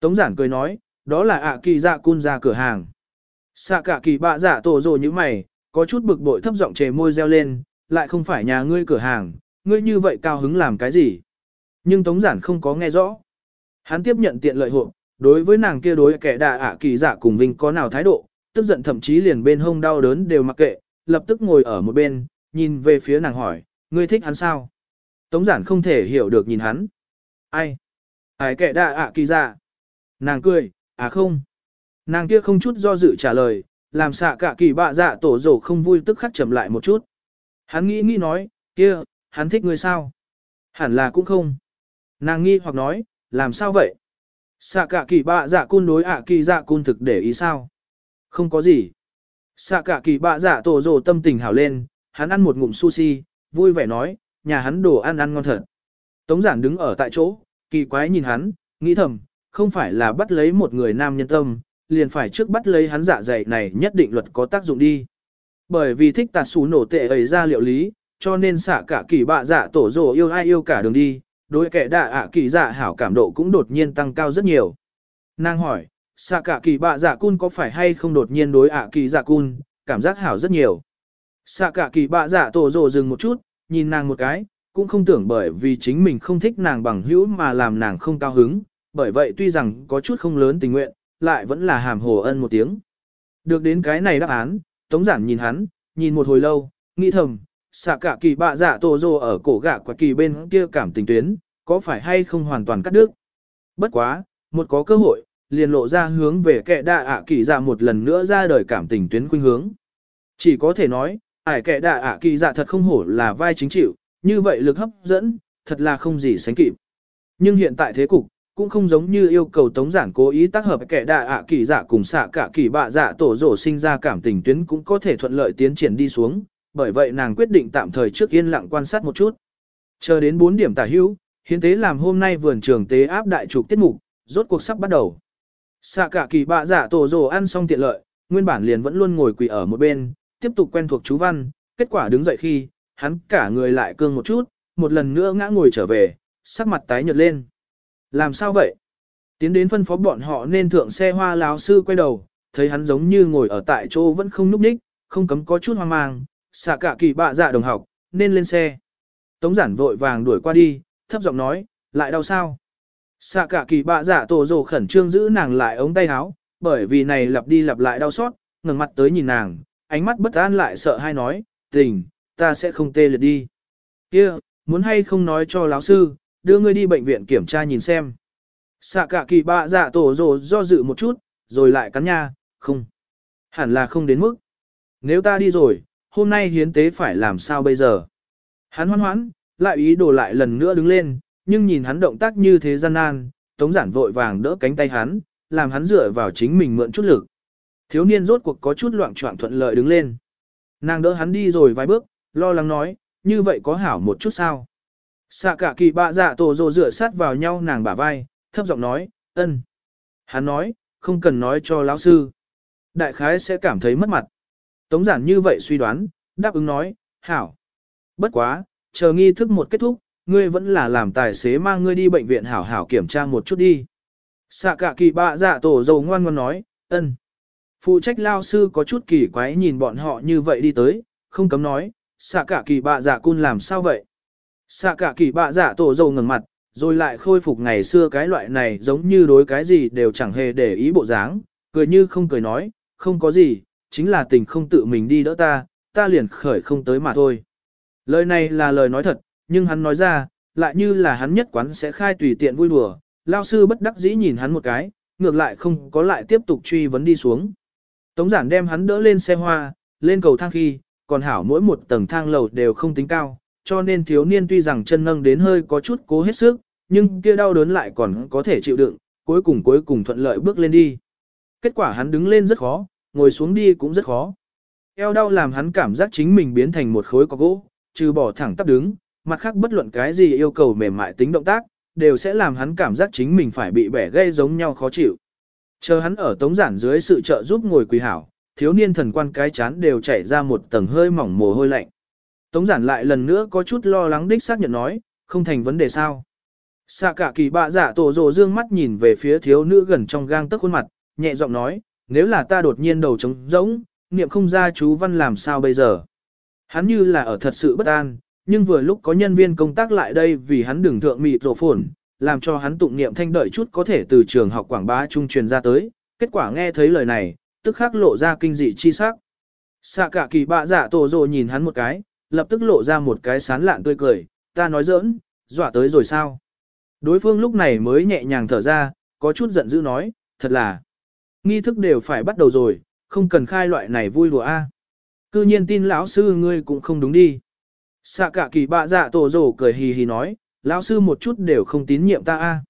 [SPEAKER 1] Tống giản cười nói, đó là ạ kỳ dạ cun ra cửa hàng. Sạ cả kỳ bạ dạ tổ rồi như mày, có chút bực bội thấp giọng chề môi reo lên, lại không phải nhà ngươi cửa hàng, ngươi như vậy cao hứng làm cái gì. Nhưng Tống Giản không có nghe rõ. Hắn tiếp nhận tiện lợi hộ, đối với nàng kia đối kẻ đà ạ kỳ giả cùng Vinh có nào thái độ, tức giận thậm chí liền bên hông đau đớn đều mặc kệ, lập tức ngồi ở một bên, nhìn về phía nàng hỏi, ngươi thích hắn sao? Tống Giản không thể hiểu được nhìn hắn. Ai? Ai kẻ đà ạ kỳ giả, Nàng cười, à không. Nàng kia không chút do dự trả lời, làm xạ cả kỳ bạ dạ tổ rổ không vui tức khắc chậm lại một chút. Hắn nghĩ nghĩ nói, kia, hắn thích ngươi sao? Hẳn là cũng không. Nàng nghi hoặc nói, làm sao vậy? Xạ cả kỳ bạ dạ cun đối ạ kỳ dạ cun thực để ý sao? Không có gì. Xạ cả kỳ bạ dạ tổ rồ tâm tình hảo lên, hắn ăn một ngụm sushi, vui vẻ nói, nhà hắn đồ ăn ăn ngon thật. Tống giản đứng ở tại chỗ, kỳ quái nhìn hắn, nghĩ thầm, không phải là bắt lấy một người nam nhân tâm, liền phải trước bắt lấy hắn dạ dày này nhất định luật có tác dụng đi. Bởi vì thích tạt xú nổ tệ ấy ra liệu lý, cho nên xạ cả kỳ bạ dạ tổ rồ yêu ai yêu cả đường đi, đối kẻ đạ ạ kỳ dạ hảo cảm độ cũng đột nhiên tăng cao rất nhiều. Nàng hỏi, xạ cả kỳ bạ dạ cun có phải hay không đột nhiên đối ạ kỳ dạ cun, cảm giác hảo rất nhiều. Xạ cả kỳ bạ dạ tổ rồ dừng một chút, nhìn nàng một cái, cũng không tưởng bởi vì chính mình không thích nàng bằng hữu mà làm nàng không cao hứng, bởi vậy tuy rằng có chút không lớn tình nguyện, lại vẫn là hàm hồ ân một tiếng. Được đến cái này đáp án, Tống Giản nhìn hắn, nhìn một hồi lâu, nghĩ thầm, xạ cả kỳ bạ dạ tổ rồ ở cổ gạ quả kỳ bên kia cảm tình tuyến, có phải hay không hoàn toàn cắt đứt. Bất quá, một có cơ hội, liền lộ ra hướng về kẻ đạ ạ kỳ dạ một lần nữa ra đời cảm tình tuyến khuynh hướng. Chỉ có thể nói, ải kẻ đạ ạ kỳ dạ thật không hổ là vai chính chịu, như vậy lực hấp dẫn, thật là không gì sánh kịp. Nhưng hiện tại thế cục, cũng không giống như yêu cầu tống giản cố ý tác hợp kẻ đạ ạ kỳ dạ cùng xạ cả kỳ bạ dạ tổ rổ sinh ra cảm tình tuyến cũng có thể thuận lợi tiến triển đi xuống, bởi vậy nàng quyết định tạm thời trước yên lặng quan sát một chút. Chờ đến 4 điểm tả hữu, hiến tế làm hôm nay vườn trường tế áp đại trục tiết mục, rốt cuộc sắp bắt đầu. Xạ cả kỳ bạ dạ tổ rổ ăn xong tiện lợi, nguyên bản liền vẫn luôn ngồi quỳ ở một bên, tiếp tục quen thuộc chú văn, kết quả đứng dậy khi, hắn cả người lại cương một chút, một lần nữa ngã ngồi trở về, sắc mặt tái nhợt lên. Làm sao vậy? Tiến đến phân phó bọn họ nên thượng xe hoa láo sư quay đầu, thấy hắn giống như ngồi ở tại chỗ vẫn không núp đích, không cấm có chút hoang mang, xạ cả kỳ bạ dạ đồng học, nên lên xe. Tống giản vội vàng đuổi qua đi, thấp giọng nói, lại đau sao? Xạ cả kỳ bạ dạ tổ rồ khẩn trương giữ nàng lại ống tay áo, bởi vì này lặp đi lặp lại đau xót, ngẩng mặt tới nhìn nàng, ánh mắt bất an lại sợ hai nói, tình, ta sẽ không tê liệt đi. Kia, muốn hay không nói cho lão sư, đưa ngươi đi bệnh viện kiểm tra nhìn xem. Xạ cả kỳ bạ dạ tổ rồ do dự một chút, rồi lại cắn nha, không. Hẳn là không đến mức. Nếu ta đi rồi, hôm nay hiến tế phải làm sao bây giờ? Hắn hoan hoãn, lại ý đồ lại lần nữa đứng lên, nhưng nhìn hắn động tác như thế gian nan, tống giản vội vàng đỡ cánh tay hắn, làm hắn dựa vào chính mình mượn chút lực. Thiếu niên rốt cuộc có chút loạn trọng thuận lợi đứng lên. Nàng đỡ hắn đi rồi vài bước, lo lắng nói, như vậy có hảo một chút sao? Xạ cả kỳ bạ dạ tổ rồ rửa sát vào nhau nàng bả vai, thấp giọng nói, ân. Hắn nói, không cần nói cho lão sư. Đại khái sẽ cảm thấy mất mặt. Tống giản như vậy suy đoán, đáp ứng nói, hảo. Bất quá, chờ nghi thức một kết thúc, ngươi vẫn là làm tài xế mang ngươi đi bệnh viện hảo hảo kiểm tra một chút đi. Xạ cả kỳ bạ dạ tổ dầu ngoan ngoan nói, ân. Phụ trách lao sư có chút kỳ quái nhìn bọn họ như vậy đi tới, không cấm nói, xạ cả kỳ bạ dạ cun làm sao vậy? Xạ cả kỳ bạ dạ tổ dầu ngẩng mặt, rồi lại khôi phục ngày xưa cái loại này giống như đối cái gì đều chẳng hề để ý bộ dáng, cười như không cười nói, không có gì, chính là tình không tự mình đi đỡ ta, ta liền khởi không tới mà thôi. Lời này là lời nói thật, nhưng hắn nói ra, lại như là hắn nhất quán sẽ khai tùy tiện vui đùa, lao sư bất đắc dĩ nhìn hắn một cái, ngược lại không có lại tiếp tục truy vấn đi xuống. Tống giản đem hắn đỡ lên xe hoa, lên cầu thang khi, còn hảo mỗi một tầng thang lầu đều không tính cao, cho nên thiếu niên tuy rằng chân nâng đến hơi có chút cố hết sức, nhưng kia đau đớn lại còn có thể chịu đựng, cuối cùng cuối cùng thuận lợi bước lên đi. Kết quả hắn đứng lên rất khó, ngồi xuống đi cũng rất khó. Eo đau làm hắn cảm giác chính mình biến thành một khối có gỗ, trừ bỏ thẳng tắp đứng, mặt khác bất luận cái gì yêu cầu mềm mại tính động tác, đều sẽ làm hắn cảm giác chính mình phải bị bẻ gây giống nhau khó chịu. Chờ hắn ở tống giản dưới sự trợ giúp ngồi quỳ hảo, thiếu niên thần quan cái chán đều chảy ra một tầng hơi mỏng mồ hôi lạnh. Tống giản lại lần nữa có chút lo lắng đích xác nhận nói, không thành vấn đề sao. Xạ cả kỳ bạ giả dạ tổ rồ dương mắt nhìn về phía thiếu nữ gần trong gang tức khuôn mặt, nhẹ giọng nói, nếu là ta đột nhiên đầu trống rỗng, niệm không ra chú văn làm sao bây giờ. Hắn như là ở thật sự bất an, nhưng vừa lúc có nhân viên công tác lại đây vì hắn đừng thượng mịt rổ phồn, làm cho hắn tụng niệm thanh đợi chút có thể từ trường học quảng bá trung truyền ra tới, kết quả nghe thấy lời này, tức khắc lộ ra kinh dị chi sắc. Xạ cả kỳ bạ giả dạ tổ rồ nhìn hắn một cái, lập tức lộ ra một cái sán lạn tươi cười, ta nói giỡn, dọa tới rồi sao. Đối phương lúc này mới nhẹ nhàng thở ra, có chút giận dữ nói, thật là, nghi thức đều phải bắt đầu rồi, không cần khai loại này vui đùa a. Cư nhiên tin lão sư ngươi cũng không đúng đi. Xạ cả kỳ bạ dạ tổ rồ cười hì hì nói, lão sư một chút đều không tín nhiệm ta a.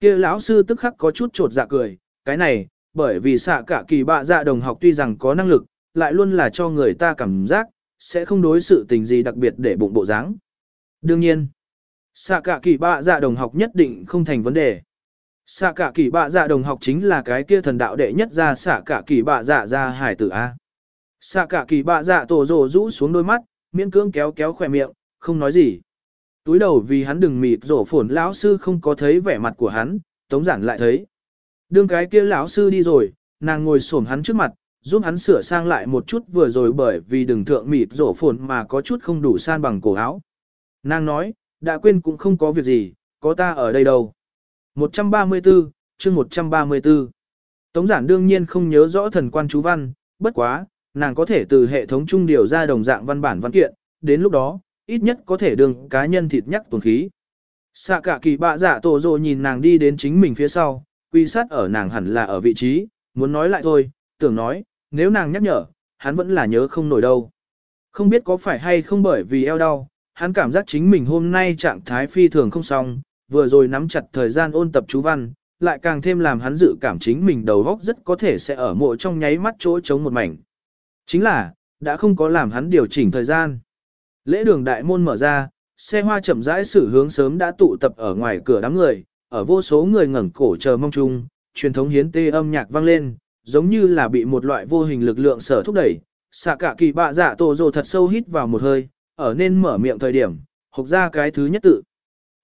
[SPEAKER 1] Kia lão sư tức khắc có chút trột dạ cười, cái này, bởi vì xạ cả kỳ bạ dạ đồng học tuy rằng có năng lực, lại luôn là cho người ta cảm giác, sẽ không đối sự tình gì đặc biệt để bụng bộ dáng. Đương nhiên, xạ cả kỳ bạ dạ đồng học nhất định không thành vấn đề. Xạ cả kỳ bạ dạ đồng học chính là cái kia thần đạo đệ nhất ra xạ cả kỳ bạ dạ ra hải tử A. Xạ cả kỳ bạ dạ tổ rồ rũ xuống đôi mắt, miễn cưỡng kéo kéo khỏe miệng, không nói gì. Túi đầu vì hắn đừng mịt rổ phồn lão sư không có thấy vẻ mặt của hắn, tống giản lại thấy. Đương cái kia lão sư đi rồi, nàng ngồi xổm hắn trước mặt, giúp hắn sửa sang lại một chút vừa rồi bởi vì đừng thượng mịt rổ phồn mà có chút không đủ san bằng cổ áo. Nàng nói, đã quên cũng không có việc gì, có ta ở đây đâu. 134, chương 134. Tống giản đương nhiên không nhớ rõ thần quan chú văn, bất quá, nàng có thể từ hệ thống trung điều ra đồng dạng văn bản văn kiện, đến lúc đó, ít nhất có thể đường cá nhân thịt nhắc tuần khí. Xạ cả kỳ bạ giả tổ rồ nhìn nàng đi đến chính mình phía sau, quy sát ở nàng hẳn là ở vị trí, muốn nói lại thôi, tưởng nói, nếu nàng nhắc nhở, hắn vẫn là nhớ không nổi đâu. Không biết có phải hay không bởi vì eo đau, hắn cảm giác chính mình hôm nay trạng thái phi thường không xong, vừa rồi nắm chặt thời gian ôn tập chú văn, lại càng thêm làm hắn dự cảm chính mình đầu góc rất có thể sẽ ở mộ trong nháy mắt chỗ trống một mảnh. Chính là, đã không có làm hắn điều chỉnh thời gian. Lễ đường đại môn mở ra, xe hoa chậm rãi xử hướng sớm đã tụ tập ở ngoài cửa đám người, ở vô số người ngẩng cổ chờ mong chung, truyền thống hiến tê âm nhạc vang lên, giống như là bị một loại vô hình lực lượng sở thúc đẩy. Xạ cả kỳ bạ dạ tổ rồ thật sâu hít vào một hơi, ở nên mở miệng thời điểm, hộc ra cái thứ nhất tự.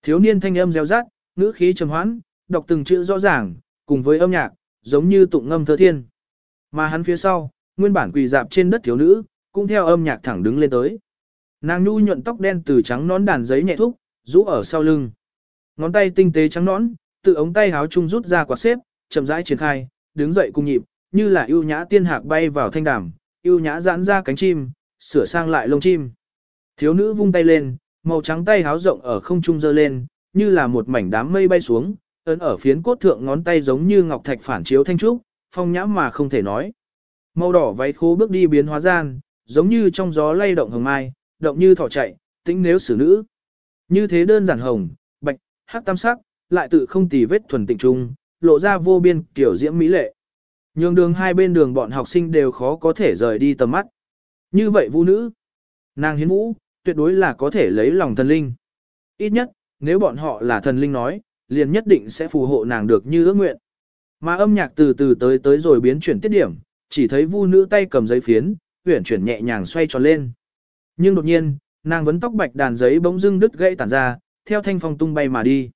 [SPEAKER 1] Thiếu niên thanh âm reo rát, ngữ khí trầm hoãn, đọc từng chữ rõ ràng, cùng với âm nhạc, giống như tụng ngâm thơ thiên. Mà hắn phía sau, nguyên bản quỳ dạp trên đất thiếu nữ, cũng theo âm nhạc thẳng đứng lên tới. Nàng nhu nhuận tóc đen từ trắng nón đàn giấy nhẹ thúc, rũ ở sau lưng. Ngón tay tinh tế trắng nón, từ ống tay háo chung rút ra quạt xếp, chậm rãi triển khai, đứng dậy cùng nhịp, như là ưu nhã tiên hạc bay vào thanh đàm, ưu nhã giãn ra cánh chim, sửa sang lại lông chim. Thiếu nữ vung tay lên, màu trắng tay háo rộng ở không trung dơ lên, như là một mảnh đám mây bay xuống, ấn ở phiến cốt thượng ngón tay giống như ngọc thạch phản chiếu thanh trúc, phong nhã mà không thể nói. Màu đỏ váy khô bước đi biến hóa gian, giống như trong gió lay động hồng mai, động như thỏ chạy, tính nếu xử nữ. Như thế đơn giản hồng, bạch, hắc tam sắc, lại tự không tì vết thuần tịnh trung, lộ ra vô biên kiểu diễm mỹ lệ. Nhường đường hai bên đường bọn học sinh đều khó có thể rời đi tầm mắt. Như vậy vũ nữ, nàng hiến vũ, tuyệt đối là có thể lấy lòng thần linh. Ít nhất, nếu bọn họ là thần linh nói, liền nhất định sẽ phù hộ nàng được như ước nguyện. Mà âm nhạc từ từ tới tới rồi biến chuyển tiết điểm, chỉ thấy vu nữ tay cầm giấy phiến, huyển chuyển nhẹ nhàng xoay tròn lên. Nhưng đột nhiên, nàng vấn tóc bạch đàn giấy bỗng dưng đứt gãy tản ra, theo thanh phong tung bay mà đi.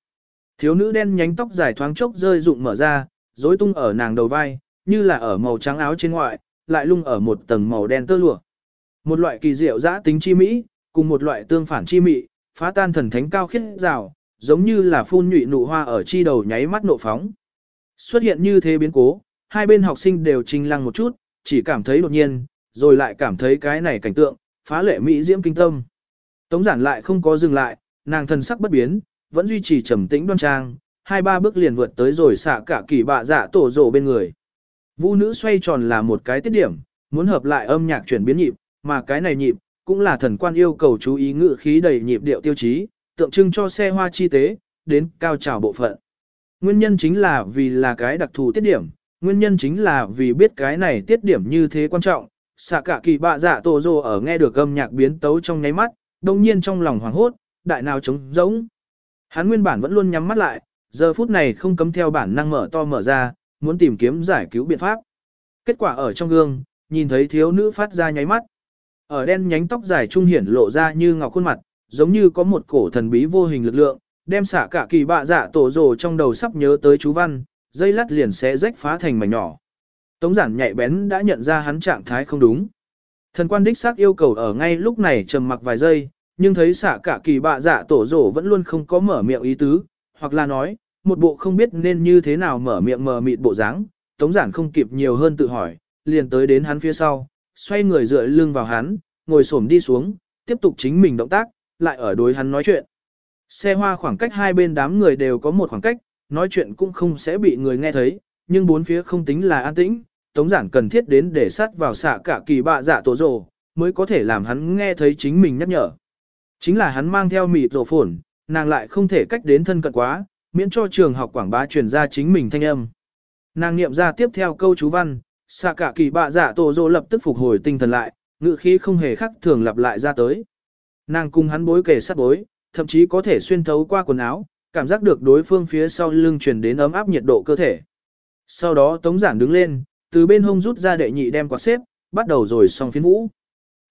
[SPEAKER 1] Thiếu nữ đen nhánh tóc dài thoáng chốc rơi rụng mở ra, rối tung ở nàng đầu vai, như là ở màu trắng áo trên ngoại, lại lung ở một tầng màu đen tơ lụa. Một loại kỳ diệu giã tính chi mỹ, cùng một loại tương phản chi mỹ phá tan thần thánh cao khiết rào, giống như là phun nhụy nụ hoa ở chi đầu nháy mắt nộ phóng. Xuất hiện như thế biến cố, hai bên học sinh đều trình lăng một chút, chỉ cảm thấy đột nhiên, rồi lại cảm thấy cái này cảnh tượng, phá lệ mỹ diễm kinh tâm. Tống giản lại không có dừng lại, nàng thần sắc bất biến, vẫn duy trì trầm tĩnh đoan trang, hai ba bước liền vượt tới rồi xạ cả kỳ bạ dạ tổ rổ bên người. Vũ nữ xoay tròn là một cái tiết điểm, muốn hợp lại âm nhạc chuyển biến nhịp, mà cái này nhịp, cũng là thần quan yêu cầu chú ý ngự khí đầy nhịp điệu tiêu chí, tượng trưng cho xe hoa chi tế, đến cao trào bộ phận. Nguyên nhân chính là vì là cái đặc thù tiết điểm, nguyên nhân chính là vì biết cái này tiết điểm như thế quan trọng, xạ cả kỳ bạ dạ tổ rồ ở nghe được âm nhạc biến tấu trong nháy mắt, đồng nhiên trong lòng hoảng hốt, đại nào trống rỗng. Hắn nguyên bản vẫn luôn nhắm mắt lại, giờ phút này không cấm theo bản năng mở to mở ra, muốn tìm kiếm giải cứu biện pháp. Kết quả ở trong gương, nhìn thấy thiếu nữ phát ra nháy mắt. Ở đen nhánh tóc dài trung hiển lộ ra như ngọc khuôn mặt, giống như có một cổ thần bí vô hình lực lượng, đem xả cả kỳ bạ dạ tổ rồ trong đầu sắp nhớ tới chú văn, dây lắt liền sẽ rách phá thành mảnh nhỏ. Tống giản nhạy bén đã nhận ra hắn trạng thái không đúng. Thần quan đích xác yêu cầu ở ngay lúc này trầm mặc vài giây, nhưng thấy xả cả kỳ bạ dạ tổ rồ vẫn luôn không có mở miệng ý tứ, hoặc là nói, một bộ không biết nên như thế nào mở miệng mờ mịt bộ dáng, tống giản không kịp nhiều hơn tự hỏi, liền tới đến hắn phía sau, xoay người dựa lưng vào hắn, ngồi xổm đi xuống, tiếp tục chính mình động tác, lại ở đối hắn nói chuyện. Xe hoa khoảng cách hai bên đám người đều có một khoảng cách, nói chuyện cũng không sẽ bị người nghe thấy, nhưng bốn phía không tính là an tĩnh, tống giản cần thiết đến để sát vào xạ cả kỳ bạ dạ tổ rồ, mới có thể làm hắn nghe thấy chính mình nhắc nhở. Chính là hắn mang theo mịt rổ phồn, nàng lại không thể cách đến thân cận quá, miễn cho trường học quảng bá truyền ra chính mình thanh âm. Nàng niệm ra tiếp theo câu chú văn, xạ cả kỳ bạ dạ tổ dô lập tức phục hồi tinh thần lại, ngự khí không hề khắc thường lặp lại ra tới. Nàng cùng hắn bối kề sát bối, thậm chí có thể xuyên thấu qua quần áo, cảm giác được đối phương phía sau lưng truyền đến ấm áp nhiệt độ cơ thể. Sau đó Tống Giản đứng lên, từ bên hông rút ra đệ nhị đem quạt xếp, bắt đầu rồi xong phiến vũ.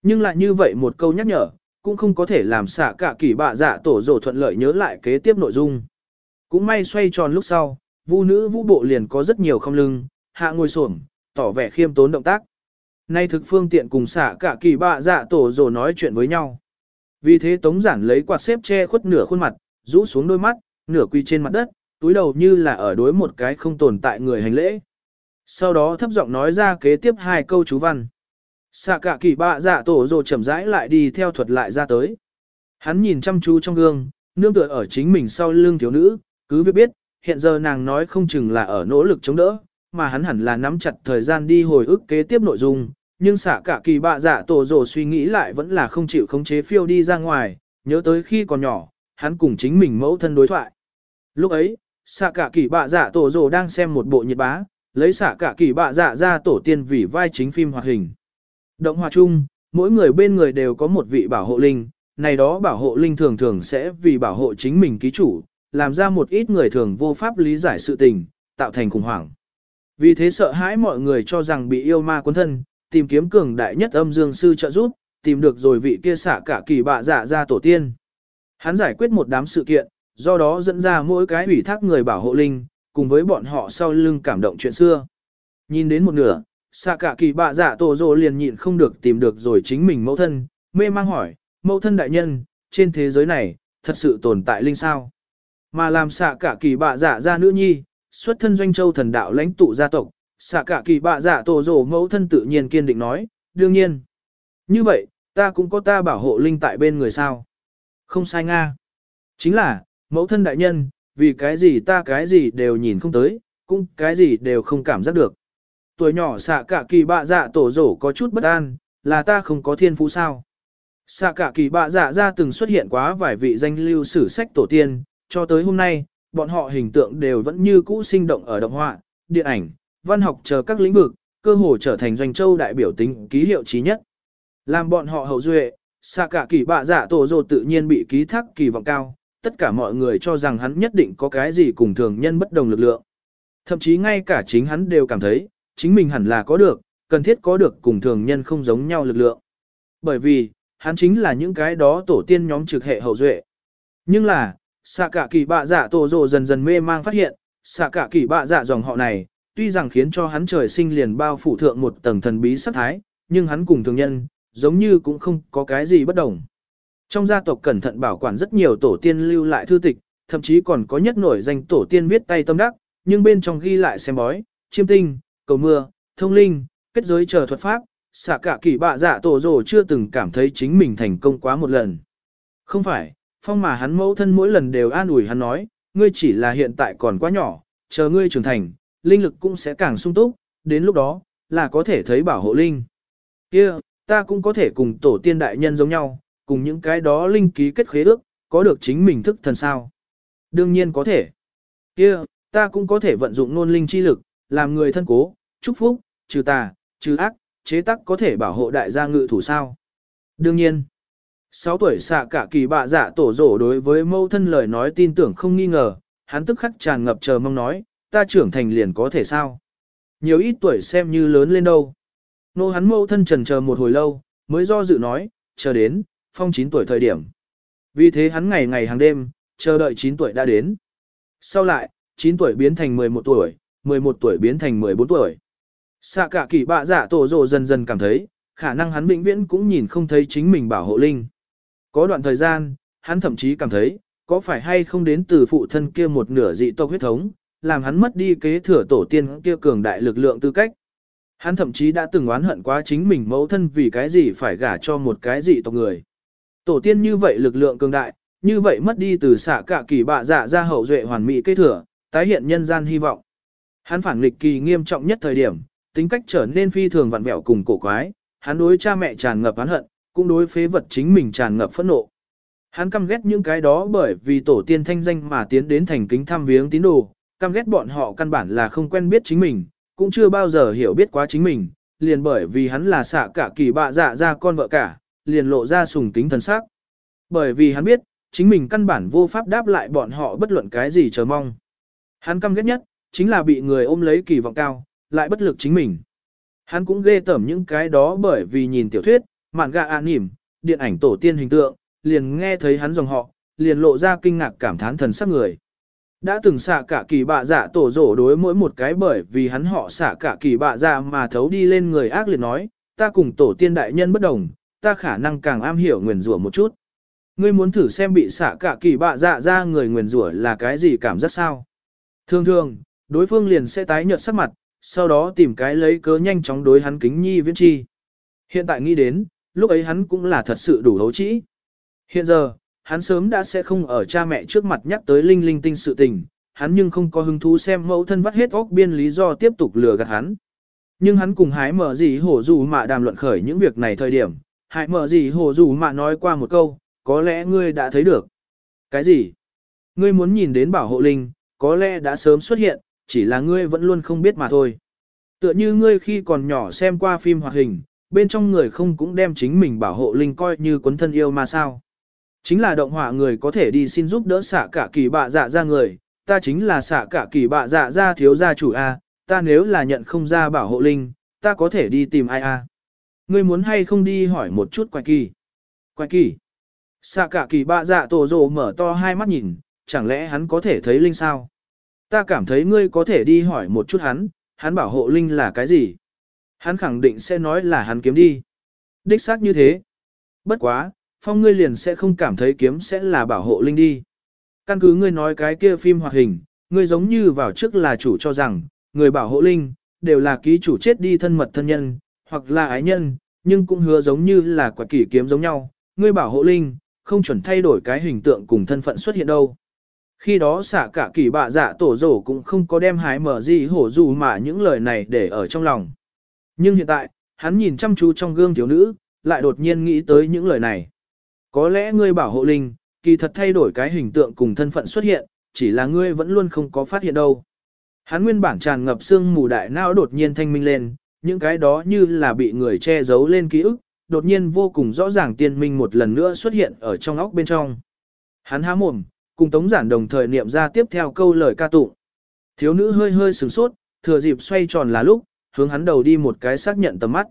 [SPEAKER 1] Nhưng lại như vậy một câu nhắc nhở, cũng không có thể làm xạ cả kỳ bạ dạ tổ dồ thuận lợi nhớ lại kế tiếp nội dung. Cũng may xoay tròn lúc sau, vũ nữ vũ bộ liền có rất nhiều không lưng, hạ ngồi xổm, tỏ vẻ khiêm tốn động tác. Nay thực phương tiện cùng xạ cả kỳ bạ dạ tổ rổ nói chuyện với nhau. Vì thế Tống Giản lấy quạt xếp che khuất nửa khuôn mặt, rũ xuống đôi mắt, nửa quỳ trên mặt đất, túi đầu như là ở đối một cái không tồn tại người hành lễ. Sau đó thấp giọng nói ra kế tiếp hai câu chú văn. Xạ cả kỳ bạ dạ tổ rồ chậm rãi lại đi theo thuật lại ra tới. Hắn nhìn chăm chú trong gương, nương tựa ở chính mình sau lưng thiếu nữ, cứ việc biết, hiện giờ nàng nói không chừng là ở nỗ lực chống đỡ, mà hắn hẳn là nắm chặt thời gian đi hồi ức kế tiếp nội dung, nhưng xạ cả kỳ bạ dạ tổ rồ suy nghĩ lại vẫn là không chịu khống chế phiêu đi ra ngoài, nhớ tới khi còn nhỏ, hắn cùng chính mình mẫu thân đối thoại. Lúc ấy, xạ cả kỳ bạ dạ tổ rồ đang xem một bộ nhiệt bá, lấy xạ cả kỳ bạ dạ ra tổ tiên vì vai chính phim hoạt hình. Động hòa chung, mỗi người bên người đều có một vị bảo hộ linh, này đó bảo hộ linh thường thường sẽ vì bảo hộ chính mình ký chủ, làm ra một ít người thường vô pháp lý giải sự tình, tạo thành khủng hoảng. Vì thế sợ hãi mọi người cho rằng bị yêu ma cuốn thân, tìm kiếm cường đại nhất âm dương sư trợ giúp, tìm được rồi vị kia xạ cả kỳ bạ dạ ra tổ tiên. Hắn giải quyết một đám sự kiện, do đó dẫn ra mỗi cái ủy thác người bảo hộ linh, cùng với bọn họ sau lưng cảm động chuyện xưa. Nhìn đến một nửa, xạ cả kỳ bạ dạ tổ rồ liền nhịn không được tìm được rồi chính mình mẫu thân, mê mang hỏi, mẫu thân đại nhân, trên thế giới này, thật sự tồn tại linh sao? Mà làm xạ cả kỳ bạ dạ ra nữ nhi, xuất thân doanh châu thần đạo lãnh tụ gia tộc, xạ cả kỳ bạ dạ tổ rổ mẫu thân tự nhiên kiên định nói, đương nhiên. Như vậy, ta cũng có ta bảo hộ linh tại bên người sao. Không sai Nga. Chính là, mẫu thân đại nhân, vì cái gì ta cái gì đều nhìn không tới, cũng cái gì đều không cảm giác được. Tuổi nhỏ xạ cả kỳ bạ dạ tổ rổ có chút bất an, là ta không có thiên phú sao. Xạ cả kỳ bạ dạ ra từng xuất hiện quá vài vị danh lưu sử sách tổ tiên, cho tới hôm nay, bọn họ hình tượng đều vẫn như cũ sinh động ở động họa, điện ảnh, văn học chờ các lĩnh vực, cơ hồ trở thành doanh châu đại biểu tính ký hiệu trí nhất. Làm bọn họ hậu duệ, xa cả kỳ bạ giả tổ dồ tự nhiên bị ký thác kỳ vọng cao, tất cả mọi người cho rằng hắn nhất định có cái gì cùng thường nhân bất đồng lực lượng. Thậm chí ngay cả chính hắn đều cảm thấy, chính mình hẳn là có được, cần thiết có được cùng thường nhân không giống nhau lực lượng. Bởi vì, hắn chính là những cái đó tổ tiên nhóm trực hệ hậu duệ. Nhưng là, xạ cả kỳ bạ dạ tổ rồ dần dần mê mang phát hiện, xạ cả kỳ bạ dạ dòng họ này, tuy rằng khiến cho hắn trời sinh liền bao phủ thượng một tầng thần bí sắc thái, nhưng hắn cùng thường nhân, giống như cũng không có cái gì bất đồng. Trong gia tộc cẩn thận bảo quản rất nhiều tổ tiên lưu lại thư tịch, thậm chí còn có nhất nổi danh tổ tiên viết tay tâm đắc, nhưng bên trong ghi lại xem bói, chiêm tinh, cầu mưa, thông linh, kết giới chờ thuật pháp, xạ cả kỳ bạ dạ tổ rồ chưa từng cảm thấy chính mình thành công quá một lần. Không phải, phong mà hắn mẫu thân mỗi lần đều an ủi hắn nói, ngươi chỉ là hiện tại còn quá nhỏ, chờ ngươi trưởng thành, linh lực cũng sẽ càng sung túc, đến lúc đó, là có thể thấy bảo hộ linh. kia ta cũng có thể cùng tổ tiên đại nhân giống nhau, cùng những cái đó linh ký kết khế ước, có được chính mình thức thần sao. Đương nhiên có thể. kia ta cũng có thể vận dụng nôn linh chi lực, làm người thân cố, chúc phúc, trừ tà, trừ ác, chế tắc có thể bảo hộ đại gia ngự thủ sao. Đương nhiên, 6 tuổi xạ cả kỳ bạ dạ tổ rổ đối với mâu thân lời nói tin tưởng không nghi ngờ, hắn tức khắc tràn ngập chờ mong nói, ta trưởng thành liền có thể sao. Nhiều ít tuổi xem như lớn lên đâu. Nô hắn mâu thân trần chờ một hồi lâu, mới do dự nói, chờ đến, phong 9 tuổi thời điểm. Vì thế hắn ngày ngày hàng đêm, chờ đợi 9 tuổi đã đến. Sau lại, 9 tuổi biến thành 11 tuổi, 11 tuổi biến thành 14 tuổi. Xạ cả kỳ bạ dạ tổ rồ dần dần cảm thấy, khả năng hắn vĩnh viễn cũng nhìn không thấy chính mình bảo hộ linh. Có đoạn thời gian, hắn thậm chí cảm thấy, có phải hay không đến từ phụ thân kia một nửa dị tộc huyết thống, làm hắn mất đi kế thừa tổ tiên kia cường đại lực lượng tư cách. Hắn thậm chí đã từng oán hận quá chính mình mẫu thân vì cái gì phải gả cho một cái dị tộc người. Tổ tiên như vậy lực lượng cường đại, như vậy mất đi từ xạ cả kỳ bạ dạ ra hậu duệ hoàn mỹ kế thừa, tái hiện nhân gian hy vọng. Hắn phản nghịch kỳ nghiêm trọng nhất thời điểm, tính cách trở nên phi thường vặn vẹo cùng cổ quái, hắn đối cha mẹ tràn ngập oán hận, cũng đối phế vật chính mình tràn ngập phẫn nộ. Hắn căm ghét những cái đó bởi vì tổ tiên thanh danh mà tiến đến thành kính thăm viếng tín đồ, căm ghét bọn họ căn bản là không quen biết chính mình, cũng chưa bao giờ hiểu biết quá chính mình, liền bởi vì hắn là xạ cả kỳ bạ dạ ra con vợ cả, liền lộ ra sùng kính thần sắc. Bởi vì hắn biết, chính mình căn bản vô pháp đáp lại bọn họ bất luận cái gì chờ mong. Hắn căm ghét nhất, chính là bị người ôm lấy kỳ vọng cao, lại bất lực chính mình. Hắn cũng ghê tởm những cái đó bởi vì nhìn tiểu thuyết, mạn gạ ạ nỉm, điện ảnh tổ tiên hình tượng, liền nghe thấy hắn dòng họ, liền lộ ra kinh ngạc cảm thán thần sắc người. Đã từng xạ cả kỳ bạ dạ tổ rổ đối mỗi một cái bởi vì hắn họ xạ cả kỳ bạ dạ mà thấu đi lên người ác liệt nói, ta cùng tổ tiên đại nhân bất đồng, ta khả năng càng am hiểu nguyền rủa một chút. Ngươi muốn thử xem bị xạ cả kỳ bạ dạ ra người nguyền rủa là cái gì cảm giác sao? Thường thường, đối phương liền sẽ tái nhợt sắc mặt, sau đó tìm cái lấy cớ nhanh chóng đối hắn kính nhi viễn chi. Hiện tại nghĩ đến, lúc ấy hắn cũng là thật sự đủ hấu trĩ. Hiện giờ, hắn sớm đã sẽ không ở cha mẹ trước mặt nhắc tới linh linh tinh sự tình, hắn nhưng không có hứng thú xem mẫu thân vắt hết óc biên lý do tiếp tục lừa gạt hắn. Nhưng hắn cùng hái mở gì hổ dù mà đàm luận khởi những việc này thời điểm, hại mở gì hổ dù mà nói qua một câu, có lẽ ngươi đã thấy được. Cái gì? Ngươi muốn nhìn đến bảo hộ linh, có lẽ đã sớm xuất hiện, chỉ là ngươi vẫn luôn không biết mà thôi. Tựa như ngươi khi còn nhỏ xem qua phim hoạt hình, bên trong người không cũng đem chính mình bảo hộ linh coi như cuốn thân yêu mà sao. Chính là động họa người có thể đi xin giúp đỡ xạ cả kỳ bạ dạ ra người, ta chính là xạ cả kỳ bạ dạ ra thiếu gia chủ A, ta nếu là nhận không ra bảo hộ linh, ta có thể đi tìm ai A. Ngươi muốn hay không đi hỏi một chút quài kỳ. Quài kỳ. Xạ cả kỳ bạ dạ tổ rồ mở to hai mắt nhìn, chẳng lẽ hắn có thể thấy linh sao? Ta cảm thấy ngươi có thể đi hỏi một chút hắn, hắn bảo hộ linh là cái gì? Hắn khẳng định sẽ nói là hắn kiếm đi. Đích xác như thế. Bất quá, phong ngươi liền sẽ không cảm thấy kiếm sẽ là bảo hộ linh đi. Căn cứ ngươi nói cái kia phim hoạt hình, ngươi giống như vào trước là chủ cho rằng, người bảo hộ linh, đều là ký chủ chết đi thân mật thân nhân, hoặc là ái nhân, nhưng cũng hứa giống như là quả kỷ kiếm giống nhau, ngươi bảo hộ linh, không chuẩn thay đổi cái hình tượng cùng thân phận xuất hiện đâu. Khi đó xả cả kỳ bạ dạ tổ rổ cũng không có đem hái mở gì hổ dù mà những lời này để ở trong lòng. Nhưng hiện tại, hắn nhìn chăm chú trong gương thiếu nữ, lại đột nhiên nghĩ tới những lời này. Có lẽ ngươi bảo hộ linh, kỳ thật thay đổi cái hình tượng cùng thân phận xuất hiện, chỉ là ngươi vẫn luôn không có phát hiện đâu. Hắn nguyên bản tràn ngập xương mù đại não đột nhiên thanh minh lên, những cái đó như là bị người che giấu lên ký ức, đột nhiên vô cùng rõ ràng tiên minh một lần nữa xuất hiện ở trong óc bên trong. Hắn há mồm, cùng Tống Giản đồng thời niệm ra tiếp theo câu lời ca tụng. Thiếu nữ hơi hơi sửng sốt, thừa dịp xoay tròn là lúc, hướng hắn đầu đi một cái xác nhận tầm mắt.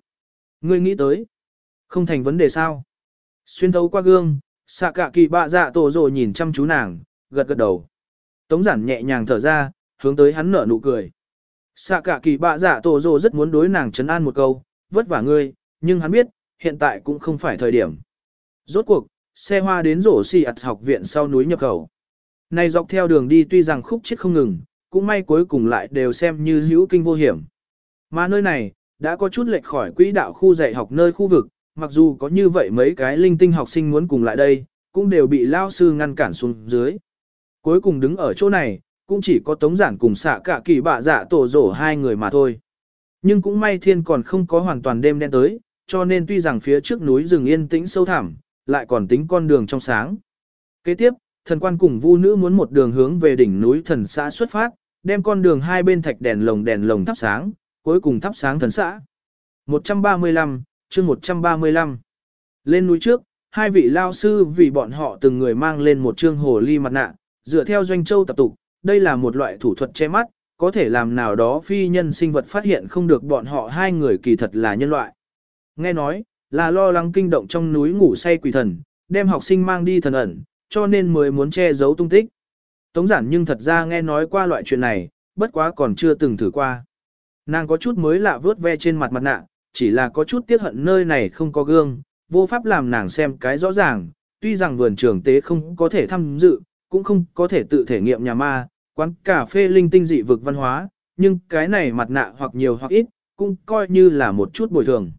[SPEAKER 1] Ngươi nghĩ tới, không thành vấn đề sao? Xuyên thấu qua gương, xạ cả kỳ bạ dạ tổ rồi nhìn chăm chú nàng, gật gật đầu. Tống giản nhẹ nhàng thở ra, hướng tới hắn nở nụ cười. Xạ cả kỳ bạ dạ tổ rồi rất muốn đối nàng chấn an một câu, vất vả ngươi, nhưng hắn biết, hiện tại cũng không phải thời điểm. Rốt cuộc, xe hoa đến rổ xì ạt học viện sau núi nhập khẩu. Này dọc theo đường đi tuy rằng khúc chết không ngừng, cũng may cuối cùng lại đều xem như hữu kinh vô hiểm. Mà nơi này, đã có chút lệch khỏi quỹ đạo khu dạy học nơi khu vực, mặc dù có như vậy mấy cái linh tinh học sinh muốn cùng lại đây, cũng đều bị lao sư ngăn cản xuống dưới. Cuối cùng đứng ở chỗ này, cũng chỉ có tống giản cùng xạ cả kỳ bạ dạ tổ rổ hai người mà thôi. Nhưng cũng may thiên còn không có hoàn toàn đêm đen tới, cho nên tuy rằng phía trước núi rừng yên tĩnh sâu thẳm, lại còn tính con đường trong sáng. Kế tiếp, thần quan cùng vu nữ muốn một đường hướng về đỉnh núi thần xã xuất phát, đem con đường hai bên thạch đèn lồng đèn lồng thắp sáng, cuối cùng thắp sáng thần xã. 135, chương 135. Lên núi trước, hai vị lao sư vì bọn họ từng người mang lên một chương hồ ly mặt nạ, dựa theo doanh châu tập tục, đây là một loại thủ thuật che mắt, có thể làm nào đó phi nhân sinh vật phát hiện không được bọn họ hai người kỳ thật là nhân loại. Nghe nói, là lo lắng kinh động trong núi ngủ say quỷ thần, đem học sinh mang đi thần ẩn, cho nên mới muốn che giấu tung tích. Tống giản nhưng thật ra nghe nói qua loại chuyện này, bất quá còn chưa từng thử qua. Nàng có chút mới lạ vớt ve trên mặt mặt nạ, chỉ là có chút tiếc hận nơi này không có gương, vô pháp làm nàng xem cái rõ ràng, tuy rằng vườn trường tế không có thể tham dự, cũng không có thể tự thể nghiệm nhà ma, quán cà phê linh tinh dị vực văn hóa, nhưng cái này mặt nạ hoặc nhiều hoặc ít, cũng coi như là một chút bồi thường.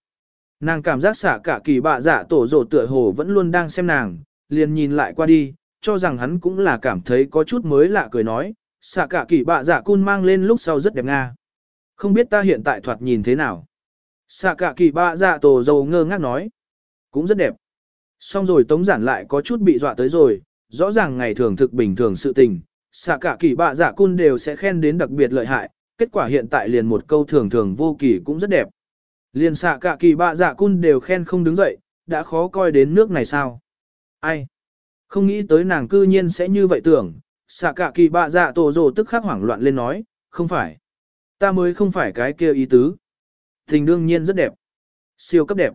[SPEAKER 1] Nàng cảm giác xả cả kỳ bạ giả tổ rổ tựa hồ vẫn luôn đang xem nàng, liền nhìn lại qua đi, cho rằng hắn cũng là cảm thấy có chút mới lạ cười nói, xả cả kỳ bạ giả cun mang lên lúc sau rất đẹp nga. Không biết ta hiện tại thoạt nhìn thế nào. Xạ cả kỳ bạ dạ tổ dầu ngơ ngác nói. Cũng rất đẹp. Xong rồi tống giản lại có chút bị dọa tới rồi, rõ ràng ngày thường thực bình thường sự tình. Xạ cả kỳ bạ dạ cun đều sẽ khen đến đặc biệt lợi hại, kết quả hiện tại liền một câu thường thường vô kỳ cũng rất đẹp. Liền xạ cả kỳ bạ dạ cun đều khen không đứng dậy, đã khó coi đến nước này sao. Ai? Không nghĩ tới nàng cư nhiên sẽ như vậy tưởng, xạ cả kỳ bạ dạ tổ dồ tức khắc hoảng loạn lên nói, không phải. Ta mới không phải cái kia ý tứ. Tình đương nhiên rất đẹp. Siêu cấp đẹp.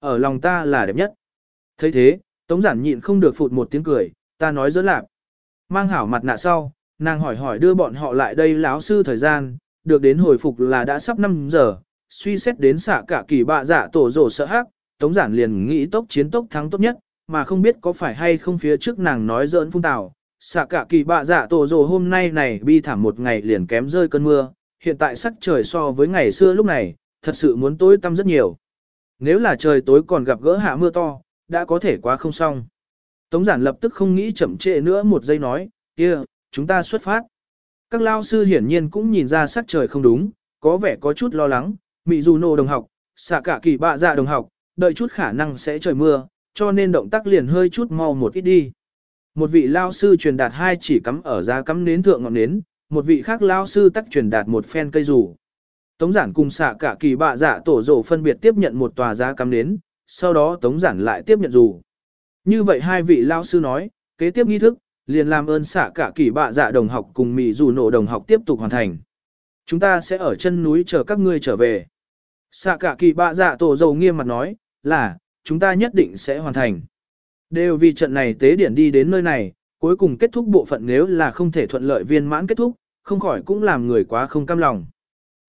[SPEAKER 1] Ở lòng ta là đẹp nhất. thấy thế, Tống giản nhịn không được phụt một tiếng cười, ta nói dỡ lạc. Mang hảo mặt nạ sau, nàng hỏi hỏi đưa bọn họ lại đây láo sư thời gian, được đến hồi phục là đã sắp 5 giờ, suy xét đến xạ cả kỳ bạ dạ tổ rổ sợ hắc, Tống giản liền nghĩ tốc chiến tốc thắng tốt nhất, mà không biết có phải hay không phía trước nàng nói giỡn phung tào. Xạ cả kỳ bạ dạ tổ rổ hôm nay này bi thảm một ngày liền kém rơi cơn mưa, hiện tại sắc trời so với ngày xưa lúc này, thật sự muốn tối tăm rất nhiều. Nếu là trời tối còn gặp gỡ hạ mưa to, đã có thể quá không xong. Tống giản lập tức không nghĩ chậm trễ nữa một giây nói, kia, chúng ta xuất phát. Các lao sư hiển nhiên cũng nhìn ra sắc trời không đúng, có vẻ có chút lo lắng, mị dù nô đồng học, xạ cả kỳ bạ dạ đồng học, đợi chút khả năng sẽ trời mưa, cho nên động tác liền hơi chút mau một ít đi. Một vị lao sư truyền đạt hai chỉ cắm ở ra cắm nến thượng ngọn nến, một vị khác lao sư tắc truyền đạt một phen cây rủ. Tống giản cùng xạ cả kỳ bạ dạ tổ rổ phân biệt tiếp nhận một tòa giá cắm nến, sau đó tống giản lại tiếp nhận rủ. Như vậy hai vị lao sư nói, kế tiếp nghi thức, liền làm ơn xạ cả kỳ bạ dạ đồng học cùng mỹ dù nổ đồng học tiếp tục hoàn thành. Chúng ta sẽ ở chân núi chờ các ngươi trở về. Xạ cả kỳ bạ dạ tổ dầu nghiêm mặt nói, là, chúng ta nhất định sẽ hoàn thành. Đều vì trận này tế điển đi đến nơi này, cuối cùng kết thúc bộ phận nếu là không thể thuận lợi viên mãn kết thúc, không khỏi cũng làm người quá không cam lòng.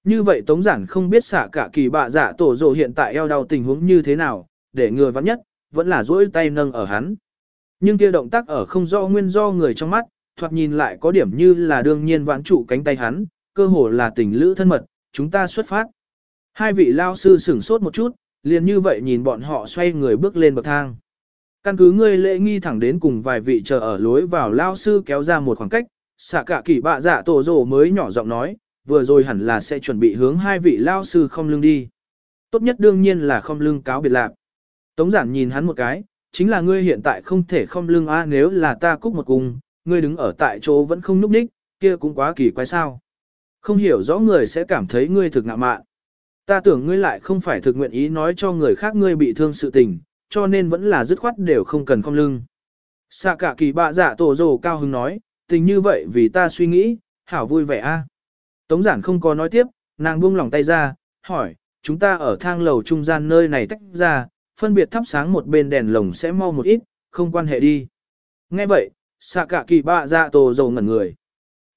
[SPEAKER 1] Như vậy Tống Giản không biết xả cả kỳ bạ giả tổ rồ hiện tại eo đau tình huống như thế nào, để người vắng nhất, vẫn là duỗi tay nâng ở hắn. Nhưng kia động tác ở không rõ nguyên do người trong mắt, thoạt nhìn lại có điểm như là đương nhiên vãn trụ cánh tay hắn, cơ hồ là tình lữ thân mật, chúng ta xuất phát. Hai vị lao sư sửng sốt một chút, liền như vậy nhìn bọn họ xoay người bước lên bậc thang. Căn cứ ngươi lễ nghi thẳng đến cùng vài vị chờ ở lối vào lao sư kéo ra một khoảng cách, xạ cả kỳ bạ dạ tổ rồ mới nhỏ giọng nói, vừa rồi hẳn là sẽ chuẩn bị hướng hai vị lao sư không lưng đi. Tốt nhất đương nhiên là không lưng cáo biệt lạc. Tống giản nhìn hắn một cái, chính là ngươi hiện tại không thể không lưng a nếu là ta cúc một cung, ngươi đứng ở tại chỗ vẫn không núp ních, kia cũng quá kỳ quái sao. Không hiểu rõ người sẽ cảm thấy ngươi thực ngạ mạn. Ta tưởng ngươi lại không phải thực nguyện ý nói cho người khác ngươi bị thương sự tình, cho nên vẫn là dứt khoát đều không cần không lưng. Xạ cả kỳ bạ dạ tổ rồ cao hứng nói, tình như vậy vì ta suy nghĩ, hảo vui vẻ a. Tống giản không có nói tiếp, nàng buông lòng tay ra, hỏi, chúng ta ở thang lầu trung gian nơi này tách ra, phân biệt thắp sáng một bên đèn lồng sẽ mau một ít, không quan hệ đi. Nghe vậy, xạ cả kỳ bạ dạ tổ dầu ngẩn người.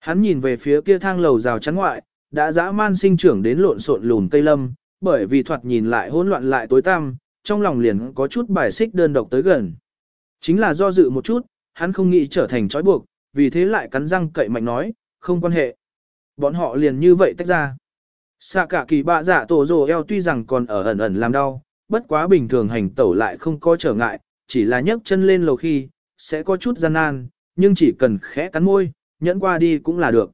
[SPEAKER 1] Hắn nhìn về phía kia thang lầu rào chắn ngoại, đã dã man sinh trưởng đến lộn xộn lùn cây lâm, bởi vì thoạt nhìn lại hỗn loạn lại tối tăm, trong lòng liền có chút bài xích đơn độc tới gần. Chính là do dự một chút, hắn không nghĩ trở thành trói buộc, vì thế lại cắn răng cậy mạnh nói, không quan hệ. Bọn họ liền như vậy tách ra. Xạ cả kỳ bạ dạ tổ rồ eo tuy rằng còn ở ẩn ẩn làm đau, bất quá bình thường hành tẩu lại không có trở ngại, chỉ là nhấc chân lên lầu khi, sẽ có chút gian nan, nhưng chỉ cần khẽ cắn môi, nhẫn qua đi cũng là được.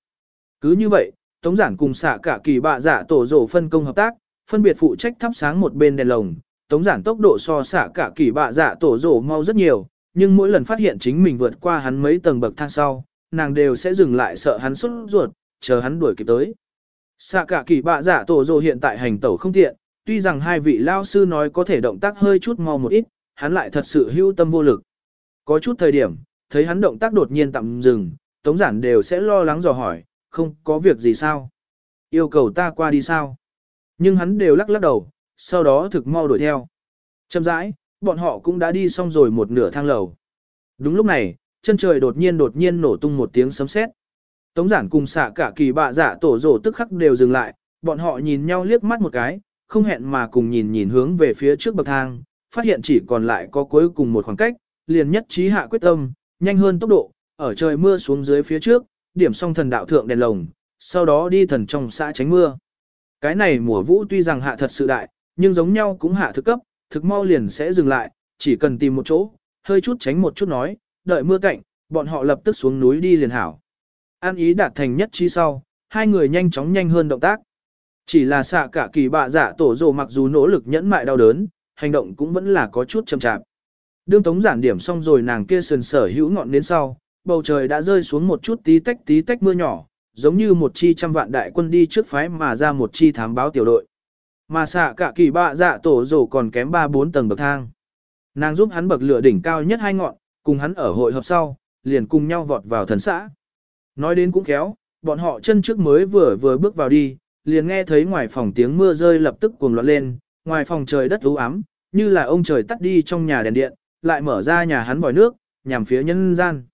[SPEAKER 1] Cứ như vậy, Tống giản cùng xạ cả kỳ bạ dạ tổ rồ phân công hợp tác, phân biệt phụ trách thắp sáng một bên đèn lồng. Tống giản tốc độ so xạ cả kỳ bạ dạ tổ rổ mau rất nhiều, nhưng mỗi lần phát hiện chính mình vượt qua hắn mấy tầng bậc thang sau, nàng đều sẽ dừng lại sợ hắn xuất ruột, chờ hắn đuổi kịp tới. Xạ cả kỳ bạ dạ tổ rổ hiện tại hành tẩu không tiện, tuy rằng hai vị lao sư nói có thể động tác hơi chút mau một ít, hắn lại thật sự hưu tâm vô lực. Có chút thời điểm, thấy hắn động tác đột nhiên tạm dừng, tống giản đều sẽ lo lắng dò hỏi, không có việc gì sao? Yêu cầu ta qua đi sao? Nhưng hắn đều lắc lắc đầu, sau đó thực mau đuổi theo. Chậm rãi, bọn họ cũng đã đi xong rồi một nửa thang lầu. Đúng lúc này, chân trời đột nhiên đột nhiên nổ tung một tiếng sấm sét. Tống giản cùng xạ cả kỳ bạ giả tổ rổ tức khắc đều dừng lại, bọn họ nhìn nhau liếc mắt một cái, không hẹn mà cùng nhìn nhìn hướng về phía trước bậc thang, phát hiện chỉ còn lại có cuối cùng một khoảng cách, liền nhất trí hạ quyết tâm, nhanh hơn tốc độ, ở trời mưa xuống dưới phía trước, điểm xong thần đạo thượng đèn lồng, sau đó đi thần trong xã tránh mưa. Cái này mùa vũ tuy rằng hạ thật sự đại, nhưng giống nhau cũng hạ thực cấp, thực mau liền sẽ dừng lại, chỉ cần tìm một chỗ, hơi chút tránh một chút nói, đợi mưa cạnh, bọn họ lập tức xuống núi đi liền hảo. An ý đạt thành nhất chi sau, hai người nhanh chóng nhanh hơn động tác. Chỉ là xạ cả kỳ bạ giả tổ rồ mặc dù nỗ lực nhẫn mại đau đớn, hành động cũng vẫn là có chút chậm chạp. Đương tống giản điểm xong rồi nàng kia sườn sở hữu ngọn đến sau, bầu trời đã rơi xuống một chút tí tách tí tách mưa nhỏ, giống như một chi trăm vạn đại quân đi trước phái mà ra một chi thám báo tiểu đội. Mà xạ cả kỳ bạ dạ tổ rổ còn kém 3-4 tầng bậc thang. Nàng giúp hắn bậc lửa đỉnh cao nhất hai ngọn, cùng hắn ở hội hợp sau, liền cùng nhau vọt vào thần xã. Nói đến cũng khéo, bọn họ chân trước mới vừa vừa bước vào đi, liền nghe thấy ngoài phòng tiếng mưa rơi lập tức cuồng loạn lên, ngoài phòng trời đất u ám, như là ông trời tắt đi trong nhà đèn điện, lại mở ra nhà hắn vòi nước, nhằm phía nhân gian.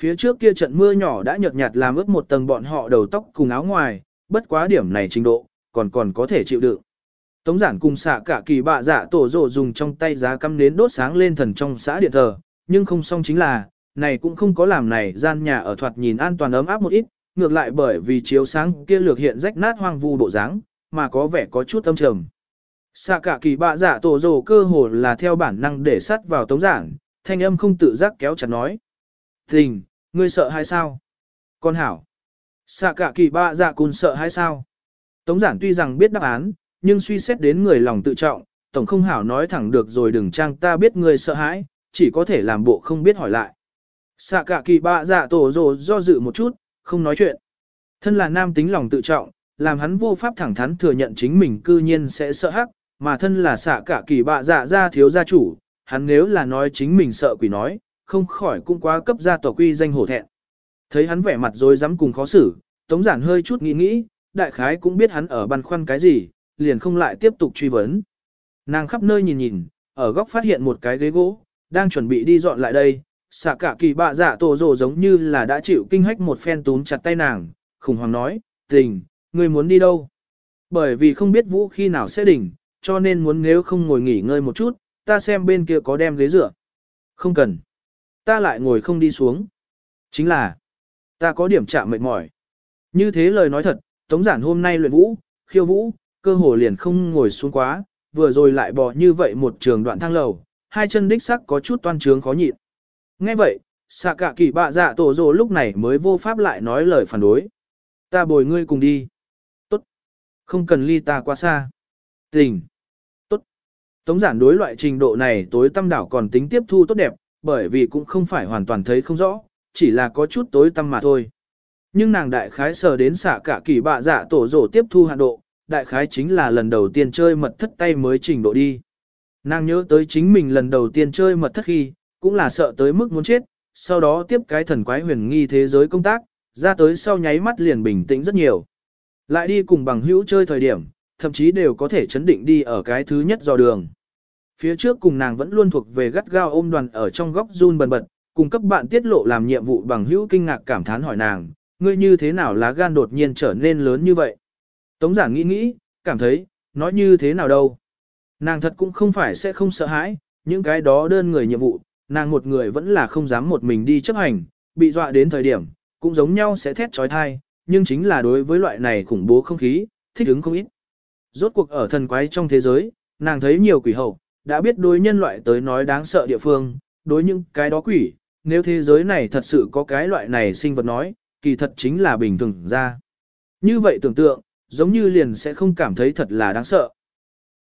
[SPEAKER 1] Phía trước kia trận mưa nhỏ đã nhợt nhạt làm ướt một tầng bọn họ đầu tóc cùng áo ngoài, bất quá điểm này trình độ, còn còn có thể chịu đựng. Tống giản cùng xạ cả kỳ bạ dạ tổ rộ dùng trong tay giá cắm nến đốt sáng lên thần trong xã điện thờ, nhưng không xong chính là, này cũng không có làm này gian nhà ở thoạt nhìn an toàn ấm áp một ít, ngược lại bởi vì chiếu sáng kia lược hiện rách nát hoang vu bộ dáng, mà có vẻ có chút âm trầm. Xạ cả kỳ bạ dạ tổ rồ cơ hồ là theo bản năng để sát vào tống giản, thanh âm không tự giác kéo chặt nói. Tình, ngươi sợ hay sao? Con hảo. Xạ cả kỳ bạ dạ cùn sợ hay sao? Tống giản tuy rằng biết đáp án, nhưng suy xét đến người lòng tự trọng, tổng không hảo nói thẳng được rồi đừng trang ta biết ngươi sợ hãi, chỉ có thể làm bộ không biết hỏi lại. Xạ cả kỳ bạ dạ tổ rồ do dự một chút, không nói chuyện. Thân là nam tính lòng tự trọng, làm hắn vô pháp thẳng thắn thừa nhận chính mình cư nhiên sẽ sợ hắc, mà thân là xạ cả kỳ bạ dạ ra thiếu gia chủ, hắn nếu là nói chính mình sợ quỷ nói, không khỏi cũng quá cấp gia tòa quy danh hổ thẹn. Thấy hắn vẻ mặt rồi dám cùng khó xử, tống giản hơi chút nghĩ nghĩ, đại khái cũng biết hắn ở băn khoăn cái gì, liền không lại tiếp tục truy vấn. Nàng khắp nơi nhìn nhìn, ở góc phát hiện một cái ghế gỗ, đang chuẩn bị đi dọn lại đây, xạ cả kỳ bạ giả tổ rồ giống như là đã chịu kinh hách một phen túm chặt tay nàng, khủng hoảng nói, tình, ngươi muốn đi đâu? Bởi vì không biết vũ khi nào sẽ đỉnh, cho nên muốn nếu không ngồi nghỉ ngơi một chút, ta xem bên kia có đem ghế dựa. Không cần. Ta lại ngồi không đi xuống. Chính là, ta có điểm chạm mệt mỏi. Như thế lời nói thật, Tống Giản hôm nay luyện vũ, khiêu vũ, cơ hồ liền không ngồi xuống quá, vừa rồi lại bò như vậy một trường đoạn thang lầu, hai chân đích sắc có chút toan trướng khó nhịn. Nghe vậy, xạ cả kỳ bạ dạ tổ rồ lúc này mới vô pháp lại nói lời phản đối. Ta bồi ngươi cùng đi. Tốt. Không cần ly ta quá xa. Tình. Tốt. Tống giản đối loại trình độ này tối tâm đảo còn tính tiếp thu tốt đẹp, bởi vì cũng không phải hoàn toàn thấy không rõ, chỉ là có chút tối tâm mà thôi. Nhưng nàng đại khái sờ đến xạ cả kỳ bạ dạ tổ rồ tiếp thu hạn độ, đại khái chính là lần đầu tiên chơi mật thất tay mới trình độ đi. Nàng nhớ tới chính mình lần đầu tiên chơi mật thất khi, cũng là sợ tới mức muốn chết, sau đó tiếp cái thần quái huyền nghi thế giới công tác, ra tới sau nháy mắt liền bình tĩnh rất nhiều. Lại đi cùng bằng hữu chơi thời điểm, thậm chí đều có thể chấn định đi ở cái thứ nhất dò đường. Phía trước cùng nàng vẫn luôn thuộc về gắt gao ôm đoàn ở trong góc run bần bật, cùng cấp bạn tiết lộ làm nhiệm vụ bằng hữu kinh ngạc cảm thán hỏi nàng, ngươi như thế nào lá gan đột nhiên trở nên lớn như vậy. Tống giản nghĩ nghĩ, cảm thấy, nói như thế nào đâu. Nàng thật cũng không phải sẽ không sợ hãi, những cái đó đơn người nhiệm vụ, nàng một người vẫn là không dám một mình đi chấp hành, bị dọa đến thời điểm, cũng giống nhau sẽ thét trói thai, nhưng chính là đối với loại này khủng bố không khí, thích ứng không ít. Rốt cuộc ở thần quái trong thế giới, nàng thấy nhiều quỷ hậu, đã biết đối nhân loại tới nói đáng sợ địa phương, đối những cái đó quỷ, nếu thế giới này thật sự có cái loại này sinh vật nói, kỳ thật chính là bình thường ra. Như vậy tưởng tượng, giống như liền sẽ không cảm thấy thật là đáng sợ.